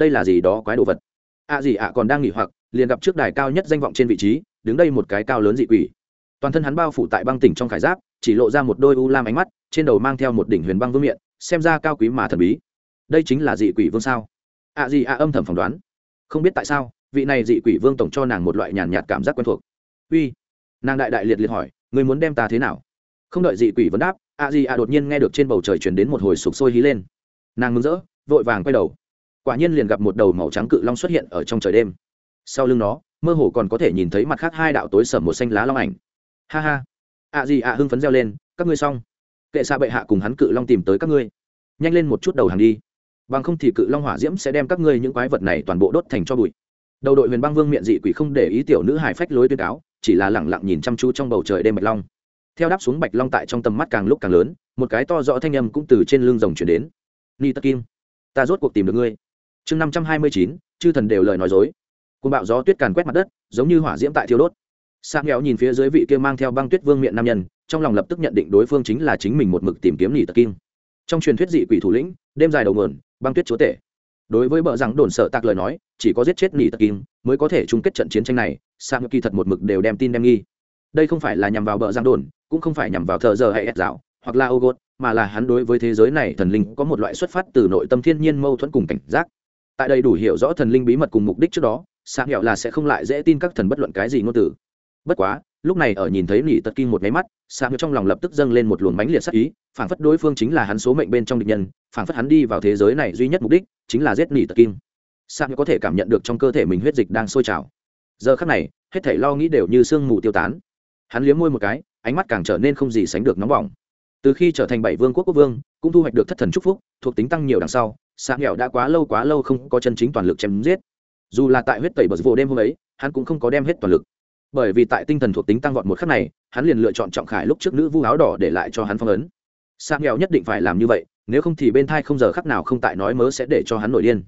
đây là gì đó quái đồ vật? ạ gì ạ còn đang nghỉ hoặc, liền gặp trước đài cao nhất danh vọng trên vị trí, đứng đây một cái cao lớn dị quỷ toàn thân hắn bao phủ tại băng tỉnh trong khải giáp, chỉ lộ ra một đôi u lam ánh mắt, trên đầu mang theo một đỉnh huyền băng vương miện, xem ra cao quý mà thần bí. Đây chính là dị quỷ vương sao? Ạ gì ạ âm thầm phỏng đoán. Không biết tại sao, vị này dị quỷ vương tổng cho nàng một loại nhàn nhạt cảm giác quen thuộc. Uy, nàng đại đại liệt liệt hỏi người muốn đem ta thế nào? Không đợi dị quỷ vấn đáp ạ gì ạ đột nhiên nghe được trên bầu trời chuyển đến một hồi sụp sôi hí lên. Nàng mừng rỡ, vội vàng quay đầu. Quả nhiên liền gặp một đầu màu trắng cự long xuất hiện ở trong trời đêm. Sau lưng nó, mơ hồ còn có thể nhìn thấy mặt khác hai đạo tối sầm một xanh lá long ảnh ha ha. Ạ gì ạ hưng phấn reo lên, các ngươi xong. Kệ xa bệ hạ cùng hắn cự long tìm tới các ngươi. Nhanh lên một chút đầu hàng đi. Bằng không thì cự long hỏa diễm sẽ đem các ngươi những quái vật này toàn bộ đốt thành cho bụi. Đầu đội huyền băng vương miệng dị quỷ không để ý tiểu nữ hải phách lối tuyên cáo, chỉ là lẳng lặng nhìn chăm chú trong bầu trời đêm bạch long. Theo đáp xuống bạch long tại trong tầm mắt càng lúc càng lớn, một cái to rõ thanh âm cũng từ trên lưng rồng chuyển đến. Ni tất kim, ta rốt cuộc tìm được ngươi. Chương năm trăm hai mươi chín, chư thần đều lời nói dối. Côn bạo gió tuyết càn quét mặt đất, giống như hỏa diễm tại thiêu đốt sang nghèo nhìn phía dưới vị kia mang theo băng tuyết vương miệng nam nhân, trong lòng lập tức nhận định đối phương chính là chính mình một mực tìm kiếm nỉ tật kim trong truyền thuyết dị quỷ thủ lĩnh, đêm dài đầu nguồn, băng tuyết chúa tể. Đối với bờ rằng đồn sợ tạc lời nói, chỉ có giết chết nỉ tật kim mới có thể chung kết trận chiến tranh này sang kỳ thật một mực đều đem tin đem nghi. Đây không phải là nhằm vào bờ giang đồn, cũng không phải nhằm vào thợ giờ hay ép dạo, hoặc là ô mà là hắn đối với thế giới này thần linh có một loại xuất phát từ nội tâm thiên nhiên mâu thuẫn cùng cảnh giác. Tại đây đủ hiểu rõ thần linh bí mật cùng mục đích trước đó sang nghèo là sẽ không lại dễ tin các thần bất luận cái gì ngôn từ bất quá, lúc này ở nhìn thấy nỉ tật kim một máy mắt sang trong lòng lập tức dâng lên một luồng mánh liệt sắc ý phản phất đối phương chính là hắn số mệnh bên trong địch nhân phản phất hắn đi vào thế giới này duy nhất mục đích chính là giết nỉ tật kim ngựa có thể cảm nhận được trong cơ thể mình huyết dịch đang sôi trào. Giờ khắc này, hết thảy lo nghĩ đều như sương mù tiêu tán. Hắn liếm môi một cái, ánh mắt càng trở nên không gì sánh được nóng bỏng. Từ khi trở thành bảy vương quốc quốc vương, cũng thu hoạch được thất thần chúc phúc, thuộc tính tăng nhiều đằng sau xã nghèo đã quá lâu quá lâu không có chân chính toàn lực chém giết. Dù là tại huyết tẩy bờ vô đêm hôm ấy, hắn cũng không có đem hết toàn lực bởi vì tại tinh thần thuộc tính tăng vọt một khắc này, hắn liền lựa chọn trọng khải lúc trước nữ vu áo đỏ để lại cho hắn phong ấn. Sa nghèo nhất định phải làm như vậy, nếu không thì bên thai không giờ khắc nào không tại nói mớ sẽ để cho hắn nổi điên.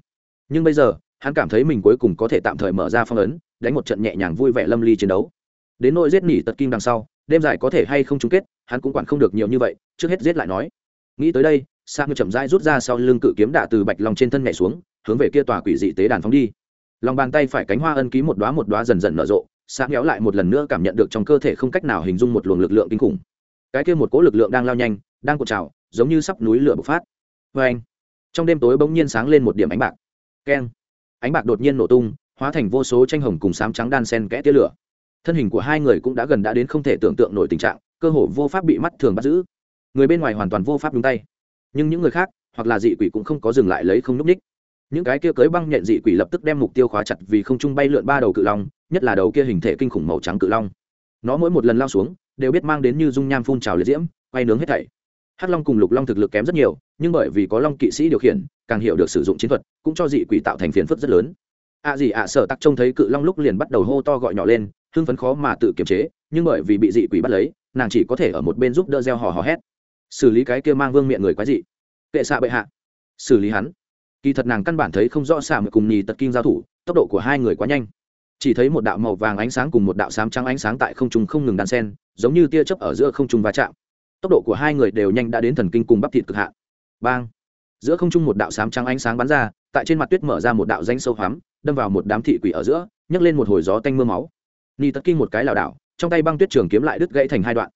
Nhưng bây giờ, hắn cảm thấy mình cuối cùng có thể tạm thời mở ra phong ấn, đánh một trận nhẹ nhàng vui vẻ lâm ly chiến đấu. Đến nỗi giết nỉ tật kim đằng sau, đêm dài có thể hay không chung kết, hắn cũng quản không được nhiều như vậy, trước hết giết lại nói. Nghĩ tới đây Sa ngư chậm rãi rút ra sau lưng cự kiếm đạ từ bạch long trên thân nhảy xuống, hướng về kia tòa quỷ dị tế đàn phóng đi. Lòng bàn tay phải cánh hoa ân ký một đoá một đoá dần dần nở rộ sáng kéo lại một lần nữa cảm nhận được trong cơ thể không cách nào hình dung một luồng lực lượng kinh khủng. Cái kia một cỗ lực lượng đang lao nhanh, đang cột trào, giống như sắp núi lửa bộc phát. Vê anh, trong đêm tối bỗng nhiên sáng lên một điểm ánh bạc. Keng. Ánh bạc đột nhiên nổ tung, hóa thành vô số tranh hồng cùng sám trắng đan sen kẽ tia lửa. Thân hình của hai người cũng đã gần đã đến không thể tưởng tượng nổi tình trạng, cơ hồ vô pháp bị mắt thường bắt giữ. Người bên ngoài hoàn toàn vô pháp đúng tay. Nhưng những người khác, hoặc là dị quỷ cũng không có dừng lại lấy không n ú c ních những cái kia cưới băng nhện dị quỷ lập tức đem mục tiêu khóa chặt vì không trung bay lượn ba đầu cự long nhất là đầu kia hình thể kinh khủng màu trắng cự long. Nó mỗi một lần lao xuống, đều biết mang đến như dung nham phun trào liệt diễm, quay nướng hết thảy. Hắc long cùng lục long thực lực kém rất nhiều, nhưng bởi vì có long kỵ sĩ điều khiển, càng hiểu được sử dụng chiến thuật, cũng cho dị quỷ tạo thành phiền phức rất lớn. Ạ gì ạ sợ tắc trông thấy cự long lúc liền bắt đầu hô to gọi nhỏ lên, hưng phấn khó mà tự kiềm chế, nhưng bởi vì bị dị quỷ bắt lấy, nàng chỉ có thể ở một bên giúp đỡ gieo hò hò hét. Xử lý cái kia mang vương miệng người quái dị. Kệ xạ bệ hạ. Xử lý hắn. Kỳ thật nàng căn bản thấy không rõ xạ mà cùng nhì tật kinh giao thủ, tốc độ của hai người quá nhanh chỉ thấy một đạo màu vàng ánh sáng cùng một đạo xám trắng ánh sáng tại không trung không ngừng đan sen, giống như tia chớp ở giữa không trung va chạm. Tốc độ của hai người đều nhanh đã đến thần kinh cùng bắp thịt cực hạn. Bang! Giữa không trung một đạo xám trắng ánh sáng bắn ra, tại trên mặt tuyết mở ra một đạo danh sâu hoắm, đâm vào một đám thị quỷ ở giữa, nhấc lên một hồi gió tanh mưa máu. Ni tật kinh một cái lảo đảo, trong tay băng tuyết trường kiếm lại đứt gãy thành hai đoạn.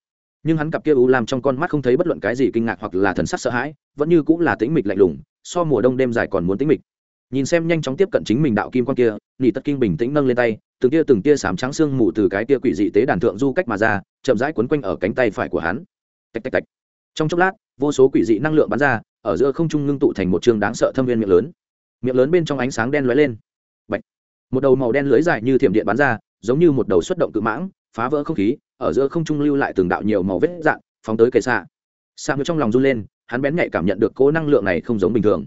Nhưng hắn cặp kia u làm trong con mắt không thấy bất luận cái gì kinh ngạc hoặc là thần sắc sợ hãi, vẫn như cũng là tĩnh mịch lạnh lùng, so mùa đông đêm dài còn muốn tĩnh mịch nhìn xem nhanh chóng tiếp cận chính mình đạo kim quan kia nỉ tất kinh bình tĩnh nâng lên tay, từng tia từng tia sám trắng xương mù từ cái tia quỷ dị tế đàn thượng du cách mà ra, chậm rãi quấn quanh ở cánh tay phải của hắn. Tạch tạch tạch. Trong chốc lát, vô số quỷ dị năng lượng bắn ra, ở giữa không trung ngưng tụ thành một trường đáng sợ thâm viên miệng lớn. Miệng lớn bên trong ánh sáng đen lóe lên. Bạch. một đầu màu đen lưới dài như thiểm điện bắn ra, giống như một đầu xuất động cự mãng, phá vỡ không khí, ở giữa không trung lưu lại từng đạo nhiều màu vết dạn phóng tới kệ xạ xạ ngược trong lòng run lên, hắn bén nhạy cảm nhận được cỗ năng lượng này không giống bình thường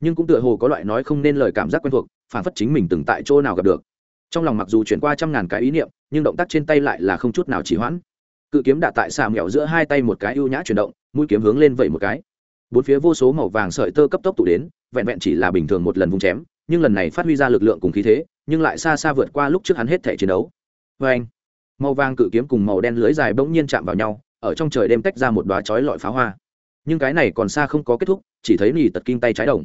nhưng cũng tựa hồ có loại nói không nên lời cảm giác quen thuộc, phản phất chính mình từng tại chỗ nào gặp được. Trong lòng mặc dù chuyển qua trăm ngàn cái ý niệm, nhưng động tác trên tay lại là không chút nào chỉ hoãn. Cự kiếm đạ tại xà mẹo giữa hai tay một cái ưu nhã chuyển động, mũi kiếm hướng lên vẩy một cái. Bốn phía vô số màu vàng sợi tơ cấp tốc tụ đến, vẹn vẹn chỉ là bình thường một lần vung chém, nhưng lần này phát huy ra lực lượng cùng khí thế, nhưng lại xa xa vượt qua lúc trước hắn hết thể chiến đấu. Vê anh màu vàng cự kiếm cùng màu đen lưới dài bỗng nhiên chạm vào nhau, ở trong trời đêm tách ra một đoá chói lọi pháo hoa. Nhưng cái này còn xa không có kết thúc, chỉ thấy nỉ tật kinh tay trái đồng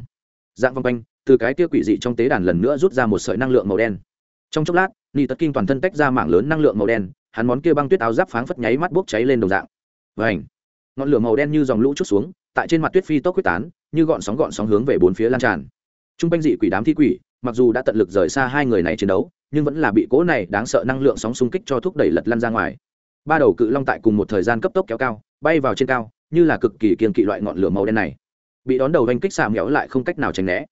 dạng vòng quanh, từ cái kia quỷ dị trong tế đàn lần nữa rút ra một sợi năng lượng màu đen. Trong chốc lát, ni tật kinh toàn thân tách ra mảng lớn năng lượng màu đen, hắn món kia băng tuyết áo giáp pháng phất nháy mắt bốc cháy lên đồng dạng. Và ảnh ngọn lửa màu đen như dòng lũ chút xuống, tại trên mặt tuyết phi tốc quyết tán, như gọn sóng gọn sóng hướng về bốn phía lan tràn. T r u n g quanh dị quỷ đám thi quỷ, mặc dù đã tận lực rời xa hai người này chiến đấu, nhưng vẫn là bị cố này đáng sợ năng lượng sóng xung kích cho thúc đẩy lật lăn ra ngoài. Ba đầu cự long tại cùng một thời gian cấp tốc kéo cao, bay vào trên cao, như là cực kỳ kiên kỵ loại ngọn lửa màu đen này bị đón đầu vanh kích xà mẹo lại không cách nào tránh né.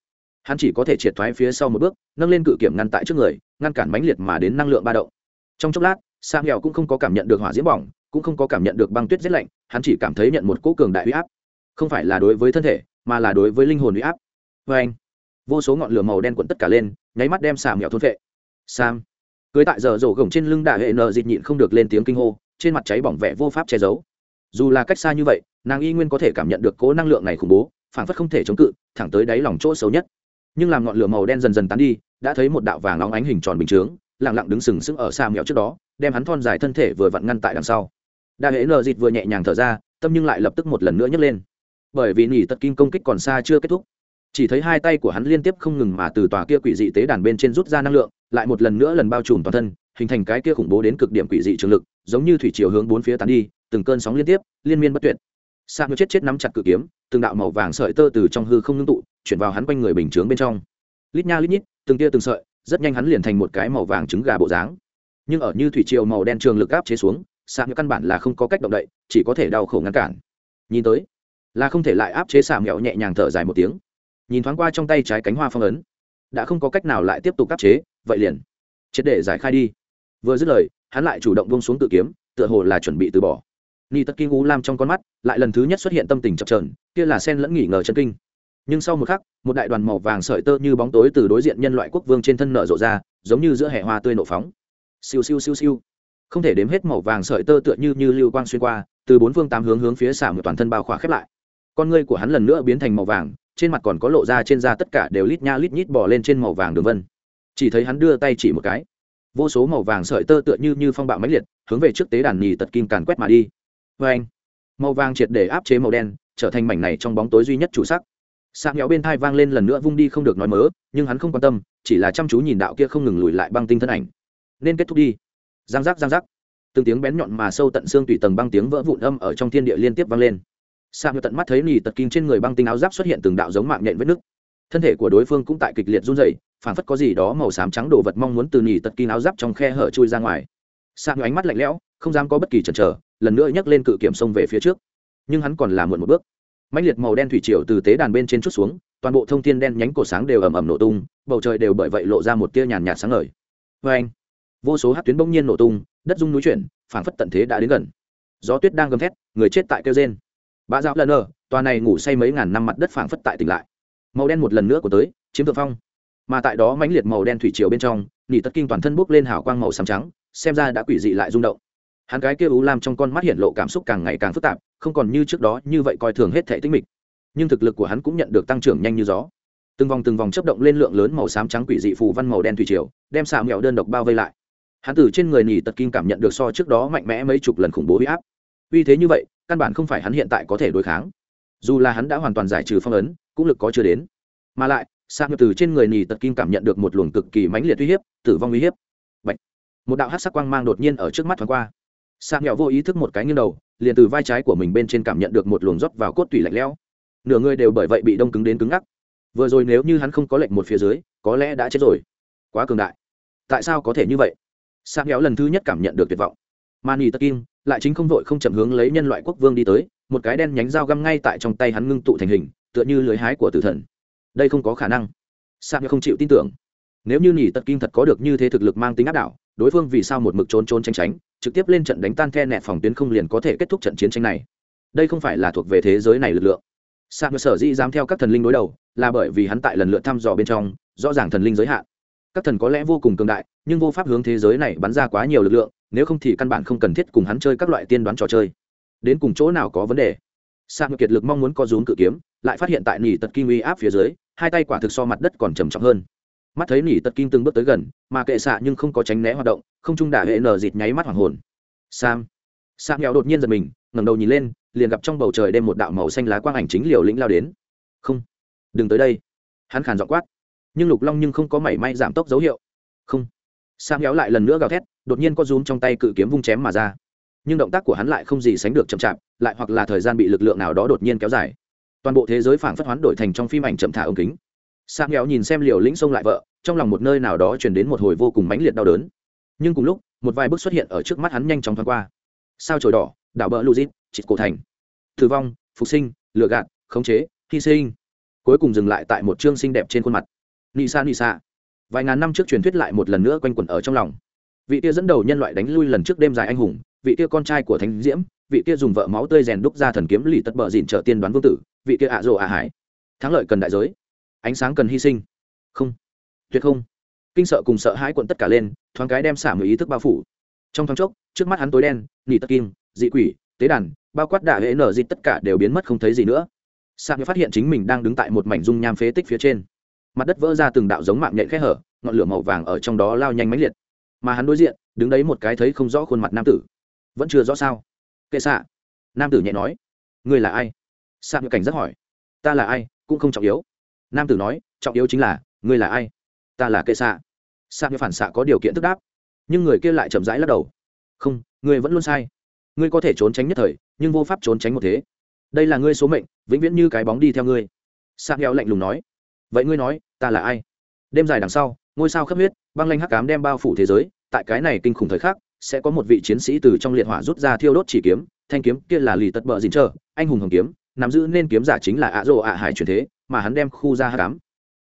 Hắn chỉ có thể triệt thoái phía sau một bước, nâng lên cự kiểm ngăn tại trước người, ngăn cản mãnh liệt mà đến năng lượng ba động. Trong chốc lát xà nghèo cũng không có cảm nhận được hỏa diễm bỏng, cũng không có cảm nhận được băng tuyết rét lạnh, hắn chỉ cảm thấy nhận một cỗ cường đại huy áp. Không phải là đối với thân thể, mà là đối với linh hồn huy áp. Vê anh, vô số ngọn lửa màu đen cuộn tất cả lên, nháy mắt đem xà mẹo thôn vệ sam, cưới tại giờ rổ gồng trên lưng đại hệ nợ dịt nhịn không được lên tiếng kinh hô, trên mặt cháy bỏng vẻ vô pháp che giấu. Dù là cách xa như vậy, nàng y nguyên có thể cảm nhận được cố năng lượng này khủng bố phản phất không thể chống cự, thẳng tới đáy lòng chỗ xấu nhất. Nhưng làm ngọn lửa màu đen dần dần tán đi, đã thấy một đạo vàng nóng ánh hình tròn bình chướng, lặng lặng đứng sừng sững ở xa mèo trước đó, đem hắn thon dài thân thể vừa vặn ngăn tại đằng sau. Đa hễ nờ dịt vừa nhẹ nhàng thở ra, tâm nhưng lại lập tức một lần nữa nhấc lên. Bởi vì nỉ tật kim công kích còn xa chưa kết thúc. Chỉ thấy hai tay của hắn liên tiếp không ngừng mà từ tòa kia quỷ dị tế đàn bên trên rút ra năng lượng, lại một lần nữa lần bao trùm toàn thân, hình thành cái kia khủng bố đến cực điểm quỷ dị trường lực, giống như thủy chiều hướng bốn phía tán đi, từng cơn sóng liên tiếp, liên miên bất tuyệt sạc ngư chết chết nắm chặt cự kiếm, từng đạo màu vàng sợi tơ từ trong hư không ngưng tụ, chuyển vào hắn quanh người bình chướng bên trong. Lít nha lít nhít, từng tia từng sợi, rất nhanh hắn liền thành một cái màu vàng trứng gà bộ dáng. Nhưng ở như thủy triều màu đen trường lực áp chế xuống sạc như căn bản là không có cách động đậy, chỉ có thể đau khổ ngăn cản. Nhìn tới, là không thể lại áp chế xạ mẹo nhẹ nhàng thở dài một tiếng. Nhìn thoáng qua trong tay trái cánh hoa phong ấn, đã không có cách nào lại tiếp tục áp chế, vậy liền, triệt để giải khai đi. Vừa dứt lời, hắn lại chủ động bông xuống tự kiếm, tựa hồ là chuẩn bị từ bỏ ni tất kinh u lam trong con mắt, lại lần thứ nhất xuất hiện tâm tình chập trờn kia là sen lẫn nghỉ ngờ chân kinh. Nhưng sau một khắc, một đại đoàn màu vàng sợi tơ như bóng tối từ đối diện nhân loại quốc vương trên thân nở rộ ra, giống như giữa hệ hoa tươi nổ phóng. Siêu siêu siêu siêu. Không thể đếm hết màu vàng sợi tơ tựa như như lưu quang xuyên qua, từ bốn phương tám hướng hướng phía xả một toàn thân bao khóa khép lại. Con ngươi của hắn lần nữa biến thành màu vàng, trên mặt còn có lộ ra trên da tất cả đều lít nha lít nhít bỏ lên trên màu vàng đường vân. Chỉ thấy hắn đưa tay chỉ một cái. Vô số màu vàng sợi tơ tựa như như phong bạo mãnh liệt, hướng về trước tế đàn nhì tật kim càn quét mà đi vê anh, màu vàng triệt để áp chế màu đen, trở thành mảnh này trong bóng tối duy nhất chủ sắc. Sạc nhỏ bên thai vang lên lần nữa vung đi không được nói mớ, nhưng hắn không quan tâm, chỉ là chăm chú nhìn đạo kia không ngừng lùi lại băng tinh thân ảnh. Nên kết thúc đi. Giang giác giang giác. Từng tiếng bén nhọn mà sâu tận xương tùy tầng băng tiếng vỡ vụn âm ở trong thiên địa liên tiếp vang lên. Sạc nhỏ tận mắt thấy nỉ tật kinh trên người băng tinh áo giáp xuất hiện từng đạo giống mạng nhện vết nứt. Thân thể của đối phương cũng tại kịch liệt run dày phản phất có gì đó màu xám trắng đồ vật mong muốn từ nỉ tật kinh áo giáp trong khe hở chui ra ngoài. Sạc nhỏ ánh mắt lạnh lẽo, không dám có bất kỳ chần chờ lần nữa nhấc lên cự kiểm sông về phía trước. Nhưng hắn còn là muộn một bước. Mãnh liệt màu đen thủy triều từ tế đàn bên trên chút xuống, toàn bộ thông thiên đen nhánh cổ sáng đều ầm ầm nổ tung, bầu trời đều bởi vậy lộ ra một tia nhàn nhạt sáng ngời. Vê anh, vô số hát tuyến bỗng nhiên nổ tung, đất rung núi chuyển, phảng phất tận thế đã đến gần. Gió tuyết đang gầm thét, người chết tại kêu rên. Bã dạo lần ở tòa này ngủ say mấy ngàn năm mặt đất phảng phất tại tỉnh lại. Màu đen một lần nữa của tới, chiếm thượng phong. Mà tại đó mãnh liệt màu đen thủy triều bên trong, nỉ tất kinh toàn thân bốc lên hào quang màu xám trắng, xem ra đã quỷ dị lại rung động hắn cái kia u lam trong con mắt hiện lộ cảm xúc càng ngày càng phức tạp, không còn như trước đó như vậy coi thường hết thể tinh mịch. Nhưng thực lực của hắn cũng nhận được tăng trưởng nhanh như gió. Từng vòng từng vòng chấp động lên lượng lớn màu xám trắng quỷ dị phù văn màu đen thủy triều, đem xà mẹo đơn độc bao vây lại. Hắn từ trên người nhì tật kim cảm nhận được so trước đó mạnh mẽ mấy chục lần khủng bố huy áp. Uy thế như vậy, căn bản không phải hắn hiện tại có thể đối kháng. Dù là hắn đã hoàn toàn giải trừ phong ấn, cũng lực có chưa đến. Mà lại xà mẹo từ trên người nhì tật kim cảm nhận được một luồng cực kỳ mãnh liệt uy hiếp, tử vong uy hiếp. Bạch. một đạo hát sắc quang mang đột nhiên ở trước mắt thoáng qua xạ mẹo vô ý thức một cái nghiêng đầu, liền từ vai trái của mình bên trên cảm nhận được một luồng rót vào cốt tủy lạnh lẽo. Nửa người đều bởi vậy bị đông cứng đến cứng ngắc. Vừa rồi nếu như hắn không có lệnh một phía dưới, có lẽ đã chết rồi. Quá cường đại. Tại sao có thể như vậy? Sang nghèo lần thứ nhất cảm nhận được tuyệt vọng. Mani tất kim lại chính không vội không chậm hướng lấy nhân loại quốc vương đi tới, một cái đen nhánh dao găm ngay tại trong tay hắn ngưng tụ thành hình, tựa như lưới hái của tử thần. Đây không có khả năng. Sang không chịu tin tưởng. Nếu như nỉ tật kim thật có được như thế thực lực mang tính áp đảo, đối phương vì sao một mực trốn trốn tránh tránh? Trực tiếp lên trận đánh tan the nẹt phòng tuyến không liền có thể kết thúc trận chiến tranh này. Đây không phải là thuộc về thế giới này lực lượng. Sạc sở dĩ dám theo các thần linh đối đầu, là bởi vì hắn tại lần lượt thăm dò bên trong, rõ ràng thần linh giới hạn. Các thần có lẽ vô cùng cường đại, nhưng vô pháp hướng thế giới này bắn ra quá nhiều lực lượng, nếu không thì căn bản không cần thiết cùng hắn chơi các loại tiên đoán trò chơi. Đến cùng chỗ nào có vấn đề? Sa kiệt lực mong muốn có rúm cự kiếm, lại phát hiện tại nỉ tật kim uy áp phía dưới, hai tay quả thực so mặt đất còn trầm trọng hơn mắt thấy nỉ tật kim từng bước tới gần, mà kệ xạ nhưng không có tránh né hoạt động, không trung đả hệ nở dịt nháy mắt hoàng hồn. Sam. Sam nghèo đột nhiên giật mình, ngẩng đầu nhìn lên, liền gặp trong bầu trời đêm một đạo màu xanh lá quang ảnh chính liều lĩnh lao đến. Không. Đừng tới đây. Hắn khàn dọ quát. Nhưng lục long nhưng không có mảy may giảm tốc dấu hiệu. Không. Sam nghèo lại lần nữa gào thét, đột nhiên có rúm trong tay cự kiếm vung chém mà ra. Nhưng động tác của hắn lại không gì sánh được chậm chạp, lại hoặc là thời gian bị lực lượng nào đó đột nhiên kéo dài. Toàn bộ thế giới phảng phất hoán đổi thành trong phim ảnh chậm thả ống kính sạc nghèo nhìn xem liều lĩnh xông lại vợ, trong lòng một nơi nào đó truyền đến một hồi vô cùng mãnh liệt đau đớn. Nhưng cùng lúc, một vài bước xuất hiện ở trước mắt hắn nhanh chóng thoáng qua. Sao trồi đỏ, đảo bỡ luzit chịt cổ thành. Tử vong, phục sinh lựa gạt, khống chế, hy sinh. Cuối cùng dừng lại tại một chương xinh đẹp trên khuôn mặt. Nị sa nị sa. Vài ngàn năm trước truyền thuyết lại một lần nữa quanh quẩn ở trong lòng. Vị tia dẫn đầu nhân loại đánh lui lần trước đêm dài anh hùng, vị tia con trai của thánh diễm, vị tia dùng vợ máu tươi rèn đúc ra thần kiếm lì tất bờ dìn trợ tiên đoán vương tử, vị tia ạ rồ ạ hải. Thắng lợi cần đại giới ánh sáng cần hy sinh. Không. Tuyệt không. Kinh sợ cùng sợ hãi cuộn tất cả lên, thoáng cái đem xả người ý thức bao phủ. Trong thoáng chốc, trước mắt hắn tối đen, nỉ tất kim, dị quỷ, tế đàn, bao quát đạ hệ nở dịt tất cả đều biến mất không thấy gì nữa. Sạc phát hiện chính mình đang đứng tại một mảnh dung nham phế tích phía trên. Mặt đất vỡ ra từng đạo giống mạng nhện khẽ hở, ngọn lửa màu vàng ở trong đó lao nhanh mãnh liệt. Mà hắn đối diện, đứng đấy một cái thấy không rõ khuôn mặt nam tử. Vẫn chưa rõ sao? Kệ xạ. Nam tử nhẹ nói. Ngươi là ai? Sạc cảnh rất hỏi. Ta là ai? Cũng không trọng yếu nam tử nói, trọng yếu chính là, ngươi là ai? Ta là kệ xạ. Như phản xạ có điều kiện thức đáp, nhưng người kia lại chậm rãi lắc đầu. Không, ngươi vẫn luôn sai. Ngươi có thể trốn tránh nhất thời, nhưng vô pháp trốn tránh một thế. Đây là ngươi số mệnh, vĩnh viễn như cái bóng đi theo ngươi. Sạc heo lạnh lùng nói. Vậy ngươi nói, ta là ai? Đêm dài đằng sau, ngôi sao khắp huyết, băng lanh hắc cám đem bao phủ thế giới, tại cái này kinh khủng thời khắc, sẽ có một vị chiến sĩ từ trong liệt hỏa rút ra thiêu đốt chỉ kiếm, thanh kiếm kia là lì tật bờ dìn trơ anh hùng hồng kiếm nắm giữ nên kiếm giả chính là ạ rồ ạ hải truyền thế, mà hắn đem khu ra hắc cám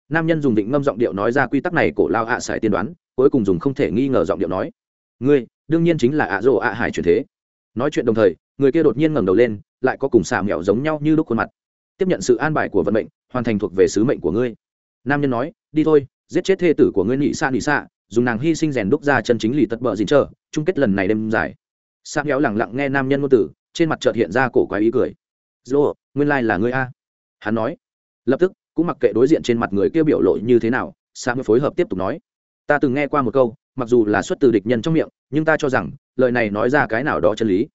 nam nhân dùng định ngâm giọng điệu nói ra quy tắc này, cổ lao ạ à tiên đoán, cuối cùng dùng không thể nghi ngờ giọng điệu nói, ngươi, đương nhiên chính là ạ rồ ạ hải truyền thế. Nói chuyện đồng thời, người kia đột nhiên ngẩng đầu lên, lại có cùng xà mẹo giống nhau như lúc khuôn mặt. Tiếp nhận sự an bài của vận mệnh, hoàn thành thuộc về sứ mệnh của ngươi. Nam nhân nói, đi thôi, giết chết thê tử của ngươi nị xa nị xa dùng nàng hy sinh rèn đúc ra chân chính lì tật bờ dịn chờ, chung kết lần này đêm dài. Sa méo lẳng lặng nghe nam nhân ngôn tử trên mặt chợt hiện ra cổ quái ý cười. Dô nguyên lai là ngươi a. Hắn nói. Lập tức, cũng mặc kệ đối diện trên mặt người kia biểu lộ như thế nào sa mới phối hợp tiếp tục nói. Ta từng nghe qua một câu, mặc dù là xuất từ địch nhân trong miệng, nhưng ta cho rằng, lời này nói ra cái nào đó chân lý.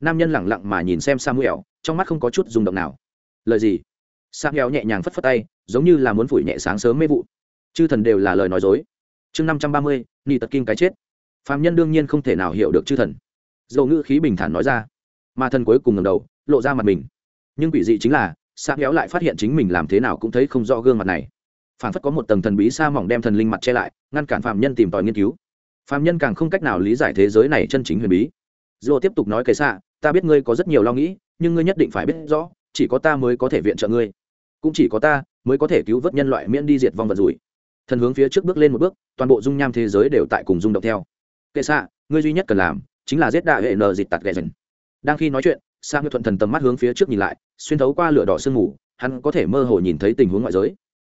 Nam nhân lẳng lặng mà nhìn xem samuel, trong mắt không có chút rung động nào. Lời gì? Samuel nhẹ nhàng phất phất tay, giống như là muốn phủi nhẹ sáng sớm mê vụ. Chư thần đều là lời nói dối. Chương năm trăm ba mươi ni tật kim cái chết. Phạm nhân đương nhiên không thể nào hiểu được chư thần. Dầu ngữ khí bình thản nói ra, mà thần cuối cùng ngầm đầu, lộ ra mặt mình nhưng quỷ dị chính là xa kéo lại phát hiện chính mình làm thế nào cũng thấy không rõ gương mặt này. Phản phất có một tầng thần bí sa mỏng đem thần linh mặt che lại, ngăn cản phạm nhân tìm tòi nghiên cứu. Phạm nhân càng không cách nào lý giải thế giới này chân chính huyền bí. Dô tiếp tục nói kệ xạ ta biết ngươi có rất nhiều lo nghĩ, nhưng ngươi nhất định phải biết rõ, chỉ có ta mới có thể viện trợ ngươi. Cũng chỉ có ta mới có thể cứu vớt nhân loại miễn đi diệt vong vật rủi. Thần hướng phía trước bước lên một bước, toàn bộ dung nham thế giới đều tại cùng rung động theo. Kệ xạ ngươi duy nhất cần làm, chính là giết đại hệ nờ dịch tạt ghẹ dần đang khi nói chuyện sa ngư thuận thần tầm mắt hướng phía trước nhìn lại, xuyên thấu qua lửa đỏ sương mù, hắn có thể mơ hồ nhìn thấy tình huống ngoại giới.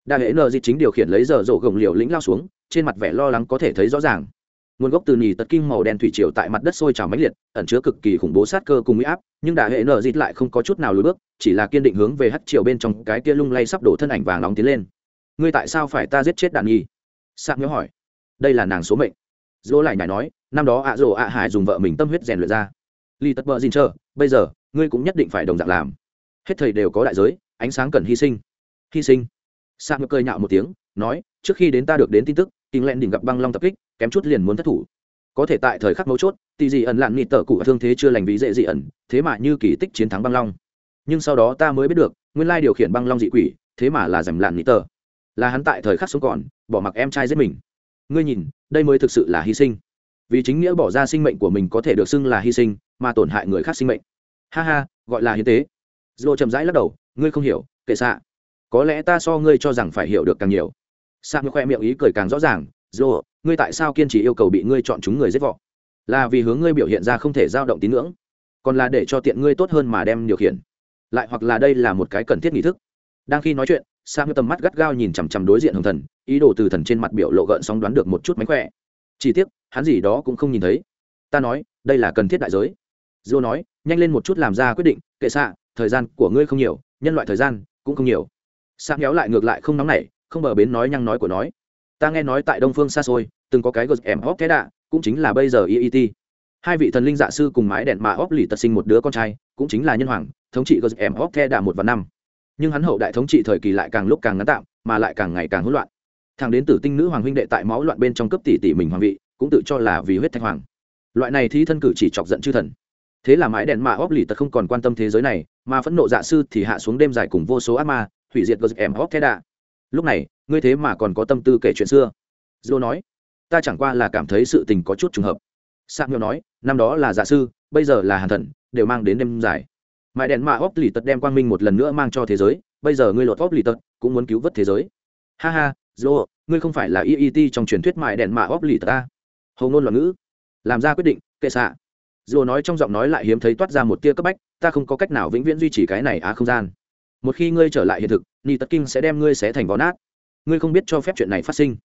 Đại hệ nờ dịch chính điều khiển lấy giờ rổ gồng liều lĩnh lao xuống, trên mặt vẻ lo lắng có thể thấy rõ ràng. Nguồn gốc từ nhì tật kinh màu đen thủy triều tại mặt đất sôi trào mãnh liệt, ẩn chứa cực kỳ khủng bố sát cơ cùng huy áp, nhưng đại hệ nở dịt lại không có chút nào lùi bước, chỉ là kiên định hướng về hắt triều bên trong cái kia lung lay sắp đổ thân ảnh vàng nóng tiến lên. Ngươi tại sao phải ta giết chết đàn nhi? Sạc nhớ hỏi. Đây là nàng số mệnh. Dỗ lại nhảy nói, năm đó ạ rổ ạ hải dùng vợ mình tâm huyết rèn luyện ra. Lì tật bờ dìn chờ bây giờ, ngươi cũng nhất định phải đồng dạng làm. Hết thầy đều có đại giới, ánh sáng cần hy sinh. Hy sinh. Sạc ngược cười nhạo một tiếng, nói, trước khi đến ta được đến tin tức kinh lẹn đỉnh gặp băng long tập kích, kém chút liền muốn thất thủ. Có thể tại thời khắc mấu chốt, tỷ dị ẩn lạn nịt tờ cụ thương thế chưa lành vì dễ dị ẩn, thế mà như kỳ tích chiến thắng băng long. Nhưng sau đó ta mới biết được, nguyên lai điều khiển băng long dị quỷ, thế mà là rầm lạn nịt tờ là hắn tại thời khắc sống còn, bỏ mặc em trai giết mình. Ngươi nhìn, đây mới thực sự là hy sinh. Vì chính nghĩa bỏ ra sinh mệnh của mình có thể được xưng là hy sinh mà tổn hại người khác sinh mệnh. Ha ha, gọi là hiến tế. Dô chậm rãi lắc đầu, ngươi không hiểu, kệ xạ. Có lẽ ta so ngươi cho rằng phải hiểu được càng nhiều. Sa ngược khoe miệng ý cười càng rõ ràng dô ngươi tại sao kiên trì yêu cầu bị ngươi chọn chúng người giết vọ là vì hướng ngươi biểu hiện ra không thể dao động tín ngưỡng, còn là để cho tiện ngươi tốt hơn mà đem điều khiển. Lại hoặc là đây là một cái cần thiết nghi thức. Đang khi nói chuyện sam tầm mắt gắt gao nhìn chằm chằm đối diện hồng thần, ý đồ từ thần trên mặt biểu lộ gợn sóng đoán được một chút mánh khỏe. Chỉ tiếc, hắn gì đó cũng không nhìn thấy. Ta nói, đây là cần thiết đại giới dô nói, nhanh lên một chút làm ra quyết định, kệ xạ, thời gian của ngươi không nhiều, nhân loại thời gian cũng không nhiều. Sạ kéo lại ngược lại không nóng nảy, không bờ bến nói nhăng nói của nói. Ta nghe nói tại đông phương xa xôi, từng có cái gờ em hóc thế đạ, cũng chính là bây giờ iet hai vị thần linh dạ sư cùng mái đèn mà óc lì tật sinh một đứa con trai, cũng chính là nhân hoàng, thống trị gờ em hóc thế đạ một và năm. Nhưng hắn hậu đại thống trị thời kỳ lại càng lúc càng ngắn tạm, mà lại càng ngày càng hỗn loạn. Thằng đến tử tinh nữ hoàng huynh đệ tại máu loạn bên trong cấp tỷ tỷ mình hoàng vị, cũng tự cho là vì huyết thanh hoàng. Loại này thi thân cử chỉ chọc giận chư thần thế là mãi đèn mạ óc lì tật không còn quan tâm thế giới này, mà phẫn nộ dạ sư thì hạ xuống đêm dài cùng vô số ác ma, hủy diệt gờ em óc thế đạ. Lúc này, ngươi thế mà còn có tâm tư kể chuyện xưa. Dô nói, ta chẳng qua là cảm thấy sự tình có chút trùng hợp. Sang nhau nói, năm đó là dạ sư, bây giờ là hàn thần, đều mang đến đêm dài. Mãi đèn mạ óc lì tật đem quang minh một lần nữa mang cho thế giới, bây giờ ngươi lột óc lì tật, cũng muốn cứu vớt thế giới. Ha ha dô ngươi không phải là iet trong truyền thuyết mãi đèn mạ óc lì tật ta. Hầu ngôn loạn ngữ. Làm ra quyết định, kệ xạ dù nói trong giọng nói lại hiếm thấy toát ra một tia cấp bách, ta không có cách nào vĩnh viễn duy trì cái này á không gian. Một khi ngươi trở lại hiện thực, ni tất kinh sẽ đem ngươi xé thành vó nát. Ngươi không biết cho phép chuyện này phát sinh.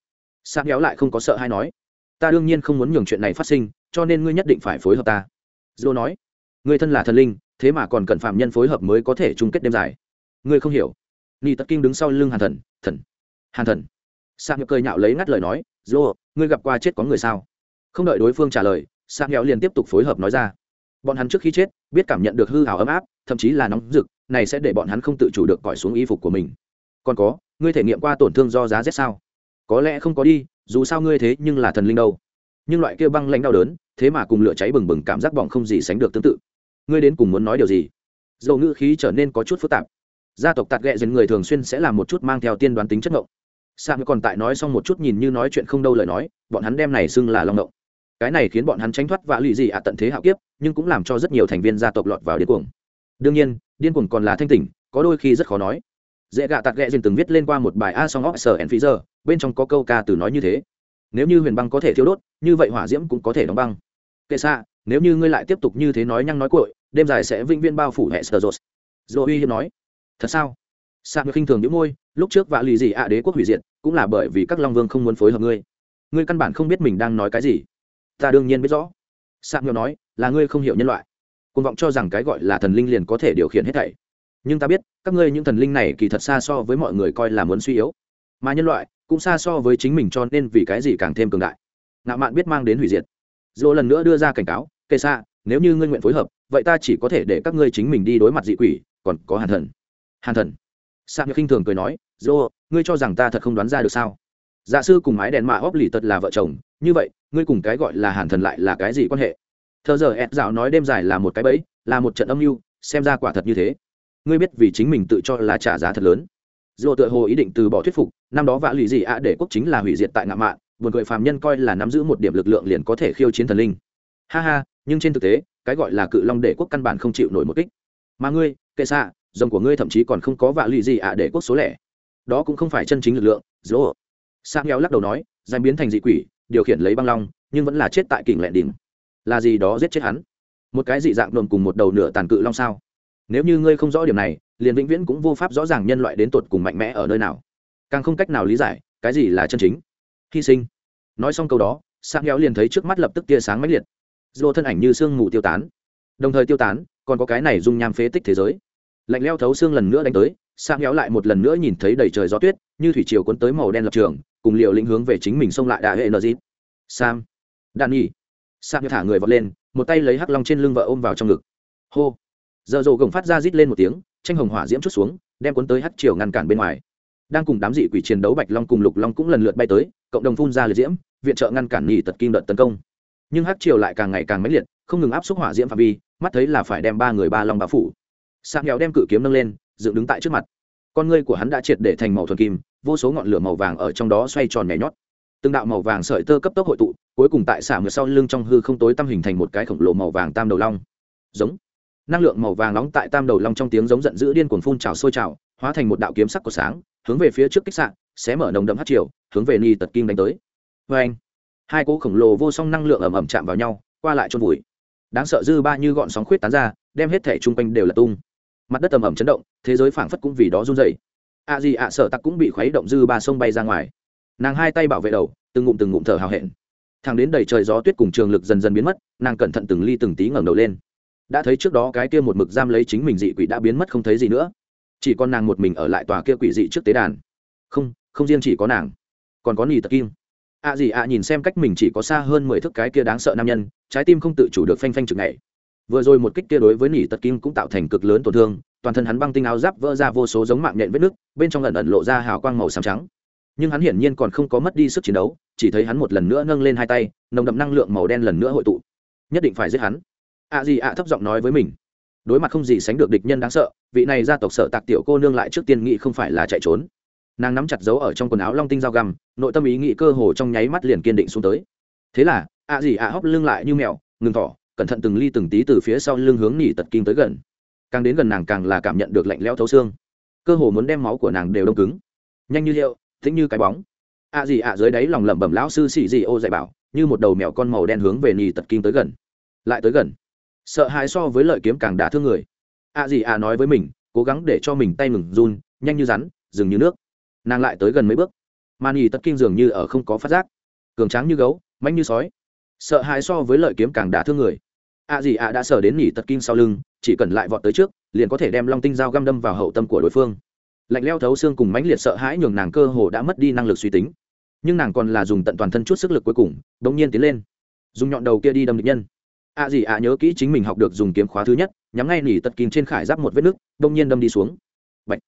Sang kéo lại không có sợ hay nói, ta đương nhiên không muốn nhường chuyện này phát sinh, cho nên ngươi nhất định phải phối hợp ta. Dô nói, ngươi thân là thần linh, thế mà còn cần phạm nhân phối hợp mới có thể chung kết đêm dài. Ngươi không hiểu. Ni tất kinh đứng sau lưng hàn thần thần, hàn thần. Sang nhược cười nhạo lấy ngắt lời nói dô ngươi gặp qua chết có người sao? Không đợi đối phương trả lời sang nghèo liền tiếp tục phối hợp nói ra. Bọn hắn trước khi chết, biết cảm nhận được hư hào ấm áp, thậm chí là nóng rực, này sẽ để bọn hắn không tự chủ được cõi xuống y phục của mình. Còn có, ngươi thể nghiệm qua tổn thương do giá rét sao? Có lẽ không có đi, dù sao ngươi thế nhưng là thần linh đâu. Nhưng loại kia băng lãnh đau đớn, thế mà cùng lửa cháy bừng bừng cảm giác bỏng không gì sánh được tương tự. Ngươi đến cùng muốn nói điều gì? Dầu ngữ khí trở nên có chút phức tạp. Gia tộc tạt ghẹ dần người thường xuyên sẽ làm một chút mang theo tiên đoán tính chất ngộng sang còn tại nói xong một chút nhìn như nói chuyện không đâu lời nói, bọn hắn đem này xưng là long ngộng cái này khiến bọn hắn tránh thoát vạ lụy gì ạ, tận thế hạo kiếp, nhưng cũng làm cho rất nhiều thành viên gia tộc lọt vào điên cuồng. Đương nhiên, điên cuồng còn là thanh tỉnh, có đôi khi rất khó nói. Dễ gạ tạt ghẹ dần từng viết lên qua một bài a song óc sở and giờ bên trong có câu ca từ nói như thế. Nếu như huyền băng có thể thiêu đốt, như vậy hỏa diễm cũng có thể đóng băng. Kệ xa nếu như ngươi lại tiếp tục như thế nói nhăng nói cội đêm dài sẽ vĩnh viên bao phủ hệ sơ rột dô uy hiếm nói, thật sao? Sạc ngươi khinh thường những môi, lúc trước vạ lì gì ạ, đế quốc hủy diệt, cũng là bởi vì các long vương không muốn phối hợp ngươi. Ngươi căn bản không biết mình đang nói cái gì ta đương nhiên biết rõ. Sạc ngược nói, là ngươi không hiểu nhân loại. Côn vọng cho rằng cái gọi là thần linh liền có thể điều khiển hết thảy. Nhưng ta biết, các ngươi những thần linh này kỳ thật xa so với mọi người coi là muốn suy yếu. Mà nhân loại cũng xa so với chính mình cho nên vì cái gì càng thêm cường đại. Ngạo mạn biết mang đến hủy diệt. Dỗ lần nữa đưa ra cảnh cáo kề xa nếu như ngươi nguyện phối hợp, vậy ta chỉ có thể để các ngươi chính mình đi đối mặt dị quỷ, còn có hàn thần. Hàn thần. Sạc như khinh thường cười nói, dỗ, ngươi cho rằng ta thật không đoán ra được sao? Dạ sư cùng mái đèn mạ óp lì tật là vợ chồng, như vậy, ngươi cùng cái gọi là hàn thần lại là cái gì quan hệ? Thờ giờ ed dạo nói đêm dài là một cái bẫy, là một trận âm mưu, xem ra quả thật như thế. Ngươi biết vì chính mình tự cho là trả giá thật lớn. Dù tựa hồ ý định từ bỏ thuyết phục, năm đó vạ lụy gì ạ để quốc chính là hủy diệt tại ngạ mạn, buồn cười phàm nhân coi là nắm giữ một điểm lực lượng liền có thể khiêu chiến thần linh. Ha ha, nhưng trên thực tế, cái gọi là cự long để quốc căn bản không chịu nổi một kích. Mà ngươi, kệ xạ, dòng của ngươi thậm chí còn không có vạ lụy gì ạ để quốc số lẻ. Đó cũng không phải chân chính lực lượng Dù sang heo lắc đầu nói, danh biến thành dị quỷ, điều khiển lấy băng long, nhưng vẫn là chết tại kình lẹn đỉnh. Là gì đó giết chết hắn? Một cái dị dạng nồm cùng một đầu nửa tàn cự long sao? Nếu như ngươi không rõ điểm này, liền vĩnh viễn cũng vô pháp rõ ràng nhân loại đến tột cùng mạnh mẽ ở nơi nào. Càng không cách nào lý giải, cái gì là chân chính? Hy sinh. Nói xong câu đó sang heo liền thấy trước mắt lập tức tia sáng mãnh liệt. Dô thân ảnh như sương mù tiêu tán. Đồng thời tiêu tán, còn có cái này dung nham phế tích thế giới. Lạnh leo thấu xương lần nữa đánh tới xa héo lại một lần nữa nhìn thấy đầy trời gió tuyết, như thủy triều cuốn tới màu đen lập trường, cùng liệu lĩnh hướng về chính mình xông lại đại hệ nờ dít sam. Đan nhi sam thả người vọt lên, một tay lấy hắc long trên lưng vợ ôm vào trong ngực. Hô. Giờ rồ gồng phát ra rít lên một tiếng, tranh hồng hỏa diễm chút xuống, đem cuốn tới hắc triều ngăn cản bên ngoài. Đang cùng đám dị quỷ chiến đấu bạch long cùng lục long cũng lần lượt bay tới, cộng đồng phun ra liệt diễm, viện trợ ngăn cản nhì tật kim đợt tấn công. Nhưng hắc triều lại càng ngày càng mãnh liệt, không ngừng áp xúc hỏa diễm phạm vi, mắt thấy là phải đem ba người ba long bao phủ. Sam nghèo đem cự kiếm nâng lên dựng đứng tại trước mặt. Con ngươi của hắn đã triệt để thành màu thuần kim, vô số ngọn lửa màu vàng ở trong đó xoay tròn nhảy nhót. Từng đạo màu vàng sợi tơ cấp tốc hội tụ, cuối cùng tại xả mượt sau lưng trong hư không tối tăm hình thành một cái khổng lồ màu vàng tam đầu long. Giống. Năng lượng màu vàng nóng tại tam đầu long trong tiếng giống giận dữ điên cuồng phun trào sôi trào, hóa thành một đạo kiếm sắc của sáng, hướng về phía trước kích sạn xé mở nồng đậm hát chiều hướng về ni tật kim đánh tới. Vê anh hai cỗ khổng lồ vô song năng lượng ẩm ẩm chạm vào nhau, qua lại trôn vùi. Đáng sợ dư ba như gọn sóng khuyết tán ra, đem hết thể chung quanh đều là tung mặt đất ầm ầm chấn động, thế giới phảng phất cũng vì đó run dày Ạ gì ạ sợ tặc cũng bị khuấy động dư ba sông bay ra ngoài. Nàng hai tay bảo vệ đầu, từng ngụm từng ngụm thở hào hẹn. Thằng đến đầy trời gió tuyết cùng trường lực dần dần biến mất, nàng cẩn thận từng ly từng tí ngẩng đầu lên. Đã thấy trước đó cái kia một mực giam lấy chính mình dị quỷ đã biến mất không thấy gì nữa. Chỉ còn nàng một mình ở lại tòa kia quỷ dị trước tế đàn. Không không riêng chỉ có nàng, còn có nỉ tật kim. Ạ gì ạ nhìn xem cách mình chỉ có xa hơn mười thước cái kia đáng sợ nam nhân, trái tim không tự chủ được phanh phanh chừng này vừa rồi một kích kia đối với nỉ tật kim cũng tạo thành cực lớn tổn thương, toàn thân hắn băng tinh áo giáp vỡ ra vô số giống mạng nhện vết nước bên trong ẩn ẩn lộ ra hào quang màu xám trắng. Nhưng hắn hiển nhiên còn không có mất đi sức chiến đấu, chỉ thấy hắn một lần nữa nâng lên hai tay, nồng đậm năng lượng màu đen lần nữa hội tụ. Nhất định phải giết hắn. Ạ gì ạ thấp giọng nói với mình. Đối mặt không gì sánh được địch nhân đáng sợ, vị này gia tộc sở tạc tiểu cô nương lại trước tiên nghĩ không phải là chạy trốn. Nàng nắm chặt dấu ở trong quần áo long tinh dao găm, nội tâm ý nghĩ cơ hồ trong nháy mắt liền kiên định xuống tới. Thế là ạ gì ạ hóc lưng lại như mèo, ngừng thỏ cẩn thận từng ly từng tí từ phía sau lưng hướng nỉ tật kinh tới gần. Càng đến gần nàng càng là cảm nhận được lạnh lẽo thấu xương. Cơ hồ muốn đem máu của nàng đều đông cứng. Nhanh như liệu thính như cái bóng. Ạ gì ạ dưới đáy lòng lẩm bẩm lão sư xì gì ô dạy bảo, như một đầu mèo con màu đen hướng về nỉ tật kinh tới gần. Lại tới gần. Sợ hãi so với lợi kiếm càng đả thương người. Ạ gì ạ nói với mình, cố gắng để cho mình tay ngừng run, nhanh như rắn, dừng như nước. Nàng lại tới gần mấy bước. Mà nỉ tật kinh dường như ở không có phát giác. Cường tráng như gấu mạnh như sói. Sợ hãi so với lợi kiếm càng đả thương người ạ gì ạ đã sờ đến nỉ tật kim sau lưng, chỉ cần lại vọt tới trước, liền có thể đem long tinh dao găm đâm vào hậu tâm của đối phương. Lạnh leo thấu xương cùng mãnh liệt sợ hãi nhường nàng cơ hồ đã mất đi năng lực suy tính. Nhưng nàng còn là dùng tận toàn thân chút sức lực cuối cùng đ ỗ n g nhiên tiến lên. Dùng nhọn đầu kia đi đâm địch nhân. Ạ gì ạ nhớ kỹ chính mình học được dùng kiếm khóa thứ nhất, nhắm ngay nỉ tật kim trên khải giáp một vết nứt đ ỗ n g nhiên đâm đi xuống. Bạch.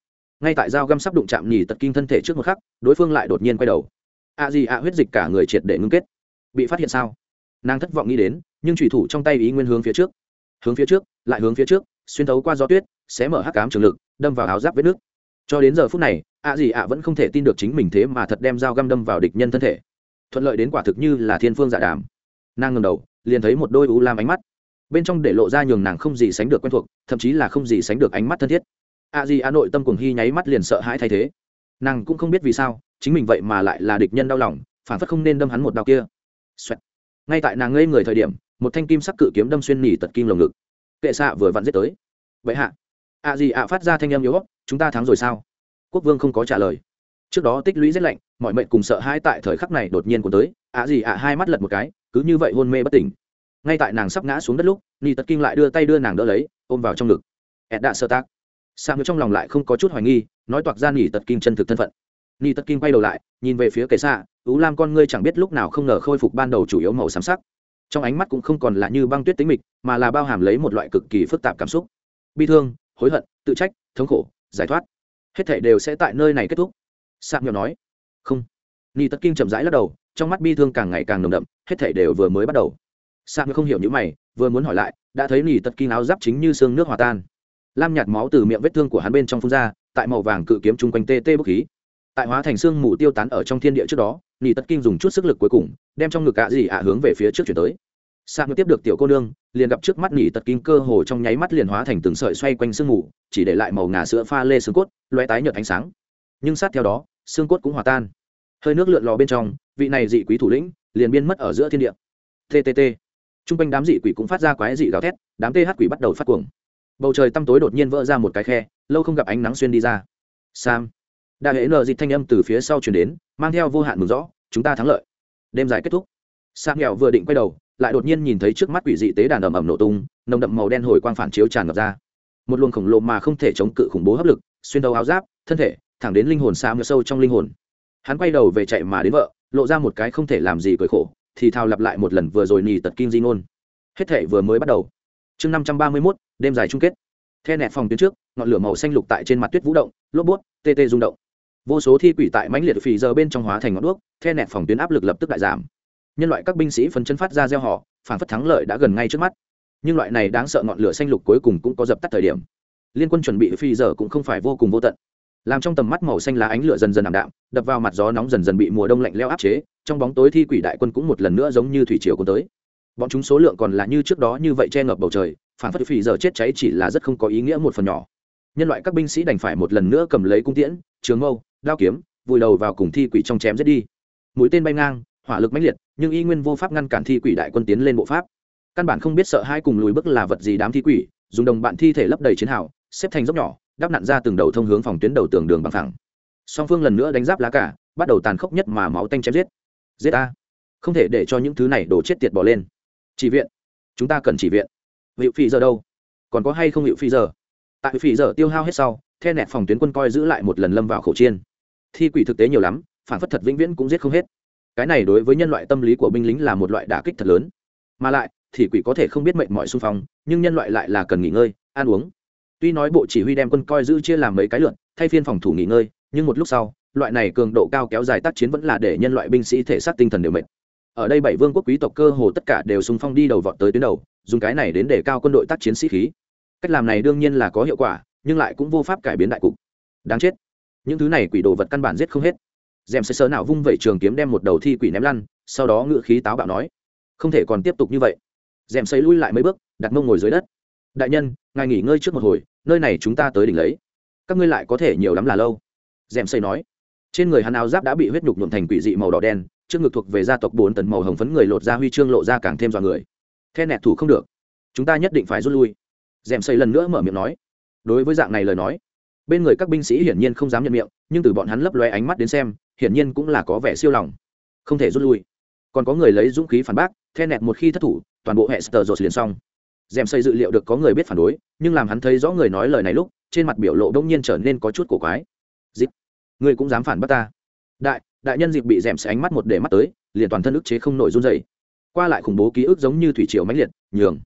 ngay tại dao găm sắp đụng chạm nỉ tật kim thân thể trước một khắc, đối phương lại đột nhiên quay đầu. Ạ gì ạ huyết dịch cả người triệt để ngưng kết. Bị phát hiện sao? Nàng thất vọng nghĩ đến nhưng thủy thủ trong tay ý nguyên hướng phía trước. Hướng phía trước, lại hướng phía trước, xuyên thấu qua gió tuyết, xé mở hắc cám trường lực, đâm vào áo giáp vết nước. Cho đến giờ phút này, ạ gì ạ vẫn không thể tin được chính mình thế mà thật đem dao găm đâm vào địch nhân thân thể. Thuận lợi đến quả thực như là thiên phương dạ đàm. Nàng ngầm đầu, liền thấy một đôi u lam ánh mắt. Bên trong để lộ ra nhường nàng không gì sánh được quen thuộc, thậm chí là không gì sánh được ánh mắt thân thiết. Ạ gì ạ nội tâm cùng hy nháy mắt liền sợ hãi thay thế. Nàng cũng không biết vì sao, chính mình vậy mà lại là địch nhân đau lòng, phản phất không nên đâm hắn một đau kia、Xoẹt ngay tại nàng ngây người thời điểm, một thanh kim sắc cự kiếm đâm xuyên nỉ tật kim lồng ngực. Kệ xạ vừa vặn giết tới. Vậy hạ. Ạ gì ạ phát ra thanh âm yếu chúng ta thắng rồi sao? Quốc vương không có trả lời. Trước đó tích lũy rét lạnh, mọi mệnh cùng sợ hãi tại thời khắc này đột nhiên của tới. Ạ gì ạ hai mắt lật một cái, cứ như vậy hôn mê bất tỉnh. Ngay tại nàng sắp ngã xuống đất lúc, nỉ tật kim lại đưa tay đưa nàng đỡ lấy, ôm vào trong ngực. Ẹt đã sơ tác. Sang trong lòng lại không có chút hoài nghi, nói toạc ra nỉ tật kim chân thực thân phận ni tất kim quay đầu lại, nhìn về phía kệ xạ ú lam con ngươi chẳng biết lúc nào không ngờ khôi phục ban đầu chủ yếu màu xám sắc. Trong ánh mắt cũng không còn là như băng tuyết tính mịch, mà là bao hàm lấy một loại cực kỳ phức tạp cảm xúc. Bi thương, hối hận, tự trách, thống khổ, giải thoát. Hết thể đều sẽ tại nơi này kết thúc. Sạc nhỏ nói. Không. Ni tất Kim chậm rãi lắc đầu, trong mắt bi thương càng ngày càng nồng đậm, hết thể đều vừa mới bắt đầu. Sạc không hiểu những mày, vừa muốn hỏi lại, đã thấy ni tất Kim áo giáp chính như xương nước hòa tan. Lam nhạt máu từ miệng vết thương của hắn bên trong phun ra, tại màu vàng cự kiếm chung quanh tê tê bốc khí tại hóa thành xương mù tiêu tán ở trong thiên địa trước đó nỉ tất kinh dùng chút sức lực cuối cùng, đem trong ngực ạ gì ạ hướng về phía trước chuyển tới. Sang tiếp được tiểu cô nương, liền gặp trước mắt nỉ tật kinh cơ hồ trong nháy mắt liền hóa thành từng sợi xoay quanh sương mù, chỉ để lại màu ngà sữa pha lê xương cốt loe tái nhợt ánh sáng. Nhưng sát theo đó, xương cốt cũng hòa tan. Hơi nước lượn lò bên trong, vị này dị quý thủ lĩnh liền biên mất ở giữa thiên địa. Ttt t r u n g quanh đám dị quỷ cũng phát ra quái dị gào thét, đám th quỷ bắt đầu phát cuồng. Bầu trời tăm tối đột nhiên vỡ ra một cái khe, lâu không gặp ánh nắng xuyên đi ra. Sam đại hệ nợ dị thanh âm từ phía sau chuyển đến, mang theo vô hạn mừng rõ, chúng ta thắng lợi. Đêm dài kết thúc. Sam nghèo vừa định quay đầu, lại đột nhiên nhìn thấy trước mắt quỷ dị tế đàn ầm ầm nổ tung, nồng đậm màu đen hồi quang phản chiếu tràn ngập ra. Một luồng khổng lồ mà không thể chống cự khủng bố hấp lực, xuyên đầu áo giáp, thân thể, thẳng đến linh hồn xa mưa sâu trong linh hồn. Hắn quay đầu về chạy mà đến vợ, lộ ra một cái không thể làm gì cười khổ, thì thao lặp lại một lần vừa rồi nì tật kim di ngôn. Hết thể vừa mới bắt đầu. Chương năm trăm ba mươi mốt, đêm dài chung kết. The nẹt phòng tuyến trước, ngọn lửa màu xanh lục tại trên mặt tuyết vũ động, lốp bút, tê tê rung động vô số thi quỷ tại mãnh liệt phì giờ bên trong hóa thành ngọn đuốc, the nẹt phòng tuyến áp lực lập tức đại giảm. Nhân loại các binh sĩ phấn chân phát ra gieo họ, phản phất thắng lợi đã gần ngay trước mắt. Nhưng loại này đáng sợ ngọn lửa xanh lục cuối cùng cũng có dập tắt thời điểm. Liên quân chuẩn bị phi giờ cũng không phải vô cùng vô tận. Làm trong tầm mắt màu xanh lá ánh lửa dần dần ảm đạm, đập vào mặt gió nóng dần dần bị mùa đông lạnh leo áp chế, trong bóng tối thi quỷ đại quân cũng một lần nữa giống như thủy triều cuốn tới. Bọn chúng số lượng còn là như trước đó như vậy che ngập bầu trời, phản phất phi giờ chết cháy chỉ là rất không có ý nghĩa một phần nhỏ. Nhân loại các binh sĩ đành phải một lần nữa cầm lấy cung tiễn, trường mâu đao kiếm, vùi đầu vào cùng thi quỷ trong chém giết đi. Mũi tên bay ngang, hỏa lực mãnh liệt, nhưng y nguyên vô pháp ngăn cản thi quỷ đại quân tiến lên bộ pháp. Căn bản không biết sợ hai cùng lùi bước là vật gì đám thi quỷ, dùng đồng bạn thi thể lấp đầy chiến hào, xếp thành dốc nhỏ, đắp nặn ra từng đầu thông hướng phòng tuyến đầu tường đường bằng thẳng. Song phương lần nữa đánh giáp lá cả bắt đầu tàn khốc nhất mà máu tanh chém giết. Giết a. Không thể để cho những thứ này đổ chết tiệt bỏ lên. Chỉ viện. Chúng ta cần chỉ viện. Hiệu phi giờ đâu? Còn có hay không hiệu phi giờ? Tại phi giờ tiêu hao hết sau, the nẹt phòng tuyến quân coi giữ lại một lần lâm vào khẩu chiên thi quỷ thực tế nhiều lắm, phản phất thật vĩnh viễn cũng giết không hết. Cái này đối với nhân loại tâm lý của binh lính là một loại đả kích thật lớn. Mà lại, thì quỷ có thể không biết mệnh mọi xung phong, nhưng nhân loại lại là cần nghỉ ngơi, ăn uống. Tuy nói bộ chỉ huy đem quân coi giữ chia làm mấy cái lượn, thay phiên phòng thủ nghỉ ngơi, nhưng một lúc sau, loại này cường độ cao kéo dài tác chiến vẫn là để nhân loại binh sĩ thể xác tinh thần đều mệt. Ở đây bảy vương quốc quý tộc cơ hồ tất cả đều xung phong đi đầu vọt tới tuyến đầu, dùng cái này đến để cao quân đội tác chiến sĩ khí. Cách làm này đương nhiên là có hiệu quả, nhưng lại cũng vô pháp cải biến đại cục. Đáng chết những thứ này quỷ đồ vật căn bản giết không hết. Dèm sẽ sớ nào vung vẩy trường kiếm đem một đầu thi quỷ ném lăn, sau đó ngự khí táo bạo nói, không thể còn tiếp tục như vậy. Dèm xây lui lại mấy bước, đặt mông ngồi dưới đất. Đại nhân, ngài nghỉ ngơi trước một hồi, nơi này chúng ta tới đỉnh lấy. Các ngươi lại có thể nhiều lắm là lâu. Dèm xây nói. Trên người hắn áo giáp đã bị huyết nhục nhuộm thành quỷ dị màu đỏ đen, trước ngực thuộc về gia tộc bốn tần màu hồng phấn người lột ra huy chương lộ ra càng thêm dọa người. The nẹt thủ không được, chúng ta nhất định phải rút lui. Dèm xây lần nữa mở miệng nói. Đối với dạng này lời nói bên người các binh sĩ hiển nhiên không dám nhận miệng, nhưng từ bọn hắn lấp loe ánh mắt đến xem, hiển nhiên cũng là có vẻ siêu lòng. Không thể rút lui. Còn có người lấy dũng khí phản bác, the nẹt một khi thất thủ, toàn bộ hệ sờ dột liền xong. Dèm xây dự liệu được có người biết phản đối, nhưng làm hắn thấy rõ người nói lời này lúc, trên mặt biểu lộ đông nhiên trở nên có chút cổ quái. Dịp ngươi cũng dám phản bác ta? Đại đại nhân dịp bị dèm xây ánh mắt một để mắt tới, liền toàn thân ức chế không nổi run dày qua lại khủng bố ký ức giống như thủy triều mãnh liệt, nhường.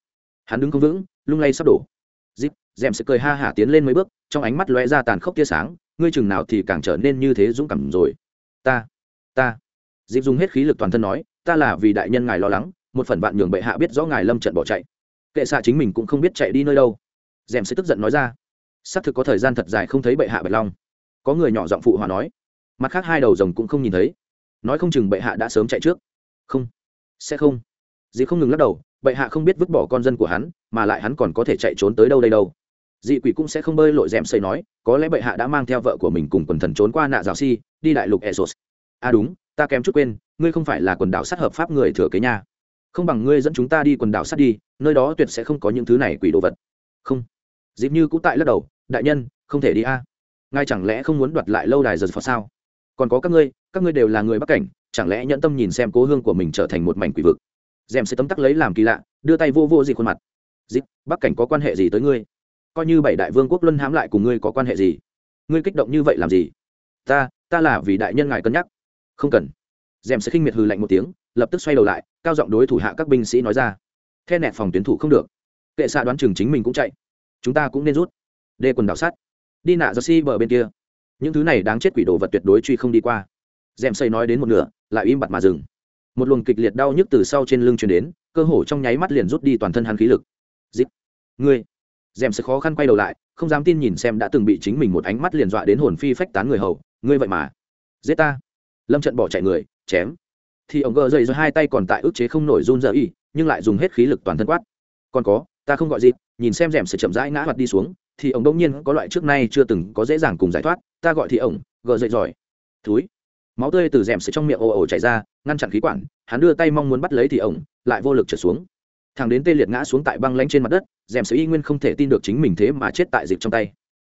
Hắn đứng không vững, lung lay sắp đổ dèm sẽ cười ha hả tiến lên mấy bước, trong ánh mắt lóe ra tàn khốc tia sáng, ngươi chừng nào thì càng trở nên như thế dũng cảm rồi. Ta ta. Dịp dùng hết khí lực toàn thân nói, ta là vì đại nhân ngài lo lắng, một phần vạn nhường bệ hạ biết rõ ngài lâm trận bỏ chạy. Kệ xạ chính mình cũng không biết chạy đi nơi đâu. Dèm sẽ tức giận nói ra, xác thực có thời gian thật dài không thấy bệ hạ bạch long. Có người nhỏ giọng phụ hòa nói. Mặt khác hai đầu rồng cũng không nhìn thấy. Nói không chừng bệ hạ đã sớm chạy trước. Không, sẽ không. Dịp không ngừng lắc đầu, bệ hạ không biết vứt bỏ con dân của hắn, mà lại hắn còn có thể chạy trốn tới đâu đây đâu dị quỷ cũng sẽ không bơi lội rèm xây nói, có lẽ bệ hạ đã mang theo vợ của mình cùng quần thần trốn qua nạ rào si, đi đại lục esos à đúng, ta kém chút quên, ngươi không phải là quần đảo sát hợp pháp người thừa kế nhà không bằng ngươi dẫn chúng ta đi quần đảo sát đi, nơi đó tuyệt sẽ không có những thứ này quỷ đồ vật. Không. Dịp như cũng tại lắc đầu, đại nhân, không thể đi a. À. ngài chẳng lẽ không muốn đoạt lại lâu đài giật phật sao? Còn có các ngươi các ngươi đều là người bắc cảnh, chẳng lẽ nhẫn tâm nhìn xem cố hương của mình trở thành một mảnh quỷ vực? Dèm sẽ tấm tắc lấy làm kỳ lạ, đưa tay vô vô gì khuôn mặt. Dịp, bắc cảnh có quan hệ gì tới ngươi? Coi như bảy đại vương quốc luân hãm lại cùng ngươi có quan hệ gì? Ngươi kích động như vậy làm gì? Ta ta là vì đại nhân ngài cân nhắc. Không cần. Dèm sẽ khinh miệt hừ lạnh một tiếng, lập tức xoay đầu lại, cao giọng đối thủ hạ các binh sĩ nói ra. The nẹt phòng tuyến thủ không được. Kệ xạ đoán chừng chính mình cũng chạy. Chúng ta cũng nên rút. Đê quần đảo sắt đi nạ ra si bờ bên kia. Những thứ này đáng chết quỷ đồ vật tuyệt đối truy không đi qua. Dèm xây nói đến một nửa, lại im bặt mà dừng. Một luồng kịch liệt đau nhức từ sau trên lưng truyền đến, cơ hồ trong nháy mắt liền rút đi toàn thân hắn khí lực. Dịp ngươi dèm sẽ khó khăn quay đầu lại, không dám tin nhìn xem đã từng bị chính mình một ánh mắt liền dọa đến hồn phi phách tán người hầu. Ngươi vậy mà, giết ta. Lâm trận bỏ chạy người, chém. Thì ông gờ dậy rồi, hai tay còn tại ức chế không nổi run dở y nhưng lại dùng hết khí lực toàn thân quát. Còn có, ta không gọi gì, nhìn xem rèm sẽ chậm rãi ngã hoặc đi xuống. Thì ông đông nhiên có loại trước nay chưa từng có dễ dàng cùng giải thoát. Ta gọi thì ông gờ dậy giỏi thúi. Máu tươi từ rèm sẽ trong miệng ồ ồ chảy ra, ngăn chặn khí quản. Hắn đưa tay mong muốn bắt lấy thì ông, lại vô lực trở xuống thằng đến tê liệt ngã xuống tại băng lanh trên mặt đất, dèm sẽ y nguyên không thể tin được chính mình thế mà chết tại dịch trong tay.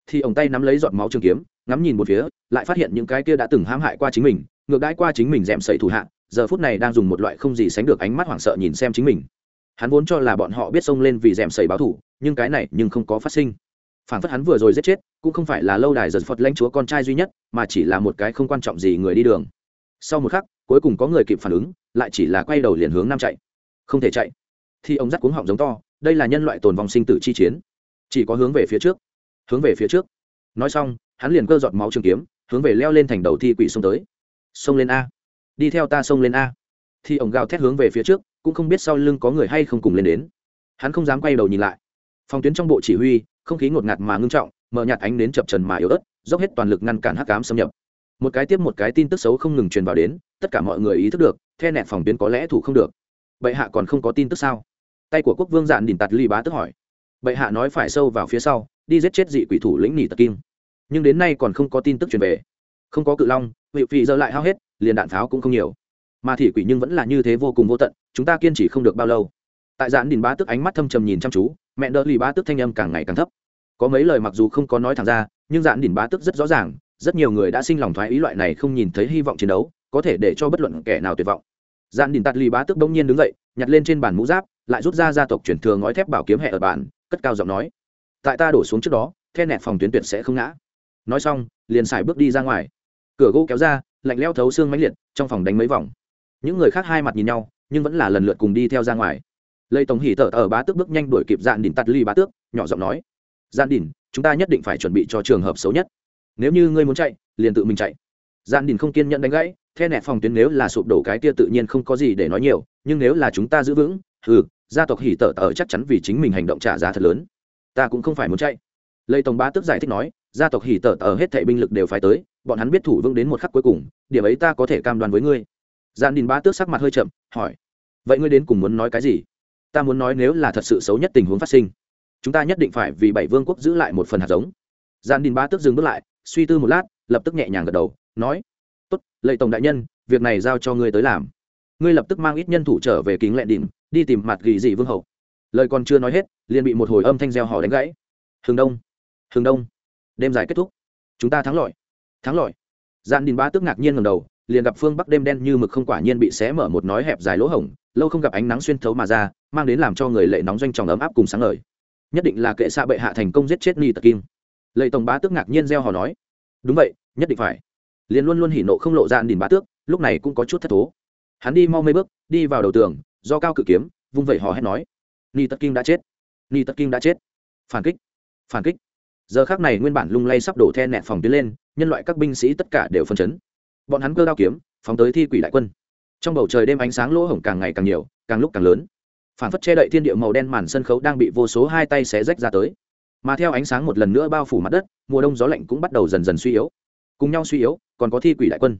Thì ông tay nắm lấy giọt máu trường kiếm, ngắm nhìn một phía, lại phát hiện những cái kia đã từng hãm hại qua chính mình, ngược đãi qua chính mình dèm sậy thủ hạ, giờ phút này đang dùng một loại không gì sánh được ánh mắt hoảng sợ nhìn xem chính mình. Hắn vốn cho là bọn họ biết xông lên vì dèm sậy báo thủ, nhưng cái này nhưng không có phát sinh. Phản phất hắn vừa rồi giết chết, cũng không phải là lâu đài giật phật lãnh chúa con trai duy nhất, mà chỉ là một cái không quan trọng gì người đi đường. Sau một khắc, cuối cùng có người kịp phản ứng, lại chỉ là quay đầu liền hướng nam chạy. Không thể chạy thì ông dắt cuống họng giống to, đây là nhân loại tồn vong sinh tử chi chiến. Chỉ có hướng về phía trước. Hướng về phía trước. Nói xong, hắn liền cơ giọt máu trường kiếm, hướng về leo lên thành đầu thi quỷ xông tới. Xông lên a. Đi theo ta xông lên a. Thì ông gào thét hướng về phía trước, cũng không biết sau lưng có người hay không cùng lên đến. Hắn không dám quay đầu nhìn lại. Phòng tuyến trong bộ chỉ huy, không khí ngột ngạt mà ngưng trọng, mở nhạt ánh đến chập trần mà yếu ớt, dốc hết toàn lực ngăn cản hắc cám xâm nhập. Một cái tiếp một cái tin tức xấu không ngừng truyền vào đến, tất cả mọi người ý thức được, the nẹt phòng tuyến có lẽ thủ không được. Bệ hạ còn không có tin tức sao? Tay của quốc vương dạn đình tạt ly bá tức hỏi. Bệ hạ nói phải sâu vào phía sau, đi giết chết dị quỷ thủ lĩnh nỉ tật kim nhưng đến nay còn không có tin tức truyền về. Không có cự long, vị phi giờ lại hao hết, liền đạn pháo cũng không nhiều. Mà thị quỷ nhưng vẫn là như thế vô cùng vô tận, chúng ta kiên trì không được bao lâu. Tại dạn đình bá tức ánh mắt thâm trầm nhìn chăm chú, mẹ đỡ lì bá tức thanh âm càng ngày càng thấp. Có mấy lời mặc dù không có nói thẳng ra, nhưng dạn đình bá tức rất rõ ràng, rất nhiều người đã sinh lòng thoái ý loại này không nhìn thấy hy vọng chiến đấu, có thể để cho bất luận kẻ nào tuyệt vọng. Dạn đình tạt lì bá tức bỗng nhiên đứng dậy, nhặt lên trên bàn mũ giáp lại rút ra gia tộc chuyển thừa ngói thép bảo kiếm hệ ở bản, cất cao giọng nói, tại ta đổ xuống trước đó the nẹt phòng tuyến tuyệt sẽ không ngã. Nói xong, liền xài bước đi ra ngoài. Cửa gỗ kéo ra, lạnh leo thấu xương mãnh liệt, trong phòng đánh mấy vòng. Những người khác hai mặt nhìn nhau, nhưng vẫn là lần lượt cùng đi theo ra ngoài. Lây tổng hỉ tở ở bá tước bước nhanh đuổi kịp dạn đỉnh tắt ly bá tước, nhỏ giọng nói gian đỉnh, chúng ta nhất định phải chuẩn bị cho trường hợp xấu nhất. Nếu như ngươi muốn chạy, liền tự mình chạy. Gian đỉnh không kiên nhẫn đánh gãy the nẹt phòng tuyến nếu là sụp đổ cái kia tự nhiên không có gì để nói nhiều, nhưng nếu là chúng ta giữ vững ừ gia tộc hỉ tở tở chắc chắn vì chính mình hành động trả giá thật lớn. Ta cũng không phải muốn chạy. Lây tổng bá tước giải thích nói, gia tộc hỉ tở tở hết thảy binh lực đều phải tới, bọn hắn biết thủ vững đến một khắc cuối cùng, điểm ấy ta có thể cam đoan với ngươi. Gian đình bá tước sắc mặt hơi chậm, hỏi, vậy ngươi đến cùng muốn nói cái gì? Ta muốn nói nếu là thật sự xấu nhất tình huống phát sinh, chúng ta nhất định phải vì bảy vương quốc giữ lại một phần hạt giống. Gian đình bá tước dừng bước lại, suy tư một lát, lập tức nhẹ nhàng gật đầu, nói, tốt lệ tổng đại nhân, việc này giao cho ngươi tới làm. Ngươi lập tức mang ít nhân thủ trở về kính lệ đỉnh đi tìm mặt gỉ dị vương hậu. Lời còn chưa nói hết, liền bị một hồi âm thanh reo hò đánh gãy. Hừng đông hừng đông. Đêm dài kết thúc. Chúng ta thắng lọi thắng lọi. Gian đình bá tước ngạc nhiên ngầm đầu, liền gặp phương bắc đêm đen như mực không quả nhiên bị xé mở một nói hẹp dài lỗ hổng, lâu không gặp ánh nắng xuyên thấu mà ra, mang đến làm cho người lệ nóng doanh tròng ấm áp cùng sáng ngời. Nhất định là kệ xạ bệ hạ thành công giết chết ni tật kim lệ tổng bá tước ngạc nhiên gieo hò nói, đúng vậy, nhất định phải. Liền luôn luôn hỉ nộ không lộ dạn đình bá tước, lúc này cũng có chút thất thố. Hắn đi mau mấy bước, đi vào đầu tường do cao cự kiếm, vung vẩy hò hét nói, ni tật kinh đã chết, ni tật kinh đã chết. Phản kích phản kích. Giờ khác này nguyên bản lung lay sắp đổ the nẹt phòng tiến lên, nhân loại các binh sĩ tất cả đều phân chấn. Bọn hắn cơ đao kiếm, phóng tới thi quỷ đại quân. Trong bầu trời đêm ánh sáng lỗ hổng càng ngày càng nhiều, càng lúc càng lớn. Phản phất che đậy thiên địa màu đen màn sân khấu đang bị vô số hai tay xé rách ra tới. Mà theo ánh sáng một lần nữa bao phủ mặt đất, mùa đông gió lạnh cũng bắt đầu dần dần suy yếu. Cùng nhau suy yếu, còn có thi quỷ đại quân.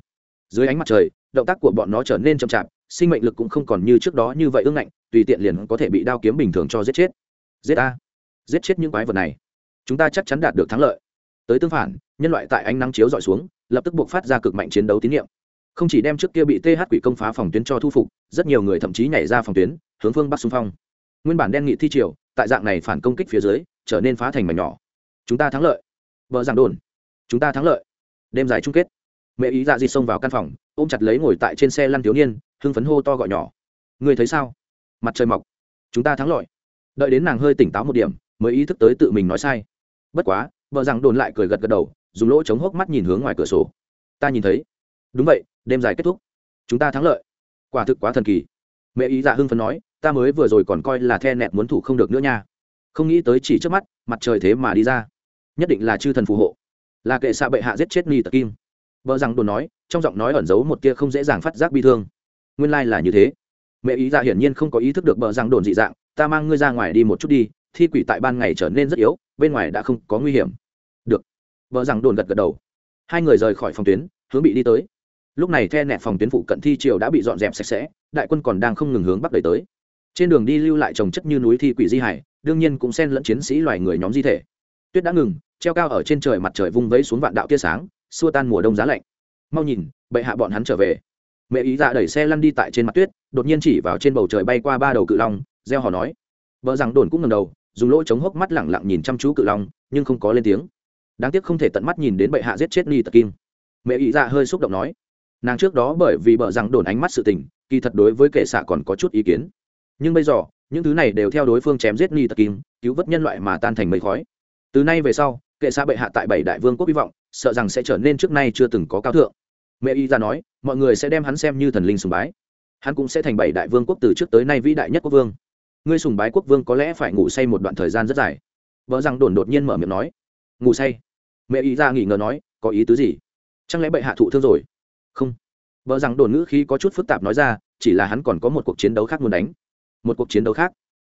Dưới ánh mặt trời, động tác của bọn nó trở nên chậm chạp sinh mệnh lực cũng không còn như trước đó như vậy ương ngạnh, tùy tiện liền có thể bị đao kiếm bình thường cho giết chết. Giết ta. Giết chết những quái vật này. Chúng ta chắc chắn đạt được thắng lợi. Tới tương phản, nhân loại tại ánh nắng chiếu dọi xuống, lập tức buộc phát ra cực mạnh chiến đấu tín nhiệm. Không chỉ đem trước kia bị th quỷ công phá phòng tuyến cho thu phục, rất nhiều người thậm chí nhảy ra phòng tuyến, hướng phương bắc xung phong. Nguyên bản đen nghị thi triều, tại dạng này phản công kích phía dưới, trở nên phá thành mảnh nhỏ. Chúng ta thắng lợi. Vợ giảng đồn. Chúng ta thắng lợi. Đêm dài chung kết. Mẹ ý dạ di xông vào căn phòng, ôm chặt lấy ngồi tại trên xe lăn thiếu niên hưng phấn hô to gọi nhỏ. Người thấy sao? Mặt trời mọc. Chúng ta thắng lợi. Đợi đến nàng hơi tỉnh táo một điểm, mới ý thức tới tự mình nói sai. Bất quá, vợ rằng đồn lại cười gật gật đầu, dùng lỗ chống hốc mắt nhìn hướng ngoài cửa sổ. Ta nhìn thấy. Đúng vậy, đêm dài kết thúc. Chúng ta thắng lợi. Quả thực quá thần kỳ. Mẹ ý dạ hưng phấn nói, ta mới vừa rồi còn coi là the nẹt muốn thủ không được nữa nha. Không nghĩ tới chỉ trước mắt, mặt trời thế mà đi ra. Nhất định là chư thần phù hộ. Là kệ xạ bệ hạ giết chết ni tật kim. Vợ rằng đồn nói, trong giọng nói ẩn giấu một tia không dễ dàng phát giác bi thương nguyên lai、like、là như thế. Mẹ ý dạ hiển nhiên không có ý thức được bờ rằng đồn dị dạng, ta mang ngươi ra ngoài đi một chút đi, thi quỷ tại ban ngày trở nên rất yếu, bên ngoài đã không có nguy hiểm. Được. Vợ rằng đồn gật gật đầu. Hai người rời khỏi phòng tuyến, hướng bị đi tới. Lúc này the nẹt phòng tuyến phụ cận thi triều đã bị dọn dẹp sạch sẽ, đại quân còn đang không ngừng hướng bắc đẩy tới. Trên đường đi lưu lại trồng chất như núi thi quỷ di hải, đương nhiên cũng xen lẫn chiến sĩ loài người nhóm di thể. Tuyết đã ngừng, treo cao ở trên trời mặt trời vung vẫy xuống vạn đạo tia sáng, xua tan mùa đông giá lạnh. Mau nhìn, bệ hạ bọn hắn trở về mẹ ý dạ đẩy xe lăn đi tại trên mặt tuyết, đột nhiên chỉ vào trên bầu trời bay qua ba đầu cự long, gieo hò nói. Vợ rằng đồn cũng ngầm đầu, dùng lỗ chống hốc mắt lẳng lặng nhìn chăm chú cự long, nhưng không có lên tiếng. Đáng tiếc không thể tận mắt nhìn đến bệ hạ giết chết ni tật kim mẹ ý dạ hơi xúc động nói. Nàng trước đó bởi vì bợ rằng đồn ánh mắt sự tình, kỳ thật đối với kệ xạ còn có chút ý kiến. Nhưng bây giờ, những thứ này đều theo đối phương chém giết ni tật kim cứu vớt nhân loại mà tan thành mây khói. Từ nay về sau kệ xạ bệ hạ tại bảy đại vương quốc hy vọng, sợ rằng sẽ trở nên trước nay chưa từng có cao thượng mẹ y ra nói, mọi người sẽ đem hắn xem như thần linh sùng bái. Hắn cũng sẽ thành bảy đại vương quốc từ trước tới nay vĩ đại nhất quốc vương. Ngươi sùng bái quốc vương có lẽ phải ngủ say một đoạn thời gian rất dài. Vợ rằng đồn đột nhiên mở miệng nói. Ngủ say? Mẹ y ra nghỉ ngờ nói, có ý tứ gì? Chẳng lẽ bệ hạ thụ thương rồi? Không. Vợ rằng đồn ngữ khí có chút phức tạp nói ra, chỉ là hắn còn có một cuộc chiến đấu khác muốn đánh. Một cuộc chiến đấu khác?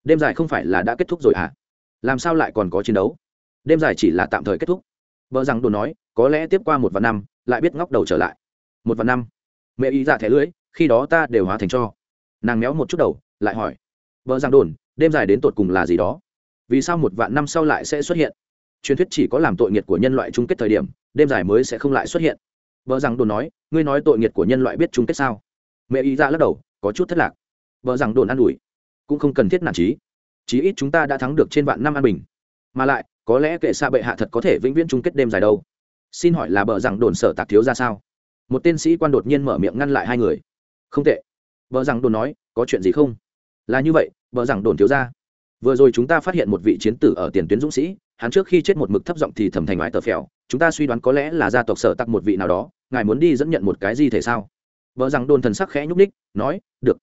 Đêm dài không phải là đã kết thúc rồi à làm sao lại còn có chiến đấu? Đêm dài chỉ là tạm thời kết thúc. Vợ rằng đồn nói, có lẽ tiếp qua một vài năm, lại biết ngóc đầu trở lại một vạn năm. Mẹ ý dạ thẻ lưỡi khi đó ta đều hóa thành cho. Nàng méo một chút đầu, lại hỏi. Vợ rằng đồn, đêm dài đến tột cùng là gì đó? Vì sao một vạn năm sau lại sẽ xuất hiện? Truyền thuyết chỉ có làm tội nghiệt của nhân loại chung kết thời điểm, đêm dài mới sẽ không lại xuất hiện. Vợ rằng đồn nói, ngươi nói tội nghiệt của nhân loại biết chung kết sao? Mẹ ý dạ lắc đầu, có chút thất lạc. Vợ rằng đồn an ủi. Cũng không cần thiết nản trí. Chí ít chúng ta đã thắng được trên vạn năm an bình. Mà lại, có lẽ kệ xa bệ hạ thật có thể vĩnh viễn chung kết đêm dài đâu? Xin hỏi là bờ rằng đồn sở tạc thiếu ra sao? Một tên sĩ quan đột nhiên mở miệng ngăn lại hai người. Không tệ. Vợ rằng đồn nói, có chuyện gì không? Là như vậy vợ rằng đồn thiếu ra vừa rồi chúng ta phát hiện một vị chiến tử ở tiền tuyến dũng sĩ, hắn trước khi chết một mực thấp giọng thì thầm thành ngoại tờ phèo. Chúng ta suy đoán có lẽ là gia tộc sở tặc một vị nào đó, ngài muốn đi dẫn nhận một cái gì thể sao? Vợ rằng đồn thần sắc khẽ nhúc ních nói, được.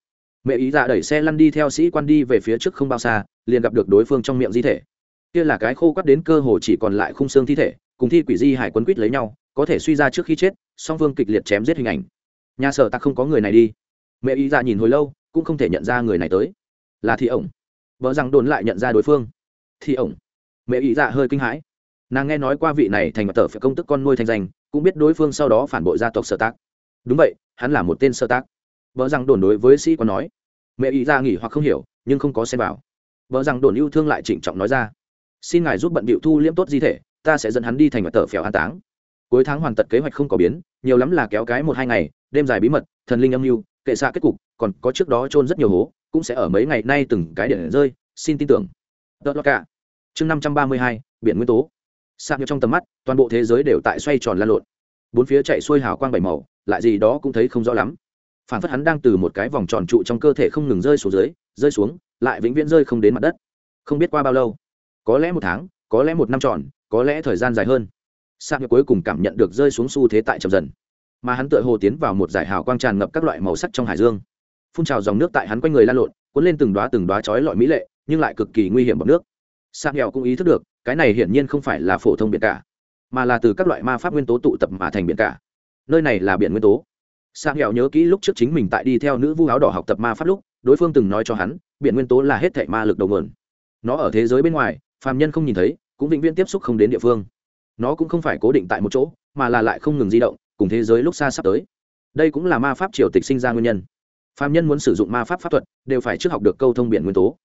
Mẹ ý dạ đẩy xe lăn đi theo sĩ quan đi về phía trước không bao xa, liền gặp được đối phương trong miệng di thể. Kia là cái khô quắt đến cơ hồ chỉ còn lại khung xương thi thể, cùng thi quỷ di hải quấn quýt lấy nhau, có thể suy ra trước khi chết song phương kịch liệt chém giết hình ảnh. Nhà sở tặc không có người này đi. Mẹ ý ra nhìn hồi lâu, cũng không thể nhận ra người này tới. Là thị ổng. Vợ rằng đồn lại nhận ra đối phương. Thị ổng. Mẹ ý ra hơi kinh hãi. Nàng nghe nói qua vị này thành mặt tờ phải công tức con nuôi thành danh, cũng biết đối phương sau đó phản bội gia tộc sở tác đúng vậy, hắn là một tên sơ tác vợ rằng đồn đối với sĩ có nói. Mẹ ý ra nghỉ hoặc không hiểu, nhưng không có xem vào. Vợ rằng đồn yêu thương lại trịnh trọng nói ra. Xin ngài giúp bận bịu thu liễm tốt di thể, ta sẽ dẫn hắn đi thành mặt tờ phèo an táng. Cuối tháng hoàn tật kế hoạch không có biến nhiều lắm là kéo cái một hai ngày, đêm dài bí mật, thần linh âm mưu, kệ xạ kết cục, còn có trước đó trôn rất nhiều hố, cũng sẽ ở mấy ngày nay từng cái điện rơi, xin tin tưởng. Đợt lo cả. Chương năm trăm ba mươi hai, biển nguyên tố. Sạc trong tầm mắt, toàn bộ thế giới đều tại xoay tròn lan lộn. Bốn phía chạy xuôi hào quang bảy màu, lại gì đó cũng thấy không rõ lắm. Phản phất hắn đang từ một cái vòng tròn trụ trong cơ thể không ngừng rơi xuống dưới, rơi xuống, lại vĩnh viễn rơi không đến mặt đất. Không biết qua bao lâu. Có lẽ một tháng, có lẽ một năm tròn, có lẽ thời gian dài hơn sang cuối cùng cảm nhận được rơi xuống xu thế tại chậm dần, mà hắn tựa hồ tiến vào một giải hào quang tràn ngập các loại màu sắc trong hải dương. Phun trào dòng nước tại hắn quanh người lan lộn, cuốn lên từng đoá từng đoá chói lọi mỹ lệ, nhưng lại cực kỳ nguy hiểm bọc nước. Sang nghèo cũng ý thức được, cái này hiển nhiên không phải là phổ thông biển cả, mà là từ các loại ma pháp nguyên tố tụ tập mà thành biển cả. Nơi này là biển nguyên tố. Sang nghèo nhớ kỹ lúc trước chính mình tại đi theo nữ vu áo đỏ học tập ma pháp lúc, đối phương từng nói cho hắn, biển nguyên tố là hết thảy ma lực đầu nguồn. Nó ở thế giới bên ngoài, phàm nhân không nhìn thấy, cũng vĩnh viễn tiếp xúc không đến địa phương nó cũng không phải cố định tại một chỗ, mà là lại không ngừng di động, cùng thế giới lúc xa sắp tới. Đây cũng là ma pháp triều tịch sinh ra nguyên nhân. Phàm nhân muốn sử dụng ma pháp pháp thuật, đều phải trước học được câu thông biển nguyên tố.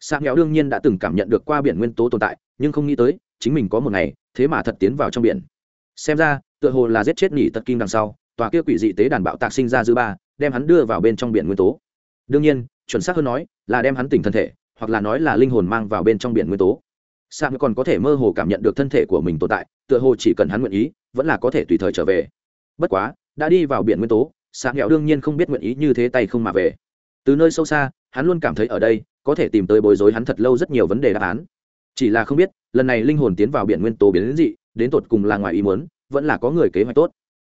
Sa nghèo đương nhiên đã từng cảm nhận được qua biển nguyên tố tồn tại, nhưng không nghĩ tới, chính mình có một ngày, thế mà thật tiến vào trong biển. Xem ra, tựa hồ là giết chết nỉ tật kim đằng sau, tòa kia quỷ dị tế đàn bạo tạc sinh ra dư ba, đem hắn đưa vào bên trong biển nguyên tố. Đương nhiên, chuẩn xác hơn nói, là đem hắn tỉnh thân thể, hoặc là nói là linh hồn mang vào bên trong biển nguyên tố. Sam còn có thể mơ hồ cảm nhận được thân thể của mình tồn tại tựa hồ chỉ cần hắn nguyện ý, vẫn là có thể tùy thời trở về. Bất quá, đã đi vào biển nguyên tố sam nghèo đương nhiên không biết nguyện ý như thế tay không mà về. Từ nơi sâu xa, hắn luôn cảm thấy ở đây, có thể tìm tới bối rối hắn thật lâu rất nhiều vấn đề đáp án. Chỉ là không biết, lần này linh hồn tiến vào biển nguyên tố biến đến dị, đến tột cùng là ngoài ý muốn, vẫn là có người kế hoạch tốt.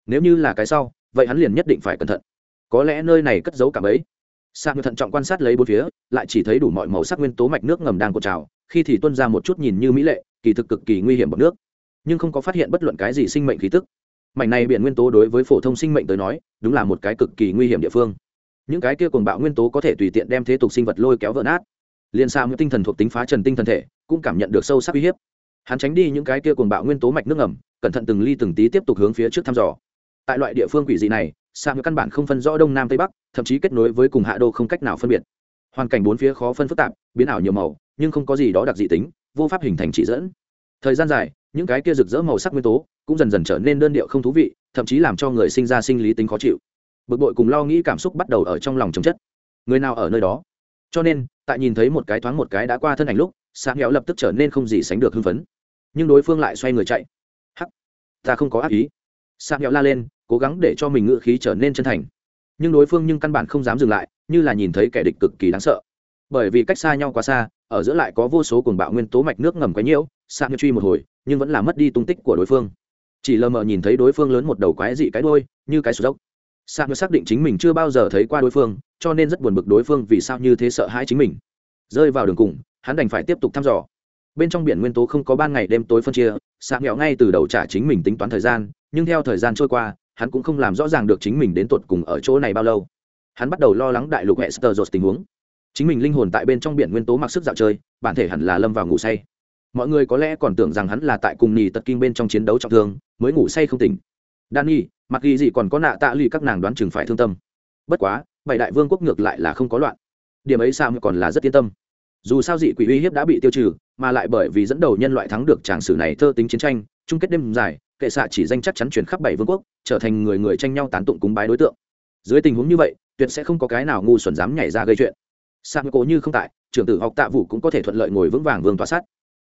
Nếu như là cái sau, vậy hắn liền nhất định phải cẩn thận. Có lẽ nơi này cất giấu cả ấy. Sạc người thận trọng quan sát lấy bốn phía, lại chỉ thấy đủ mọi màu sắc nguyên tố mạch nước ngầm đang cột trào, khi thì tuân ra một chút nhìn như mỹ lệ, kỳ thực cực kỳ nguy hiểm bọc nước nhưng không có phát hiện bất luận cái gì sinh mệnh khí tức. Mảnh này biển nguyên tố đối với phổ thông sinh mệnh tới nói, đúng là một cái cực kỳ nguy hiểm địa phương. Những cái kia cuồng bạo nguyên tố có thể tùy tiện đem thế tục sinh vật lôi kéo vỡ nát. Liên sao những tinh thần thuộc tính phá trần tinh thần thể, cũng cảm nhận được sâu sắc uy hiếp. Hắn tránh đi những cái kia cuồng bạo nguyên tố mạch nước ngầm, cẩn thận từng ly từng tí tiếp tục hướng phía trước thăm dò. Tại loại địa phương quỷ dị này sao những căn bản không phân rõ đông nam tây bắc, thậm chí kết nối với cùng hạ đô không cách nào phân biệt. Hoàn cảnh bốn phía khó phân phức tạp, biến ảo nhiều màu, nhưng không có gì đó đặc dị tính, vô pháp hình thành chỉ dẫn. Thời gian dài những cái kia rực rỡ màu sắc nguyên tố cũng dần dần trở nên đơn điệu không thú vị, thậm chí làm cho người sinh ra sinh lý tính khó chịu. Bực bội cùng lo nghĩ cảm xúc bắt đầu ở trong lòng chồng chất. Người nào ở nơi đó? Cho nên, tại nhìn thấy một cái thoáng một cái đã qua thân ảnh lúc sáng nghèo lập tức trở nên không gì sánh được hưng phấn. Nhưng đối phương lại xoay người chạy. Hắc, ta không có ác ý. Sáng nghèo la lên, cố gắng để cho mình ngự khí trở nên chân thành. Nhưng đối phương nhưng căn bản không dám dừng lại, như là nhìn thấy kẻ địch cực kỳ đáng sợ. Bởi vì cách xa nhau quá xa, ở giữa lại có vô số cuồng bạo nguyên tố mạch nước ngầm quấy nhiễu sang truy một hồi nhưng vẫn là mất đi tung tích của đối phương. Chỉ lờ mờ nhìn thấy đối phương lớn một đầu quái dị cái đôi như cái sụt dốc. Sang xác định chính mình chưa bao giờ thấy qua đối phương, cho nên rất buồn bực đối phương vì sao như thế sợ hãi chính mình. Rơi vào đường cùng, hắn đành phải tiếp tục thăm dò. Bên trong biển nguyên tố không có ban ngày đêm tối phân chia sang nghèo ngay từ đầu trả chính mình tính toán thời gian, nhưng theo thời gian trôi qua, hắn cũng không làm rõ ràng được chính mình đến tột cùng ở chỗ này bao lâu. Hắn bắt đầu lo lắng đại lục hệ sơ dột tình huống. Chính mình linh hồn tại bên trong biển nguyên tố mặc sức dạo chơi, bản thể hẳn là lâm vào ngủ say mọi người có lẽ còn tưởng rằng hắn là tại cùng nhì tật kinh bên trong chiến đấu trọng thương, mới ngủ say không tỉnh. Danny, mặc ghi gì còn có nạ tạ lụy các nàng đoán chừng phải thương tâm. Bất quá, bảy đại vương quốc ngược lại là không có loạn. Điểm ấy sao còn là rất yên tâm. Dù sao dị quỷ uy hiếp đã bị tiêu trừ, mà lại bởi vì dẫn đầu nhân loại thắng được tràng sử này thơ tính chiến tranh, chung kết đêm dài, kệ xạ chỉ danh chắc chắn chuyển khắp bảy vương quốc, trở thành người người tranh nhau tán tụng cúng bái đối tượng. Dưới tình huống như vậy, tuyệt sẽ không có cái nào ngu xuẩn dám nhảy ra gây chuyện. Sang cố như không tại, trưởng tử học tạ vũ cũng có thể thuận lợi ngồi vững vàng vương tỏa sát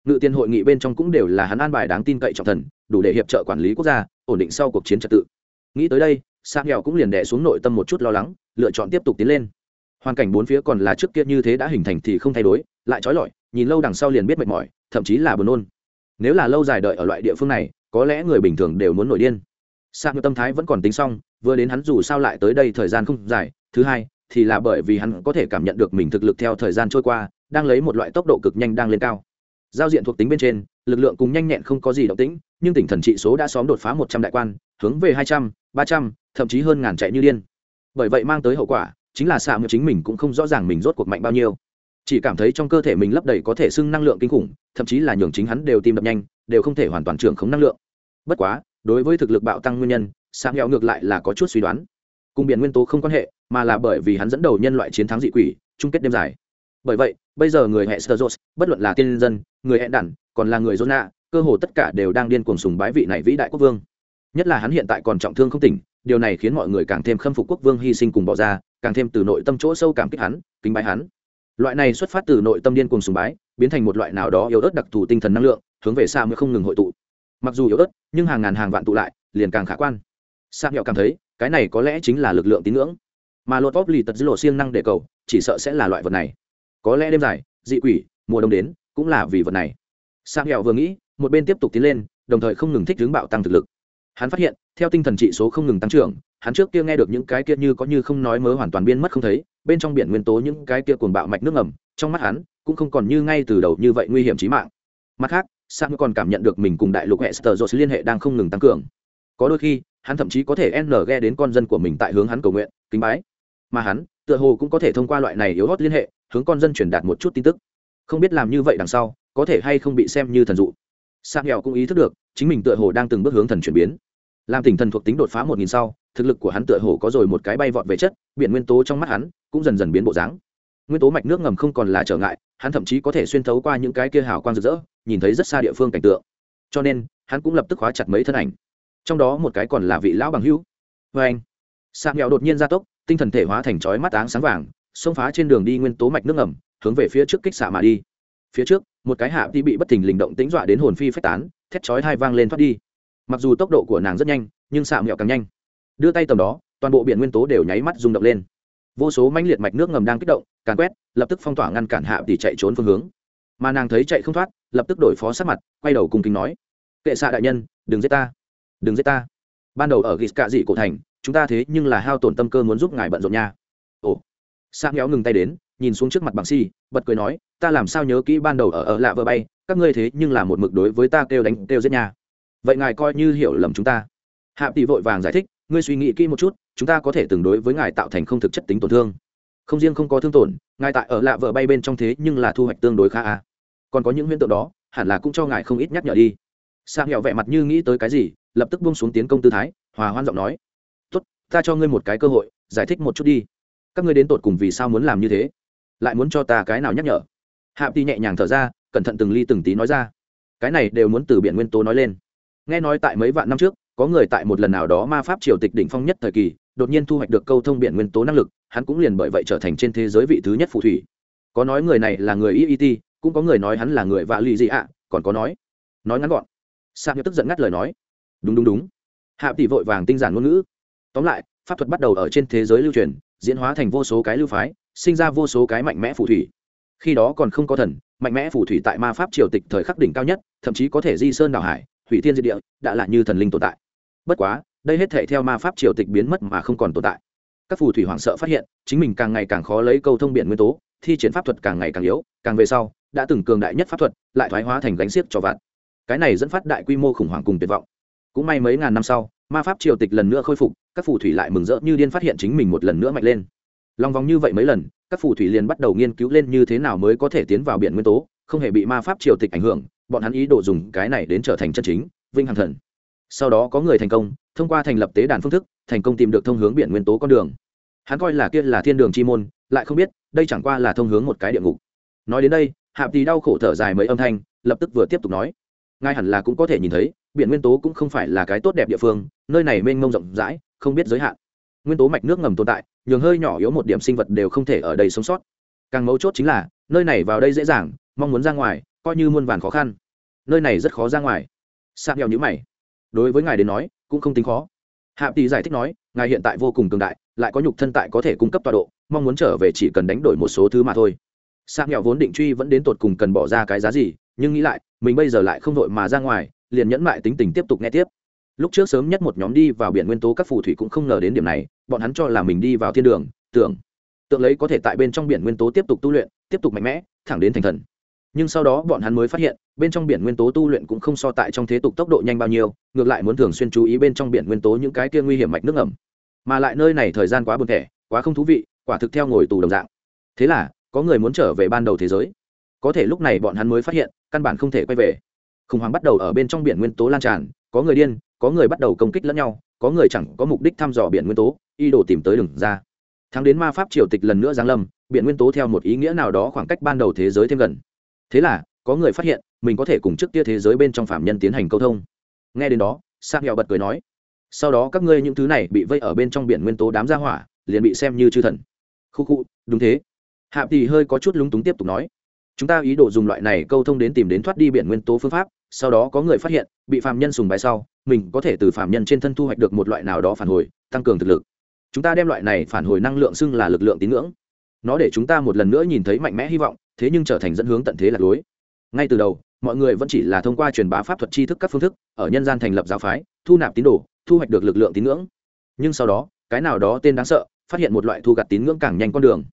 ngự tiên hội nghị bên trong cũng đều là hắn an bài đáng tin cậy trọng thần, đủ để hiệp trợ quản lý quốc gia, ổn định sau cuộc chiến trật tự. Nghĩ tới đây sang nghèo cũng liền đẻ xuống nội tâm một chút lo lắng, lựa chọn tiếp tục tiến lên. Hoàn cảnh bốn phía còn là trước kia như thế đã hình thành thì không thay đổi, lại trói lọi, nhìn lâu đằng sau liền biết mệt mỏi, thậm chí là buồn nôn. Nếu là lâu dài đợi ở loại địa phương này, có lẽ người bình thường đều muốn nổi điên. Sang tâm thái vẫn còn tính xong vừa đến hắn dù sao lại tới đây thời gian không dài, thứ hai, thì là bởi vì hắn có thể cảm nhận được mình thực lực theo thời gian trôi qua, đang lấy một loại tốc độ cực nhanh đang lên cao giao diện thuộc tính bên trên, lực lượng cùng nhanh nhẹn không có gì động tĩnh, nhưng tỉnh thần trị số đã xóm đột phá một trăm đại quan, hướng về hai trăm, ba trăm, thậm chí hơn ngàn chạy như điên. Bởi vậy mang tới hậu quả, chính là xạ mượn chính mình cũng không rõ ràng mình rốt cuộc mạnh bao nhiêu. Chỉ cảm thấy trong cơ thể mình lấp đầy có thể xưng năng lượng kinh khủng, thậm chí là nhường chính hắn đều tim đập nhanh, đều không thể hoàn toàn trưởng khống năng lượng. Bất quá, đối với thực lực bạo tăng nguyên nhân, xạ nghèo ngược lại là có chút suy đoán. Cùng biển nguyên tố không quan hệ, mà là bởi vì hắn dẫn đầu nhân loại chiến thắng dị quỷ, chung kết đêm dài bởi vậy, bây giờ người hệ sơ bất luận là tiên dân, người hẹn đản, còn là người zona cơ hồ tất cả đều đang điên cuồng sùng bái vị này vĩ đại quốc vương. Nhất là hắn hiện tại còn trọng thương không tỉnh, điều này khiến mọi người càng thêm khâm phục quốc vương hy sinh cùng bỏ ra, càng thêm từ nội tâm chỗ sâu cảm kích hắn, kính bái hắn. Loại này xuất phát từ nội tâm điên cuồng sùng bái, biến thành một loại nào đó yếu ớt đặc thù tinh thần năng lượng, hướng về xa mới không ngừng hội tụ. Mặc dù yếu ớt, nhưng hàng ngàn hàng vạn tụ lại, liền càng khả quan. Sa nhọ cảm thấy, cái này có lẽ chính là lực lượng tín ngưỡng. Mà lột vóc lì tật dữ lộ siêng năng để cầu, chỉ sợ sẽ là loại vật này có lẽ đêm dài, dị quỷ, mùa đông đến, cũng là vì vật này. Sang hẹo vừa nghĩ, một bên tiếp tục tiến lên, đồng thời không ngừng thích hướng bạo tăng thực lực. Hắn phát hiện, theo tinh thần trị số không ngừng tăng trưởng, hắn trước kia nghe được những cái kia như có như không nói mớ hoàn toàn biên mất không thấy, bên trong biển nguyên tố những cái kia cuồng bạo mạch nước ngầm, trong mắt hắn, cũng không còn như ngay từ đầu như vậy nguy hiểm chí mạng. Mặt khác sang còn cảm nhận được mình cùng đại lục hệ sờ liên hệ đang không ngừng tăng cường. Có đôi khi, hắn thậm chí có thể n ghe đến con dân của mình tại hướng hắn cầu nguyện, kính bái. Mà hắn tựa hồ cũng có thể thông qua loại này yếu hót liên hệ, hướng con dân truyền đạt một chút tin tức. Không biết làm như vậy đằng sau, có thể hay không bị xem như thần dụ. Sang hẹo cũng ý thức được, chính mình tựa hồ đang từng bước hướng thần chuyển biến. Làm tỉnh thần thuộc tính đột phá một nghìn sau, thực lực của hắn tựa hồ có rồi một cái bay vọt về chất, biển nguyên tố trong mắt hắn cũng dần dần biến bộ dáng. Nguyên tố mạch nước ngầm không còn là trở ngại, hắn thậm chí có thể xuyên thấu qua những cái kia hào quang rực rỡ, nhìn thấy rất xa địa phương cảnh tượng. Cho nên, hắn cũng lập tức khóa chặt mấy thân ảnh. Trong đó một cái còn là vị lão bằng hữu. Vê anh sạc nghèo đột nhiên gia tốc tinh thần thể hóa thành chói mắt áng sáng vàng, xông phá trên đường đi nguyên tố mạch nước ngầm, hướng về phía trước kích xạ mà đi. Phía trước, một cái hạ đi bị bất thình lình động tính dọa đến hồn phi phách tán, thét chói hai vang lên thoát đi. Mặc dù tốc độ của nàng rất nhanh, nhưng xạ mẹo càng nhanh. Đưa tay tầm đó, toàn bộ biển nguyên tố đều nháy mắt rung động lên. Vô số mãnh liệt mạch nước ngầm đang kích động càng quét, lập tức phong tỏa ngăn cản hạ tỷ chạy trốn phương hướng. Mà nàng thấy chạy không thoát, lập tức đổi phó sát mặt, quay đầu cùng kính nói, kệ xạ đại nhân, đừng giết ta, đừng giết ta. Ban đầu ở ghis cạ dị cổ thành chúng ta thế nhưng là hao tổn tâm cơ muốn giúp ngài bận rộn nha. Ồ. Sang héo ngừng tay đến, nhìn xuống trước mặt bằng si, bật cười nói, ta làm sao nhớ kỹ ban đầu ở ở lạ vợ bay, các ngươi thế nhưng là một mực đối với ta kêu đánh, kêu giết nha. Vậy ngài coi như hiểu lầm chúng ta. Hạ tỷ vội vàng giải thích, ngươi suy nghĩ kỹ một chút, chúng ta có thể từng đối với ngài tạo thành không thực chất tính tổn thương. Không riêng không có thương tổn, ngài tại ở lạ vợ bay bên trong thế nhưng là thu hoạch tương đối khá a còn có những hiện tượng đó, hẳn là cũng cho ngài không ít nhắc nhở đi. Sang hẹo vẻ mặt như nghĩ tới cái gì, lập tức buông xuống tiến công tư thái, hòa hoan giọng nói ta cho ngươi một cái cơ hội, giải thích một chút đi. Các ngươi đến tột cùng vì sao muốn làm như thế? Lại muốn cho ta cái nào nhắc nhở? Hạ ti nhẹ nhàng thở ra, cẩn thận từng ly từng tí nói ra. Cái này đều muốn từ biển nguyên tố nói lên. Nghe nói tại mấy vạn năm trước, có người tại một lần nào đó ma pháp triều tịch đỉnh phong nhất thời kỳ, đột nhiên thu hoạch được câu thông biển nguyên tố năng lực, hắn cũng liền bởi vậy trở thành trên thế giới vị thứ nhất phù thủy. Có nói người này là người iet cũng có người nói hắn là người vạ lì gì ạ còn có nói nói ngắn gọn. Sa nhớ tức giận ngắt lời nói. Đúng đúng đúng. Hạ tỷ vội vàng tinh giản ngôn ngữ tóm lại, pháp thuật bắt đầu ở trên thế giới lưu truyền, diễn hóa thành vô số cái lưu phái, sinh ra vô số cái mạnh mẽ phù thủy. Khi đó còn không có thần, mạnh mẽ phù thủy tại ma pháp triều tịch thời khắc đỉnh cao nhất, thậm chí có thể di sơn đảo hải, hủy thiên diệt địa, đã là như thần linh tồn tại. Bất quá, đây hết thể theo ma pháp triều tịch biến mất mà không còn tồn tại. Các phù thủy hoảng sợ phát hiện, chính mình càng ngày càng khó lấy câu thông biển nguyên tố, thi triển pháp thuật càng ngày càng yếu, càng về sau, đã từng cường đại nhất pháp thuật, lại thoái hóa thành gánh xiếc cho vạn. Cái này dẫn phát đại quy mô khủng hoảng cùng tuyệt vọng. Cũng may mấy ngàn năm sau ma pháp triều tịch lần nữa khôi phục, các phù thủy lại mừng rỡ như điên phát hiện chính mình một lần nữa mạnh lên. Lòng vòng như vậy mấy lần, các phù thủy liền bắt đầu nghiên cứu lên như thế nào mới có thể tiến vào biển nguyên tố, không hề bị ma pháp triều tịch ảnh hưởng, bọn hắn ý đồ dùng cái này đến trở thành chân chính, vinh hằng thần. Sau đó có người thành công, thông qua thành lập tế đàn phương thức, thành công tìm được thông hướng biển nguyên tố con đường. Hắn coi là kia là thiên đường chi môn, lại không biết, đây chẳng qua là thông hướng một cái địa ngục. Nói đến đây, hạp thì đau khổ thở dài mấy âm thanh, lập tức vừa tiếp tục nói. Ngài hẳn là cũng có thể nhìn thấy biển nguyên tố cũng không phải là cái tốt đẹp địa phương, nơi này mênh mông rộng rãi, không biết giới hạn. Nguyên tố mạch nước ngầm tồn tại, nhường hơi nhỏ yếu một điểm sinh vật đều không thể ở đây sống sót. Càng mấu chốt chính là, nơi này vào đây dễ dàng, mong muốn ra ngoài, coi như muôn vàn khó khăn. Nơi này rất khó ra ngoài. Sạc nghèo nhữ mày. Đối với ngài đến nói, cũng không tính khó. Hạ tỷ giải thích nói, ngài hiện tại vô cùng cường đại, lại có nhục thân tại có thể cung cấp tọa độ, mong muốn trở về chỉ cần đánh đổi một số thứ mà thôi. Sạc nghèo vốn định truy vẫn đến tột cùng cần bỏ ra cái giá gì, nhưng nghĩ lại, mình bây giờ lại không đội mà ra ngoài liền nhẫn mại tính tình tiếp tục nghe tiếp. Lúc trước sớm nhất một nhóm đi vào biển nguyên tố các phù thủy cũng không ngờ đến điểm này, bọn hắn cho là mình đi vào thiên đường, tưởng tượng lấy có thể tại bên trong biển nguyên tố tiếp tục tu luyện, tiếp tục mạnh mẽ, thẳng đến thành thần. Nhưng sau đó bọn hắn mới phát hiện, bên trong biển nguyên tố tu luyện cũng không so tại trong thế tục tốc độ nhanh bao nhiêu, ngược lại muốn thường xuyên chú ý bên trong biển nguyên tố những cái kia nguy hiểm mạch nước ẩm mà lại nơi này thời gian quá buồn thẻ, quá không thú vị, quả thực theo ngồi tù đồng dạng. Thế là, có người muốn trở về ban đầu thế giới. Có thể lúc này bọn hắn mới phát hiện, căn bản không thể quay về khủng hoảng bắt đầu ở bên trong biển nguyên tố lan tràn, có người điên, có người bắt đầu công kích lẫn nhau, có người chẳng có mục đích thăm dò biển nguyên tố y đồ tìm tới đường ra. Thắng đến ma pháp triều tịch lần nữa giáng lâm, biển nguyên tố theo một ý nghĩa nào đó khoảng cách ban đầu thế giới thêm gần. Thế là, có người phát hiện, mình có thể cùng trước kia thế giới bên trong phạm nhân tiến hành câu thông. Nghe đến đó sang hẹo bật cười nói, sau đó các ngươi những thứ này bị vây ở bên trong biển nguyên tố đám ra hỏa, liền bị xem như chư thần. Khu khu, đúng thế. Hạ thì hơi có chút lúng túng tiếp tục nói, chúng ta ý đồ dùng loại này câu thông đến tìm đến thoát đi biển nguyên tố phương pháp sau đó có người phát hiện, bị phạm nhân sùng bái sau, mình có thể từ phạm nhân trên thân thu hoạch được một loại nào đó phản hồi, tăng cường thực lực. Chúng ta đem loại này phản hồi năng lượng xưng là lực lượng tín ngưỡng. Nó để chúng ta một lần nữa nhìn thấy mạnh mẽ hy vọng, thế nhưng trở thành dẫn hướng tận thế lạc lối. Ngay từ đầu, mọi người vẫn chỉ là thông qua truyền bá pháp thuật tri thức các phương thức, ở nhân gian thành lập giáo phái, thu nạp tín đồ, thu hoạch được lực lượng tín ngưỡng. Nhưng sau đó, cái nào đó tên đáng sợ, phát hiện một loại thu gặt tín ngưỡng càng nhanh con đường.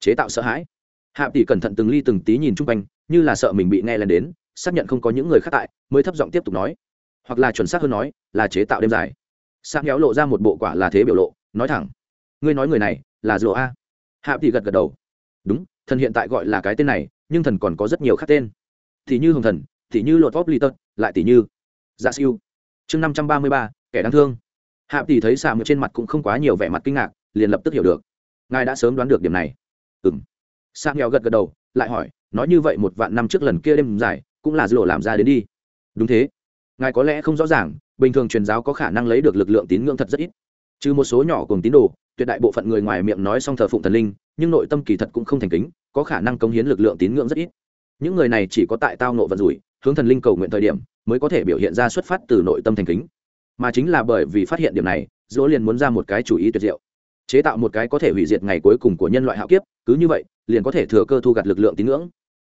Chế tạo sợ hãi. Hạ tỷ cẩn thận từng ly từng tí nhìn chung quanh, như là sợ mình bị nghe lên đến xác nhận không có những người khác tại, mới thấp giọng tiếp tục nói. Hoặc là chuẩn xác hơn nói, là chế tạo đêm dài. Sang kéo lộ ra một bộ quả là thế biểu lộ, nói thẳng. Ngươi nói người này, là dựa a. Hạ thì gật gật đầu. Đúng, thần hiện tại gọi là cái tên này, nhưng thần còn có rất nhiều khác tên. Thì như hồng thần thì như lột vóc li tật lại tỷ như dạ siêu. Chương năm trăm ba mươi ba, kẻ đáng thương. Hạ thì thấy xà trên mặt cũng không quá nhiều vẻ mặt kinh ngạc, liền lập tức hiểu được. Ngài đã sớm đoán được điểm này. Ừng sang kéo gật gật đầu, lại hỏi, nói như vậy một vạn năm trước lần kia đêm dài cũng là dư lộ làm ra đến đi. Đúng thế. Ngài có lẽ không rõ ràng, bình thường truyền giáo có khả năng lấy được lực lượng tín ngưỡng thật rất ít. Trừ một số nhỏ cùng tín đồ, tuyệt đại bộ phận người ngoài miệng nói xong thờ phụng thần linh, nhưng nội tâm kỳ thật cũng không thành kính, có khả năng cống hiến lực lượng tín ngưỡng rất ít. Những người này chỉ có tại tao nộ vận rủi, hướng thần linh cầu nguyện thời điểm, mới có thể biểu hiện ra xuất phát từ nội tâm thành kính. Mà chính là bởi vì phát hiện điểm này, dỗ liền muốn ra một cái chủ ý tuyệt diệu. Chế tạo một cái có thể hủy diệt ngày cuối cùng của nhân loại hạo kiếp, cứ như vậy, liền có thể thừa cơ thu gặt lực lượng tín ngưỡng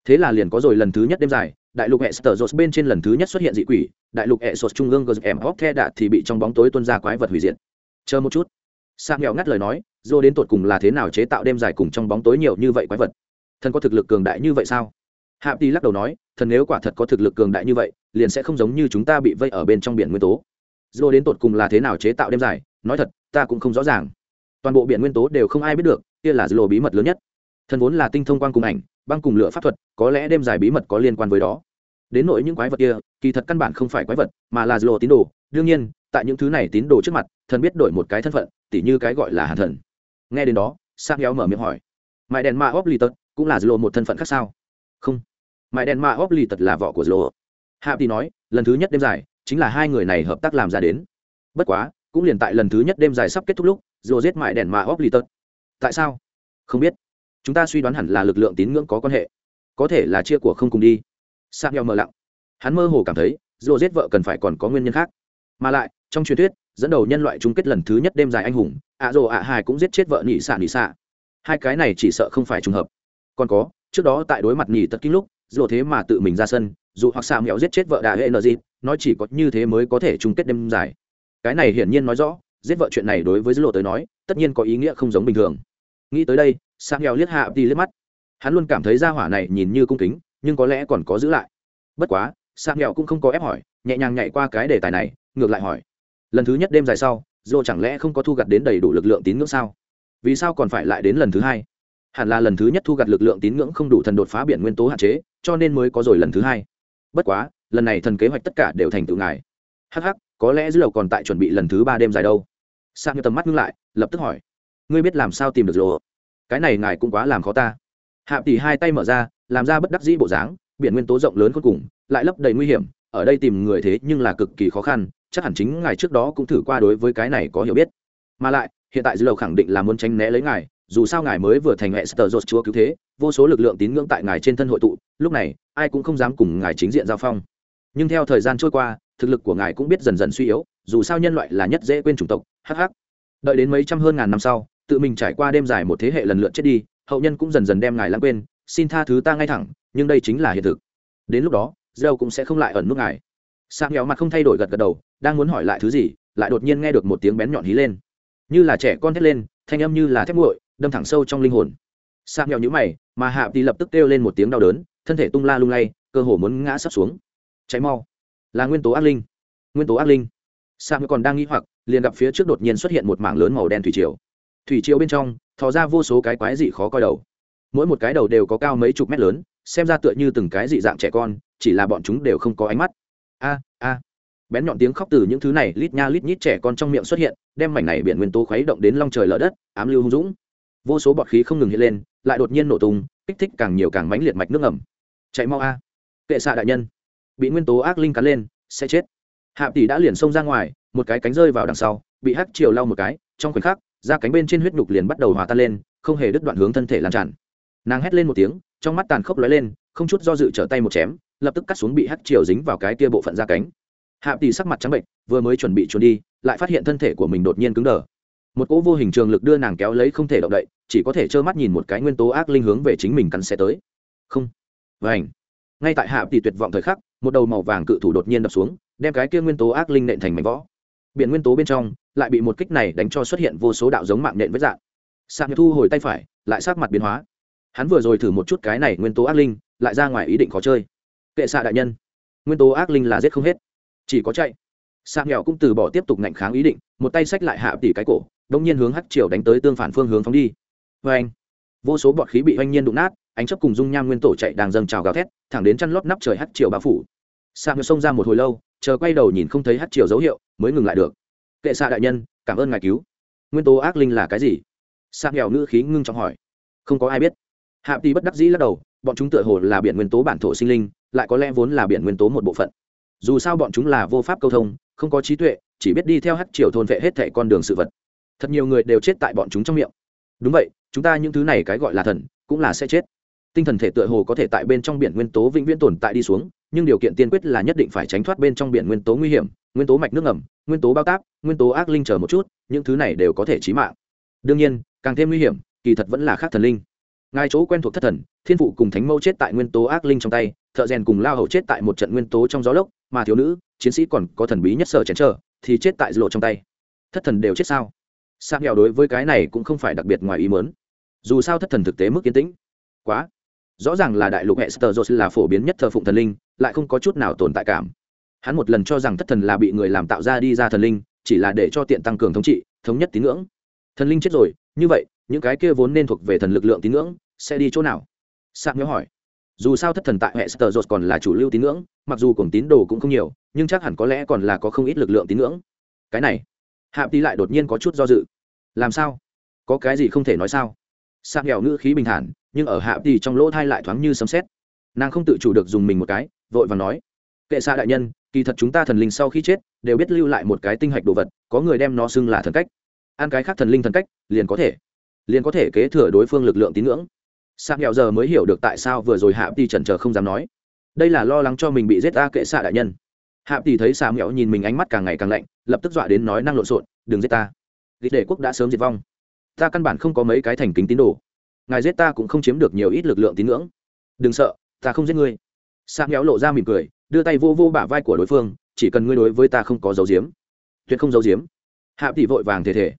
thế là liền có rồi lần thứ nhất đêm dài, đại lục hệ sở dột bên trên lần thứ nhất xuất hiện dị quỷ, đại lục hệ sột trung ương gm hóc the đạt thì bị trong bóng tối tuân ra quái vật hủy diệt. Chờ một chút. Sang nghèo ngắt lời nói, dô đến tột cùng là thế nào chế tạo đêm dài cùng trong bóng tối nhiều như vậy quái vật? Thần có thực lực cường đại như vậy sao? Hạ ti lắc đầu nói, thần nếu quả thật có thực lực cường đại như vậy, liền sẽ không giống như chúng ta bị vây ở bên trong biển nguyên tố. Dô đến tột cùng là thế nào chế tạo đêm dài? Nói thật, ta cũng không rõ ràng. Toàn bộ biển nguyên tố đều không ai biết được, kia là dô bí mật lớn nhất. Thần vốn là tinh thông quan cùng ảnh băng cùng lửa pháp thuật, có lẽ đêm dài bí mật có liên quan với đó. Đến nỗi những quái vật kia, kỳ thật căn bản không phải quái vật, mà là lộ tín đồ. Đương nhiên, tại những thứ này tín đồ trước mặt, thần biết đổi một cái thân phận, tỉ như cái gọi là hàn thần. Nghe đến đó sang héo mở miệng hỏi mãi đèn ma óp lì tật cũng là lộ một thân phận khác sao? Không. Mãi đèn ma óp lì tật là vỏ của lộ hạ thì nói, lần thứ nhất đêm dài, chính là hai người này hợp tác làm ra đến. Bất quá, cũng liền tại lần thứ nhất đêm dài sắp kết thúc lúc dồ giết mãi đèn ma óp lì tật tại sao? Không biết chúng ta suy đoán hẳn là lực lượng tín ngưỡng có quan hệ. Có thể là chia của không cùng đi. Sang nhau mờ lặng. Hắn mơ hồ cảm thấy, dù giết vợ cần phải còn có nguyên nhân khác. Mà lại, trong truyền thuyết, dẫn đầu nhân loại chung kết lần thứ nhất đêm dài anh hùng, ạ rồ ạ hai cũng giết chết vợ nhị xạ nhị xạ. Hai cái này chỉ sợ không phải trùng hợp. Còn có, trước đó tại đối mặt nhị tất kinh lúc, dù thế mà tự mình ra sân, dù hoặc xạ mẹo giết chết vợ đại hệ nờ gì nói chỉ có như thế mới có thể chung kết đêm dài. Cái này hiển nhiên nói rõ, giết vợ chuyện này đối với dư lộ tới nói, tất nhiên có ý nghĩa không giống bình thường. Nghĩ tới đây sang nghèo liếc hạ đi liếc mắt. Hắn luôn cảm thấy ra hỏa này nhìn như cung kính nhưng có lẽ còn có giữ lại. Bất quá sang nghèo cũng không có ép hỏi nhẹ nhàng nhảy qua cái đề tài này ngược lại hỏi. Lần thứ nhất đêm dài sau dô chẳng lẽ không có thu gặt đến đầy đủ lực lượng tín ngưỡng sao? Vì sao còn phải lại đến lần thứ hai? Hẳn là lần thứ nhất thu gặt lực lượng tín ngưỡng không đủ thần đột phá biển nguyên tố hạn chế cho nên mới có rồi lần thứ hai. Bất quá lần này thần kế hoạch tất cả đều thành tựu ngài. Hắc hắc, có lẽ dư lầu còn tại chuẩn bị lần thứ ba đêm dài đâu. Sang như tầm mắt ngưng lại lập tức hỏi. Ngươi biết làm sao tìm được rồi cái này ngài cũng quá làm khó ta. Hạ tỷ hai tay mở ra, làm ra bất đắc dĩ bộ dáng, biển nguyên tố rộng lớn cuối cùng, lại lấp đầy nguy hiểm, ở đây tìm người thế nhưng là cực kỳ khó khăn, chắc hẳn chính ngài trước đó cũng thử qua đối với cái này có hiểu biết. Mà lại, hiện tại dư lầu khẳng định là muốn tránh né lấy ngài, dù sao ngài mới vừa thành hệ sờ dột chúa cứu thế, vô số lực lượng tín ngưỡng tại ngài trên thân hội tụ, lúc này, ai cũng không dám cùng ngài chính diện giao phong. Nhưng theo thời gian trôi qua, thực lực của ngài cũng biết dần dần suy yếu, dù sao nhân loại là nhất dễ quên chủng tộc hh đợi đến mấy trăm hơn ngàn năm sau tự mình trải qua đêm dài một thế hệ lần lượt chết đi, hậu nhân cũng dần dần đem ngài lãng quên, xin tha thứ ta ngay thẳng, nhưng đây chính là hiện thực. Đến lúc đó dâu cũng sẽ không lại ẩn nút ngài. Sang nghèo mặt không thay đổi gật gật đầu, đang muốn hỏi lại thứ gì, lại đột nhiên nghe được một tiếng bén nhọn hí lên. Như là trẻ con thét lên, thanh âm như là thép nguội, đâm thẳng sâu trong linh hồn. Sang nghèo nhũ mày, mà hạ thì lập tức kêu lên một tiếng đau đớn, thân thể tung la lung lay, cơ hồ muốn ngã sấp xuống. Cháy mau. Là nguyên tố ác linh. Nguyên tố ác linh. Sang còn đang nghĩ hoặc, liền gặp phía trước đột nhiên xuất hiện một mảng lớn màu đen thủy triều thủy triều bên trong, thò ra vô số cái quái dị khó coi đầu. Mỗi một cái đầu đều có cao mấy chục mét lớn, xem ra tựa như từng cái dị dạng trẻ con, chỉ là bọn chúng đều không có ánh mắt. A a. Bén nhọn tiếng khóc từ những thứ này lít nha lít nhít trẻ con trong miệng xuất hiện, đem mảnh này biển nguyên tố khuấy động đến long trời lở đất, ám lưu hung dũng. Vô số bọt khí không ngừng hiện lên, lại đột nhiên nổ tung, kích thích càng nhiều càng mãnh liệt mạch nước ngầm. Chạy mau a. Kệ xạ đại nhân. Bị nguyên tố ác linh cắn lên, sẽ chết. Hạ tỷ đã liền xông ra ngoài, một cái cánh rơi vào đằng sau, bị hắc chiều lau một cái, trong khoảnh khắc da cánh bên trên huyết nhục liền bắt đầu hòa tan lên, không hề đứt đoạn hướng thân thể lan tràn. Nàng hét lên một tiếng, trong mắt tàn khốc lóe lên, không chút do dự trở tay một chém, lập tức cắt xuống bị hắt chiều dính vào cái kia bộ phận da cánh. Hạ tỷ sắc mặt trắng bệnh vừa mới chuẩn bị trốn đi, lại phát hiện thân thể của mình đột nhiên cứng đờ. Một cỗ vô hình trường lực đưa nàng kéo lấy không thể động đậy, chỉ có thể trơ mắt nhìn một cái nguyên tố ác linh hướng về chính mình cắn xe tới. Không. Vảnh ngay tại hạ tỷ tuyệt vọng thời khắc, một đầu màu vàng cự thủ đột nhiên đập xuống, đem cái kia nguyên tố ác linh nện thành mảnh võ biển nguyên tố bên trong lại bị một kích này đánh cho xuất hiện vô số đạo giống mạng nện với dạng. Sạc thu hồi tay phải, lại sát mặt biến hóa. Hắn vừa rồi thử một chút cái này nguyên tố ác linh, lại ra ngoài ý định khó chơi. Kệ xạ đại nhân, nguyên tố ác linh là giết không hết. Chỉ có chạy. Sạc nghèo cũng từ bỏ tiếp tục ngạnh kháng ý định, một tay xách lại hạ tỉ cái cổ, đông nhiên hướng hắc triều đánh tới tương phản phương hướng phóng đi. Vê anh, vô số bọt khí bị oanh nhiên đụng nát, ánh chấp cùng dung nham nguyên tổ chạy đang dâng trào gào thét, thẳng đến chăn lót nắp trời hắc triều bao phủ. Sạc nghèo xông ra một hồi lâu, chờ quay đầu nhìn không thấy hắc triều dấu hiệu, mới ngừng lại được kệ xạ đại nhân, cảm ơn ngài cứu. Nguyên tố ác linh là cái gì? Sa nghèo ngữ khí ngưng trọng hỏi. Không có ai biết. Hạ tỷ bất đắc dĩ lắc đầu, bọn chúng tựa hồ là biển nguyên tố bản thổ sinh linh, lại có lẽ vốn là biển nguyên tố một bộ phận. Dù sao bọn chúng là vô pháp câu thông, không có trí tuệ, chỉ biết đi theo hát triều thôn vệ hết thẻ con đường sự vật. Thật nhiều người đều chết tại bọn chúng trong miệng. Đúng vậy, chúng ta những thứ này cái gọi là thần, cũng là sẽ chết. Tinh thần thể tựa hồ có thể tại bên trong biển nguyên tố vĩnh viễn tồn tại đi xuống nhưng điều kiện tiên quyết là nhất định phải tránh thoát bên trong biển nguyên tố nguy hiểm, nguyên tố mạch nước ngầm, nguyên tố bao tác, nguyên tố ác linh chờ một chút, những thứ này đều có thể trí mạng. Đương nhiên, càng thêm nguy hiểm, kỳ thật vẫn là khác thần linh. Ngài chỗ quen thuộc thất thần, thiên phụ cùng thánh mâu chết tại nguyên tố ác linh trong tay, thợ rèn cùng lao hầu chết tại một trận nguyên tố trong gió lốc, mà thiếu nữ, chiến sĩ còn có thần bí nhất sở chén trở thì chết tại lộ trong tay. Thất thần đều chết sao? Sang nghèo đối với cái này cũng không phải đặc biệt ngoài ý mớn dù sao thất thần thực tế mức yên tĩnh. Quá. Rõ ràng là đại lục hệ sơ là phổ biến nhất thờ phụng thần linh lại không có chút nào tồn tại cảm. Hắn một lần cho rằng thất thần là bị người làm tạo ra đi ra thần linh, chỉ là để cho tiện tăng cường thống trị, thống nhất tín ngưỡng. Thần linh chết rồi, như vậy, những cái kia vốn nên thuộc về thần lực lượng tín ngưỡng, sẽ đi chỗ nào? Sạc nhớ hỏi. Dù sao thất thần tại hệ sơ còn là chủ lưu tín ngưỡng, mặc dù cùng tín đồ cũng không nhiều, nhưng chắc hẳn có lẽ còn là có không ít lực lượng tín ngưỡng. Cái này hạ tí lại đột nhiên có chút do dự. Làm sao? Có cái gì không thể nói sao? Sạc nghèo ngữ khí bình thản, nhưng ở hạ tí trong lỗ thai lại thoáng như sấm xét nàng không tự chủ được dùng mình một cái vội và nói, kệ xa đại nhân, kỳ thật chúng ta thần linh sau khi chết, đều biết lưu lại một cái tinh hạch đồ vật, có người đem nó xưng là thần cách. Ăn cái khác thần linh thần cách, liền có thể, liền có thể kế thừa đối phương lực lượng tín ngưỡng. Sạc nghèo giờ mới hiểu được tại sao vừa rồi hạ tỷ trần trờ không dám nói. Đây là lo lắng cho mình bị giết ta kệ xạ đại nhân. Hạ tỷ thấy sạc mẹo nhìn mình ánh mắt càng ngày càng lạnh, lập tức dọa đến nói năng lộn xộn, đừng giết ta. Địch đệ quốc đã sớm diệt vong. Ta căn bản không có mấy cái thành kính tín đồ. Ngài giết ta cũng không chiếm được nhiều ít lực lượng tín ngưỡng. Đừng sợ, ta không giết ngươi xà mẹo lộ ra mỉm cười đưa tay vô vô bả vai của đối phương chỉ cần ngươi đối với ta không có dấu diếm tuyệt không dấu diếm hạ tỷ vội vàng thể thể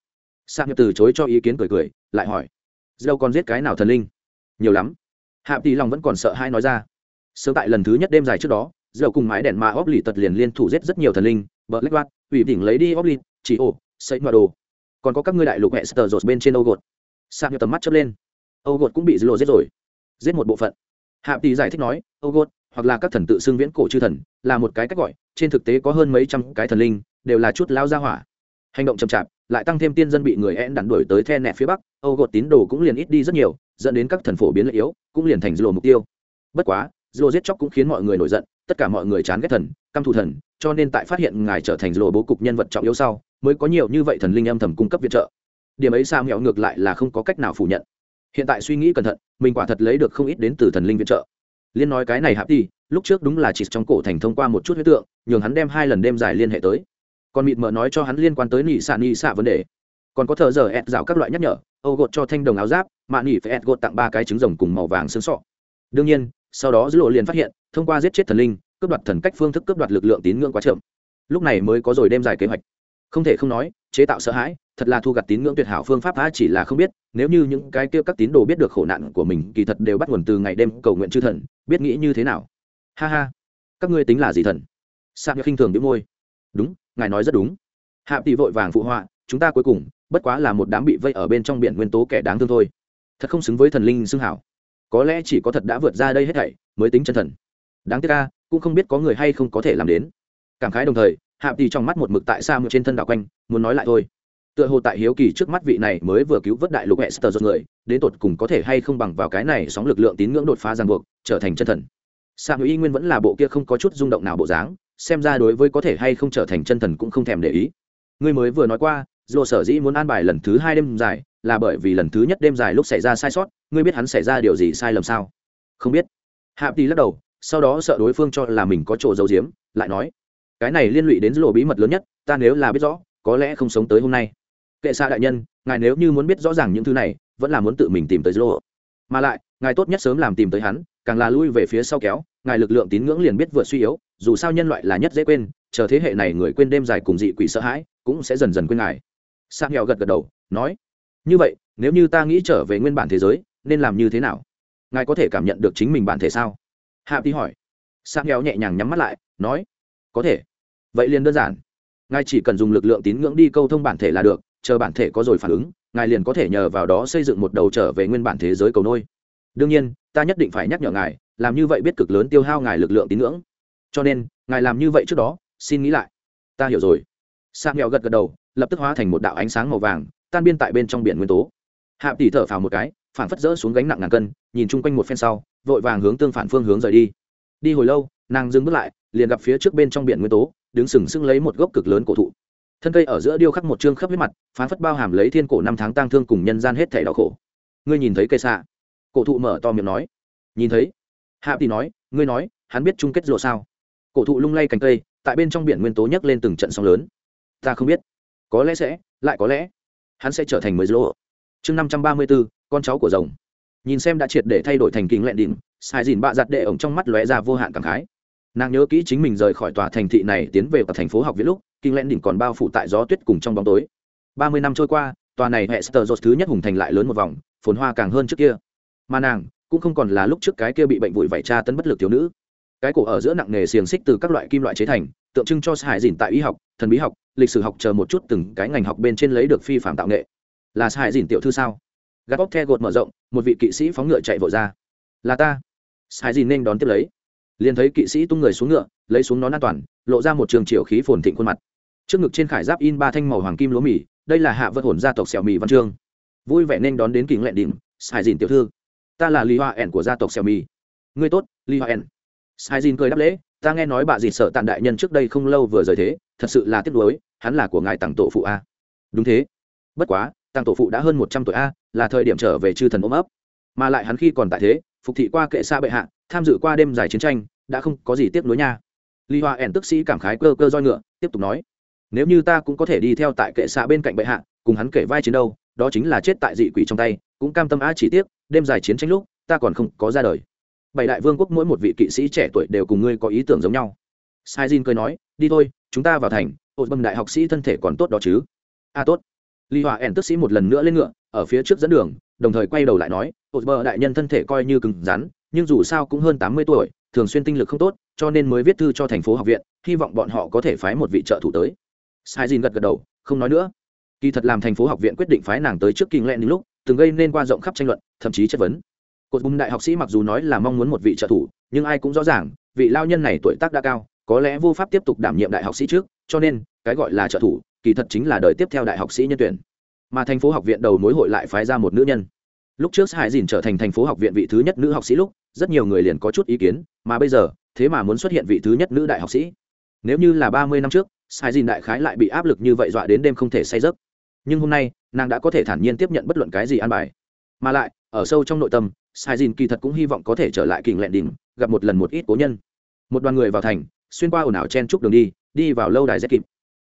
xà mẹo từ chối cho ý kiến cười cười lại hỏi dâu còn giết cái nào thần linh? Nhiều lắm. Hạ tỷ lòng vẫn còn sợ hai nói ra sớm tại lần thứ nhất đêm dài trước đó dâu cùng mái đèn mà óc lì tật liền liên thủ giết rất nhiều thần linh bờ lách đoạt, ủy đỉnh lấy đi óc lì chỉ ổ xây ngoại đồ. Còn có các ngươi đại lục hệ sờ rột bên trên âu gột. Sang nhiều tầm mắt chớp lên. Âu gột cũng bị dư giết rồi giết một bộ phận. Hạ tỷ giải thích nói âu gột hoặc là các thần tự xưng viễn cổ chư thần, là một cái cách gọi, trên thực tế có hơn mấy trăm cái thần linh, đều là chút lao ra hỏa. Hành động chậm chạp, lại tăng thêm tiên dân bị người én đặn đuổi tới the nẹ phía bắc, âu gột tín đồ cũng liền ít đi rất nhiều, dẫn đến các thần phổ biến lợi yếu, cũng liền thành dư mục tiêu. Bất quá dư giết chóc cũng khiến mọi người nổi giận, tất cả mọi người chán ghét thần, căm thù thần, cho nên tại phát hiện ngài trở thành dư bố cục nhân vật trọng yếu sau, mới có nhiều như vậy thần linh âm thầm cung cấp viện trợ. Điểm ấy sao nghèo ngược lại là không có cách nào phủ nhận. Hiện tại suy nghĩ cẩn thận, mình quả thật lấy được không ít đến từ thần linh viện trợ liên nói cái này hạp đi lúc trước đúng là chỉ trong cổ thành thông qua một chút huyết tượng, nhường hắn đem hai lần đêm dài liên hệ tới. Còn mịt mờ nói cho hắn liên quan tới nị xạ nị xạ vấn đề. Còn có thợ giờ ẹt rào các loại nhắc nhở, âu gột cho thanh đồng áo giáp mạ nị phải ẹt gột tặng ba cái trứng rồng cùng màu vàng xương sọ. Đương nhiên, sau đó dữ lộ liền phát hiện, thông qua giết chết thần linh, cướp đoạt thần cách phương thức cướp đoạt lực lượng tín ngưỡng quá chậm. Lúc này mới có rồi đêm dài kế hoạch. Không thể không nói, chế tạo sợ hãi thật là thu gặt tín ngưỡng tuyệt hảo phương pháp tha chỉ là không biết, nếu như những cái kia các tín đồ biết được khổ nạn của mình, kỳ thật đều bắt nguồn từ ngày đêm cầu nguyện chư thần, biết nghĩ như thế nào? Ha ha, các ngươi tính là gì thần? Sạc như khinh thường đĩu môi. Đúng, ngài nói rất đúng. Hạ tỷ vội vàng phụ họa, chúng ta cuối cùng, bất quá là một đám bị vây ở bên trong biển nguyên tố kẻ đáng thương thôi. Thật không xứng với thần linh xưng hảo. Có lẽ chỉ có thật đã vượt ra đây hết thảy, mới tính chân thần. Đáng tiếc ca cũng không biết có người hay không có thể làm đến. Cảm khái đồng thời, hạ tỷ trong mắt một mực tại xa mượn trên thân đảo quanh, muốn nói lại thôi tựa hồ tại hiếu kỳ trước mắt vị này mới vừa cứu vớt đại lục hệ sờ người, đến tột cùng có thể hay không bằng vào cái này sóng lực lượng tín ngưỡng đột phá ràng buộc, trở thành chân thần. Sa ngữ y nguyên vẫn là bộ kia không có chút rung động nào bộ dáng, xem ra đối với có thể hay không trở thành chân thần cũng không thèm để ý. Ngươi mới vừa nói qua dù sở dĩ muốn an bài lần thứ hai đêm dài, là bởi vì lần thứ nhất đêm dài lúc xảy ra sai sót, ngươi biết hắn xảy ra điều gì sai lầm sao? Không biết. Hạ tỷ lắc đầu, sau đó sợ đối phương cho là mình có chỗ giấu giếm, lại nói, cái này liên lụy đến lộ bí mật lớn nhất, ta nếu là biết rõ, có lẽ không sống tới hôm nay kệ xa đại nhân, ngài nếu như muốn biết rõ ràng những thứ này, vẫn là muốn tự mình tìm tới dô mà lại, ngài tốt nhất sớm làm tìm tới hắn, càng là lui về phía sau kéo, ngài lực lượng tín ngưỡng liền biết vượt suy yếu, dù sao nhân loại là nhất dễ quên, chờ thế hệ này người quên đêm dài cùng dị quỷ sợ hãi, cũng sẽ dần dần quên ngài. Sang nghèo gật gật đầu, nói, như vậy, nếu như ta nghĩ trở về nguyên bản thế giới, nên làm như thế nào? Ngài có thể cảm nhận được chính mình bản thể sao? Hạ tí hỏi. Sang nghèo nhẹ nhàng nhắm mắt lại, nói, có thể. Vậy liền đơn giản. Ngài chỉ cần dùng lực lượng tín ngưỡng đi câu thông bản thể là được chờ bản thể có rồi phản ứng, ngài liền có thể nhờ vào đó xây dựng một đầu trở về nguyên bản thế giới cầu nôi. Đương nhiên, ta nhất định phải nhắc nhở ngài, làm như vậy biết cực lớn tiêu hao ngài lực lượng tín ngưỡng. Cho nên, ngài làm như vậy trước đó, xin nghĩ lại. Ta hiểu rồi. Sang nghèo gật gật đầu, lập tức hóa thành một đạo ánh sáng màu vàng, tan biên tại bên trong biển nguyên tố. Hạ tỷ thở phào một cái phản phất rỡ xuống gánh nặng ngàn cân, nhìn chung quanh một phen sau, vội vàng hướng tương phản phương hướng rời đi. Đi hồi lâu, nàng dừng bước lại, liền gặp phía trước bên trong biển nguyên tố, đứng sừng sững lấy một gốc cực lớn cổ thụ thân cây ở giữa điêu khắc một chương khắp huyết mặt phán phất bao hàm lấy thiên cổ năm tháng tang thương cùng nhân gian hết thể đau khổ. Ngươi nhìn thấy cây xạ? Cổ thụ mở to miệng nói. Nhìn thấy. Hạ tỷ nói, ngươi nói, hắn biết chung kết rộ sao? Cổ thụ lung lay cành cây, tại bên trong biển nguyên tố nhấc lên từng trận sóng lớn. Ta không biết. Có lẽ sẽ, lại có lẽ, hắn sẽ trở thành mới rộ chương năm trăm ba mươi bốn, con cháu của rồng. Nhìn xem đã triệt để thay đổi thành kinh lẹn đỉnh, sai dìn bạ giặt đệ ổng trong mắt lóe ra vô hạn cảm khái nàng nhớ kỹ chính mình rời khỏi tòa thành thị này tiến về vào thành phố học viện lúc kinh lẽn đỉnh còn bao phủ tại gió tuyết cùng trong bóng tối. Ba mươi năm trôi qua, tòa này hệ sơ thứ nhất hùng thành lại lớn một vòng, phồn hoa càng hơn trước kia. Mà nàng cũng không còn là lúc trước cái kia bị bệnh vụi vảy tra tấn bất lực thiếu nữ. Cái cổ ở giữa nặng nghề xiềng xích từ các loại kim loại chế thành, tượng trưng cho hải dìn tại y học, thần bí học, lịch sử học chờ một chút từng cái ngành học bên trên lấy được phi phạm tạo nghệ. Là hải dìn tiểu thư sao? Gác bóp the gột mở rộng, một vị kỵ sĩ phóng ngựa chạy vội ra. Là ta. Hải dìn nên đón tiếp lấy liền thấy kỵ sĩ tung người xuống ngựa, lấy xuống nón an toàn, lộ ra một trường triều khí phồn thịnh khuôn mặt. Trước ngực trên khải giáp in ba thanh màu hoàng kim lúa mì, đây là hạ vật hồn gia tộc xẻo mì văn trương vui vẻ nên đón đến kính lẹn đỉnh, sai dìn tiểu thư. Ta là lý hoa ẻn của gia tộc xẻo mì. Ngươi tốt, lý hoa ẻn. Sai dìn cười đáp lễ, ta nghe nói bà dì sợ tàn đại nhân trước đây không lâu vừa rời thế, thật sự là tiếc nuối, hắn là của ngài tặng tổ phụ a. Đúng thế. Bất quá, tặng tổ phụ đã hơn một trăm tuổi a, là thời điểm trở về chư thần ôm ấp. Mà lại hắn khi còn tại thế phục thị qua kệ xa bệ hạ, tham dự qua đêm giải chiến tranh, đã không có gì tiếc nuối nha. Lý hoa ẻn tức sĩ cảm khái cơ cơ roi ngựa, tiếp tục nói, nếu như ta cũng có thể đi theo tại kệ xạ bên cạnh bệ hạ, cùng hắn kể vai chiến đâu, đó chính là chết tại dị quỷ trong tay, cũng cam tâm a chỉ tiếc, đêm dài chiến tranh lúc, ta còn không có ra đời. Bảy đại vương quốc mỗi một vị kỵ sĩ trẻ tuổi đều cùng ngươi có ý tưởng giống nhau. Sai jin cười nói, đi thôi, chúng ta vào thành ột bầm đại học sĩ thân thể còn tốt đó chứ. A tốt. Lý Hoa ẻn tức sĩ một lần nữa lên ngựa, ở phía trước dẫn đường, đồng thời quay đầu lại nói ột bờ đại nhân thân thể coi như cứng rắn, nhưng dù sao cũng hơn tám mươi tuổi, thường xuyên tinh lực không tốt, cho nên mới viết thư cho thành phố học viện, hy vọng bọn họ có thể phái một vị trợ thủ tới. Sai dìn gật gật đầu, không nói nữa. Kỳ thật làm thành phố học viện quyết định phái nàng tới trước kinh lẹn lúc, từng gây nên qua rộng khắp tranh luận, thậm chí chất vấn. Cột bùm đại học sĩ mặc dù nói là mong muốn một vị trợ thủ, nhưng ai cũng rõ ràng, vị lao nhân này tuổi tác đã cao, có lẽ vô pháp tiếp tục đảm nhiệm đại học sĩ trước, cho nên, cái gọi là trợ thủ, kỳ thật chính là đời tiếp theo đại học sĩ nhân tuyển. Mà thành phố học viện đầu mối hội lại phái ra một nữ nhân lúc trước hải dìn trở thành thành phố học viện vị thứ nhất nữ học sĩ lúc, rất nhiều người liền có chút ý kiến, mà bây giờ, thế mà muốn xuất hiện vị thứ nhất nữ đại học sĩ. Nếu như là ba mươi năm trước, Hải dìn đại khái lại bị áp lực như vậy dọa đến đêm không thể say giấc. Nhưng hôm nay, nàng đã có thể thản nhiên tiếp nhận bất luận cái gì an bài. Mà lại, ở sâu trong nội tâm, Hải dìn kỳ thật cũng hy vọng có thể trở lại kình lẹn đỉnh, gặp một lần một ít cố nhân. Một đoàn người vào thành, xuyên qua ồn ào chen chúc đường đi đi vào lâu đài rét kịp.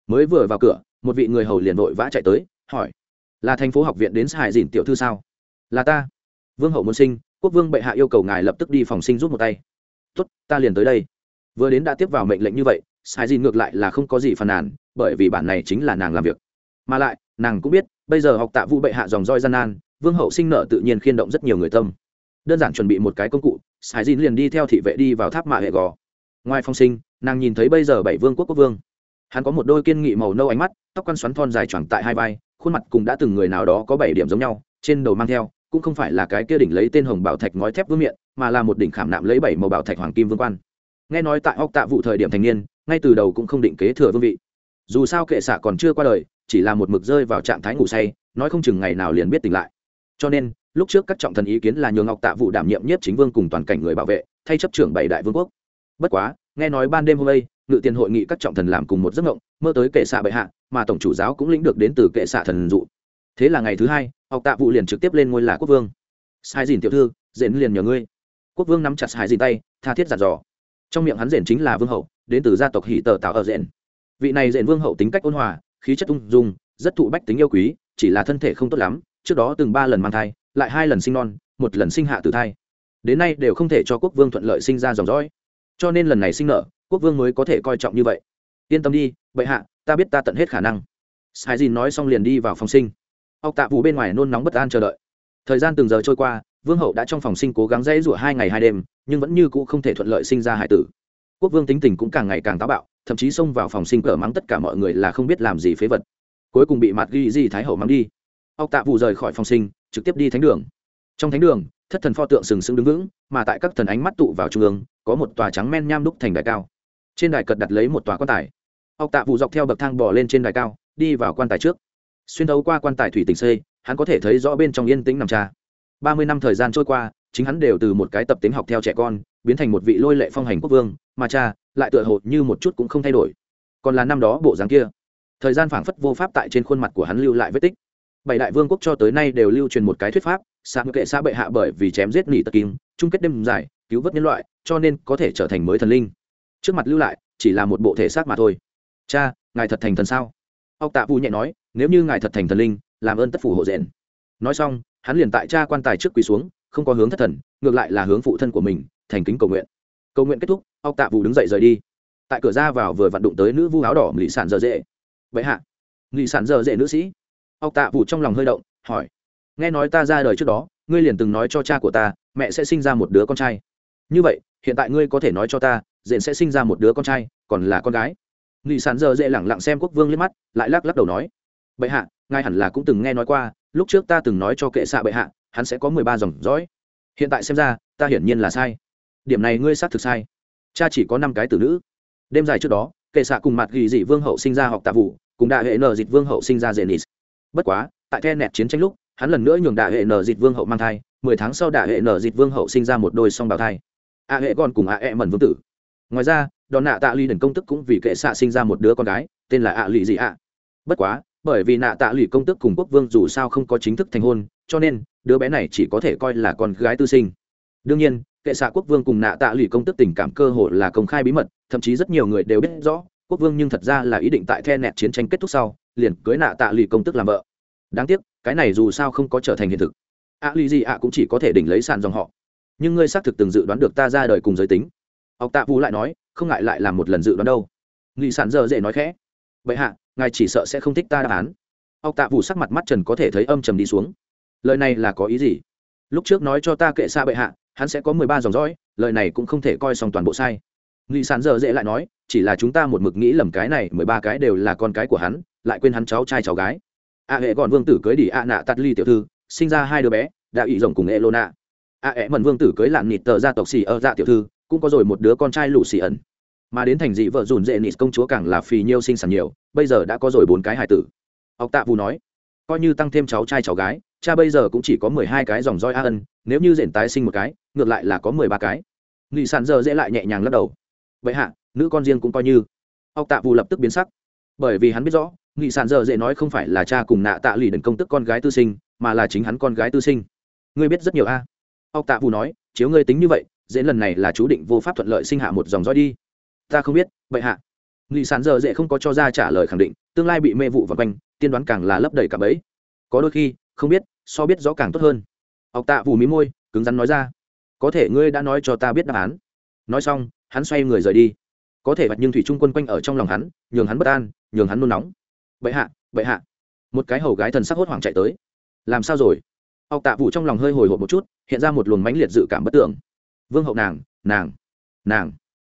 Mới vừa vào cửa, một vị người hầu liền vội vã chạy tới, hỏi, là thành phố học viện đến hải dìn tiểu thư sao? Là ta. Vương hậu muốn sinh, quốc vương bệ hạ yêu cầu ngài lập tức đi phòng sinh rút một tay. Tốt, ta liền tới đây. Vừa đến đã tiếp vào mệnh lệnh như vậy, sai gì ngược lại là không có gì phàn nàn, bởi vì bản này chính là nàng làm việc. Mà lại, nàng cũng biết, bây giờ học tạ vụ bệ hạ dòng roi gian nan, vương hậu sinh nợ tự nhiên khiên động rất nhiều người tâm. Đơn giản chuẩn bị một cái công cụ, sai dìn liền đi theo thị vệ đi vào tháp mạ hệ gò. Ngoài phong sinh, nàng nhìn thấy bây giờ bảy vương quốc quốc vương. Hắn có một đôi kiên nghị màu nâu ánh mắt, tóc quăn xoắn thon dài choàng tại hai vai, khuôn mặt cùng đã từng người nào đó có bảy điểm giống nhau, trên đầu mang theo cũng không phải là cái kia đỉnh lấy tên hồng bảo thạch ngói thép vương miệng mà là một đỉnh khảm nạm lấy bảy màu bảo thạch hoàng kim vương quan. Nghe nói tại óc tạ vụ thời điểm thành niên, ngay từ đầu cũng không định kế thừa vương vị. Dù sao kệ xạ còn chưa qua đời, chỉ là một mực rơi vào trạng thái ngủ say, nói không chừng ngày nào liền biết tỉnh lại. Cho nên, lúc trước các trọng thần ý kiến là nhường ngọc tạ vụ đảm nhiệm nhất chính vương cùng toàn cảnh người bảo vệ, thay chấp trưởng bảy đại vương quốc. Bất quá, nghe nói ban đêm hôm nay ngự tiền hội nghị các trọng thần làm cùng một giấc mộng, mơ tới kệ xạ bệ hạ, mà tổng chủ giáo cũng lĩnh được đến từ kệ xạ thần dụ. Thế là ngày thứ hai học tạ vụ liền trực tiếp lên ngôi là quốc vương. Sai dìn tiểu thư dễn liền nhờ ngươi. Quốc vương nắm chặt sai dìn tay, tha thiết giặt giò trong miệng hắn dễn chính là vương hậu, đến từ gia tộc hỷ tờ tạo ở dễn vị này dễn vương hậu tính cách ôn hòa, khí chất ung dung, rất thụ bách tính yêu quý, chỉ là thân thể không tốt lắm, trước đó từng ba lần mang thai, lại hai lần sinh non, một lần sinh hạ tử thai. Đến nay đều không thể cho quốc vương thuận lợi sinh ra dòng dõi. Cho nên lần này sinh nợ quốc vương mới có thể coi trọng như vậy. Yên tâm đi, bệ hạ, ta biết ta tận hết khả năng. Sai dìn nói xong liền đi vào phòng sinh ọc tạ Vũ bên ngoài nôn nóng bất an chờ đợi. Thời gian từng giờ trôi qua, vương hậu đã trong phòng sinh cố gắng dãy rủa hai ngày hai đêm, nhưng vẫn như cũ không thể thuận lợi sinh ra hải tử. Quốc vương tính tình cũng càng ngày càng táo bạo, thậm chí xông vào phòng sinh cờ mắng tất cả mọi người là không biết làm gì phế vật. Cuối cùng bị mặt ghi di thái hậu mắng đi. Ọc tạ vụ rời khỏi phòng sinh, trực tiếp đi thánh đường. Trong thánh đường, thất thần pho tượng sừng sững đứng vững, mà tại các thần ánh mắt tụ vào trung ương, có một tòa trắng men nham đúc thành đài cao. Trên đài cật đặt lấy một tòa quan tài. Ọc tạ vụ dọc theo bậc thang bò lên trên đài cao, đi vào quan tài trước xuyên thấu qua quan tài thủy tỉnh xây, hắn có thể thấy rõ bên trong yên tĩnh nằm cha. Ba mươi năm thời gian trôi qua, chính hắn đều từ một cái tập tính học theo trẻ con, biến thành một vị lôi lệ phong hành quốc vương, mà cha lại tựa hồ như một chút cũng không thay đổi. Còn là năm đó bộ dáng kia. Thời gian phảng phất vô pháp tại trên khuôn mặt của hắn lưu lại vết tích. Bảy đại vương quốc cho tới nay đều lưu truyền một cái thuyết pháp xã kệ xã bệ hạ bởi vì chém giết nỉ tật kim chung kết đêm dài, cứu vớt nhân loại, cho nên có thể trở thành mới thần linh. Trước mặt lưu lại, chỉ là một bộ thể xác mà thôi. Cha, ngài thật thành thần sao? Ốc tạ vu nhẹ nói nếu như ngài thật thành thần linh, làm ơn tất phủ hộ rèn. Nói xong, hắn liền tại cha quan tài trước quỳ xuống, không có hướng thất thần, ngược lại là hướng phụ thân của mình, thành kính cầu nguyện. Cầu nguyện kết thúc, ốc tạ vụ đứng dậy rời đi. Tại cửa ra vào vừa vặn đụng tới nữ vu áo đỏ nghị sản dở dễ vậy hạ. Nghị sản dở dễ nữ sĩ. Ốc tạ vụ trong lòng hơi động, hỏi, nghe nói ta ra đời trước đó, ngươi liền từng nói cho cha của ta, mẹ sẽ sinh ra một đứa con trai. Như vậy, hiện tại ngươi có thể nói cho ta dện sẽ sinh ra một đứa con trai, còn là con gái. Nghị sản dở dễ lẳng lặng xem quốc vương liếc mắt, lại lắc lắc đầu nói bệ hạ, ngài hẳn là cũng từng nghe nói qua, lúc trước ta từng nói cho kệ xạ bệ hạ, hắn sẽ có mười ba dòng dõi. Hiện tại xem ra, ta hiển nhiên là sai. Điểm này ngươi xác thực sai. Cha chỉ có năm cái tử nữ. Đêm dài trước đó, kệ xạ cùng mặt ghi dị vương hậu sinh ra học tạ vụ, cùng đại hệ nờ dịch vương hậu sinh ra zenis. Bất quá, tại the nẹt chiến tranh lúc, hắn lần nữa nhường đại hệ nờ dịch vương hậu mang thai, mười tháng sau đại hệ nờ dịch vương hậu sinh ra một đôi song bào thai. A hệ còn cùng a hệ mần vương tử. Ngoài ra, đòn nạ tạ ly đần công tức cũng vì kệ xạ sinh ra một đứa con gái, tên là a lụy dị ạ bất quá bởi vì nạ tạ lụy công tức cùng quốc vương dù sao không có chính thức thành hôn, cho nên, đứa bé này chỉ có thể coi là con gái tư sinh. Đương nhiên, kệ xạ quốc vương cùng nạ tạ lụy công tức tình cảm cơ hội là công khai bí mật, thậm chí rất nhiều người đều biết rõ, quốc vương nhưng thật ra là ý định tại the nẹt chiến tranh kết thúc sau, liền cưới nạ tạ lụy công tức làm vợ. Đáng tiếc, cái này dù sao không có trở thành hiện thực. A lụy gì ạ cũng chỉ có thể đỉnh lấy sàn dòng họ. Nhưng ngươi xác thực từng dự đoán được ta ra đời cùng giới tính. Ọc tạ vũ lại nói, không ngại lại làm một lần dự đoán đâu. Nghị sản giờ dễ nói khẽ. Vậy hạ ngài chỉ sợ sẽ không thích ta đáp án. Ọc tạ vụ sắc mặt mắt trần có thể thấy âm trầm đi xuống. Lời này là có ý gì? Lúc trước nói cho ta kệ xa bệ hạ, hắn sẽ có mười ba dòng dõi, lời này cũng không thể coi xong toàn bộ sai. Nghị Sán giờ dễ lại nói, chỉ là chúng ta một mực nghĩ lầm cái này, mười ba cái đều là con cái của hắn, lại quên hắn cháu trai cháu gái. A hệ gọn vương tử cưới đỉ a nạ tắt ly tiểu thư, sinh ra hai đứa bé đã ủy rồng cùng e lô nạ a hệ mần vương tử cưới lạn nịt tờ gia tộc xì ở dạ tiểu thư, cũng có rồi một đứa con trai lũ xì ẩn mà đến thành dị vợ dùn dễ nịt công chúa càng là phì nhiêu sinh sản nhiều, bây giờ đã có rồi bốn cái hài tử. Ọc tạ vù nói, coi như tăng thêm cháu trai cháu gái, cha bây giờ cũng chỉ có mười hai cái dòng roi a ân, nếu như dện tái sinh một cái, ngược lại là có mười ba cái. Nghị sản giờ dễ lại nhẹ nhàng lắc đầu. Vậy hạ, nữ con riêng cũng coi như. Ọc tạ vù lập tức biến sắc. Bởi vì hắn biết rõ nghị sản giờ dễ nói không phải là cha cùng nạ tạ lì đần công tức con gái tư sinh, mà là chính hắn con gái tư sinh. Ngươi biết rất nhiều a. Ọc tạ vù nói, chiếu ngươi tính như vậy dễ lần này là chú định vô pháp thuận lợi sinh hạ một dòng roi đi ta không biết, bệ hạ. Nghị sản giờ dễ không có cho ra trả lời khẳng định, tương lai bị mê vụ và quanh, tiên đoán càng là lấp đầy cả bấy có đôi khi, không biết, so biết rõ càng tốt hơn. Ọc tạ vù mí môi, cứng rắn nói ra. Có thể ngươi đã nói cho ta biết đáp án. Nói xong, hắn xoay người rời đi. Có thể vạch nhưng thủy trung quân quanh ở trong lòng hắn, nhường hắn bất an, nhường hắn nôn nóng. Bệ hạ bệ hạ. Một cái hầu gái thần sắc hốt hoảng chạy tới. Làm sao rồi? Ọc tạ vụ trong lòng hơi hồi hộp một chút, hiện ra một luồng mãnh liệt dự cảm bất tưởng. Vương hậu nàng nàng nàng.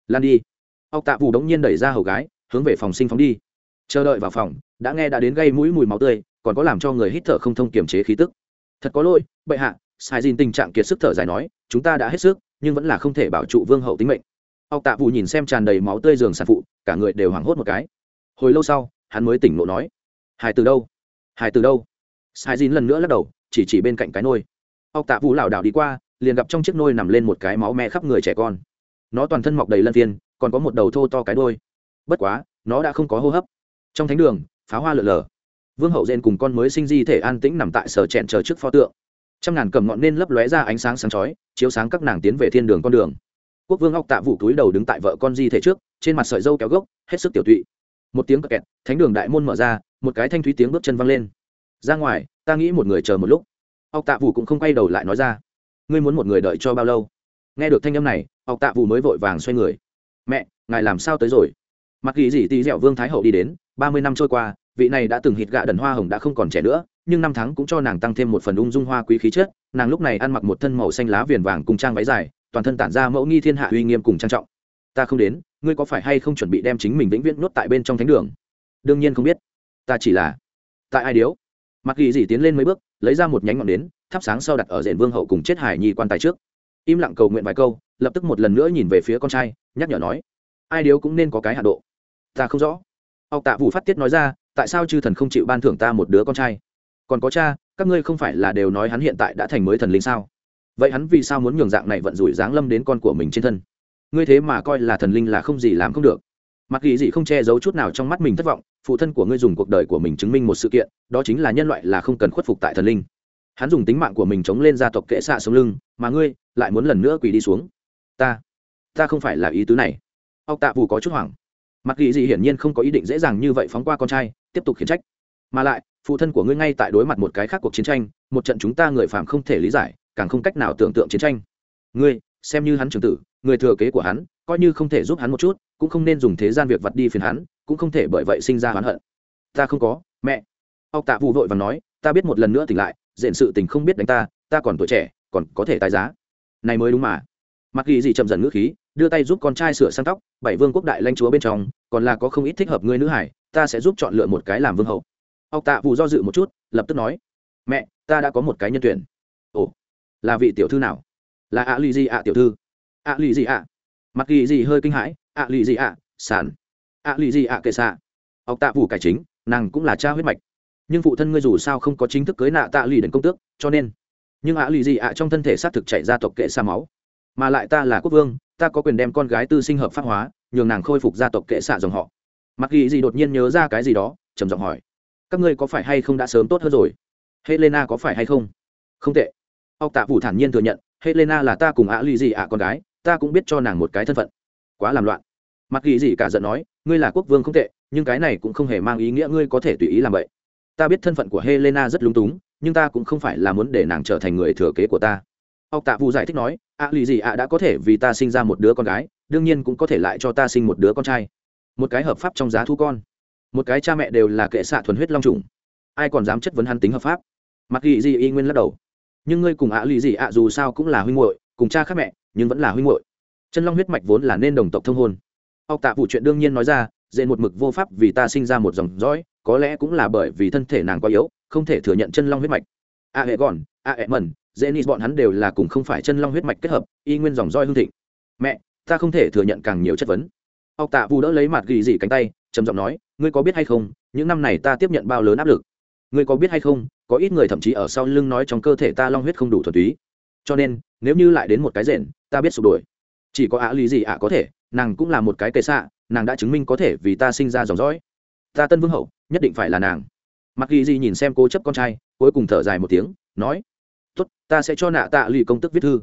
Lan đi ốc tạ vụ đống nhiên đẩy ra hầu gái, hướng về phòng sinh phóng đi. Chờ đợi vào phòng, đã nghe đã đến gây mũi mùi máu tươi, còn có làm cho người hít thở không thông kiềm chế khí tức. Thật có lỗi, bệ hạ, sai dìn tình trạng kiệt sức thở dài nói, chúng ta đã hết sức, nhưng vẫn là không thể bảo trụ vương hậu tính mệnh. Ốc tạ vụ nhìn xem tràn đầy máu tươi giường sản phụ, cả người đều hoảng hốt một cái. Hồi lâu sau, hắn mới tỉnh ngộ nói, hải từ đâu? Hải từ đâu? Sai dìn lần nữa lắc đầu, chỉ chỉ bên cạnh cái nôi. Ốc tạ vụ lảo đảo đi qua, liền gặp trong chiếc nôi nằm lên một cái máu me khắp người trẻ con. Nó toàn thân mọc đầy lân phiên còn có một đầu thô to cái đôi bất quá, nó đã không có hô hấp. Trong thánh đường, pháo hoa lượn lờ. Vương hậu rên cùng con mới sinh di thể an tĩnh nằm tại sở chẹn chờ trước pho tượng. Trăm ngàn cầm ngọn nên lấp lóe ra ánh sáng sáng chói, chiếu sáng các nàng tiến về thiên đường con đường. Quốc vương ngọc tạ vũ túi đầu đứng tại vợ con di thể trước, trên mặt sợi dâu kéo gốc, hết sức tiểu tụy. Một tiếng kẹt, thánh đường đại môn mở ra, một cái thanh thúy tiếng bước chân văng lên. Ra ngoài, ta nghĩ một người chờ một lúc. Ngọc tạ vũ cũng không quay đầu lại nói ra. Ngươi muốn một người đợi cho bao lâu? Nghe được thanh âm này, ngọc tạ vũ mới vội vàng xoay người mẹ, ngài làm sao tới rồi? Mặc ghi gì tì dẻo vương thái hậu đi đến, ba mươi năm trôi qua, vị này đã từng hít gạ đần hoa hồng đã không còn trẻ nữa, nhưng năm tháng cũng cho nàng tăng thêm một phần ung dung hoa quý khí chất, nàng lúc này ăn mặc một thân màu xanh lá viền vàng cùng trang váy dài, toàn thân tản ra mẫu nghi thiên hạ uy nghiêm cùng trang trọng. Ta không đến, ngươi có phải hay không chuẩn bị đem chính mình vĩnh viễn nuốt tại bên trong thánh đường? Đương nhiên không biết. Ta chỉ là tại ai điếu? Mặc ghi gì tiến lên mấy bước, lấy ra một nhánh ngọn đến thắp sáng sau đặt ở rền vương hậu cùng chết hải nhi quan tài trước im lặng cầu nguyện vài câu, lập tức một lần nữa nhìn về phía con trai, nhắc nhở nói, ai điếu cũng nên có cái hạ độ. Ta không rõ. Học tạ vũ phát tiết nói ra, tại sao chư thần không chịu ban thưởng ta một đứa con trai? Còn có cha, các ngươi không phải là đều nói hắn hiện tại đã thành mới thần linh sao? Vậy hắn vì sao muốn nhường dạng này vận rủi giáng lâm đến con của mình trên thân? Ngươi thế mà coi là thần linh là không gì làm không được. Mặc kỳ gì không che giấu chút nào trong mắt mình thất vọng, phụ thân của ngươi dùng cuộc đời của mình chứng minh một sự kiện, đó chính là nhân loại là không cần khuất phục tại thần linh hắn dùng tính mạng của mình chống lên gia tộc kệ xạ sống lưng, mà ngươi lại muốn lần nữa quỳ đi xuống. Ta ta không phải là ý tứ này. Ốc tạ vù có chút hoảng. Mặc kỳ gì hiển nhiên không có ý định dễ dàng như vậy phóng qua con trai, tiếp tục khiển trách. Mà lại, phụ thân của ngươi ngay tại đối mặt một cái khác cuộc chiến tranh, một trận chúng ta người phạm không thể lý giải, càng không cách nào tưởng tượng chiến tranh. Ngươi, xem như hắn trưởng tử, người thừa kế của hắn, coi như không thể giúp hắn một chút, cũng không nên dùng thế gian việc vặt đi phiền hắn, cũng không thể bởi vậy sinh ra oán hận. Ta không có, mẹ. Ốc tạ vụ vội và nói, ta biết một lần nữa tỉnh lại diện sự tình không biết đánh ta ta còn tuổi trẻ, còn có thể tái giá. Này mới đúng mà. Mặc ghi gì chậm dần ngữ khí, đưa tay giúp con trai sửa sang tóc, bảy vương quốc đại lanh chúa bên trong, còn là có không ít thích hợp ngươi nữ hải, ta sẽ giúp chọn lựa một cái làm vương hậu học tạ vụ do dự một chút, lập tức nói, mẹ, ta đã có một cái nhân tuyển. Ồ, là vị tiểu thư nào? Là ạ lì gì ạ, tiểu thư. Ạ lì gì ạ. Mặc ghi gì hơi kinh hãi ạ lì gì ạ sản ạ lì gì ạ, kệ xạ. Học tạ vụ cải chính, nàng cũng là cha huyết mạch nhưng phụ thân ngươi dù sao không có chính thức cưới nạ tạ lì đến công tước, cho nên. Nhưng ạ lì gì ạ trong thân thể xác thực chạy ra tộc kệ xa máu. Mà lại ta là quốc vương, ta có quyền đem con gái tư sinh hợp pháp hóa, nhường nàng khôi phục gia tộc kệ xạ dòng họ. Mặc ghi gì đột nhiên nhớ ra cái gì đó, trầm giọng hỏi. Các ngươi có phải hay không đã sớm tốt hơn rồi? Helena có phải hay không? Không tệ. Ông tạ phủ thản nhiên thừa nhận, helena là ta cùng ạ lì gì ạ con gái, ta cũng biết cho nàng một cái thân phận. Quá làm loạn. Mặc ghi gì cả giận nói, ngươi là quốc vương không tệ, nhưng cái này cũng không hề mang ý nghĩa ngươi có thể tùy ý làm vậy ta biết thân phận của helena rất lúng túng, nhưng ta cũng không phải là muốn để nàng trở thành người thừa kế của ta. Học tạ vụ giải thích nói ạ lì gì ạ đã có thể vì ta sinh ra một đứa con gái, đương nhiên cũng có thể lại cho ta sinh một đứa con trai. Một cái hợp pháp trong giá thu con. Một cái cha mẹ đều là kệ xạ thuần huyết long trùng. Ai còn dám chất vấn hắn tính hợp pháp? Mặc ghi gì y nguyên lắc đầu. Nhưng ngươi cùng ạ lì gì ạ dù sao cũng là huynh muội, cùng cha khác mẹ, nhưng vẫn là huynh muội. Chân long huyết mạch vốn là nên đồng tộc thông hôn. Học tạ vụ chuyện đương nhiên nói ra, dễ một mực vô pháp vì ta sinh ra một dòng dõi có lẽ cũng là bởi vì thân thể nàng quá yếu không thể thừa nhận chân long huyết mạch. A hệ gòn a hệ mần, dễ nít bọn hắn đều là cùng không phải chân long huyết mạch kết hợp y nguyên dòng roi hương thịnh. Mẹ ta không thể thừa nhận càng nhiều chất vấn. Ốc tạ vụ đỡ lấy mặt ghi dị cánh tay trầm giọng nói ngươi có biết hay không những năm này ta tiếp nhận bao lớn áp lực? Ngươi có biết hay không có ít người thậm chí ở sau lưng nói trong cơ thể ta long huyết không đủ thuần túy. Cho nên nếu như lại đến một cái rền ta biết sụp đổi chỉ có ạ lý gì ạ có thể nàng cũng là một cái kệ xạ nàng đã chứng minh có thể vì ta sinh ra dòng dõi. Ta tân vương hậu nhất định phải là nàng. Mặc ghi gì nhìn xem cố chấp con trai, cuối cùng thở dài một tiếng, nói, tốt, ta sẽ cho nạ tạ lì công tức viết thư.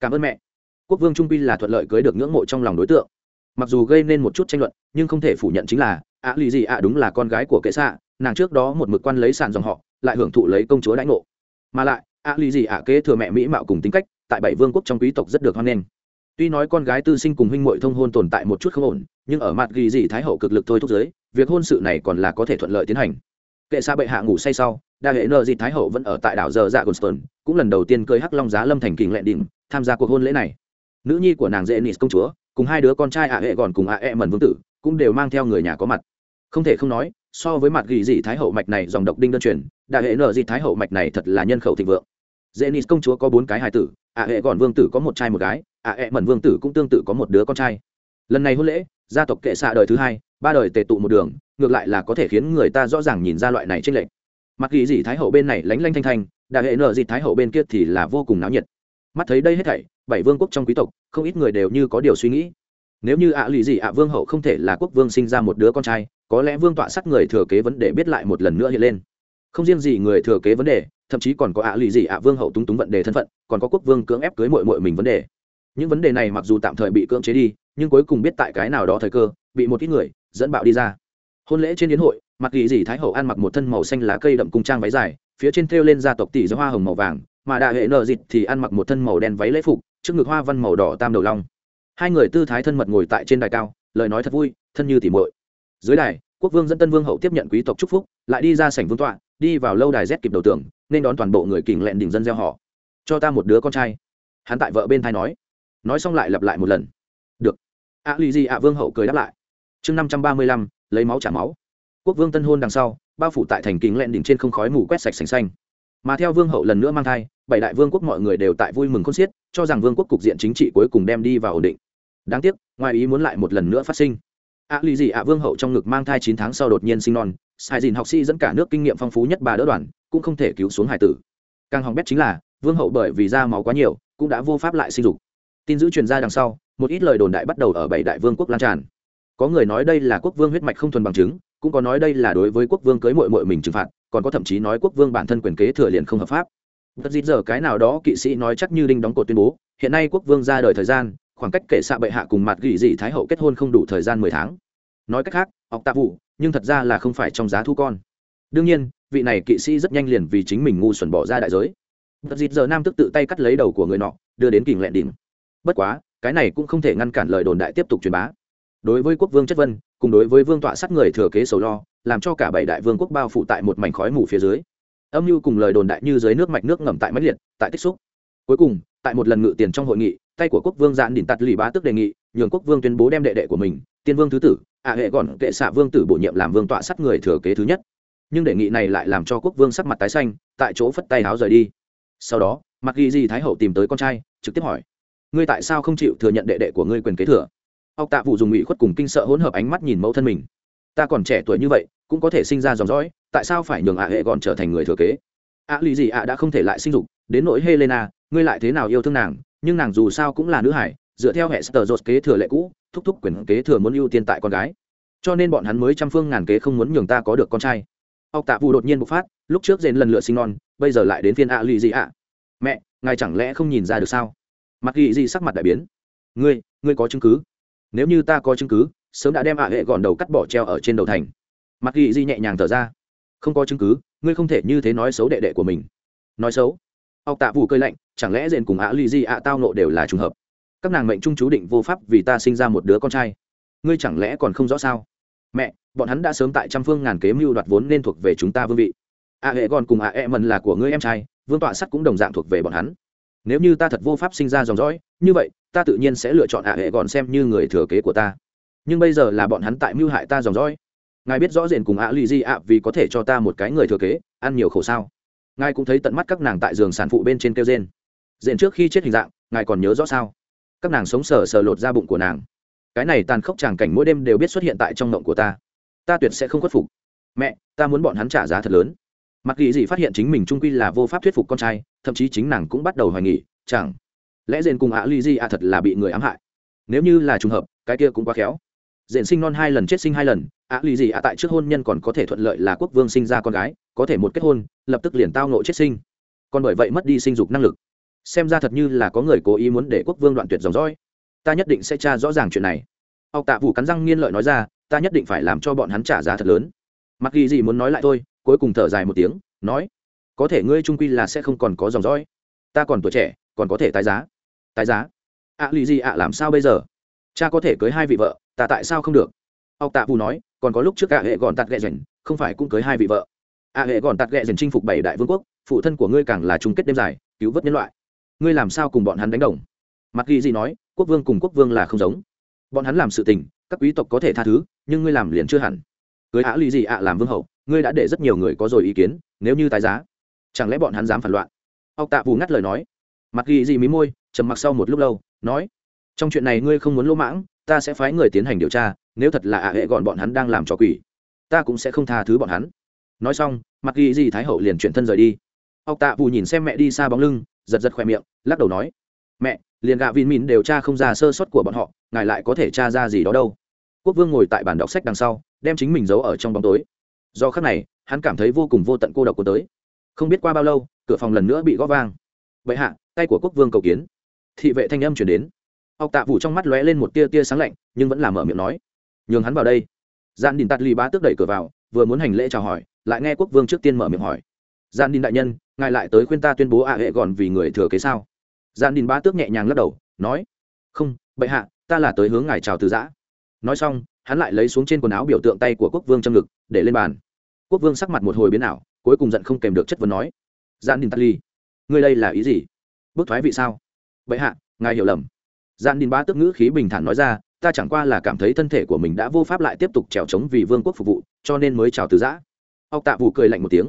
Cảm ơn mẹ. Quốc vương trung pi là thuận lợi cưới được ngưỡng mộ trong lòng đối tượng. Mặc dù gây nên một chút tranh luận, nhưng không thể phủ nhận chính là, ạ lì gì ạ đúng là con gái của kệ xạ, nàng trước đó một mực quan lấy sàn dòng họ, lại hưởng thụ lấy công chúa đãi ngộ. Mà lại, ạ lì gì ạ kế thừa mẹ mỹ mạo cùng tính cách, tại bảy vương quốc trong quý tộc rất được hoan nghênh. Tuy nói con gái tư sinh cùng huynh muội thông hôn tồn tại một chút không ổn, nhưng ở mặt ghi gì thái hậu cực lực thôi thúc giới việc hôn sự này còn là có thể thuận lợi tiến hành. Kệ xa bệ hạ ngủ say sau, đa hệ nợ Di thái hậu vẫn ở tại đảo giờ dạ gonston cũng lần đầu tiên cơi hắc long giá lâm thành kình lệ đỉnh, tham gia cuộc hôn lễ này. Nữ nhi của nàng dễ nis công chúa, cùng hai đứa con trai ạ hệ còn cùng ạ ẹ mần vương tử, cũng đều mang theo người nhà có mặt. Không thể không nói, so với mặt gỉ dị thái hậu mạch này dòng độc đinh đơn truyền, đa hệ nợ Di thái hậu mạch này thật là nhân khẩu thịnh vượng. Dễ nis công chúa có bốn cái hài tử ạ hệ còn vương tử có một trai một gái ạ ẹ mần vương tử cũng tương tự có một đứa con trai. Lần này hôn lễ, gia tộc kệ xạ đời thứ hai ba đời tề tụ một đường, ngược lại là có thể khiến người ta rõ ràng nhìn ra loại này trên lệnh mặc kỳ dị thái hậu bên này lánh lanh thanh thanh đà hệ nợ dị thái hậu bên kia thì là vô cùng náo nhiệt. Mắt thấy đây hết thảy, bảy vương quốc trong quý tộc, không ít người đều như có điều suy nghĩ. Nếu như ạ lì dị ạ vương hậu không thể là quốc vương sinh ra một đứa con trai, có lẽ vương tọa sắt người thừa kế vấn đề biết lại một lần nữa hiện lên. Không riêng gì người thừa kế vấn đề, thậm chí còn có ạ lì dị ạ vương hậu túng túng vận đề thân phận, còn có quốc vương cưỡng ép cưới mội mội mình vấn đề. Những vấn đề này mặc dù tạm thời bị cưỡng chế đi, nhưng cuối cùng biết tại cái nào đó thời cơ, bị một ít người dẫn bạo đi ra. Hôn lễ trên yến hội, mặc kỳ dì thái hậu ăn mặc một thân màu xanh lá cây đậm cung trang váy dài, phía trên thêu lên gia tộc tỷ do hoa hồng màu vàng, mà đại hệ nợ dịt thì ăn mặc một thân màu đen váy lễ phục, trước ngực hoa văn màu đỏ tam đầu long. Hai người tư thái thân mật ngồi tại trên đài cao, lời nói thật vui, thân như tỉ muội. Dưới đài, quốc vương dẫn tân vương hậu tiếp nhận quý tộc chúc phúc, lại đi ra sảnh vương tọa, đi vào lâu đài rét kịp đầu tường, nên đón toàn bộ người kình lẹn đỉnh dân gieo họ. Cho ta một đứa con trai. Hắn tại vợ bên thai nói. Nói xong lại lặp lại một lần. Được. A lì gì ạ vương hậu cười đáp lại chương năm trăm ba mươi lăm, lấy máu trả máu. Quốc vương tân hôn đằng sau, bao phủ tại thành kính lẹn đỉnh trên không khói mù quét sạch sành xanh. Mà theo vương hậu lần nữa mang thai, bảy đại vương quốc mọi người đều tại vui mừng khôn xiết, cho rằng vương quốc cục diện chính trị cuối cùng đem đi vào ổn định. Đáng tiếc, ngoài ý muốn lại một lần nữa phát sinh. Ạ lì gì ạ vương hậu trong ngực mang thai chín tháng sau đột nhiên sinh non sai dìn học sĩ dẫn cả nước kinh nghiệm phong phú nhất bà đỡ đoàn, cũng không thể cứu xuống hải tử. Càng hỏng bét chính là, vương hậu bởi vì da máu quá nhiều, cũng đã vô pháp lại sinh dục. Tin giữ truyền ra đằng sau, một ít lời đồn đại bắt đầu ở bảy đại vương quốc lan tràn có người nói đây là quốc vương huyết mạch không thuần bằng chứng, cũng có nói đây là đối với quốc vương cưới mội mội mình trừng phạt, còn có thậm chí nói quốc vương bản thân quyền kế thừa liền không hợp pháp. Tất dịp giờ cái nào đó kỵ sĩ nói chắc như đinh đóng cột tuyên bố, hiện nay quốc vương ra đời thời gian, khoảng cách kể xạ bệ hạ cùng mặt gỉ dị thái hậu kết hôn không đủ thời gian mười tháng. Nói cách khác, học tạ vụ, nhưng thật ra là không phải trong giá thu con. Đương nhiên, vị này kỵ sĩ rất nhanh liền vì chính mình ngu xuẩn bỏ ra đại giới. Tất dịp giờ nam tức tự tay cắt lấy đầu của người nọ, đưa đến kình lẹn đỉnh. Bất quá, cái này cũng không thể ngăn cản lời đồn đại tiếp tục truyền bá đối với quốc vương chất vân, cùng đối với vương tọa sát người thừa kế sầu lo, làm cho cả bảy đại vương quốc bao phủ tại một mảnh khói mù phía dưới. Âm mưu cùng lời đồn đại như dưới nước mạch nước ngầm tại máy liệt, tại tích xúc. Cuối cùng, tại một lần ngự tiền trong hội nghị, tay của quốc vương giãn đỉnh tạt lì bá tức đề nghị, nhường quốc vương tuyên bố đem đệ đệ của mình, tiên vương thứ tử ạ hệ gọn, kệ xạ vương tử bổ nhiệm làm vương tọa sát người thừa kế thứ nhất. Nhưng đề nghị này lại làm cho quốc vương sắc mặt tái xanh, tại chỗ phất tay háo rời đi. Sau đó mặc ghi di thái hậu tìm tới con trai, trực tiếp hỏi, ngươi tại sao không chịu thừa nhận đệ đệ của ngươi quyền kế thừa? Ọc tạ vụ dùng ngụy khuất cùng kinh sợ hỗn hợp ánh mắt nhìn mẫu thân mình. Ta còn trẻ tuổi như vậy, cũng có thể sinh ra dòng dõi, tại sao phải nhường ạ hệ gọn trở thành người thừa kế? Ạ lì gì ạ đã không thể lại sinh dục, đến nỗi helena, ngươi lại thế nào yêu thương nàng? Nhưng nàng dù sao cũng là nữ hải, dựa theo hệ sờ dột kế thừa lệ cũ, thúc thúc quyền kế thừa muốn ưu tiên tại con gái. Cho nên bọn hắn mới trăm phương ngàn kế không muốn nhường ta có được con trai. Ọc tạ vụ đột nhiên bộc phát, lúc trước dền lần lựa sinh non, bây giờ lại đến phiên ạ lì gì ạ. Mẹ, ngài chẳng lẽ không nhìn ra được sao? Mặc ghi gì sắc mặt đại biến. Ngươi ngươi có chứng cứ? Nếu như ta có chứng cứ, sớm đã đem ạ hệ gọn đầu cắt bỏ treo ở trên đầu thành. Mặc ghi di nhẹ nhàng thở ra. Không có chứng cứ, ngươi không thể như thế nói xấu đệ đệ của mình. Nói xấu? Ọc tạ vụ cơi lạnh, chẳng lẽ rền cùng ạ lì di ạ tao nộ đều là trùng hợp? Các nàng mệnh trung chú định vô pháp vì ta sinh ra một đứa con trai. Ngươi chẳng lẽ còn không rõ sao? Mẹ, bọn hắn đã sớm tại trăm phương ngàn kế mưu đoạt vốn nên thuộc về chúng ta vương vị. Ạ hệ gọn cùng ạ e mần là của ngươi em trai, vương tọa sắt cũng đồng dạng thuộc về bọn hắn nếu như ta thật vô pháp sinh ra dòng dõi, như vậy, ta tự nhiên sẽ lựa chọn ạ hệ gọn xem như người thừa kế của ta. Nhưng bây giờ là bọn hắn tại mưu hại ta dòng dõi. Ngài biết rõ rệt cùng ạ lì di ạ vì có thể cho ta một cái người thừa kế, ăn nhiều khổ sao? Ngài cũng thấy tận mắt các nàng tại giường sản phụ bên trên kêu rên. Rền trước khi chết hình dạng, ngài còn nhớ rõ sao? Các nàng sống sờ sờ lột ra bụng của nàng. Cái này tàn khốc tràng cảnh mỗi đêm đều biết xuất hiện tại trong mộng của ta. Ta tuyệt sẽ không khuất phục. Mẹ, ta muốn bọn hắn trả giá thật lớn mặc ghi gì phát hiện chính mình trung quy là vô pháp thuyết phục con trai, thậm chí chính nàng cũng bắt đầu hoài nghỉ chẳng lẽ dền cùng ạ ly di ạ thật là bị người ám hại? Nếu như là trùng hợp, cái kia cũng quá khéo. Dền sinh non hai lần, chết sinh hai lần, ạ ly di ạ tại trước hôn nhân còn có thể thuận lợi là quốc vương sinh ra con gái, có thể một kết hôn, lập tức liền tao nộ chết sinh. Còn bởi vậy mất đi sinh dục năng lực. Xem ra thật như là có người cố ý muốn để quốc vương đoạn tuyệt dòng dõi. Ta nhất định sẽ tra rõ ràng chuyện này. Ông tạ vũ cắn răng nghiên lợi nói ra, ta nhất định phải làm cho bọn hắn trả giá thật lớn. Mặc ghi gì muốn nói lại thôi cuối cùng thở dài một tiếng, nói, có thể ngươi trung quy là sẽ không còn có dòng dõi. Ta còn tuổi trẻ, còn có thể tái giá. Tái giá? Ạ lì gì ạ à, làm sao bây giờ? Cha có thể cưới hai vị vợ, ta tại sao không được? Ông tạ bù nói, còn có lúc trước cả hệ gọn tạt ghẹ rảnh không phải cũng cưới hai vị vợ. Ạ hệ gọn tạt ghẹ rảnh chinh phục bảy đại vương quốc, phụ thân của ngươi càng là chung kết đêm dài, cứu vớt nhân loại. Ngươi làm sao cùng bọn hắn đánh đồng? Mặc ghi gì nói, quốc vương cùng quốc vương là không giống. Bọn hắn làm sự tình, các quý tộc có thể tha thứ, nhưng ngươi làm liền chưa hẳn. Cưới ạ, lì gì ạ, làm vương hậu ngươi đã để rất nhiều người có rồi ý kiến, nếu như tái giá, chẳng lẽ bọn hắn dám phản loạn? Ông tạ vù ngắt lời nói. Mặc ghi gì mí môi, trầm mặc sau một lúc lâu, nói, trong chuyện này ngươi không muốn lỗ mãng, ta sẽ phái người tiến hành điều tra, nếu thật là ạ hệ gọn bọn hắn đang làm trò quỷ, ta cũng sẽ không tha thứ bọn hắn. Nói xong mặc ghi gì thái hậu liền chuyển thân rời đi. Ông tạ vù nhìn xem mẹ đi xa bóng lưng, giật giật khoe miệng, lắc đầu nói, mẹ, liền gạ vin mìn điều tra không ra sơ suất của bọn họ, ngài lại có thể tra ra gì đó đâu. Quốc vương ngồi tại bàn đọc sách đằng sau, đem chính mình giấu ở trong bóng tối do khắc này, hắn cảm thấy vô cùng vô tận cô độc của tới. Không biết qua bao lâu, cửa phòng lần nữa bị gõ vang. Vậy hạ, tay của quốc vương cầu kiến. Thị vệ thanh âm chuyển đến. Học tạ vụ trong mắt lóe lên một tia tia sáng lạnh, nhưng vẫn làm mở miệng nói. Nhường hắn vào đây. Gian đình tạt lì bá tước đẩy cửa vào, vừa muốn hành lễ chào hỏi, lại nghe quốc vương trước tiên mở miệng hỏi. Gian đình đại nhân, ngài lại tới khuyên ta tuyên bố ạ hệ gòn vì người thừa kế sao? Gian đình bá tước nhẹ nhàng lắc đầu, nói. Không, bệ hạ, ta là tới hướng ngài chào từ giã. Nói xong hắn lại lấy xuống trên quần áo biểu tượng tay của quốc vương trong ngực, để lên bàn. Quốc vương sắc mặt một hồi biến ảo, cuối cùng giận không kèm được chất vấn nói gian đình tắt ly ngươi đây là ý gì? Bước thoái vị sao? Bệ hạ, ngài hiểu lầm. Gian đình bá tức ngữ khí bình thản nói ra, ta chẳng qua là cảm thấy thân thể của mình đã vô pháp lại tiếp tục trèo trống vì vương quốc phục vụ, cho nên mới chào từ giã. Ọc tạ vụ cười lạnh một tiếng,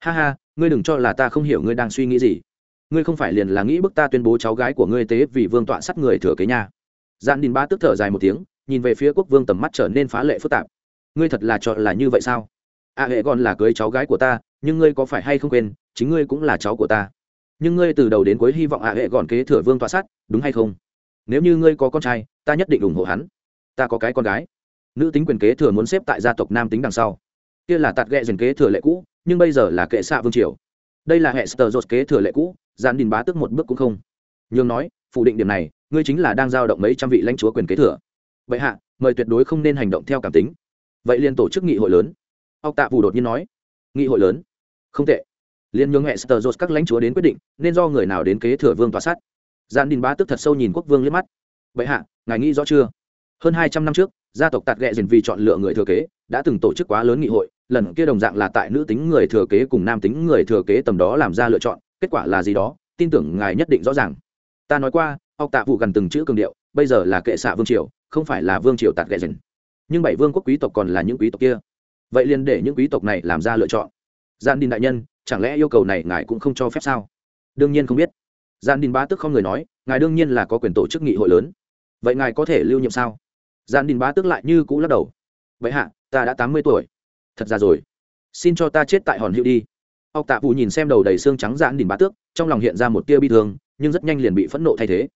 ha ha, ngươi đừng cho là ta không hiểu ngươi đang suy nghĩ gì. Ngươi không phải liền là nghĩ bức ta tuyên bố cháu gái của ngươi tế vì vương tọa sắt người thừa kế nhà gian đình bá tức thở dài một tiếng nhìn về phía quốc vương tầm mắt trở nên phá lệ phức tạp. Ngươi thật là chọn là như vậy sao? A à, hệ còn là cưới cháu gái của ta nhưng ngươi có phải hay không quên chính ngươi cũng là cháu của ta. Nhưng ngươi từ đầu đến cuối hy vọng a à, hệ còn kế thừa vương tọa sát đúng hay không? Nếu như ngươi có con trai ta nhất định ủng hộ hắn. Ta có cái con gái. Nữ tính quyền kế thừa muốn xếp tại gia tộc nam tính đằng sau. Kia là tạt ghẹ dần kế thừa lệ cũ nhưng bây giờ là kệ xạ vương triều. Đây là hệ sờ dột kế thừa lệ cũ gian đình bá tức một bước cũng không. Nhường nói phủ định điểm này ngươi chính là đang giao động mấy trăm vị lãnh chúa quyền kế thừa vậy hạ, mời tuyệt đối không nên hành động theo cảm tính. Vậy liền tổ chức nghị hội lớn. Ốc tạ vụ đột nhiên nói. Nghị hội lớn? Không tệ. Liên nhường hệ sờ dột các lãnh chúa đến quyết định, nên do người nào đến kế thừa vương tòa sát. Gian đình bá tức thật sâu nhìn quốc vương liếc mắt. Vậy hạ, ngài nghĩ rõ chưa? Hơn hai trăm năm trước, gia tộc tạt ghẹ dần vì chọn lựa người thừa kế, đã từng tổ chức quá lớn nghị hội, lần kia đồng dạng là tại nữ tính người thừa kế cùng nam tính người thừa kế tầm đó làm ra lựa chọn, kết quả là gì đó, tin tưởng ngài nhất định rõ ràng. Ta nói qua, ốc tạ vụ gần từng chữ cường điệu, bây giờ là kệ xạ vương triều không phải là vương triều tạt ghẹ dần nhưng bảy vương quốc quý tộc còn là những quý tộc kia. Vậy liền để những quý tộc này làm ra lựa chọn. Gian đình đại nhân, chẳng lẽ yêu cầu này ngài cũng không cho phép sao? Đương nhiên không biết. Gian đình ba tức không người nói, ngài đương nhiên là có quyền tổ chức nghị hội lớn. Vậy ngài có thể lưu nhiệm sao? Gian đình ba tức lại như cũ lắc đầu. Vậy hạ, ta đã tám mươi tuổi. Thật ra rồi. Xin cho ta chết tại hòn hữu đi. Ốc tạ vụ nhìn xem đầu đầy xương trắng gian đình ba tước, trong lòng hiện ra một tia bi thương, nhưng rất nhanh liền bị phẫn nộ thay thế.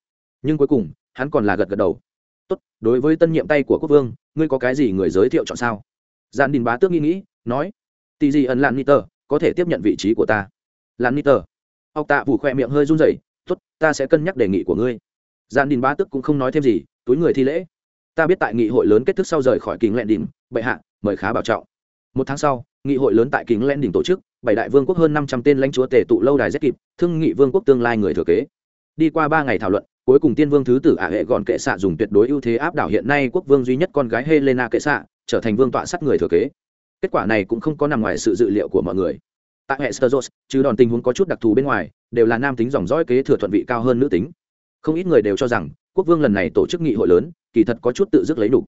Nhưng cuối cùng, hắn còn là gật gật đầu tốt, đối với tân nhiệm tay của quốc vương, ngươi có cái gì người giới thiệu chọn sao? Gian đình bá tước nghĩ nghĩ, nói, tì gì ẩn lặn niter có thể tiếp nhận vị trí của ta. Lặn niter ọc tạ vụ khoe miệng hơi run rẩy, tốt, ta sẽ cân nhắc đề nghị của ngươi. Gian đình bá tước cũng không nói thêm gì, túi người thi lễ. Ta biết tại nghị hội lớn kết thúc sau rời khỏi kính lẹn đỉnh, bệ hạ, mời khá bảo trọng. Một tháng sau, nghị hội lớn tại kính lẹn đỉnh tổ chức, bảy đại vương quốc hơn năm trăm tên lãnh chúa tề tụ lâu đài rất kịp, thương nghị vương quốc tương lai người thừa kế. Đi qua ba ngày thảo luận cuối cùng tiên vương thứ tử ả hệ gọn kệ xạ dùng tuyệt đối ưu thế áp đảo hiện nay quốc vương duy nhất con gái helena kệ xạ, trở thành vương tọa sắt người thừa kế. Kết quả này cũng không có nằm ngoài sự dự liệu của mọi người. Tại hệ sơ chứ đòn tình huống có chút đặc thù bên ngoài, đều là nam tính dòng dõi kế thừa thuận vị cao hơn nữ tính. Không ít người đều cho rằng, quốc vương lần này tổ chức nghị hội lớn, kỳ thật có chút tự dứt lấy đủ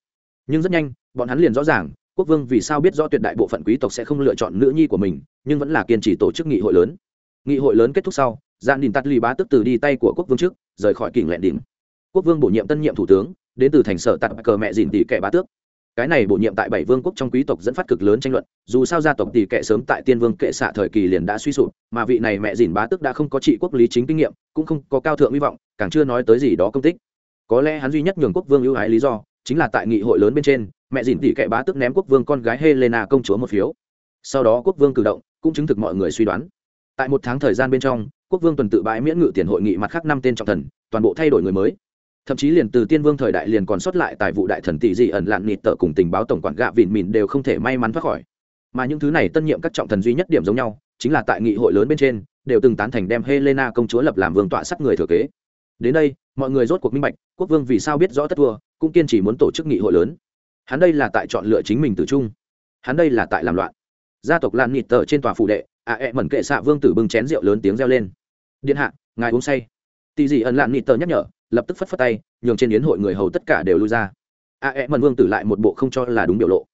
nhưng rất nhanh, bọn hắn liền rõ ràng, quốc vương vì sao biết rõ tuyệt đại bộ phận quý tộc sẽ không lựa chọn nữ nhi của mình, nhưng vẫn là kiên trì tổ chức nghị hội lớn. Nghị hội lớn kết thúc sau gian đình tắt lì bá tức từ đi tay của quốc vương trước, rời khỏi kỉnh lẹn đỉnh. Quốc vương bổ nhiệm tân nhiệm thủ tướng, đến từ thành sở tạt cờ mẹ dìn tỷ kẻ bá tước. Cái này bổ nhiệm tại bảy vương quốc trong quý tộc dẫn phát cực lớn tranh luận, dù sao gia tộc tỷ kệ sớm tại tiên vương kệ xạ thời kỳ liền đã suy sụp, mà vị này mẹ dìn bá Tước đã không có trị quốc lý chính kinh nghiệm, cũng không có cao thượng hy vọng, càng chưa nói tới gì đó công tích. Có lẽ hắn duy nhất nhường quốc vương ưu ái lý do, chính là tại nghị hội lớn bên trên, mẹ dìn tỷ kệ bá Tước ném quốc vương con gái helena công chúa một phiếu. Sau đó quốc vương cử động, cũng chứng thực mọi người suy đoán. Tại một tháng thời gian bên trong quốc vương tuần tự bãi miễn ngự tiền hội nghị mặt khác năm tên trọng thần, toàn bộ thay đổi người mới. Thậm chí liền từ tiên vương thời đại liền còn sót lại tài vụ đại thần tỷ dị ẩn lạn nịt tợ cùng tình báo tổng quản gạ vịn mìn đều không thể may mắn thoát khỏi. Mà những thứ này tân nhiệm các trọng thần duy nhất điểm giống nhau, chính là tại nghị hội lớn bên trên, đều từng tán thành đem helena công chúa lập làm vương tọa sắc người thừa kế. Đến đây, mọi người rốt cuộc minh bạch, quốc vương vì sao biết rõ tất thua, cũng kiên trì muốn tổ chức nghị hội lớn. Hắn đây là tại chọn lựa chính mình từ chung. Hắn đây là tại làm loạn. Gia tộc lan nịt tờ trên tòa phủ đệ ạ ẹ e mẩn kệ xạ vương tử bưng chén rượu lớn tiếng reo lên điện hạ, ngài uống say. Tì dị ẩn lạn nịt tờ nhắc nhở, lập tức phất phất tay, nhường trên yến hội người hầu tất cả đều lui ra. A ẹ mần vương tử lại một bộ không cho là đúng biểu lộ.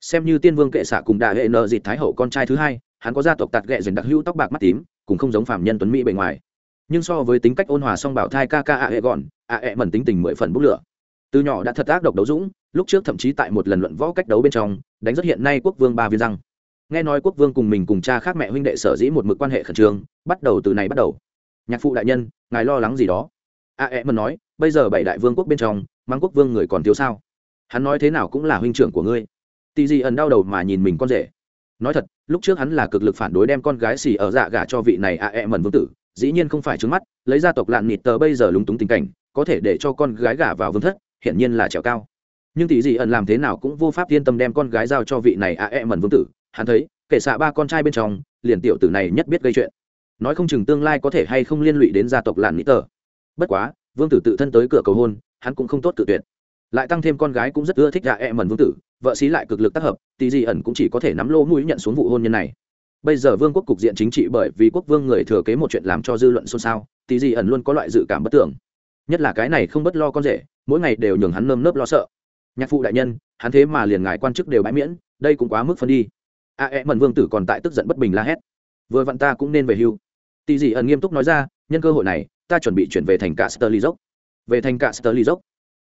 Xem như tiên vương kệ xạ cùng đại hệ nợ dịt thái hậu con trai thứ hai, hắn có gia tộc tạt ghẹ dần đặc hữu tóc bạc mắt tím, cũng không giống phạm nhân tuấn mỹ bề ngoài. Nhưng so với tính cách ôn hòa song bảo thai ca ca a hệ gọn, a hệ mần tính tình mười phần bút lửa. Từ nhỏ đã thật ác độc đấu dũng, lúc trước thậm chí tại một lần luận võ cách đấu bên trong, đánh rất hiện nay quốc vương ba viên răng. Nghe nói quốc vương cùng mình cùng cha khác mẹ huynh đệ sở dĩ một mực quan hệ khẩn trương, bắt đầu từ này bắt đầu nhạc phụ đại nhân, ngài lo lắng gì đó? A e mần nói, bây giờ bảy đại vương quốc bên trong mang quốc vương người còn thiếu sao? Hắn nói thế nào cũng là huynh trưởng của ngươi. Tì gì ẩn đau đầu mà nhìn mình con rể. Nói thật, lúc trước hắn là cực lực phản đối đem con gái xì ở dạ gả cho vị này a e mần vương tử, dĩ nhiên không phải trứng mắt, lấy gia tộc lạn nịt tờ bây giờ lúng túng tình cảnh, có thể để cho con gái gả vào vương thất, hiển nhiên là trèo cao. Nhưng tỷ dị ẩn làm thế nào cũng vô pháp yên tâm đem con gái giao cho vị này a e mần vương tử. Hắn thấy, kể xạ ba con trai bên trong, liền tiểu tử này nhất biết gây chuyện nói không chừng tương lai có thể hay không liên lụy đến gia tộc lạn Nĩ tờ. Bất quá, vương tử tự thân tới cửa cầu hôn, hắn cũng không tốt tự tuyệt. Lại tăng thêm con gái cũng rất ưa thích a e mần vương tử, vợ xí lại cực lực tác hợp, tì dị ẩn cũng chỉ có thể nắm lô mũi nhận xuống vụ hôn nhân này. Bây giờ vương quốc cục diện chính trị bởi vì quốc vương người thừa kế một chuyện làm cho dư luận xôn xao, tì dị ẩn luôn có loại dự cảm bất tưởng. Nhất là cái này không bất lo con rể, mỗi ngày đều nhường hắn nơm nớp lo sợ. Nhạc phụ đại nhân, hắn thế mà liền ngài quan chức đều bãi miễn, đây cũng quá mức phân đi. A e mần vương tử còn tại tức giận bất bình la hét. Vừa vặn ta cũng nên về hưu tỷ dị ẩn nghiêm túc nói ra, nhân cơ hội này, ta chuẩn bị chuyển về thành cả sterly dốc. Về thành cả sterly dốc?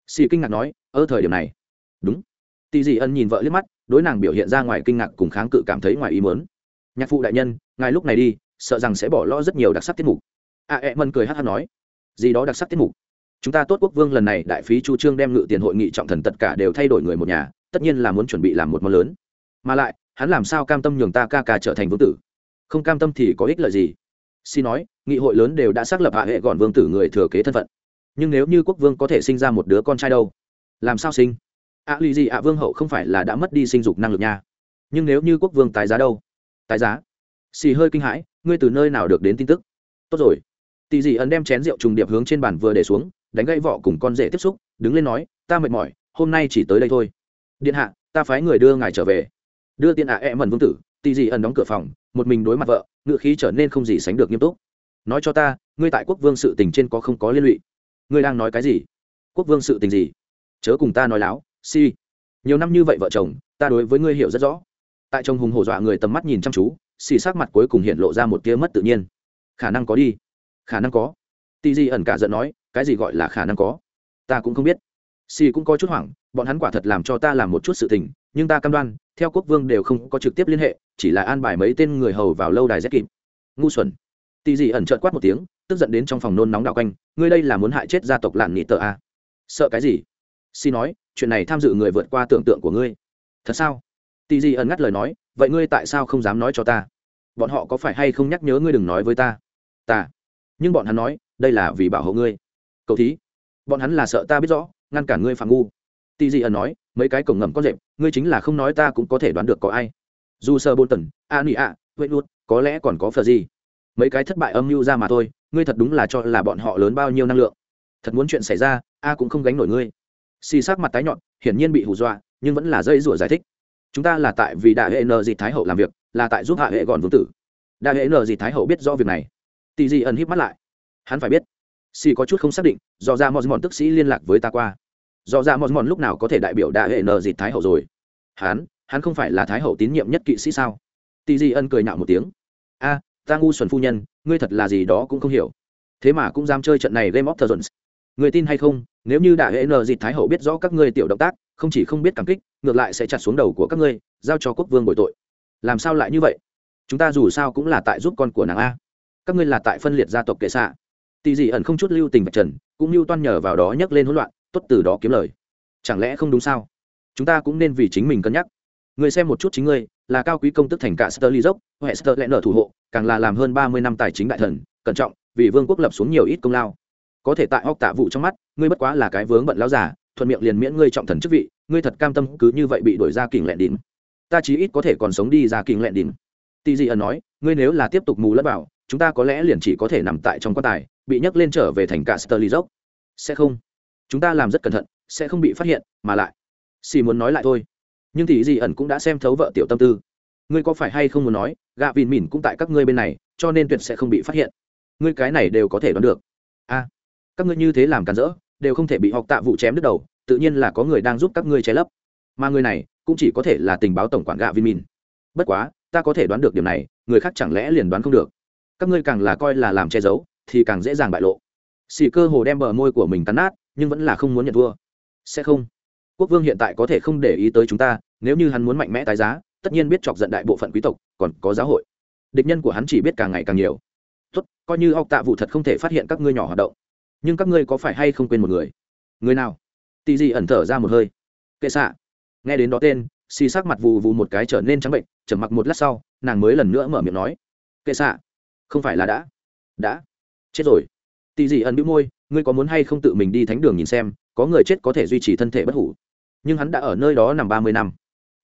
Xì kinh ngạc nói, ở thời điểm này. Đúng. Tỷ dị ẩn nhìn vợ liếc mắt, đối nàng biểu hiện ra ngoài kinh ngạc cùng kháng cự cảm thấy ngoài ý mớn nhạc phụ đại nhân, ngài lúc này đi, sợ rằng sẽ bỏ lỡ rất nhiều đặc sắc tiết mục. A e mân cười hát hát nói, gì đó đặc sắc tiết mục. Chúng ta tốt quốc vương lần này đại phí chu trương đem ngự tiền hội nghị trọng thần tất cả đều thay đổi người một nhà, tất nhiên là muốn chuẩn bị làm một món lớn. Mà lại, hắn làm sao cam tâm nhường ta ca ca trở thành vương tử? Không cam tâm thì có ích lợi gì? Xin nói nghị hội lớn đều đã xác lập hạ hệ gọn vương tử người thừa kế thân phận. Nhưng nếu như quốc vương có thể sinh ra một đứa con trai đâu? Làm sao sinh? Ạ à, lì gì ạ vương hậu không phải là đã mất đi sinh dục năng lực nha. Nhưng nếu như quốc vương tái giá đâu? Tái giá? Xì hơi kinh hãi ngươi từ nơi nào được đến tin tức? Tốt rồi. Tỷ dị ẩn đem chén rượu trùng điệp hướng trên bàn vừa để xuống đánh gãy vỏ cùng con rể tiếp xúc đứng lên nói ta mệt mỏi hôm nay chỉ tới đây thôi. Điện hạ ta phái người đưa ngài trở về. Đưa tiên ạ à e mần vương tử tỷ dị ẩn đóng cửa phòng một mình đối mặt vợ ngự khí trở nên không gì sánh được nghiêm túc. Nói cho ta, ngươi tại quốc vương sự tình trên có không có liên lụy? Ngươi đang nói cái gì? Quốc vương sự tình gì? Chớ cùng ta nói láo, si. Nhiều năm như vậy vợ chồng, ta đối với ngươi hiểu rất rõ. Tại chồng hùng hổ dọa người tầm mắt nhìn chăm chú xì sắc mặt cuối cùng hiện lộ ra một tia mất tự nhiên. Khả năng có đi. Khả năng có. Tì di ẩn cả giận nói, cái gì gọi là khả năng có? Ta cũng không biết. Xì cũng có chút hoảng, bọn hắn quả thật làm cho ta làm một chút sự tình, nhưng ta cam đoan theo quốc vương đều không có trực tiếp liên hệ, chỉ là an bài mấy tên người hầu vào lâu đài rét kịp ngu xuẩn. Tì dị ẩn trợn quát một tiếng, tức giận đến trong phòng nôn nóng đạo quanh, ngươi đây là muốn hại chết gia tộc lạn nghị tờ a. Sợ cái gì? Xin nói, chuyện này tham dự người vượt qua tưởng tượng của ngươi. Thật sao? Tì dị ẩn ngắt lời nói, vậy ngươi tại sao không dám nói cho ta? Bọn họ có phải hay không nhắc nhớ ngươi đừng nói với ta? Ta. Nhưng bọn hắn nói, đây là vì bảo hộ ngươi. Cậu thí. Bọn hắn là sợ ta biết rõ, ngăn cản ngươi phạm ngu tì dị ẩn nói mấy cái cổng ngầm có rệp, ngươi chính là không nói ta cũng có thể đoán được có ai. Dù sơ bôn tần a nị a vậy luôn có lẽ còn có phờ gì mấy cái thất bại âm mưu ra mà thôi ngươi thật đúng là cho là bọn họ lớn bao nhiêu năng lượng. Thật muốn chuyện xảy ra a cũng không gánh nổi ngươi. Xì sắc mặt tái nhọn hiển nhiên bị hù dọa nhưng vẫn là dây rủa giải thích. Chúng ta là tại vì đại hệ n dị thái hậu làm việc là tại giúp hạ hệ gọn vương tử. Đại hệ n dị thái hậu biết rõ việc này. Tì dị ẩn híp mắt lại. Hắn phải biết xì có chút không xác định do ra mòn mòn tức sĩ liên lạc với ta qua do ra mòn mòn lúc nào có thể đại biểu đại hệ nờ dịt thái hậu rồi. Hắn hắn không phải là thái hậu tín nhiệm nhất kỵ sĩ sao? Tì di ân cười nạo một tiếng. A, ta ngu xuẩn phu nhân, ngươi thật là gì đó cũng không hiểu. Thế mà cũng dám chơi trận này game of thrones. Người tin hay không, nếu như đại hệ nờ dịt thái hậu biết rõ các ngươi tiểu động tác, không chỉ không biết cảm kích, ngược lại sẽ chặt xuống đầu của các ngươi, giao cho quốc vương bội tội. Làm sao lại như vậy? Chúng ta dù sao cũng là tại giúp con của nàng a. Các ngươi là tại phân liệt gia tộc kệ xạ. Tỳ dị ẩn không chút lưu tình vật trần, cũng lưu toan nhờ vào đó nhấc lên hỗn loạn tốt từ đó kiếm lời. Chẳng lẽ không đúng sao? Chúng ta cũng nên vì chính mình cân nhắc. Người xem một chút chính ngươi là cao quý công tức thành cả Sterling dốc, huệ sơ lẽ nở thủ hộ, càng là làm hơn ba mươi năm tài chính đại thần, cẩn trọng, vì vương quốc lập xuống nhiều ít công lao. Có thể tại óc tạ vụ trong mắt, ngươi bất quá là cái vướng bận lão giả, thuận miệng liền miễn ngươi trọng thần chức vị ngươi thật cam tâm cứ như vậy bị đuổi ra kình lẹn đỉn, ta chí ít có thể còn sống đi ra kình lẹn đỉn. tỷ dị ẩn nói ngươi nếu là tiếp tục mù lẫn vào chúng ta có lẽ liền chỉ có thể nằm tại trong quan tài bị nhấc lên trở về thành cả sterly dốc sẽ không chúng ta làm rất cẩn thận, sẽ không bị phát hiện, mà lại. Xì muốn nói lại thôi. Nhưng thì dì ẩn cũng đã xem thấu vợ tiểu tâm tư. Ngươi có phải hay không muốn nói, gạ vìn mìn cũng tại các ngươi bên này, cho nên tuyệt sẽ không bị phát hiện. Ngươi cái này đều có thể đoán được. A, các ngươi như thế làm cản rỡ, đều không thể bị học tạ vụ chém đứt đầu, tự nhiên là có người đang giúp các ngươi che lấp. Mà người này, cũng chỉ có thể là tình báo tổng quản gạ vin mìn bất quá, ta có thể đoán được điều này, người khác chẳng lẽ liền đoán không được. Các ngươi càng là coi là làm che giấu, thì càng dễ dàng bại lộ. Xì cơ hồ đem bờ môi của mình cắn nát nhưng vẫn là không muốn nhận thua. Sẽ không. Quốc vương hiện tại có thể không để ý tới chúng ta, nếu như hắn muốn mạnh mẽ tái giá, tất nhiên biết chọc giận đại bộ phận quý tộc, còn có giáo hội. Địch nhân của hắn chỉ biết càng ngày càng nhiều. Tốt, coi như học tạ vụ thật không thể phát hiện các ngươi nhỏ hoạt động. Nhưng các ngươi có phải hay không quên một người? Người nào? Tì gì ẩn thở ra một hơi. Kệ xạ. Nghe đến đó tên, xì sắc mặt vù vù một cái trở nên trắng bệnh chầm mặc một lát sau, nàng mới lần nữa mở miệng nói. Kệ xạ. Không phải là đã. Đã. Chết rồi. Tỷ gì ẩn bĩu môi, ngươi có muốn hay không tự mình đi thánh đường nhìn xem, có người chết có thể duy trì thân thể bất hủ. Nhưng hắn đã ở nơi đó nằm ba mươi năm.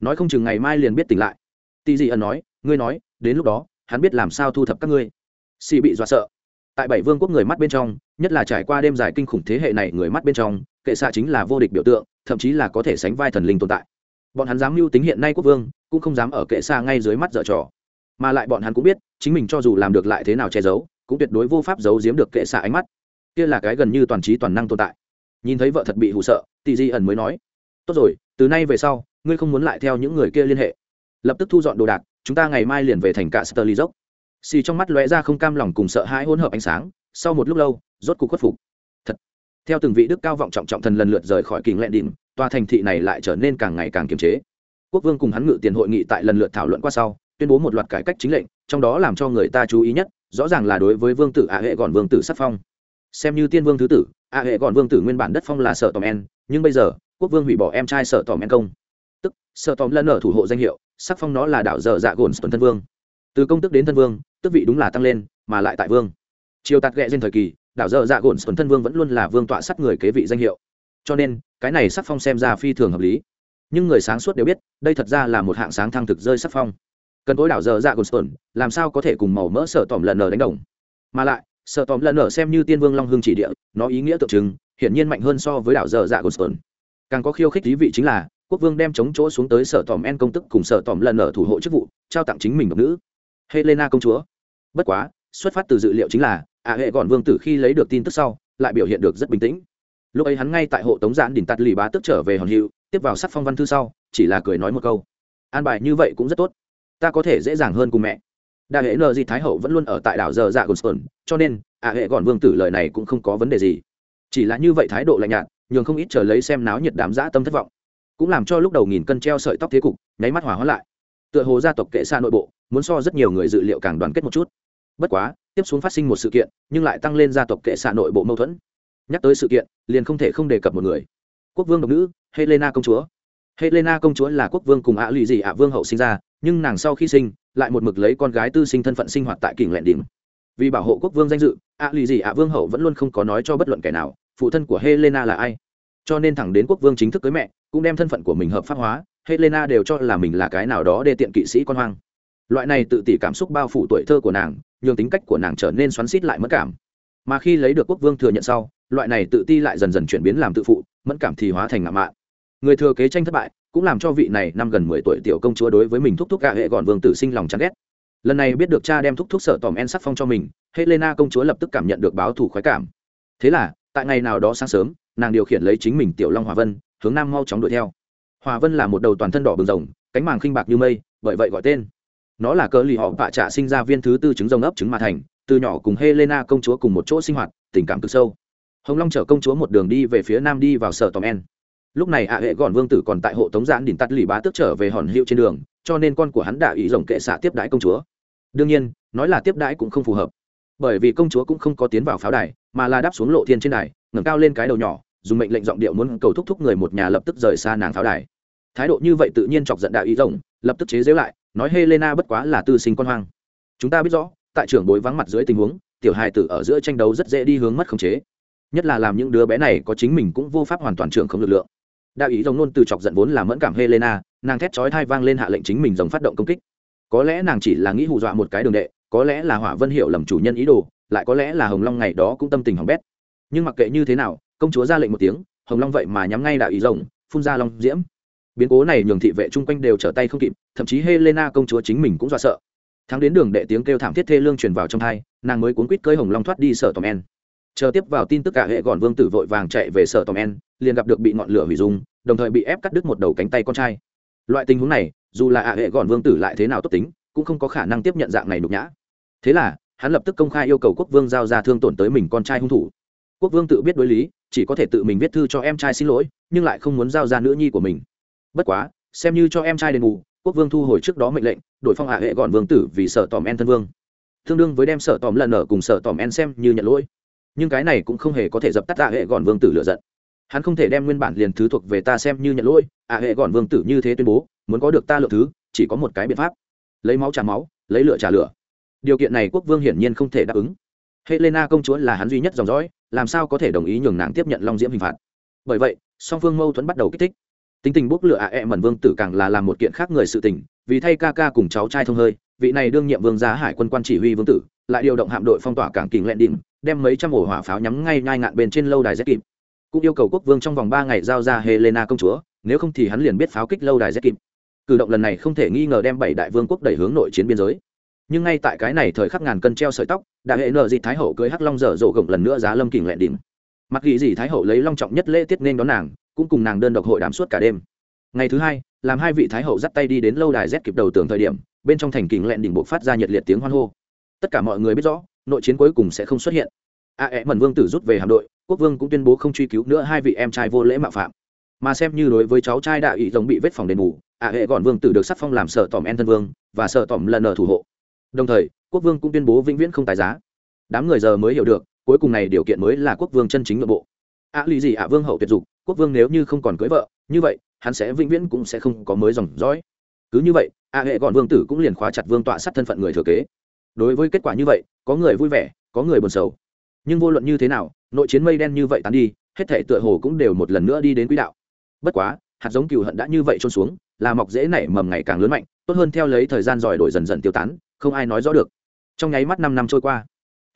Nói không chừng ngày mai liền biết tỉnh lại. Tỷ gì ẩn nói, ngươi nói, đến lúc đó, hắn biết làm sao thu thập các ngươi. Xì bị dọa sợ. Tại bảy vương quốc người mắt bên trong, nhất là trải qua đêm dài kinh khủng thế hệ này người mắt bên trong, kệ xạ chính là vô địch biểu tượng, thậm chí là có thể sánh vai thần linh tồn tại. Bọn hắn dám mưu tính hiện nay quốc vương, cũng không dám ở kệ xa ngay dưới mắt dở trò. Mà lại bọn hắn cũng biết, chính mình cho dù làm được lại thế nào che giấu cũng tuyệt đối vô pháp giấu giếm được kệ xạ ánh mắt. Kia là cái gần như toàn trí toàn năng tồn tại. Nhìn thấy vợ thật bị hụ sợ tỷ di ẩn mới nói, tốt rồi, từ nay về sau, ngươi không muốn lại theo những người kia liên hệ. Lập tức thu dọn đồ đạc, chúng ta ngày mai liền về thành cả sterly dốc xì trong mắt lóe ra không cam lòng cùng sợ hãi hỗn hợp ánh sáng, sau một lúc lâu, rốt cuộc khuất phục. Thật, theo từng vị đức cao vọng trọng trọng thần lần lượt rời khỏi kình lẹn đỉnh, tòa thành thị này lại trở nên càng ngày càng kiềm chế. Quốc vương cùng hắn ngự tiền hội nghị tại lần lượt thảo luận qua sau, tuyên bố một loạt cải cách chính lệnh, trong đó làm cho người ta chú ý nhất rõ ràng là đối với vương tử ạ hệ gọn vương tử sắc phong. Xem như tiên vương thứ tử, ạ hệ gọn vương tử nguyên bản đất phong là sợ tòm en, nhưng bây giờ, quốc vương hủy bỏ em trai sợ tòm en công. Tức, sợ tòm lân ở thủ hộ danh hiệu, sắc phong nó là đảo dở dạ gồn tuần thân vương. Từ công tức đến thân vương, tước vị đúng là tăng lên, mà lại tại vương. Triều tạt ghẹ trên thời kỳ, đảo dở dạ gồn tuần thân vương vẫn luôn là vương tọa sắt người kế vị danh hiệu. Cho nên, cái này sắc phong xem ra phi thường hợp lý. Nhưng người sáng suốt đều biết, đây thật ra là một hạng sáng thăng thực rơi sắc phong cần tối đảo dở dạ Goldstone làm sao có thể cùng màu mỡ sợ tòm lần nở đánh đồng? Mà lại, sợ tòm lần nở xem như tiên vương long hương chỉ địa, nó ý nghĩa tượng trưng, hiển nhiên mạnh hơn so với đảo dở dạ Goldstone càng có khiêu khích lý vị chính là, quốc vương đem chống chỗ xuống tới sở tòm en công tức cùng sở tòm lần nở thủ hộ chức vụ, trao tặng chính mình độc nữ. Helena công chúa. Bất quá, xuất phát từ dự liệu chính là ạ hệ gọn vương tử khi lấy được tin tức sau, lại biểu hiện được rất bình tĩnh. Lúc ấy hắn ngay tại hộ tống giãn đỉnh tạt lì bá tức trở về hòn hiệu, tiếp vào sắc phong văn thư sau, chỉ là cười nói một câu. An bài như vậy cũng rất tốt ta có thể dễ dàng hơn cùng mẹ. Đại hệ nờ gì thái hậu vẫn luôn ở tại đảo giờ dạ gồn cho nên, ạ hệ gọn vương tử lời này cũng không có vấn đề gì. Chỉ là như vậy thái độ lạnh nhạt, nhường không ít chờ lấy xem náo nhiệt đám dã tâm thất vọng. Cũng làm cho lúc đầu nghìn cân treo sợi tóc thế cục, nháy mắt hỏa hóa lại. Tựa hồ gia tộc kệ xa nội bộ, muốn so rất nhiều người dự liệu càng đoàn kết một chút. Bất quá, tiếp xuống phát sinh một sự kiện, nhưng lại tăng lên gia tộc kệ xa nội bộ mâu thuẫn. Nhắc tới sự kiện, liền không thể không đề cập một người. Quốc vương độc nữ, helena công chúa. Helena công chúa là quốc vương cùng ạ lụy dị ạ vương hậu sinh ra nhưng nàng sau khi sinh, lại một mực lấy con gái tư sinh thân phận sinh hoạt tại kỉnh lẹn đỉnh. Vì bảo hộ quốc vương danh dự, ạ lì gì ạ vương hậu vẫn luôn không có nói cho bất luận kẻ nào, phụ thân của helena là ai. Cho nên thẳng đến quốc vương chính thức cưới mẹ, cũng đem thân phận của mình hợp pháp hóa, helena đều cho là mình là cái nào đó để tiện kỵ sĩ con hoang. Loại này tự tỷ cảm xúc bao phủ tuổi thơ của nàng, nhường tính cách của nàng trở nên xoắn xít lại mất cảm. Mà khi lấy được quốc vương thừa nhận sau, loại này tự ti lại dần dần chuyển biến làm tự phụ, mẫn cảm thì hóa thành ngạo mạn. Người thừa kế tranh thất bại cũng làm cho vị này năm gần mười tuổi tiểu công chúa đối với mình thúc thúc gạ hệ gọn vương tử sinh lòng chán ghét. Lần này biết được cha đem thúc thúc sợ tòm en sắc phong cho mình, helena công chúa lập tức cảm nhận được báo thù khoái cảm. Thế là, tại ngày nào đó sáng sớm, nàng điều khiển lấy chính mình tiểu long hòa vân, hướng nam mau chóng đuổi theo. Hòa vân là một đầu toàn thân đỏ bừng rồng, cánh màng khinh bạc như mây, bởi vậy gọi tên. Nó là cơ lì họ vạ trả sinh ra viên thứ tư trứng rồng ấp trứng mà thành, từ nhỏ cùng helena công chúa cùng một chỗ sinh hoạt, tình cảm cực sâu. Hồng long chở công chúa một đường đi về phía nam đi vào sở tòm en lúc này ạ hệ gọn vương tử còn tại hộ tống giãn đỉnh tắt lì bá tước trở về hòn hiệu trên đường, cho nên con của hắn đã ý rồng kệ xạ tiếp đãi công chúa. Đương nhiên, nói là tiếp đãi cũng không phù hợp. Bởi vì công chúa cũng không có tiến vào pháo đài, mà là đáp xuống lộ thiên trên đài, ngẩng cao lên cái đầu nhỏ, dùng mệnh lệnh giọng điệu muốn cầu thúc thúc người một nhà lập tức rời xa nàng pháo đài. Thái độ như vậy tự nhiên chọc giận đạo ý rồng, lập tức chế giễu lại, nói helena bất quá là tư sinh con hoang. Chúng ta biết rõ, tại trưởng bối vắng mặt dưới tình huống, tiểu hài tử ở giữa tranh đấu rất dễ đi hướng mất khống chế. Nhất là làm những đứa bé này có chính mình cũng vô pháp hoàn toàn trưởng không lực lượng đạo ý rồng nôn từ chọc giận vốn là mẫn cảm helena, nàng thét chói thai vang lên hạ lệnh chính mình giống phát động công kích. Có lẽ nàng chỉ là nghĩ hù dọa một cái đường đệ, có lẽ là hỏa vân hiệu lầm chủ nhân ý đồ, lại có lẽ là hồng long ngày đó cũng tâm tình hỏng bét. Nhưng mặc kệ như thế nào, công chúa ra lệnh một tiếng, hồng long vậy mà nhắm ngay đạo ý rồng phun ra long diễm. Biến cố này nhường thị vệ chung quanh đều trở tay không kịp, thậm chí helena công chúa chính mình cũng dọa sợ. Thắng đến đường đệ tiếng kêu thảm thiết thê lương truyền vào trong thai nàng mới cuốn quýt cơi hồng long thoát đi sở tòm en. Chờ tiếp vào tin tức cả hệ gọn vương tử vội vàng chạy về sở tòm en liền gặp được bị ngọn lửa hủy dung, đồng thời bị ép cắt đứt một đầu cánh tay con trai. Loại tình huống này, dù là ạ hệ gọn vương tử lại thế nào tốt tính, cũng không có khả năng tiếp nhận dạng này nhục nhã. Thế là, hắn lập tức công khai yêu cầu quốc vương giao ra thương tổn tới mình con trai hung thủ. Quốc vương tự biết đối lý, chỉ có thể tự mình viết thư cho em trai xin lỗi, nhưng lại không muốn giao ra nữ nhi của mình. Bất quá, xem như cho em trai đền bù, quốc vương thu hồi trước đó mệnh lệnh, đổi phong hạ hệ gọn vương tử vì sợ tòm en thân vương. Tương đương với đem sợ tòm lần ở cùng sợ tòm en xem như nhận lỗi. Nhưng cái này cũng không hề có thể dập tắt hạ hệ gọn vương tử lựa giận hắn không thể đem nguyên bản liền thứ thuộc về ta xem như nhận lỗi à hệ gọn vương tử như thế tuyên bố, muốn có được ta lượng thứ, chỉ có một cái biện pháp. Lấy máu trả máu, lấy lửa trả lửa. Điều kiện này quốc vương hiển nhiên không thể đáp ứng. Helena công chúa là hắn duy nhất dòng dõi, làm sao có thể đồng ý nhường nàng tiếp nhận long diễm hình phạt? Bởi vậy, song phương mâu thuẫn bắt đầu kích thích. Tính tình bốc lửa ạ à e mẩn vương tử càng là làm một kiện khác người sự tình, vì thay ca ca cùng cháu trai thông hơi, vị này đương nhiệm vương gia hải quân quan chỉ huy vương tử, lại điều động hạm đội phong tỏa cảng kình lẹn đỉnh, đem mấy trăm ổ hỏa pháo nhắm ngay nhai ngạn bên trên lâu đài z kịp cũng yêu cầu quốc vương trong vòng ba ngày giao ra helena công chúa, nếu không thì hắn liền biết pháo kích lâu đài Zekim kịp. Cử động lần này không thể nghi ngờ đem bảy đại vương quốc đẩy hướng nội chiến biên giới. Nhưng ngay tại cái này thời khắc ngàn cân treo sợi tóc đại hệ nợ dị thái hậu cưới hắc long dở dộ gồng lần nữa giá lâm kình lẹn đỉnh. Mặc ghi dị thái hậu lấy long trọng nhất lễ tiết nên đón nàng, cũng cùng nàng đơn độc hội đàm suốt cả đêm. Ngày thứ hai, làm hai vị thái hậu dắt tay đi đến lâu đài z kịp đầu tường thời điểm, bên trong thành kình lẹn đỉnh buộc phát ra nhiệt liệt tiếng hoan hô. Tất cả mọi người biết rõ, nội chiến cuối cùng sẽ không xuất hiện. A e, ẹ mần vương tử rút về hạm đội quốc vương cũng tuyên bố không truy cứu nữa hai vị em trai vô lễ mạo phạm. Mà xem như đối với cháu trai đại ủy giống bị vết phòng đền bù a hệ gọn vương tử được sắc phong làm sợ tòm en thân vương và sợ tòm lần ở thủ hộ. Đồng thời quốc vương cũng tuyên bố vĩnh viễn không tài giá. Đám người giờ mới hiểu được cuối cùng này điều kiện mới là quốc vương chân chính nội bộ. Ạ à, lì gì ạ vương hậu tuyệt dục quốc vương nếu như không còn cưới vợ như vậy hắn sẽ vĩnh viễn cũng sẽ không có mới dòng dõi. Cứ như vậy a hệ gọn vương tử cũng liền khóa chặt vương tọa sát thân phận người thừa kế. Đối với kết quả như vậy có người vui vẻ có người buồn sầu. Nhưng vô luận như thế nào nội chiến mây đen như vậy tán đi, hết thể tựa hồ cũng đều một lần nữa đi đến quỹ đạo. Bất quá, hạt giống cừu hận đã như vậy trôn xuống, là mọc dễ nảy mầm ngày càng lớn mạnh, tốt hơn theo lấy thời gian dòi đổi dần dần tiêu tán, không ai nói rõ được. Trong nháy mắt năm năm trôi qua,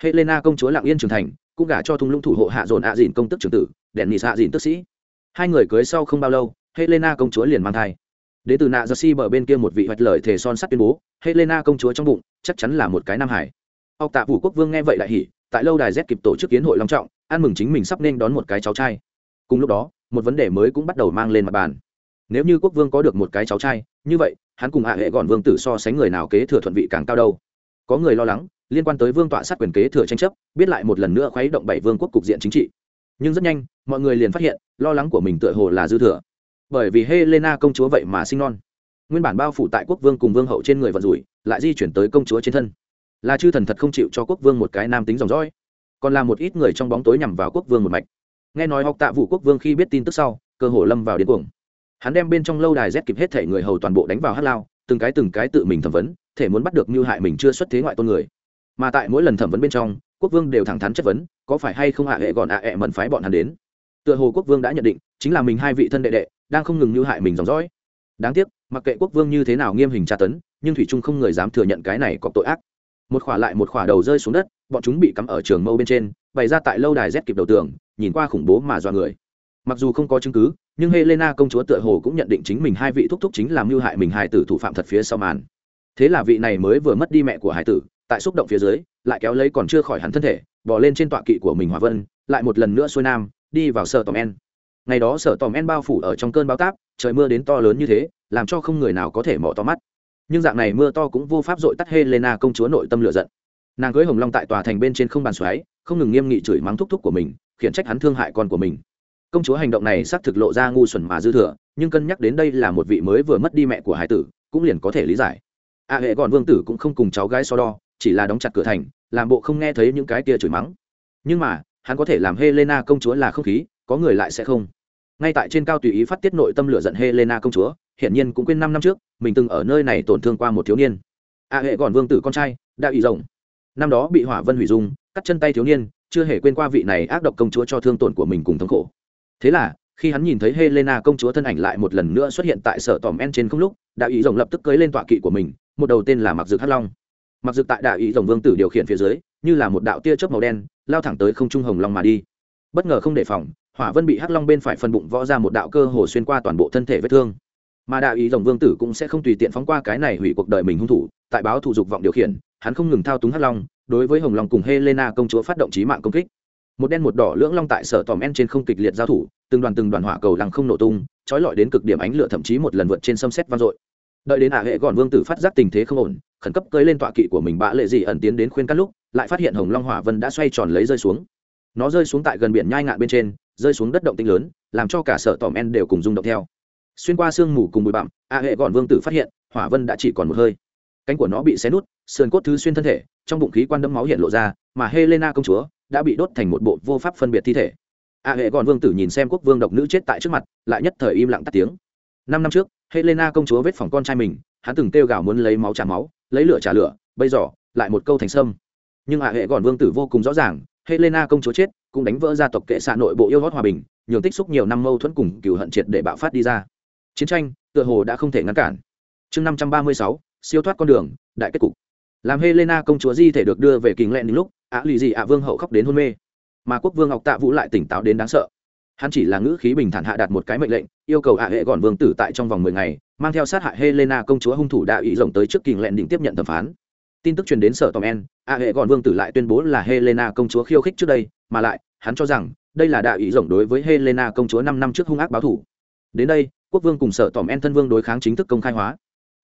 helena công chúa lạng yên trưởng thành, cũng gả cho thung lũng thủ hộ hạ dồn ạ dìn công tức trưởng tử, đèn nị hạ dìn tức sĩ. Hai người cưới sau không bao lâu, helena công chúa liền mang thai. Đến từ nạ jersey bờ bên kia một vị hoạch lời thể son sắt tuyên bố, helena công chúa trong bụng, chắc chắn là một cái nam hải. Ọc tạ vũ quốc vương nghe vậy lại hỉ tại lâu đài z kịp tổ chức kiến hội long trọng, ăn mừng chính mình sắp nên đón một cái cháu trai. Cùng lúc đó, một vấn đề mới cũng bắt đầu mang lên mặt bàn. Nếu như quốc vương có được một cái cháu trai, như vậy, hắn cùng hạ hệ gọn vương tử so sánh người nào kế thừa thuận vị càng cao đâu. Có người lo lắng, liên quan tới vương tọa sát quyền kế thừa tranh chấp, biết lại một lần nữa khuấy động bảy vương quốc cục diện chính trị. Nhưng rất nhanh, mọi người liền phát hiện, lo lắng của mình tựa hồ là dư thừa. Bởi vì helena công chúa vậy mà sinh non. Nguyên bản bao phủ tại quốc vương cùng vương hậu trên người vận rủi, lại di chuyển tới công chúa trên thân là chư thần thật không chịu cho quốc vương một cái nam tính dòng dõi, còn là một ít người trong bóng tối nhằm vào quốc vương một mạch. Nghe nói học tạ vụ quốc vương khi biết tin tức sau, cơ hồ lâm vào điên cuồng. Hắn đem bên trong lâu đài rét kịp hết thể người hầu toàn bộ đánh vào hát lao, từng cái từng cái tự mình thẩm vấn, thể muốn bắt được mưu hại mình chưa xuất thế ngoại tôn người. Mà tại mỗi lần thẩm vấn bên trong, quốc vương đều thẳng thắn chất vấn, có phải hay không hạ hệ gọn ạ à hệ mẩn phái bọn hắn đến. Tựa hồ quốc vương đã nhận định, chính là mình hai vị thân đệ đệ, đang không ngừng mưu hại mình dòng dõi. Đáng tiếc, mặc kệ quốc vương như thế nào nghiêm hình tra tấn, nhưng thủy trung không người dám thừa nhận cái này có tội ác một khỏa lại một khỏa đầu rơi xuống đất, bọn chúng bị cắm ở trường mâu bên trên, bày ra tại lâu đài rét kịp đầu tường, nhìn qua khủng bố mà dọa người. Mặc dù không có chứng cứ, nhưng helena công chúa tựa hồ cũng nhận định chính mình hai vị thúc thúc chính làm mưu hại mình hài tử thủ phạm thật phía sau màn. Thế là vị này mới vừa mất đi mẹ của hải tử, tại xúc động phía dưới, lại kéo lấy còn chưa khỏi hẳn thân thể bỏ lên trên tọa kỵ của mình hòa vân, lại một lần nữa xuôi nam, đi vào sở tòm en. Ngày đó sở tòm en bao phủ ở trong cơn bão táp, trời mưa đến to lớn như thế, làm cho không người nào có thể mỏ to mắt nhưng dạng này mưa to cũng vô pháp dội tắt helena công chúa nội tâm lửa giận. Nàng cưới hồng long tại tòa thành bên trên không bàn xoáy, không ngừng nghiêm nghị chửi mắng thúc thúc của mình, khiển trách hắn thương hại con của mình. Công chúa hành động này xác thực lộ ra ngu xuẩn mà dư thừa, nhưng cân nhắc đến đây là một vị mới vừa mất đi mẹ của hải tử, cũng liền có thể lý giải. A hệ còn vương tử cũng không cùng cháu gái so đo, chỉ là đóng chặt cửa thành, làm bộ không nghe thấy những cái kia chửi mắng. Nhưng mà, hắn có thể làm helena công chúa là không khí, có người lại sẽ không. Ngay tại trên cao tùy ý phát tiết nội tâm lửa giận helena công chúa hiển nhiên cũng quên năm năm trước, mình từng ở nơi này tổn thương qua một thiếu niên. A hệ gọn vương tử con trai, đã ủy rồng. Năm đó bị hỏa vân hủy dung, cắt chân tay thiếu niên, chưa hề quên qua vị này ác độc công chúa cho thương tổn của mình cùng thống khổ. Thế là, khi hắn nhìn thấy helena công chúa thân ảnh lại một lần nữa xuất hiện tại sở tòm en trên không lúc đạo ý rồng lập tức cưới lên tọa kỵ của mình, một đầu tên là mặc dược hắc long. Mặc dược tại đạo ý rồng vương tử điều khiển phía dưới, như là một đạo tia chớp màu đen, lao thẳng tới không trung hồng long mà đi. Bất ngờ không đề phòng, hỏa vân bị hắc long bên phải phần bụng võ ra một đạo cơ hồ xuyên qua toàn bộ thân thể vết thương mà đạo ý rồng vương tử cũng sẽ không tùy tiện phóng qua cái này hủy cuộc đời mình hung thủ, tại báo thủ dục vọng điều khiển, hắn không ngừng thao túng hắc long, đối với hồng long cùng helena công chúa phát động trí mạng công kích. Một đen một đỏ lưỡng long tại sở tòm en trên không kịch liệt giao thủ, từng đoàn từng đoàn hỏa cầu lăng không nổ tung, trói lọi đến cực điểm ánh lửa thậm chí một lần vượt trên sâm xét vang dội. Đợi đến ả hệ gọn vương tử phát giác tình thế không ổn, khẩn cấp cưới lên tọa kỵ của mình bã lệ dị ẩn tiến đến khuyên cắt lúc, lại phát hiện hồng long hỏa vân đã xoay tròn lấy rơi xuống. Nó rơi xuống tại gần biển nhai ngạn bên trên, rơi xuống đất động tinh lớn, làm cho cả sở tòm en đều cùng rung động theo xuyên qua sương mù cùng bụi bặm, A hệ gọn vương tử phát hiện, hỏa vân đã chỉ còn một hơi. Cánh của nó bị xé nút, sườn cốt thứ xuyên thân thể, trong bụng khí quan đẫm máu hiện lộ ra, mà helena công chúa đã bị đốt thành một bộ vô pháp phân biệt thi thể. A hệ Gọn vương tử nhìn xem quốc vương độc nữ chết tại trước mặt, lại nhất thời im lặng tắt tiếng. Năm năm trước, helena công chúa vết phòng con trai mình, hắn từng kêu gào muốn lấy máu trả máu, lấy lửa trả lửa, bây giờ lại một câu thành sâm. Nhưng a hệ Gọn vương tử vô cùng rõ ràng, helena công chúa chết cũng đánh vỡ gia tộc kệ xạ nội bộ yêu hót hòa bình, nhường tích xúc nhiều năm mâu thuẫn cùng cựu hận triệt để bạo phát đi ra chiến tranh tựa hồ đã không thể ngăn cản. Chương năm trăm ba mươi sáu, siêu thoát con đường, đại kết cục. Làm helena công chúa di thể được đưa về kình lẹn lúc, ạ lì gì ạ vương hậu khóc đến hôn mê. Mà quốc vương ngọc tạ vũ lại tỉnh táo đến đáng sợ. Hắn chỉ là ngữ khí bình thản hạ đặt một cái mệnh lệnh, yêu cầu ạ hệ gọn vương tử tại trong vòng mười ngày, mang theo sát hại helena công chúa hung thủ đạo ý rộng tới trước kình lẹn định tiếp nhận thẩm phán. Tin tức truyền đến sở tòm en, ạ hệ gọn vương tử lại tuyên bố là helena công chúa khiêu khích trước đây, mà lại, hắn cho rằng, đây là đạo ý rộng đối với helena công chúa năm năm trước hung ác báo thủ. Đến đây quốc vương cùng sở tòm en thân vương đối kháng chính thức công khai hóa.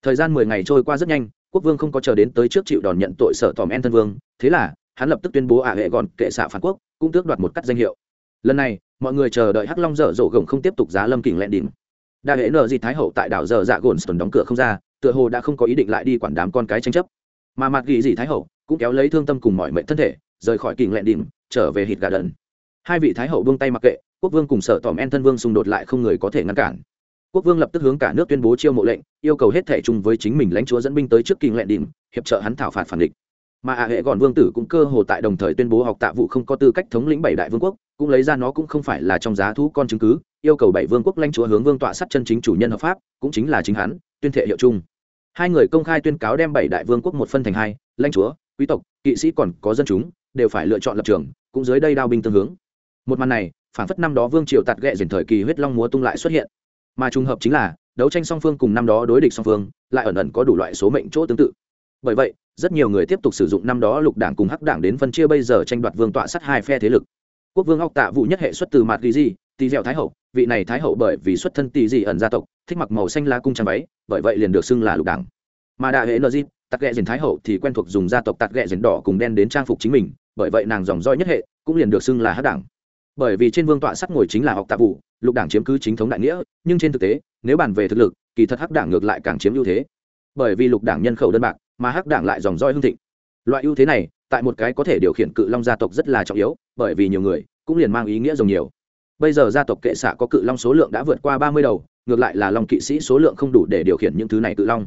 Thời gian mười ngày trôi qua rất nhanh, quốc vương không có chờ đến tới trước chịu đòn nhận tội sở tòm en thân vương, thế là, hắn lập tức tuyên bố ả hệ gọn kệ xạ phản quốc, cũng tước đoạt một cắt danh hiệu. Lần này, mọi người chờ đợi hắc long dở dỗ gồng không tiếp tục giá lâm kình lẹn đỉnh. Đại hệ nợ di thái hậu tại đảo dở dạ gồn sồn đóng cửa không ra, tựa hồ đã không có ý định lại đi quản đám con cái tranh chấp. Mà mặt ghi dị thái hậu, cũng kéo lấy thương tâm cùng mọi mệnh thân thể, rời khỏi kình lẹn đỉnh, trở về hít gà đần. Hai vị thái hậu buông tay mặc kệ, quốc vương cùng sở tòm en thân vương xung đột lại không người có thể ngăn cản quốc vương lập tức hướng cả nước tuyên bố chiêu mộ lệnh, yêu cầu hết thể chung với chính mình lãnh chúa dẫn binh tới trước kinh lệ đỉnh, hiệp trợ hắn thảo phạt phản địch. Mà ạ hệ gọn vương tử cũng cơ hồ tại đồng thời tuyên bố học tạ vụ không có tư cách thống lĩnh bảy đại vương quốc, cũng lấy ra nó cũng không phải là trong giá thú con chứng cứ, yêu cầu bảy vương quốc lãnh chúa hướng vương tọa sát chân chính chủ nhân hợp pháp, cũng chính là chính hắn, tuyên thệ hiệu chung. Hai người công khai tuyên cáo đem bảy đại vương quốc một phân thành hai, lãnh chúa, quý tộc, kỵ sĩ còn có dân chúng, đều phải lựa chọn lập trường, cũng dưới đây đao binh tương hướng. Một màn này phản phất năm đó vương triều tạt ghẹ dền thời kỳ huyết long múa tung lại xuất hiện mà trùng hợp chính là, đấu tranh song phương cùng năm đó đối địch song phương, lại ẩn ẩn có đủ loại số mệnh chỗ tương tự. Bởi vậy, rất nhiều người tiếp tục sử dụng năm đó lục đảng cùng hắc đảng đến phân chia bây giờ tranh đoạt vương tọa sắt hai phe thế lực. Quốc vương óc tạ vụ nhất hệ xuất từ mặt ghi di, tỳ dẻo thái hậu, vị này thái hậu bởi vì xuất thân tỳ dị ẩn gia tộc, thích mặc màu xanh lá cung trang váy, bởi vậy liền được xưng là lục đảng. Mà đại hệ nợ di, tạc ghẹ diền thái hậu thì quen thuộc dùng gia tộc tạc ghẹ diền đỏ cùng đen đến trang phục chính mình, bởi vậy nàng dòng roi nhất hệ cũng liền được xưng là hắc đảng. Bởi vì trên vương tọa sắt ngồi chính là học tạ vụ lục đảng chiếm cứ chính thống đại nghĩa, nhưng trên thực tế, nếu bàn về thực lực, kỳ thật hắc đảng ngược lại càng chiếm ưu thế. Bởi vì lục đảng nhân khẩu đơn bạc, mà hắc đảng lại dòng roi hương thịnh. Loại ưu thế này, tại một cái có thể điều khiển cự long gia tộc rất là trọng yếu, bởi vì nhiều người cũng liền mang ý nghĩa rồng nhiều. Bây giờ gia tộc kệ xạ có cự long số lượng đã vượt qua ba mươi đầu, ngược lại là long kỵ sĩ số lượng không đủ để điều khiển những thứ này cự long.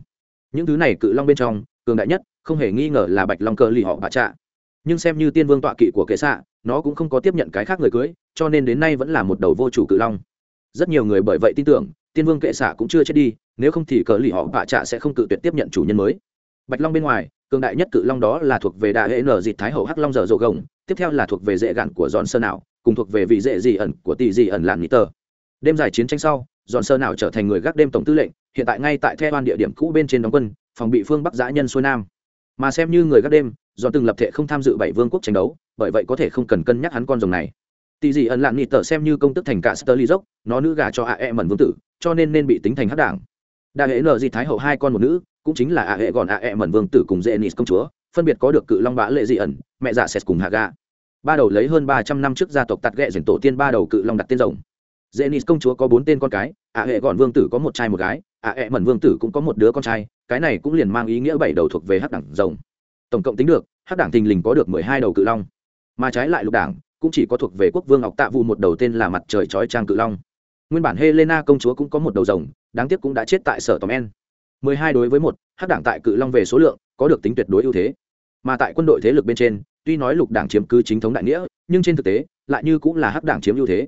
Những thứ này cự long bên trong, cường đại nhất, không hề nghi ngờ là bạch long cơ lì họ bạ trạ nhưng xem như tiên vương tọa kỵ của kệ xạ, nó cũng không có tiếp nhận cái khác người cưới, cho nên đến nay vẫn là một đầu vô chủ cự long. Rất nhiều người bởi vậy tin tưởng, tiên vương kệ xạ cũng chưa chết đi, nếu không thì cờ lì họ bạ trạ sẽ không cự tuyệt tiếp nhận chủ nhân mới. Bạch long bên ngoài, cường đại nhất cự long đó là thuộc về đại hệ nở dịt thái hậu hắc long dở dộ gồng, tiếp theo là thuộc về dễ gạn của dọn sơn nào cùng thuộc về vị dễ dị ẩn của tỷ dị ẩn làn nghĩ tờ. Đêm dài chiến tranh sau dọn sơn nào trở thành người gác đêm tổng tư lệnh, hiện tại ngay tại theo ban địa điểm cũ bên trên đóng quân, phòng bị phương bắc giã nhân xuôi nam. Mà xem như người gác đêm do từng lập thể không tham dự bảy vương quốc tranh đấu, bởi vậy có thể không cần cân nhắc hắn con rồng này. Tỷ dị ẩn lạn nghị tờ xem như công tức thành cả sterly dốc nó nữ gà cho a e mẩn vương tử, cho nên nên bị tính thành hắc đảng. Đại hệ nở dị thái hậu hai con một nữ, cũng chính là a hệ gọn a e mẩn vương tử cùng dễ nis công chúa, phân biệt có được cự long bá lệ dị ẩn, mẹ dạ sệt cùng hạ gà. Ba đầu lấy hơn ba trăm năm trước gia tộc tạt ghẹ dành tổ tiên ba đầu cự long đặt tên rồng. Dễ nis công chúa có bốn tên con cái, a hệ gọn vương tử có một trai một gái, a e mẩn vương tử cũng có một đứa con trai, cái này cũng liền mang ý nghĩa bảy đầu thuộc về hắc đẳng rồng tổng cộng tính được, hắc đảng thình lình có được mười hai đầu cự long. Mà trái lại lục đảng cũng chỉ có thuộc về quốc vương ngọc tạ vu một đầu tên là mặt trời chói trang cự long. Nguyên bản helena công chúa cũng có một đầu rồng, đáng tiếc cũng đã chết tại sở tòm en. mười hai đối với một, hắc đảng tại cự long về số lượng có được tính tuyệt đối ưu thế. Mà tại quân đội thế lực bên trên, tuy nói lục đảng chiếm cứ chính thống đại nghĩa, nhưng trên thực tế, lại như cũng là hắc đảng chiếm ưu thế.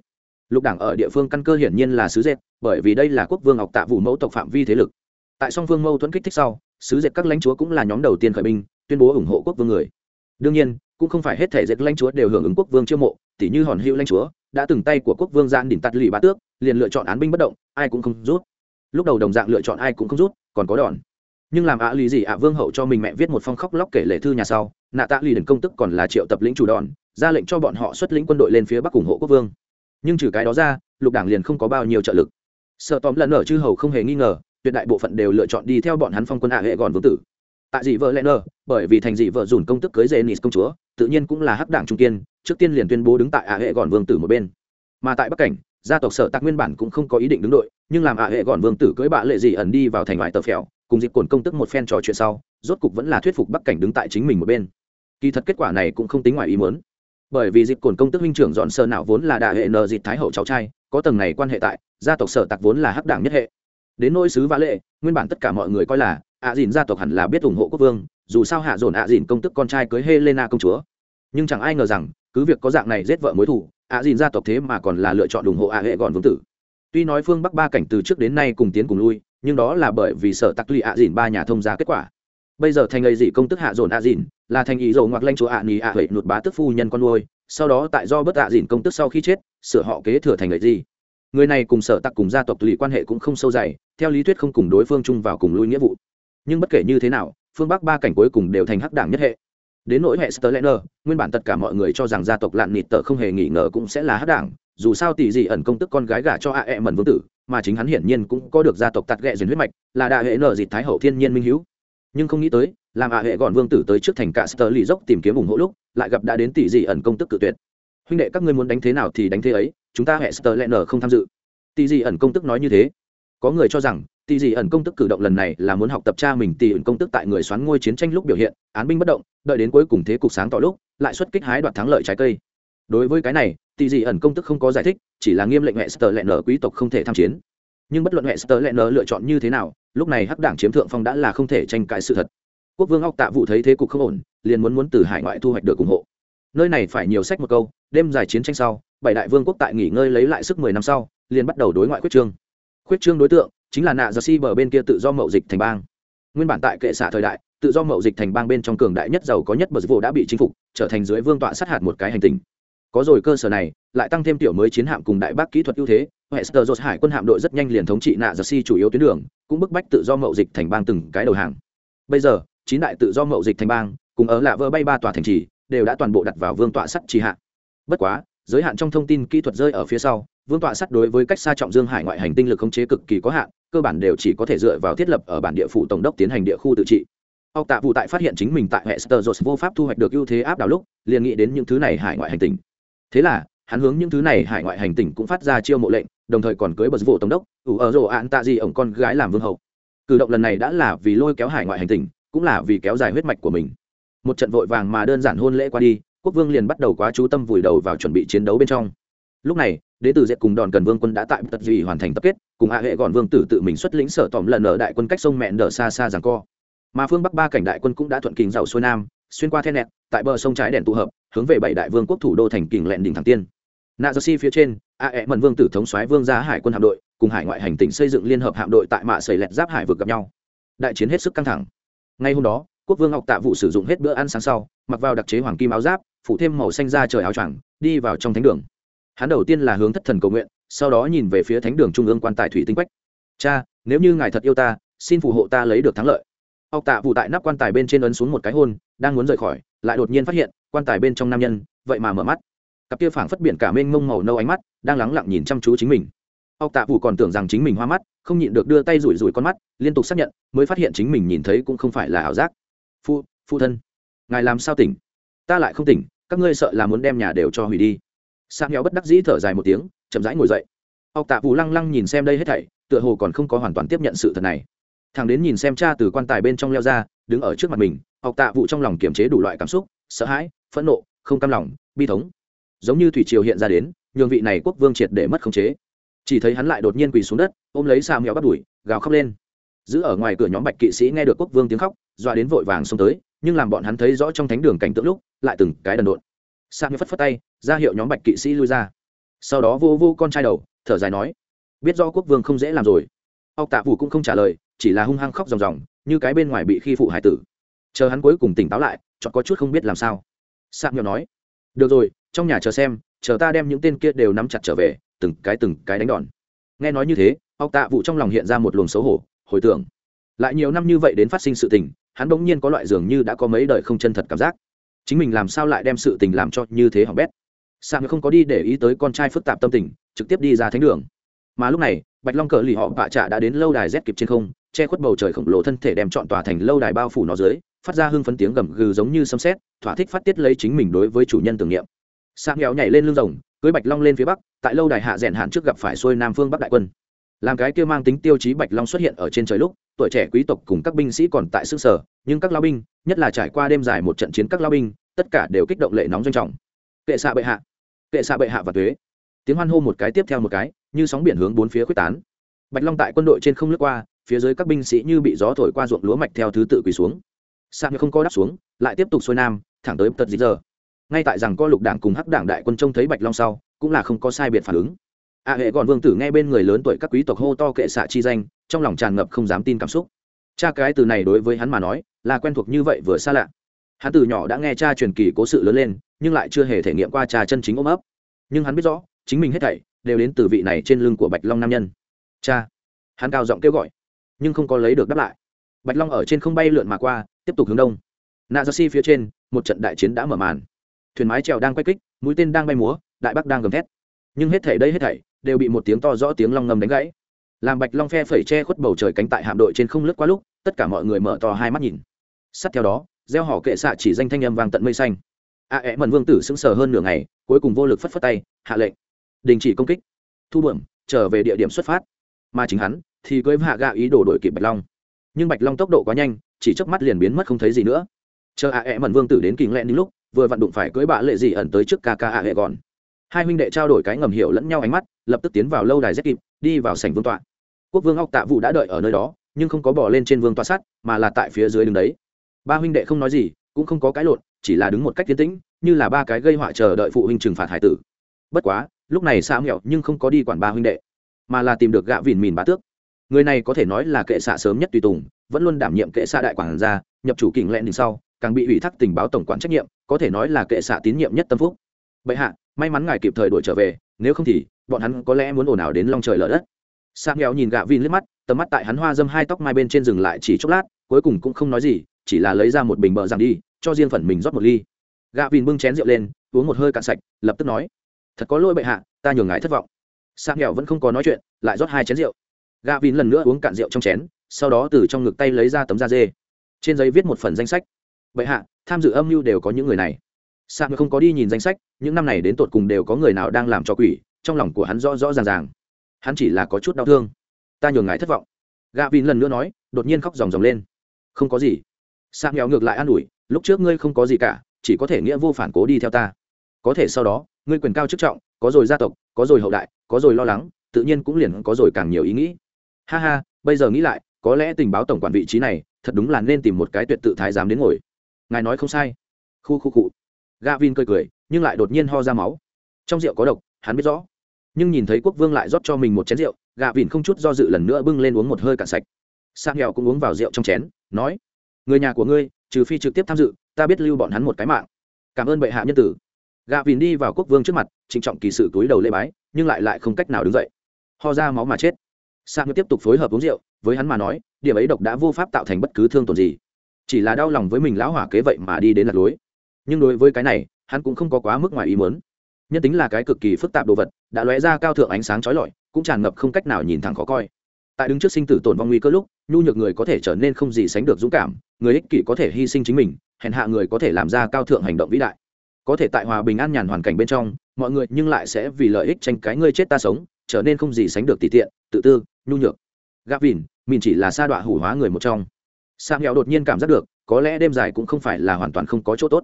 Lục đảng ở địa phương căn cơ hiển nhiên là sứ dệt, bởi vì đây là quốc vương ngọc tạ vụ mẫu tộc phạm vi thế lực. Tại song phương mâu thuẫn kích thích sau sứ dệt các lãnh chúa cũng là nhóm đầu tiên khởi binh tuyên bố ủng hộ quốc vương người. Đương nhiên, cũng không phải hết thể dệt lãnh chúa đều hưởng ứng quốc vương chiêu mộ tỷ như hòn hữu lãnh chúa đã từng tay của quốc vương gian đỉnh tắt lì bá tước, liền lựa chọn án binh bất động, ai cũng không rút. Lúc đầu đồng dạng lựa chọn ai cũng không rút, còn có đòn. Nhưng làm ạ lì gì ạ vương hậu cho mình mẹ viết một phong khóc lóc kể lệ thư nhà sau, nạ tạ lì đần công tức còn là triệu tập lĩnh chủ đòn, ra lệnh cho bọn họ xuất lĩnh quân đội lên phía bắc ủng hộ quốc vương. Nhưng trừ cái đó ra, lục đảng liền không có bao nhiêu trợ lực. Sợ tóm lần ở chư hầu không hề nghi ngờ, tuyệt đại bộ phận đều lựa chọn đi theo bọn hắn phong quân ạ hệ gòn vương tử tại dị vợ lẽ nơ bởi vì thành dị vợ dùn công tức cưới dê nis công chúa, tự nhiên cũng là hắc đảng trung kiên, trước tiên liền tuyên bố đứng tại ạ hệ gọn vương tử một bên. Mà tại bắc cảnh, gia tộc sở tạc nguyên bản cũng không có ý định đứng đội, nhưng làm ạ hệ gọn vương tử cưới bạ lệ dị ẩn đi vào thành ngoại tờ phèo, cùng dịp cồn công tức một phen trò chuyện sau, rốt cục vẫn là thuyết phục bắc cảnh đứng tại chính mình một bên. Kỳ thật kết quả này cũng không tính ngoài ý muốn. Bởi vì dịp cồn công tức huynh trưởng dọn sơ nào vốn là đại hệ nờ dịp thái hậu cháu trai, có tầng này quan hệ tại, gia tộc sở tạc vốn là hắc đảng nhất hệ. Đến nỗi sứ vã lệ, nguyên bản tất cả mọi người coi là ạ dìn gia tộc hẳn là biết ủng hộ quốc vương, dù sao hạ dồn ạ dìn công tức con trai cưới helena công chúa. Nhưng chẳng ai ngờ rằng, cứ việc có dạng này giết vợ mối thủ ạ dìn gia tộc thế mà còn là lựa chọn ủng hộ ạ hệ gòn vương tử. Tuy nói phương bắc ba cảnh từ trước đến nay cùng tiến cùng lui, nhưng đó là bởi vì sở tắc lì ạ dìn ba nhà thông ra kết quả. Bây giờ thành ấy dị công tức hạ dồn ạ dìn, là thành ý dầu ngoặc lanh chúa ạ nì ạ huệ nụt bá tức phu nhân con nuôi, sau đó tại do bất ạ dìn công tức sau khi chết, sửa họ kế thừa thành ấy gì người này cùng sở tặc cùng gia tộc lì quan hệ cũng không sâu dày, theo lý thuyết không cùng đối phương chung vào cùng lui nghĩa vụ nhưng bất kể như thế nào, phương bắc ba cảnh cuối cùng đều thành hắc đảng nhất hệ. Đến nỗi hệ sterlener nguyên bản tất cả mọi người cho rằng gia tộc lạn nịt tờ không hề nghỉ ngờ cũng sẽ là hắc đảng, dù sao tỷ dị ẩn công tức con gái gả cho a e mẩn vương tử, mà chính hắn hiển nhiên cũng có được gia tộc tạt ghẹ duyên huyết mạch, là đại hệ nở dịt thái hậu thiên nhiên minh hữu nhưng không nghĩ tới, làm a hệ gọn vương tử tới trước thành cả sơ lì dốc tìm kiếm ủng hộ lúc, lại gặp đã đến tỷ dị ẩn công tức cự tuyệt. Huynh đệ, các ngươi muốn đánh thế nào thì đánh thế ấy, chúng ta hệ sơ lẽ nở không tham dự. Tỷ dị ẩn công tức nói như thế. Có người cho rằng tỷ dị ẩn công tức cử động lần này là muốn học tập cha mình tỷ ẩn công tức tại người xoán ngôi chiến tranh lúc biểu hiện, án binh bất động, đợi đến cuối cùng thế cục sáng tỏ lúc, lại xuất kích hái đoạt thắng lợi trái cây. Đối với cái này tỷ dị ẩn công tức không có giải thích, chỉ là nghiêm lệnh hệ sơ lẹn nở quý tộc không thể tham chiến. Nhưng bất luận hệ sơ lẹn nở lựa chọn như thế nào, lúc này hắc đảng chiếm thượng phong đã là không thể tranh cãi sự thật. Quốc vương óc tạ vụ thấy thế cục không ổn, liền muốn muốn từ hải ngoại thu hoạch được ủng hộ. Nơi này phải nhiều sách một câu, đêm dài chiến tranh sau, bảy đại vương quốc tại nghỉ ngơi lấy lại sức mười năm sau, liền bắt đầu đối ngoại quyết trương. Khuyết trương đối tượng chính là nạ giờ si bờ bên kia tự do mậu dịch thành bang. Nguyên bản tại kệ xạ thời đại, tự do mậu dịch thành bang bên trong cường đại nhất giàu có nhất bờ vụ đã bị chinh phục, trở thành dưới vương tọa sát hạt một cái hành tinh. Có rồi cơ sở này, lại tăng thêm tiểu mới chiến hạm cùng đại bác kỹ thuật ưu thế hester dột hải quân hạm đội rất nhanh liền thống trị nạ giờ si chủ yếu tuyến đường, cũng bức bách tự do mậu dịch thành bang từng cái đầu hàng. Bây giờ, chín đại tự do mậu dịch thành bang, cùng ở lạ vơ bay ba tòa thành trì, đều đã toàn bộ đặt vào vương tọa sắt trì hạ. Bất quá, giới hạn trong thông tin kỹ thuật rơi ở phía sau, vương tọa sắt đối với cách xa trọng dương hải ngoại hành tinh lực khống chế cực kỳ có hạn cơ bản đều chỉ có thể dựa vào thiết lập ở bản địa phủ tổng đốc tiến hành địa khu tự trị. Học tạ vụ tại phát hiện chính mình tại hệ sơ vô pháp thu hoạch được ưu thế áp đảo lúc, liền nghĩ đến những thứ này hải ngoại hành tinh thế là, hắn hướng những thứ này hải ngoại hành tinh cũng phát ra chiêu mộ lệnh, đồng thời còn cưới bật vụ tổng đốc, ủ ở rổ ạn tạ gì ổng con gái làm vương hậu. Cử động lần này đã là vì lôi kéo hải ngoại hành tinh cũng là vì kéo dài huyết mạch của mình. Một trận vội vàng mà đơn giản hôn lễ qua đi, quốc vương liền bắt đầu quá chú tâm vùi đầu vào chuẩn bị chiến đấu bên trong. Lúc này đế tử dệt cùng đòn cần vương quân đã tại tật dị hoàn thành tập kết, cùng hạ hệ gọn vương tử tự mình xuất lĩnh sở tỏm lần ở đại quân cách sông mẹn đờ xa xa rằng co. Mà phương bắc ba cảnh đại quân cũng đã thuận kình giàu xuôi nam, xuyên qua then nẹt, tại bờ sông trái đèn tụ hợp, hướng về bảy đại vương quốc thủ đô thành kình lẹn đỉnh thẳng tiên. Nạ jersey phía trên, a ẹ mần vương tử thống soái vương gia hải quân hạm đội, cùng hải ngoại hành tỉnh xây dựng liên hợp hạm đội tại mạ sầy lẹt giáp hải vực gặp nhau. Đại chiến hết sức căng thẳng. Ngay hôm đó, quốc vương ngọc tạ vụ sử dụng hết bữa ăn sáng sau, mặc vào đặc chế hoàng kim áo giáp, phủ thêm màu xanh ra trời áo choàng, đi vào trong thánh đường hắn đầu tiên là hướng thất thần cầu nguyện, sau đó nhìn về phía thánh đường trung ương quan tài thủy tinh quách. Cha, nếu như ngài thật yêu ta, xin phù hộ ta lấy được thắng lợi. Ọc tạ vụ tại nắp quan tài bên trên ấn xuống một cái hôn, đang muốn rời khỏi, lại đột nhiên phát hiện, quan tài bên trong nam nhân, vậy mà mở mắt. Cặp kia phảng phất biển cả mênh mông màu nâu ánh mắt, đang lắng lặng nhìn chăm chú chính mình. Ọc tạ vụ còn tưởng rằng chính mình hoa mắt, không nhịn được đưa tay rủi rủi con mắt, liên tục xác nhận, mới phát hiện chính mình nhìn thấy cũng không phải là ảo giác. Phu phu thân, ngài làm sao tỉnh? Ta lại không tỉnh, các ngươi sợ là muốn đem nhà đều cho hủy đi sang nghèo bất đắc dĩ thở dài một tiếng, chậm rãi ngồi dậy. Học tạ vụ lăng lăng nhìn xem đây hết thảy, tựa hồ còn không có hoàn toàn tiếp nhận sự thật này. Thằng đến nhìn xem cha từ quan tài bên trong leo ra, đứng ở trước mặt mình, học tạ vụ trong lòng kiềm chế đủ loại cảm xúc, sợ hãi, phẫn nộ, không cam lòng, bi thống. Giống như thủy triều hiện ra đến, nhường vị này quốc vương triệt để mất khống chế. Chỉ thấy hắn lại đột nhiên quỳ xuống đất, ôm lấy sa mèo bắt đuổi, gào khóc lên. Giữ ở ngoài cửa nhóm bạch kỵ sĩ nghe được quốc vương tiếng khóc doa đến vội vàng xông tới, nhưng làm bọn hắn thấy rõ trong thánh đường cảnh tượng lúc, lại từng cái đần độn. Sang như phất phất tay, ra hiệu nhóm bạch kỵ sĩ lui ra. Sau đó vô vô con trai đầu, thở dài nói, biết do quốc vương không dễ làm rồi. Ốc tạ Vũ cũng không trả lời, chỉ là hung hăng khóc ròng ròng, như cái bên ngoài bị khi phụ hải tử. Chờ hắn cuối cùng tỉnh táo lại chọn có chút không biết làm sao. Sang nhỏ nói, được rồi, trong nhà chờ xem, chờ ta đem những tên kia đều nắm chặt trở về, từng cái từng cái đánh đòn. Nghe nói như thế, ốc tạ vụ trong lòng hiện ra một luồng xấu hổ, hồi tưởng. Lại nhiều năm như vậy đến phát sinh sự tình, hắn bỗng nhiên có loại dường như đã có mấy đời không chân thật cảm giác chính mình làm sao lại đem sự tình làm cho như thế hỏng bét? Sạc không có đi để ý tới con trai phức tạp tâm tình, trực tiếp đi ra thánh đường. Mà lúc này, bạch long cờ lì họ vạ trạ đã đến lâu đài rét kịp trên không, che khuất bầu trời khổng lồ thân thể đem chọn tòa thành lâu đài bao phủ nó dưới, phát ra hưng phấn tiếng gầm gừ giống như sấm sét, thỏa thích phát tiết lấy chính mình đối với chủ nhân tưởng niệm. Sang nghèo nhảy lên lưng rồng, cưới bạch long lên phía bắc, tại lâu đài hạ rèn hạn trước gặp phải xuôi nam phương bắc đại quân làm cái kia mang tính tiêu chí bạch long xuất hiện ở trên trời lúc, tuổi trẻ quý tộc cùng các binh sĩ còn tại xương sở, nhưng các lao binh, nhất là trải qua đêm dài một trận chiến các lao binh, tất cả đều kích động lệ nóng doanh trọng. Kệ xạ bệ hạ, kệ xạ bệ hạ và thuế tiếng hoan hô một cái tiếp theo một cái, như sóng biển hướng bốn phía quyết tán. Bạch long tại quân đội trên không lướt qua, phía dưới các binh sĩ như bị gió thổi qua ruộng lúa mạch theo thứ tự quỳ xuống. Sang không có đáp xuống, lại tiếp tục xuôi nam, thẳng tới tật dĩ giờ. Ngay tại rằng co lục đảng cùng hắc đảng đại quân trông thấy bạch long sau, cũng là không có sai biệt phản ứng a hệ gọn vương tử nghe bên người lớn tuổi các quý tộc hô to kệ xạ chi danh, trong lòng tràn ngập không dám tin cảm xúc. Cha cái từ này đối với hắn mà nói, là quen thuộc như vậy vừa xa lạ. Hắn từ nhỏ đã nghe cha truyền kỳ cố sự lớn lên, nhưng lại chưa hề thể nghiệm qua cha chân chính ôm ấp. Nhưng hắn biết rõ, chính mình hết thảy đều đến từ vị này trên lưng của bạch long nam nhân. Cha, hắn cao giọng kêu gọi, nhưng không có lấy được đáp lại. Bạch long ở trên không bay lượn mà qua, tiếp tục hướng đông. Nạ dạ giơ si phía trên, một trận đại chiến đã mở màn. Thuyền mái trèo đang quay kích, mũi tên đang bay múa, đại bắc đang gầm thét. Nhưng hết thảy đây hết thảy đều bị một tiếng to rõ tiếng long ngầm đánh gãy. Làm bạch long phe phẩy che khuất bầu trời cánh tại hạm đội trên không lướt qua lúc, tất cả mọi người mở to hai mắt nhìn. Sắt theo đó, gieo họ kệ xạ chỉ danh thanh âm vang tận mây xanh. A ẹ mần vương tử sững sờ hơn nửa ngày, cuối cùng vô lực phất phất tay, hạ lệnh. Đình chỉ công kích. Thu bượm trở về địa điểm xuất phát. Mà chính hắn, thì cưới hạ gạ ý đồ đổi kịp bạch long. Nhưng bạch long tốc độ quá nhanh, chỉ chớp mắt liền biến mất không thấy gì nữa. Chờ a ẹ mần vương tử đến kình lẹn đến lúc, vừa vặn đụng phải cưới bạ lệ gì ẩn tới trước ca ca a ẹ gòn hai huynh đệ trao đổi cái ngầm hiểu lẫn nhau ánh mắt, lập tức tiến vào lâu đài rét kịp đi vào sảnh vương tọa. Quốc vương óc tạ vụ đã đợi ở nơi đó, nhưng không có bỏ lên trên vương tọa sắt, mà là tại phía dưới đứng đấy. Ba huynh đệ không nói gì, cũng không có cái lộn, chỉ là đứng một cách tiến tĩnh, như là ba cái gây họa chờ đợi phụ huynh trừng phạt hải tử. Bất quá, lúc này xa nghèo nhưng không có đi quản ba huynh đệ, mà là tìm được gạ vìn mìn bá tước. Người này có thể nói là kệ xạ sớm nhất tùy tùng, vẫn luôn đảm nhiệm kệ xạ đại quản gia, nhập chủ kình lẹn đình sau, càng bị ủy thác tình báo tổng quản trách nhiệm, có thể nói là kệ xạ tín nhiệm nhất tâm phúc. Bệ hạ may mắn ngài kịp thời đuổi trở về, nếu không thì, bọn hắn có lẽ muốn ồn ào đến long trời lở đất. Sa nghèo nhìn gạ vin liếc mắt, tầm mắt tại hắn hoa dâm hai tóc mai bên trên dừng lại chỉ chốc lát, cuối cùng cũng không nói gì, chỉ là lấy ra một bình bờ rằng đi, cho riêng phần mình rót một ly. Gạ vin bưng chén rượu lên, uống một hơi cạn sạch, lập tức nói, thật có lỗi bệ hạ, ta nhường ngài thất vọng. Sa nghèo vẫn không có nói chuyện, lại rót hai chén rượu. Gạ vin lần nữa uống cạn rượu trong chén, sau đó từ trong ngực tay lấy ra tấm da dê. Trên giấy viết một phần danh sách. Bệ hạ, tham dự âm mưu đều có những người này sa không có đi nhìn danh sách, những năm này đến tột cùng đều có người nào đang làm cho quỷ, trong lòng của hắn rõ rõ ràng ràng. Hắn chỉ là có chút đau thương. Ta nhường ngài thất vọng. Gạ vin lần nữa nói, đột nhiên khóc ròng ròng lên. Không có gì. Sang nghèo ngược lại an ủi, lúc trước ngươi không có gì cả, chỉ có thể nghĩa vô phản cố đi theo ta. Có thể sau đó, ngươi quyền cao chức trọng, có rồi gia tộc, có rồi hậu đại, có rồi lo lắng, tự nhiên cũng liền có rồi càng nhiều ý nghĩ. Ha ha, bây giờ nghĩ lại, có lẽ tình báo tổng quản vị trí này, thật đúng là nên tìm một cái tuyệt tự thái giám đến ngồi. Ngài nói không sai. Khu khu cụ gà vin cười cười, nhưng lại đột nhiên ho ra máu. Trong rượu có độc, hắn biết rõ. Nhưng nhìn thấy quốc vương lại rót cho mình một chén rượu, gà không chút do dự lần nữa bưng lên uống một hơi cạn sạch. Sang nghèo cũng uống vào rượu trong chén, nói, người nhà của ngươi, trừ phi trực tiếp tham dự, ta biết lưu bọn hắn một cái mạng. Cảm ơn bệ hạ nhân tử. Gà đi vào quốc vương trước mặt, trịnh trọng kỳ sự túi đầu lê bái, nhưng lại lại không cách nào đứng dậy. Ho ra máu mà chết. Sang tiếp tục phối hợp uống rượu, với hắn mà nói, điểm ấy độc đã vô pháp tạo thành bất cứ thương tổn gì. Chỉ là đau lòng với mình lão hỏa kế vậy mà đi đến lạc lối nhưng đối với cái này hắn cũng không có quá mức ngoài ý muốn, nhân tính là cái cực kỳ phức tạp đồ vật đã lóe ra cao thượng ánh sáng trói lọi cũng tràn ngập không cách nào nhìn thẳng khó coi. Tại đứng trước sinh tử tổn vong nguy cơ lúc nhu nhược người có thể trở nên không gì sánh được dũng cảm người ích kỷ có thể hy sinh chính mình hèn hạ người có thể làm ra cao thượng hành động vĩ đại. Có thể tại hòa bình an nhàn hoàn cảnh bên trong mọi người nhưng lại sẽ vì lợi ích tranh cái ngươi chết ta sống trở nên không gì sánh được tỉ tiện tự tư nhu nhược. Gác vìn mình chỉ là sa đọa hủ hóa người một trong. Sang hẹo đột nhiên cảm giác được có lẽ đêm dài cũng không phải là hoàn toàn không có chỗ tốt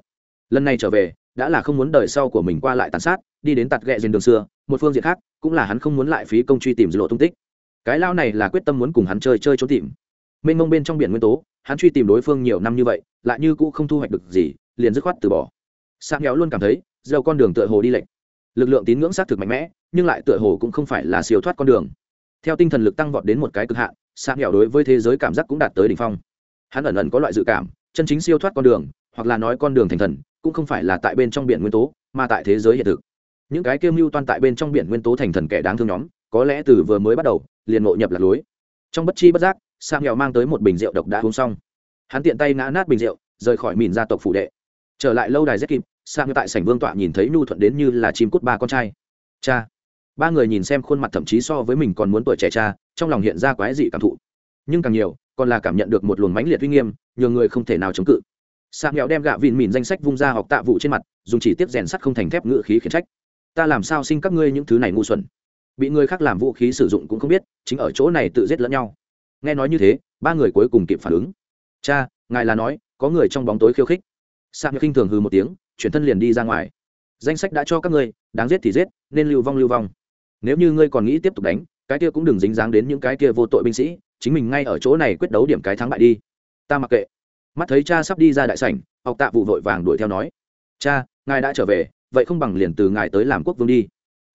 lần này trở về đã là không muốn đời sau của mình qua lại tàn sát đi đến tạt ghẹ dền đường xưa một phương diện khác cũng là hắn không muốn lại phí công truy tìm dư lộ tung tích. Cái lao này là quyết tâm muốn cùng hắn chơi chơi trốn tìm. Mênh mông bên trong biển nguyên tố hắn truy tìm đối phương nhiều năm như vậy lại như cũ không thu hoạch được gì liền dứt khoát từ bỏ. Sang héo luôn cảm thấy dầu con đường tựa hồ đi lệch, lực lượng tín ngưỡng xác thực mạnh mẽ nhưng lại tựa hồ cũng không phải là siêu thoát con đường. Theo tinh thần lực tăng vọt đến một cái cực hạn sang nghèo đối với thế giới cảm giác cũng đạt tới đỉnh phong. Hắn ẩn ẩn có loại dự cảm chân chính siêu thoát con đường hoặc là nói con đường thành thần cũng không phải là tại bên trong biển nguyên tố, mà tại thế giới hiện thực. Những cái kêu mưu toan tại bên trong biển nguyên tố thành thần kẻ đáng thương nhóm, có lẽ từ vừa mới bắt đầu, liền ngộ nhập lạc lối. Trong bất chi bất giác sang nghèo mang tới một bình rượu độc đã uống xong. Hắn tiện tay ngã nát bình rượu, rời khỏi mìn gia tộc phủ đệ. Trở lại lâu đài rất kịp sang tại sảnh vương tọa nhìn thấy nhu thuận đến như là chim cút ba con trai. Cha. Ba người nhìn xem khuôn mặt thậm chí so với mình còn muốn tuổi trẻ cha, trong lòng hiện ra quái dị cảm thụ. Nhưng càng nhiều, còn là cảm nhận được một luồng mãnh liệt uy nghiêm nhiều người không thể nào chống cự sang nghèo đem gạ vịn mìn danh sách vung ra học tạ vụ trên mặt, dùng chỉ tiếp rèn sắt không thành thép ngự khí khiển trách. Ta làm sao sinh các ngươi những thứ này ngu xuẩn? Bị người khác làm vũ khí sử dụng cũng không biết, chính ở chỗ này tự giết lẫn nhau. Nghe nói như thế, ba người cuối cùng kịp phản ứng. Cha, ngài là nói, có người trong bóng tối khiêu khích. Sang khinh thường hư một tiếng, chuyển thân liền đi ra ngoài. Danh sách đã cho các ngươi, đáng giết thì giết, nên lưu vong lưu vong. Nếu như ngươi còn nghĩ tiếp tục đánh, cái kia cũng đừng dính dáng đến những cái kia vô tội binh sĩ, chính mình ngay ở chỗ này quyết đấu điểm cái thắng bại đi. Ta mặc kệ mắt thấy cha sắp đi ra đại sảnh, học tạ vụ vội vàng đuổi theo nói, cha, ngài đã trở về, vậy không bằng liền từ ngài tới làm quốc vương đi.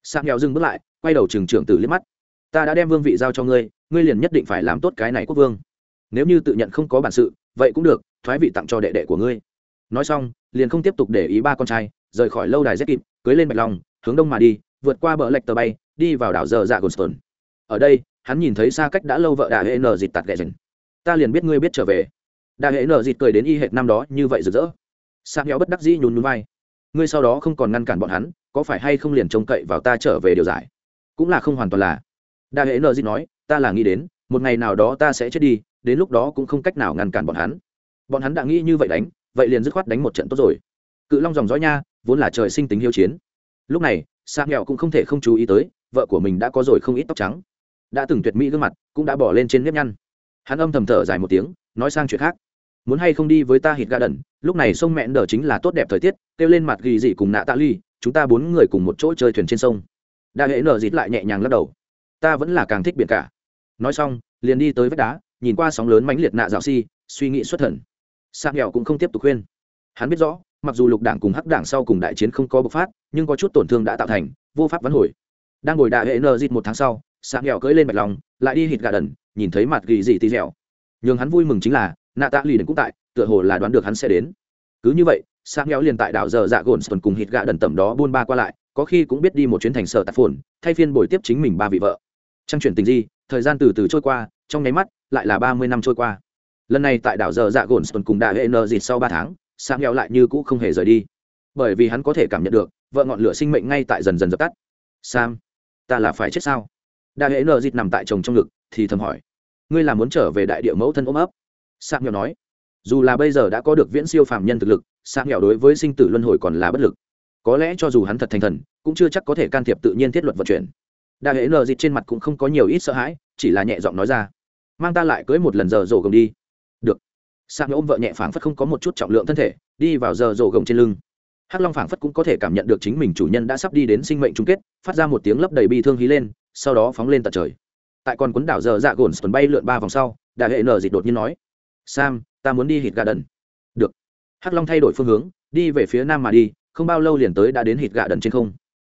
Sang nghèo dừng bước lại, quay đầu trường trưởng tử liếc mắt. Ta đã đem vương vị giao cho ngươi ngươi liền nhất định phải làm tốt cái này quốc vương. Nếu như tự nhận không có bản sự, vậy cũng được, thoái vị tặng cho đệ đệ của ngươi. Nói xong, liền không tiếp tục để ý ba con trai, rời khỏi lâu đài z kịp, cưới lên bạch long, hướng đông mà đi, vượt qua bờ lệch tờ bay, đi vào đảo giờ dạ gồn ở đây, hắn nhìn thấy xa cách đã lâu vợ đà hệ nờ dịt tạt ghẹ rừng ta liền biết ngươi biết trở về đại hệ nở dịt cười đến y hệt năm đó, như vậy rực rỡ. Sa héo bất đắc dĩ nhún núi vai. Ngươi sau đó không còn ngăn cản bọn hắn, có phải hay không liền trông cậy vào ta trở về điều giải? Cũng là không hoàn toàn là. Đại hệ nở dịt nói, ta là nghĩ đến, một ngày nào đó ta sẽ chết đi, đến lúc đó cũng không cách nào ngăn cản bọn hắn. Bọn hắn đã nghĩ như vậy đánh, vậy liền dứt khoát đánh một trận tốt rồi. Cự long dòng dõi nha, vốn là trời sinh tính hiếu chiến. Lúc này sa nghèo cũng không thể không chú ý tới, vợ của mình đã có rồi không ít tóc trắng. Đã từng tuyệt mỹ gương mặt, cũng đã bỏ lên trên nếp nhăn. Hắn âm thầm thở dài một tiếng, nói sang chuyện khác muốn hay không đi với ta hít gà đần, lúc này sông mẹn đờ chính là tốt đẹp thời tiết, kêu lên mặt ghi dị cùng nạ tạ ly, chúng ta bốn người cùng một chỗ chơi thuyền trên sông. Đa hệ nở dịt lại nhẹ nhàng lắc đầu. Ta vẫn là càng thích biển cả. Nói xong, liền đi tới vách đá, nhìn qua sóng lớn mãnh liệt nạ dạo si, suy nghĩ xuất thần. Sang nghèo cũng không tiếp tục khuyên. Hắn biết rõ, mặc dù lục đảng cùng hắc đảng sau cùng đại chiến không có bộc phát, nhưng có chút tổn thương đã tạo thành, vô pháp vắn hồi. Đang ngồi đại hệ nờ dịt một tháng sau sang nghèo cưỡi lên bạch lòng, lại đi hít gà đần, nhìn thấy mặt gỉ dị tì dẻo. Nhường hắn vui mừng chính là nạ tạ lì đần cũng tại, tựa hồ là đoán được hắn sẽ đến. Cứ như vậy sang nghèo liền tại đảo giờ dạ gồn tuần cùng hít gạ đần tầm đó buôn ba qua lại, có khi cũng biết đi một chuyến thành sở tạp phồn, thay phiên bồi tiếp chính mình ba vị vợ. Trang chuyển tình di, thời gian từ từ trôi qua, trong nháy mắt, lại là ba mươi năm trôi qua. Lần này tại đảo giờ dạ gồn tuần cùng đại hệ nờ dịt sau ba tháng sang nghèo lại như cũ không hề rời đi. Bởi vì hắn có thể cảm nhận được, vợ ngọn lửa sinh mệnh ngay tại dần dần dập tắt. Sam, ta là phải chết sao? Đại hệ nờ dịt nằm tại chồng trong ngực, thì thầm hỏi. Ngươi là muốn trở về đại địa mẫu thân ôm ấp? Sang nghèo nói, dù là bây giờ đã có được viễn siêu phàm nhân thực lực sang nghèo đối với sinh tử luân hồi còn là bất lực. Có lẽ cho dù hắn thật thành thần, cũng chưa chắc có thể can thiệp tự nhiên thiết luật vận chuyển. Đại hệ nờ dịt trên mặt cũng không có nhiều ít sợ hãi, chỉ là nhẹ giọng nói ra, mang ta lại cưới một lần giờ rổ gồng đi. Được. Sang ôm vợ nhẹ phảng phất không có một chút trọng lượng thân thể, đi vào giờ rổ gồng trên lưng. Hắc long phảng phất cũng có thể cảm nhận được chính mình chủ nhân đã sắp đi đến sinh mệnh chung kết, phát ra một tiếng lấp đầy bi thương hí lên, sau đó phóng lên tận trời. Tại con quấn đảo giờ dạ gồn tuần bay lượn ba vòng sau đại hệ nở dịt đột nhiên nói sam, ta muốn đi hít gà đần được. Hắc long thay đổi phương hướng, đi về phía nam mà đi, không bao lâu liền tới đã đến hít gà đần trên không.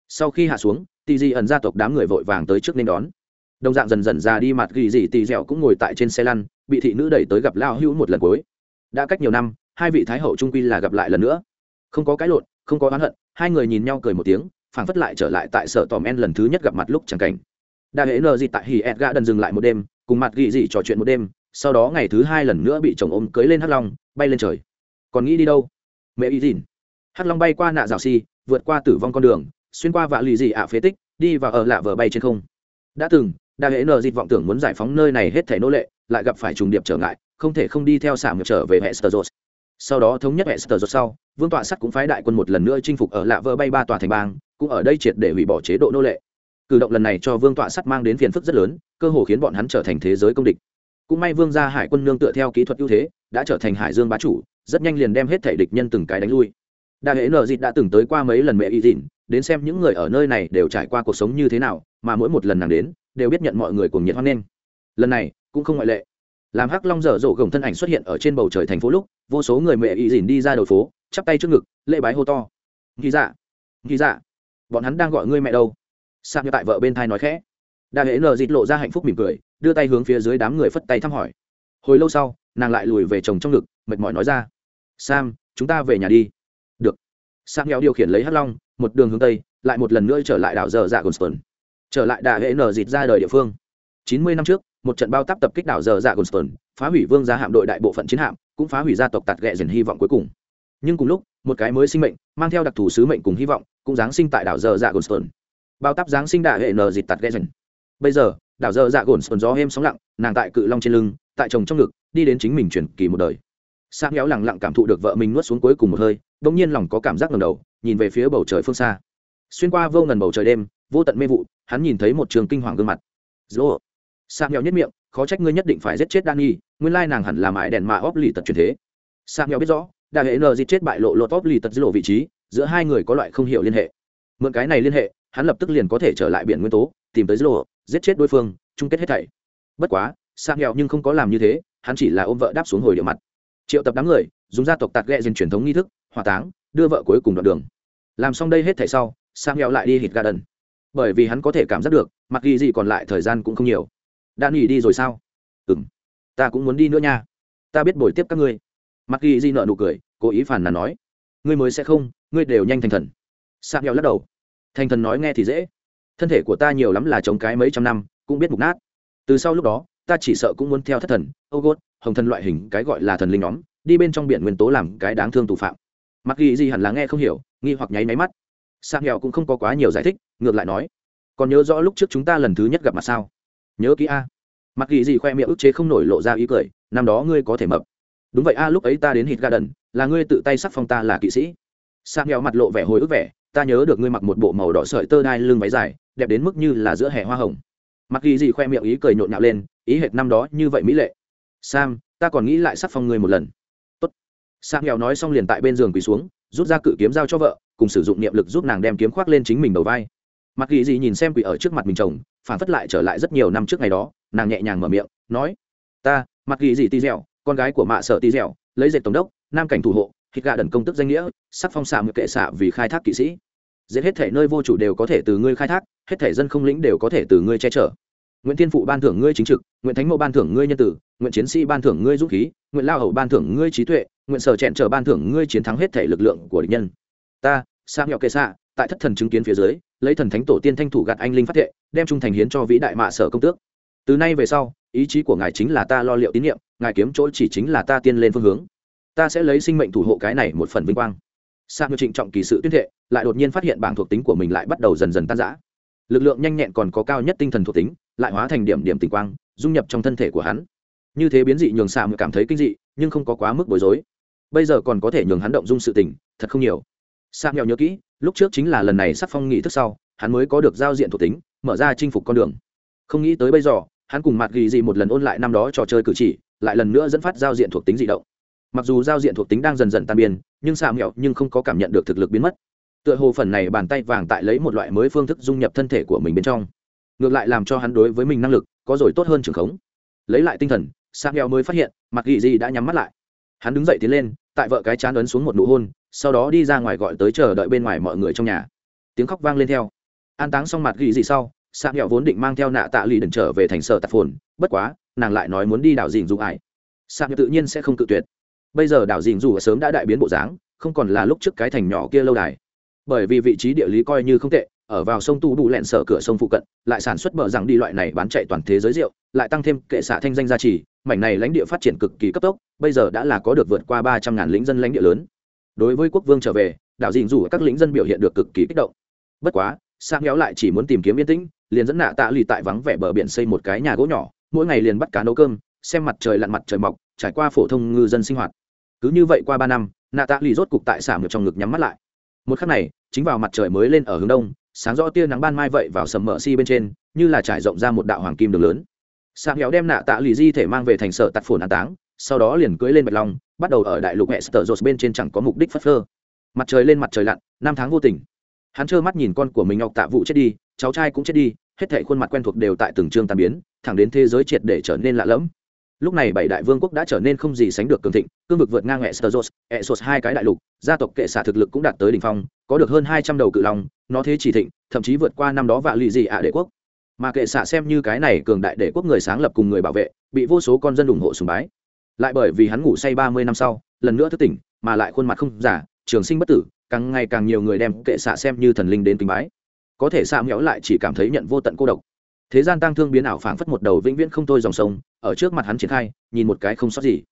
Sau khi hạ xuống tì di ẩn gia tộc đám người vội vàng tới trước nên đón. Đồng dạng dần dần ra đi mặt ghi dị tì dẻo cũng ngồi tại trên xe lăn, bị thị nữ đẩy tới gặp lao hữu một lần cuối. Đã cách nhiều năm, hai vị thái hậu trung quy là gặp lại lần nữa. Không có cái lộn, không có oán hận, hai người nhìn nhau cười một tiếng, phảng phất lại trở lại tại sở tòm en lần thứ nhất gặp mặt lúc chẳng cảnh. Đại hệ nờ dị tại hì ẹt gã đần dừng lại một đêm, cùng mặt ghi dị trò chuyện một đêm sau đó ngày thứ hai lần nữa bị chồng ôm cưới lên hắc long, bay lên trời. Còn nghĩ đi đâu? Mẹ ý dìn. Hắc long bay qua nạ rào si vượt qua tử vong con đường, xuyên qua vạ lì dị ạ phế tích, đi và ở lạ vờ bay trên không. Đã từng, đa hệ nờ dịt vọng tưởng muốn giải phóng nơi này hết thể nô lệ, lại gặp phải trùng điệp trở ngại, không thể không đi theo sản ngược trở về hệ sơ sau đó thống nhất hệ sơ sau, vương tọa sắt cũng phái đại quân một lần nữa chinh phục ở lạ vờ bay ba tòa thành bang, cũng ở đây triệt để hủy bỏ chế độ nô lệ. Cử động lần này cho vương tọa sắt mang đến phiền phức rất lớn, cơ hồ khiến bọn hắn trở thành thế giới công địch cũng may vương gia hải quân nương tựa theo kỹ thuật ưu thế, đã trở thành hải dương bá chủ, rất nhanh liền đem hết thể địch nhân từng cái đánh lui. Đại hệ nợ dịt đã từng tới qua mấy lần mẹ y dịn, đến xem những người ở nơi này đều trải qua cuộc sống như thế nào, mà mỗi một lần nàng đến, đều biết nhận mọi người cùng nhiệt hoan nghênh. Lần này, cũng không ngoại lệ. Làm hắc long dở dỗ gồng thân ảnh xuất hiện ở trên bầu trời thành phố lúc, vô số người mẹ y dìn đi ra đầu phố, chắp tay trước ngực, lễ bái hô to. Ghi dạ ghi dạ bọn hắn đang gọi ngươi mẹ đâu? Sao như tại vợ bên thai nói khẽ đa hệ nờ dịt lộ ra hạnh phúc mỉm cười, đưa tay hướng phía dưới đám người phất tay thăm hỏi. Hồi lâu sau, nàng lại lùi về chồng trong ngực, mệt mỏi nói ra, sam, chúng ta về nhà đi. Được. Sam nghèo điều khiển lấy hắc long, một đường hướng tây, lại một lần nữa trở lại đảo dở dạ gồn trở lại đà hệ nở dịt ra đời địa phương. Chín mươi năm trước, một trận bao táp tập kích đảo dở dạ gồn phá hủy vương gia hạm đội đại bộ phận chiến hạm, cũng phá hủy gia tộc tạt ghẹ dần hy vọng cuối cùng. Nhưng cùng lúc, một cái mới sinh mệnh, mang theo đặc thù sứ mệnh cùng hy vọng, cũng giáng sinh tại đảo dở dạ gồn bao táp giáng sinh đà hệ nở dịt tạt ghẹ dần bây giờ, đảo dơ dạ gồn gió êm sóng lặng, nàng tại cự long trên lưng, tại chồng trong ngực, đi đến chính mình chuyển kỳ một đời. Sang héo lẳng lặng cảm thụ được vợ mình nuốt xuống cuối cùng một hơi bỗng nhiên lòng có cảm giác ngầm đầu, nhìn về phía bầu trời phương xa. Xuyên qua vô ngần bầu trời đêm, vô tận mê vụ, hắn nhìn thấy một trường kinh hoàng gương mặt. Dỗ sang héo nhất miệng, khó trách ngươi nhất định phải giết chết dani, nguyên lai nàng hẳn là mãi đèn mạ óp lì tật truyền thế. Sang héo biết rõ, đại hệ nờ dịt chết bại lộ lột óp lì tật lộ vị trí, giữa hai người có loại không hiểu liên hệ. Mượn cái này liên hệ, hắn lập tức liền có thể trở lại biển nguyên tố, tìm tới lộ giết chết đối phương, chung kết hết thảy. Bất quá sang nghèo nhưng không có làm như thế, hắn chỉ là ôm vợ đáp xuống hồi địa mặt. Triệu tập đám người, dùng gia tộc tạt ghẹ dền truyền thống nghi thức, hỏa táng, đưa vợ cuối cùng đoạn đường. Làm xong đây hết thảy sau sang nghèo lại đi hít garden. Bởi vì hắn có thể cảm giác được, mặc ghi gì còn lại thời gian cũng không nhiều. Đã nghỉ đi rồi sao? Ừ m ta cũng muốn đi nữa nha. Ta biết bồi tiếp các ngươi. Mặc ghi gì nợ nụ cười, cố ý phản là nói. Ngươi mới sẽ không, ngươi đều nhanh thành thần. Sang nghèo lắc đầu. Thành thần nói nghe thì dễ thân thể của ta nhiều lắm là chống cái mấy trăm năm, cũng biết mục nát. Từ sau lúc đó, ta chỉ sợ cũng muốn theo thất thần, ô gốt, hồng thần loại hình cái gọi là thần linh nhóm, đi bên trong biển nguyên tố làm cái đáng thương tù phạm. Mặc ghi gì hẳn là nghe không hiểu, nghi hoặc nháy máy mắt. Sang nghèo cũng không có quá nhiều giải thích, ngược lại nói, còn nhớ rõ lúc trước chúng ta lần thứ nhất gặp mặt sao? Nhớ kỹ a. Mặc ghi gì khoe miệng ức chế không nổi lộ ra ý cười, năm đó ngươi có thể mập. Đúng vậy a, lúc ấy ta đến hít garden, là ngươi tự tay sắc phong ta là kỵ sĩ. Sang nghèo mặt lộ vẻ hồi ức vẻ, ta nhớ được ngươi mặc một bộ màu đỏ sợi tơ đai lưng váy dài đẹp đến mức như là giữa hè hoa hồng. Mặc ghi gì khoe miệng ý cười nhộn nhạo lên, ý hệt năm đó như vậy mỹ lệ. Sam, ta còn nghĩ lại sắc phong người một lần. Tốt. sam nghèo nói xong liền tại bên giường quỳ xuống, rút ra cự kiếm giao cho vợ, cùng sử dụng niệm lực giúp nàng đem kiếm khoác lên chính mình đầu vai. Mặc ghi gì nhìn xem quỳ ở trước mặt mình chồng, phản phất lại trở lại rất nhiều năm trước ngày đó, nàng nhẹ nhàng mở miệng, nói, ta, mặc ghi gì ti dẻo, con gái của mạ Sợ ti dẻo, lấy dệt tổng đốc, nam cảnh thủ hộ, thịt gà đần công tức danh nghĩa sắc phong xạ một kệ xạ vì khai thác kỵ sĩ giết hết thể nơi vô chủ đều có thể từ ngươi khai thác, hết thể dân không lĩnh đều có thể từ ngươi che chở. Nguyễn thiên phụ ban thưởng ngươi chính trực nguyễn thánh mẫu ban thưởng ngươi nhân tử nguyễn chiến sĩ ban thưởng ngươi dũng khí nguyễn lao hầu ban thưởng ngươi trí tuệ, nguyện sở chẹn trở ban thưởng ngươi chiến thắng hết thể lực lượng của địch nhân. Ta sang nhọ kệ xạ tại thất thần chứng kiến phía dưới, lấy thần thánh tổ tiên thanh thủ gạt anh linh phát thệ, đem trung thành hiến cho vĩ đại mạ sở công tước. Từ nay về sau, ý chí của ngài chính là ta lo liệu tín nhiệm ngài kiếm chỗ chỉ chính là ta tiên lên phương hướng. Ta sẽ lấy sinh mệnh thủ hộ cái này một phần vinh quang sang trịnh trọng kỳ sự tuyên thệ, lại đột nhiên phát hiện bảng thuộc tính của mình lại bắt đầu dần dần tan giã lực lượng nhanh nhẹn còn có cao nhất tinh thần thuộc tính, lại hóa thành điểm điểm tình quang, dung nhập trong thân thể của hắn. Như thế biến dị nhường xạ mượn cảm thấy kinh dị, nhưng không có quá mức bối rối. Bây giờ còn có thể nhường hắn động dung sự tình, thật không nhiều. Xạ nghèo nhớ kỹ, lúc trước chính là lần này sắc phong nghị thức sau, hắn mới có được giao diện thuộc tính, mở ra chinh phục con đường. Không nghĩ tới bây giờ, hắn cùng mặt ghi gì một lần ôn lại năm đó trò chơi cử chỉ, lại lần nữa dẫn phát giao diện thuộc tính dị động mặc dù giao diện thuộc tính đang dần dần tan biên nhưng xạ nghèo nhưng không có cảm nhận được thực lực biến mất. Tựa hồ phần này bàn tay vàng tại lấy một loại mới phương thức dung nhập thân thể của mình bên trong. Ngược lại làm cho hắn đối với mình năng lực có rồi tốt hơn trường khống. Lấy lại tinh thần sang nghèo mới phát hiện mặt ghi gì đã nhắm mắt lại. Hắn đứng dậy tiến lên, tại vợ cái chán ấn xuống một nụ hôn, sau đó đi ra ngoài gọi tới chờ đợi bên ngoài mọi người trong nhà. Tiếng khóc vang lên theo. An táng xong mặt ghi gì sau sang nghèo vốn định mang theo nạ tạ lì đừng trở về thành sở tạp phồn bất quá, nàng lại nói muốn đi đảo dình dụng ải. Sang nghèo tự nhiên sẽ không cự tuyệt bây giờ đảo dìn dù sớm đã đại biến bộ dáng, không còn là lúc trước cái thành nhỏ kia lâu đài. Bởi vì vị trí địa lý coi như không tệ, ở vào sông tu đủ lẹn sở cửa sông phụ cận, lại sản xuất bờ rằng đi loại này bán chạy toàn thế giới rượu, lại tăng thêm kệ xạ thanh danh gia trì, mảnh này lãnh địa phát triển cực kỳ cấp tốc, bây giờ đã là có được vượt qua ba trăm ngàn lính dân lãnh địa lớn. Đối với quốc vương trở về, đảo dìn dù các lính dân biểu hiện được cực kỳ kích động. Bất quá sang méo lại chỉ muốn tìm kiếm yên tĩnh, liền dẫn nạ tạ lì tại vắng vẻ bờ biển xây một cái nhà gỗ nhỏ, mỗi ngày liền bắt cá nấu cơm, xem mặt trời lặn mặt trời mọc, trải qua phổ thông ngư dân sinh hoạt cứ như vậy qua ba năm, nạ tạ lì rốt cục tại xả ngược trong ngực nhắm mắt lại. Một khắc này, chính vào mặt trời mới lên ở hướng đông, sáng rõ tia nắng ban mai vậy vào sầm mỡ si bên trên, như là trải rộng ra một đạo hoàng kim đường lớn. Sạc héo đem nạ tạ lì di thể mang về thành sở tạt phồn an táng, sau đó liền cưỡi lên bạch long, bắt đầu ở đại lục hệ sờ dột bên trên chẳng có mục đích phất phơ. Mặt trời lên mặt trời lặn, năm tháng vô tình. Hắn trơ mắt nhìn con của mình ngọc tạ vụ chết đi, cháu trai cũng chết đi, hết thảy khuôn mặt quen thuộc đều tại từng chương tàn biến, thẳng đến thế giới triệt để trở nên lạ lẫm lúc này bảy đại vương quốc đã trở nên không gì sánh được cường thịnh, cương vực vượt ngang hệ esos hai cái đại lục, gia tộc kệ xạ thực lực cũng đạt tới đỉnh phong, có được hơn hai trăm đầu cự long, nó thế chỉ thịnh, thậm chí vượt qua năm đó vạ lụy gì ạ đế quốc. Mà kệ xạ xem như cái này cường đại đế quốc người sáng lập cùng người bảo vệ, bị vô số con dân ủng hộ sùng bái. Lại bởi vì hắn ngủ say ba mươi năm sau, lần nữa thức tỉnh, mà lại khuôn mặt không giả trường sinh bất tử, càng ngày càng nhiều người đem kệ xạ xem như thần linh đến kính bái. Có thể xạ méo lại chỉ cảm thấy nhận vô tận cô độc thế gian tăng thương biến ảo phảng phất một đầu vĩnh viễn không thôi dòng sông, ở trước mặt hắn triển khai, nhìn một cái không sót gì.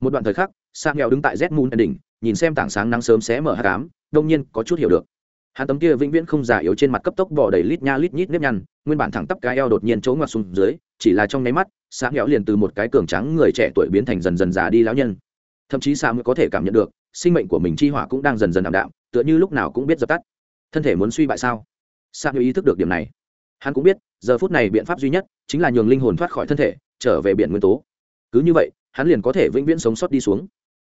Một đoạn thời khắc sang nghèo đứng tại z moon đỉnh, nhìn xem tảng sáng nắng sớm xé mở hạ cám đông nhiên có chút hiểu được. Hắn tấm kia vĩnh viễn không già yếu trên mặt cấp tốc bỏ đầy lít nha lít nhít nếp nhăn, nguyên bản thẳng tắp cái eo đột nhiên chỗ ngoặt xuống dưới, chỉ là trong nháy mắt sáng nghèo liền từ một cái cường trắng người trẻ tuổi biến thành dần dần già đi lão nhân. Thậm chí sáng mới có thể cảm nhận được, sinh mệnh của mình chi hỏa cũng đang dần dần ảm đạm, tựa như lúc nào cũng biết dập tắt. Thân thể muốn suy bại sao? Sa như ý thức được điểm này hắn cũng biết, giờ phút này biện pháp duy nhất chính là nhường linh hồn thoát khỏi thân thể, trở về biển nguyên tố. Cứ như vậy, hắn liền có thể vĩnh viễn sống sót đi xuống.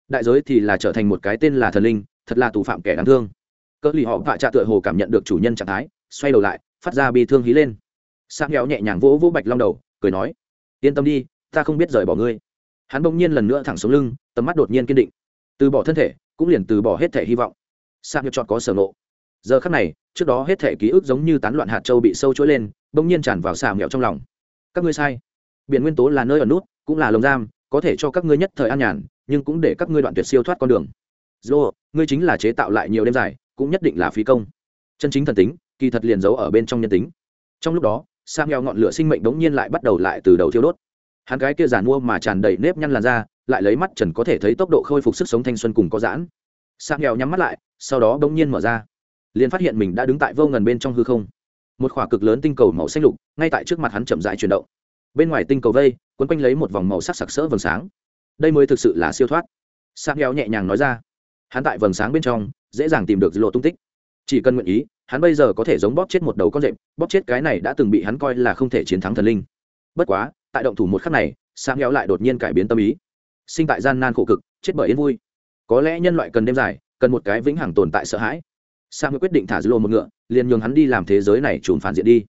Đại giới thì là trở thành một cái tên là thần linh, thật là tù phạm kẻ đáng thương. Cỡ lì họ vạ trạ tựa hồ cảm nhận được chủ nhân trạng thái, xoay đầu lại, phát ra bi thương hí lên. Sang nghèo nhẹ nhàng vỗ vỗ bạch long đầu, cười nói, yên tâm đi, ta không biết rời bỏ ngươi. Hắn bỗng nhiên lần nữa thẳng xuống lưng, tầm mắt đột nhiên kiên định. Từ bỏ thân thể, cũng liền từ bỏ hết thể hy vọng. Sang nghèo chọn có sở nộ giờ khắc này, trước đó hết thể ký ức giống như tán loạn hạt châu bị sâu chuỗi lên, bỗng nhiên tràn vào xà nghèo trong lòng. Các ngươi sai. Biển nguyên tố là nơi ở nút, cũng là lồng giam, có thể cho các ngươi nhất thời an nhàn, nhưng cũng để các ngươi đoạn tuyệt siêu thoát con đường. Dô, ngươi chính là chế tạo lại nhiều đêm dài, cũng nhất định là phí công. Chân chính thần tính, kỳ thật liền giấu ở bên trong nhân tính. Trong lúc đó sang nghèo ngọn lửa sinh mệnh đống nhiên lại bắt đầu lại từ đầu thiêu đốt. Hắn gái kia giàn mua mà tràn đầy nếp nhăn làn da, lại lấy mắt trần có thể thấy tốc độ khôi phục sức sống thanh xuân cùng có giãn. Sang nghèo nhắm mắt lại, sau đó đống nhiên mở ra liền phát hiện mình đã đứng tại vô ngần bên trong hư không. Một khỏa cực lớn tinh cầu màu xanh lục, ngay tại trước mặt hắn chậm rãi chuyển động. Bên ngoài tinh cầu vây, quấn quanh lấy một vòng màu sắc sặc sỡ vầng sáng. Đây mới thực sự là siêu thoát. Sang nghèo nhẹ nhàng nói ra. Hắn tại vầng sáng bên trong, dễ dàng tìm được lộ tung tích. Chỉ cần nguyện ý, hắn bây giờ có thể giống bóp chết một đầu con rệp, bóp chết cái này đã từng bị hắn coi là không thể chiến thắng thần linh. Bất quá, tại động thủ một khắc này sang nghèo lại đột nhiên cải biến tâm ý. Sinh tại gian nan khổ cực, chết bởi yên vui. Có lẽ nhân loại cần đêm dài, cần một cái vĩnh hằng tồn tại sợ hãi. Sam mới quyết định thả Zlo một ngựa, liền nhường hắn đi làm thế giới này trốn phản diện đi.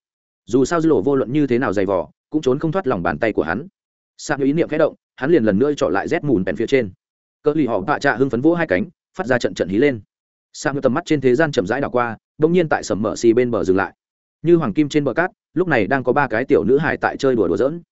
Dù sao Zlo vô luận như thế nào dày vò, cũng trốn không thoát lòng bàn tay của hắn. Sam ý niệm khẽ động, hắn liền lần nữa chọn lại rét mùn bèn phía trên. Cỡ lì họ bạ trạ hưng phấn vỗ hai cánh, phát ra trận trận hí lên. Sam tầm mắt trên thế gian chậm rãi đảo qua, đột nhiên tại sầm mở xì bên bờ dừng lại. Như hoàng kim trên bờ cát, lúc này đang có ba cái tiểu nữ hài tại chơi đùa đùa dỡn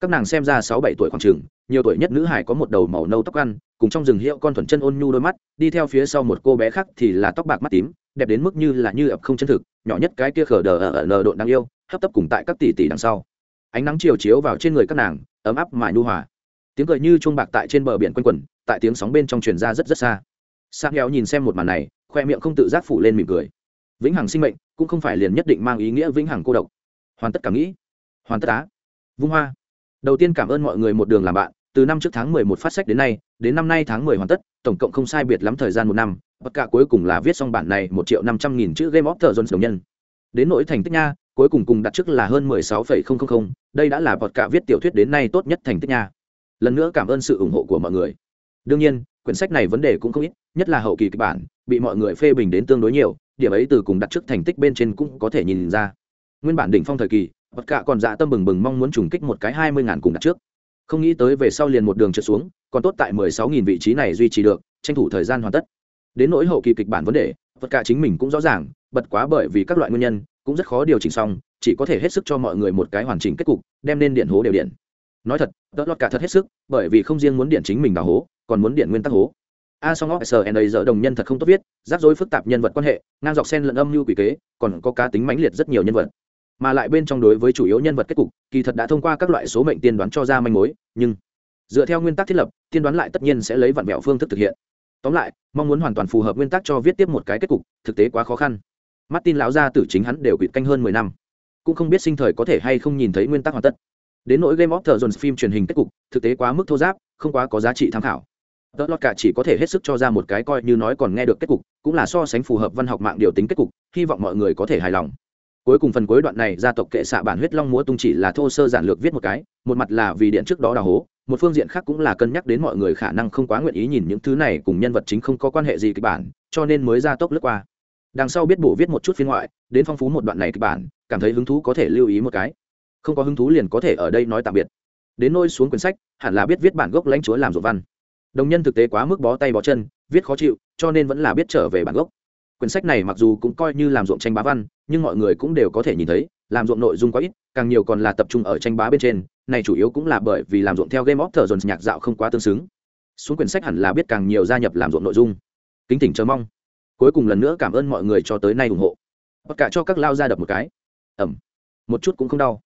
Các nàng xem ra sáu bảy tuổi khoảng chừng, nhiều tuổi nhất nữ hài có một đầu màu nâu tóc ăn, cùng trong rừng hiệu con thuần chân ôn nhu đôi mắt, đi theo phía sau một cô bé khác thì là tóc bạc mắt tím, đẹp đến mức như là như ập không chân thực nhỏ nhất cái kia khở đờ ở ở nờ độn đáng yêu hấp tấp cùng tại các tỷ tỷ đằng sau. Ánh nắng chiều chiếu vào trên người các nàng ấm áp mà nhu hòa. Tiếng cười như chuông bạc tại trên bờ biển quanh quẩn tại tiếng sóng bên trong truyền ra rất rất xa. Sang heo nhìn xem một màn này khoe miệng không tự giác phủ lên mỉm cười. Vĩnh hằng sinh mệnh cũng không phải liền nhất định mang ý nghĩa vĩnh hằng cô độc. Hoàn tất cảm nghĩ. Hoàn tất á. Vung hoa. Đầu tiên cảm ơn mọi người một đường làm bạn từ năm trước tháng mười một phát sách đến nay đến năm nay tháng mười hoàn tất, tổng cộng không sai biệt lắm thời gian một năm, bất cả cuối cùng là viết xong bản này một triệu năm trăm nghìn chữ game of thrones đồng nhân. Đến nỗi thành tích nha, cuối cùng cùng đặt trước là hơn mười sáu phẩy không không không, đây đã là bọt cả viết tiểu thuyết đến nay tốt nhất thành tích nha. Lần nữa cảm ơn sự ủng hộ của mọi người. Đương nhiên, quyển sách này vấn đề cũng không ít, nhất là hậu kỳ kịch bản, bị mọi người phê bình đến tương đối nhiều, điểm ấy từ cùng đặt trước thành tích bên trên cũng có thể nhìn ra. Nguyên bản đỉnh phong thời kỳ bọt cả còn dạ tâm bừng bừng mong muốn trùng kích một cái hai mươi ngàn cùng đặt trước không nghĩ tới về sau liền một đường trượt xuống, còn tốt tại mười sáu nghìn vị trí này duy trì được, tranh thủ thời gian hoàn tất. Đến nỗi hậu kỳ kịch bản vấn đề, vật cả chính mình cũng rõ ràng bật quá bởi vì các loại nguyên nhân, cũng rất khó điều chỉnh xong, chỉ có thể hết sức cho mọi người một cái hoàn chỉnh kết cục, đem nên điện hố đều điện. Nói thật đỡ lọt cả thật hết sức, bởi vì không riêng muốn điện chính mình đào hố, còn muốn điện nguyên tắc hố. A song of sna giờ đồng nhân thật không tốt viết, rắc rối phức tạp nhân vật quan hệ, ngang dọc sen lẫn âm mưu quỷ kế, còn có cá tính mãnh liệt rất nhiều nhân vật mà lại bên trong đối với chủ yếu nhân vật kết cục, kỳ thật đã thông qua các loại số mệnh tiên đoán cho ra manh mối, nhưng dựa theo nguyên tắc thiết lập, tiên đoán lại tất nhiên sẽ lấy vạn mẹo phương thức thực hiện. Tóm lại, mong muốn hoàn toàn phù hợp nguyên tắc cho viết tiếp một cái kết cục, thực tế quá khó khăn. Mắt tin lão gia tử chính hắn đều quỵt canh hơn mười năm, cũng không biết sinh thời có thể hay không nhìn thấy nguyên tắc hoàn tất. Đến nỗi game of thrones phim truyền hình kết cục, thực tế quá mức thô giáp, không quá có giá trị tham khảo. Tớ lót cả chỉ có thể hết sức cho ra một cái coi như nói còn nghe được kết cục, cũng là so sánh phù hợp văn học mạng điều tính kết cục, hy vọng mọi người có thể hài lòng cuối cùng phần cuối đoạn này, gia tộc kệ xạ bản huyết long múa tung chỉ là thô sơ giản lược viết một cái, một mặt là vì điện trước đó đào hố, một phương diện khác cũng là cân nhắc đến mọi người khả năng không quá nguyện ý nhìn những thứ này cùng nhân vật chính không có quan hệ gì kịch bản, cho nên mới ra tốc lướt qua. Đằng sau biết bổ viết một chút phiên ngoại, đến phong phú một đoạn này kịch bản, cảm thấy hứng thú có thể lưu ý một cái. Không có hứng thú liền có thể ở đây nói tạm biệt. Đến nôi xuống quyển sách, hẳn là biết viết bản gốc lãnh chúa làm rộ văn. Đồng nhân thực tế quá mức bó tay bó chân, viết khó chịu, cho nên vẫn là biết trở về bản gốc quyển sách này mặc dù cũng coi như làm ruộng tranh bá văn, nhưng mọi người cũng đều có thể nhìn thấy, làm ruộng nội dung quá ít, càng nhiều còn là tập trung ở tranh bá bên trên, này chủ yếu cũng là bởi vì làm ruộng theo game of dồn nhạc dạo không quá tương xứng. Xuống quyển sách hẳn là biết càng nhiều gia nhập làm ruộng nội dung. Kính tỉnh chờ mong. Cuối cùng lần nữa cảm ơn mọi người cho tới nay ủng hộ. Tất cả cho các lao ra đập một cái. Ẩm. Một chút cũng không đau.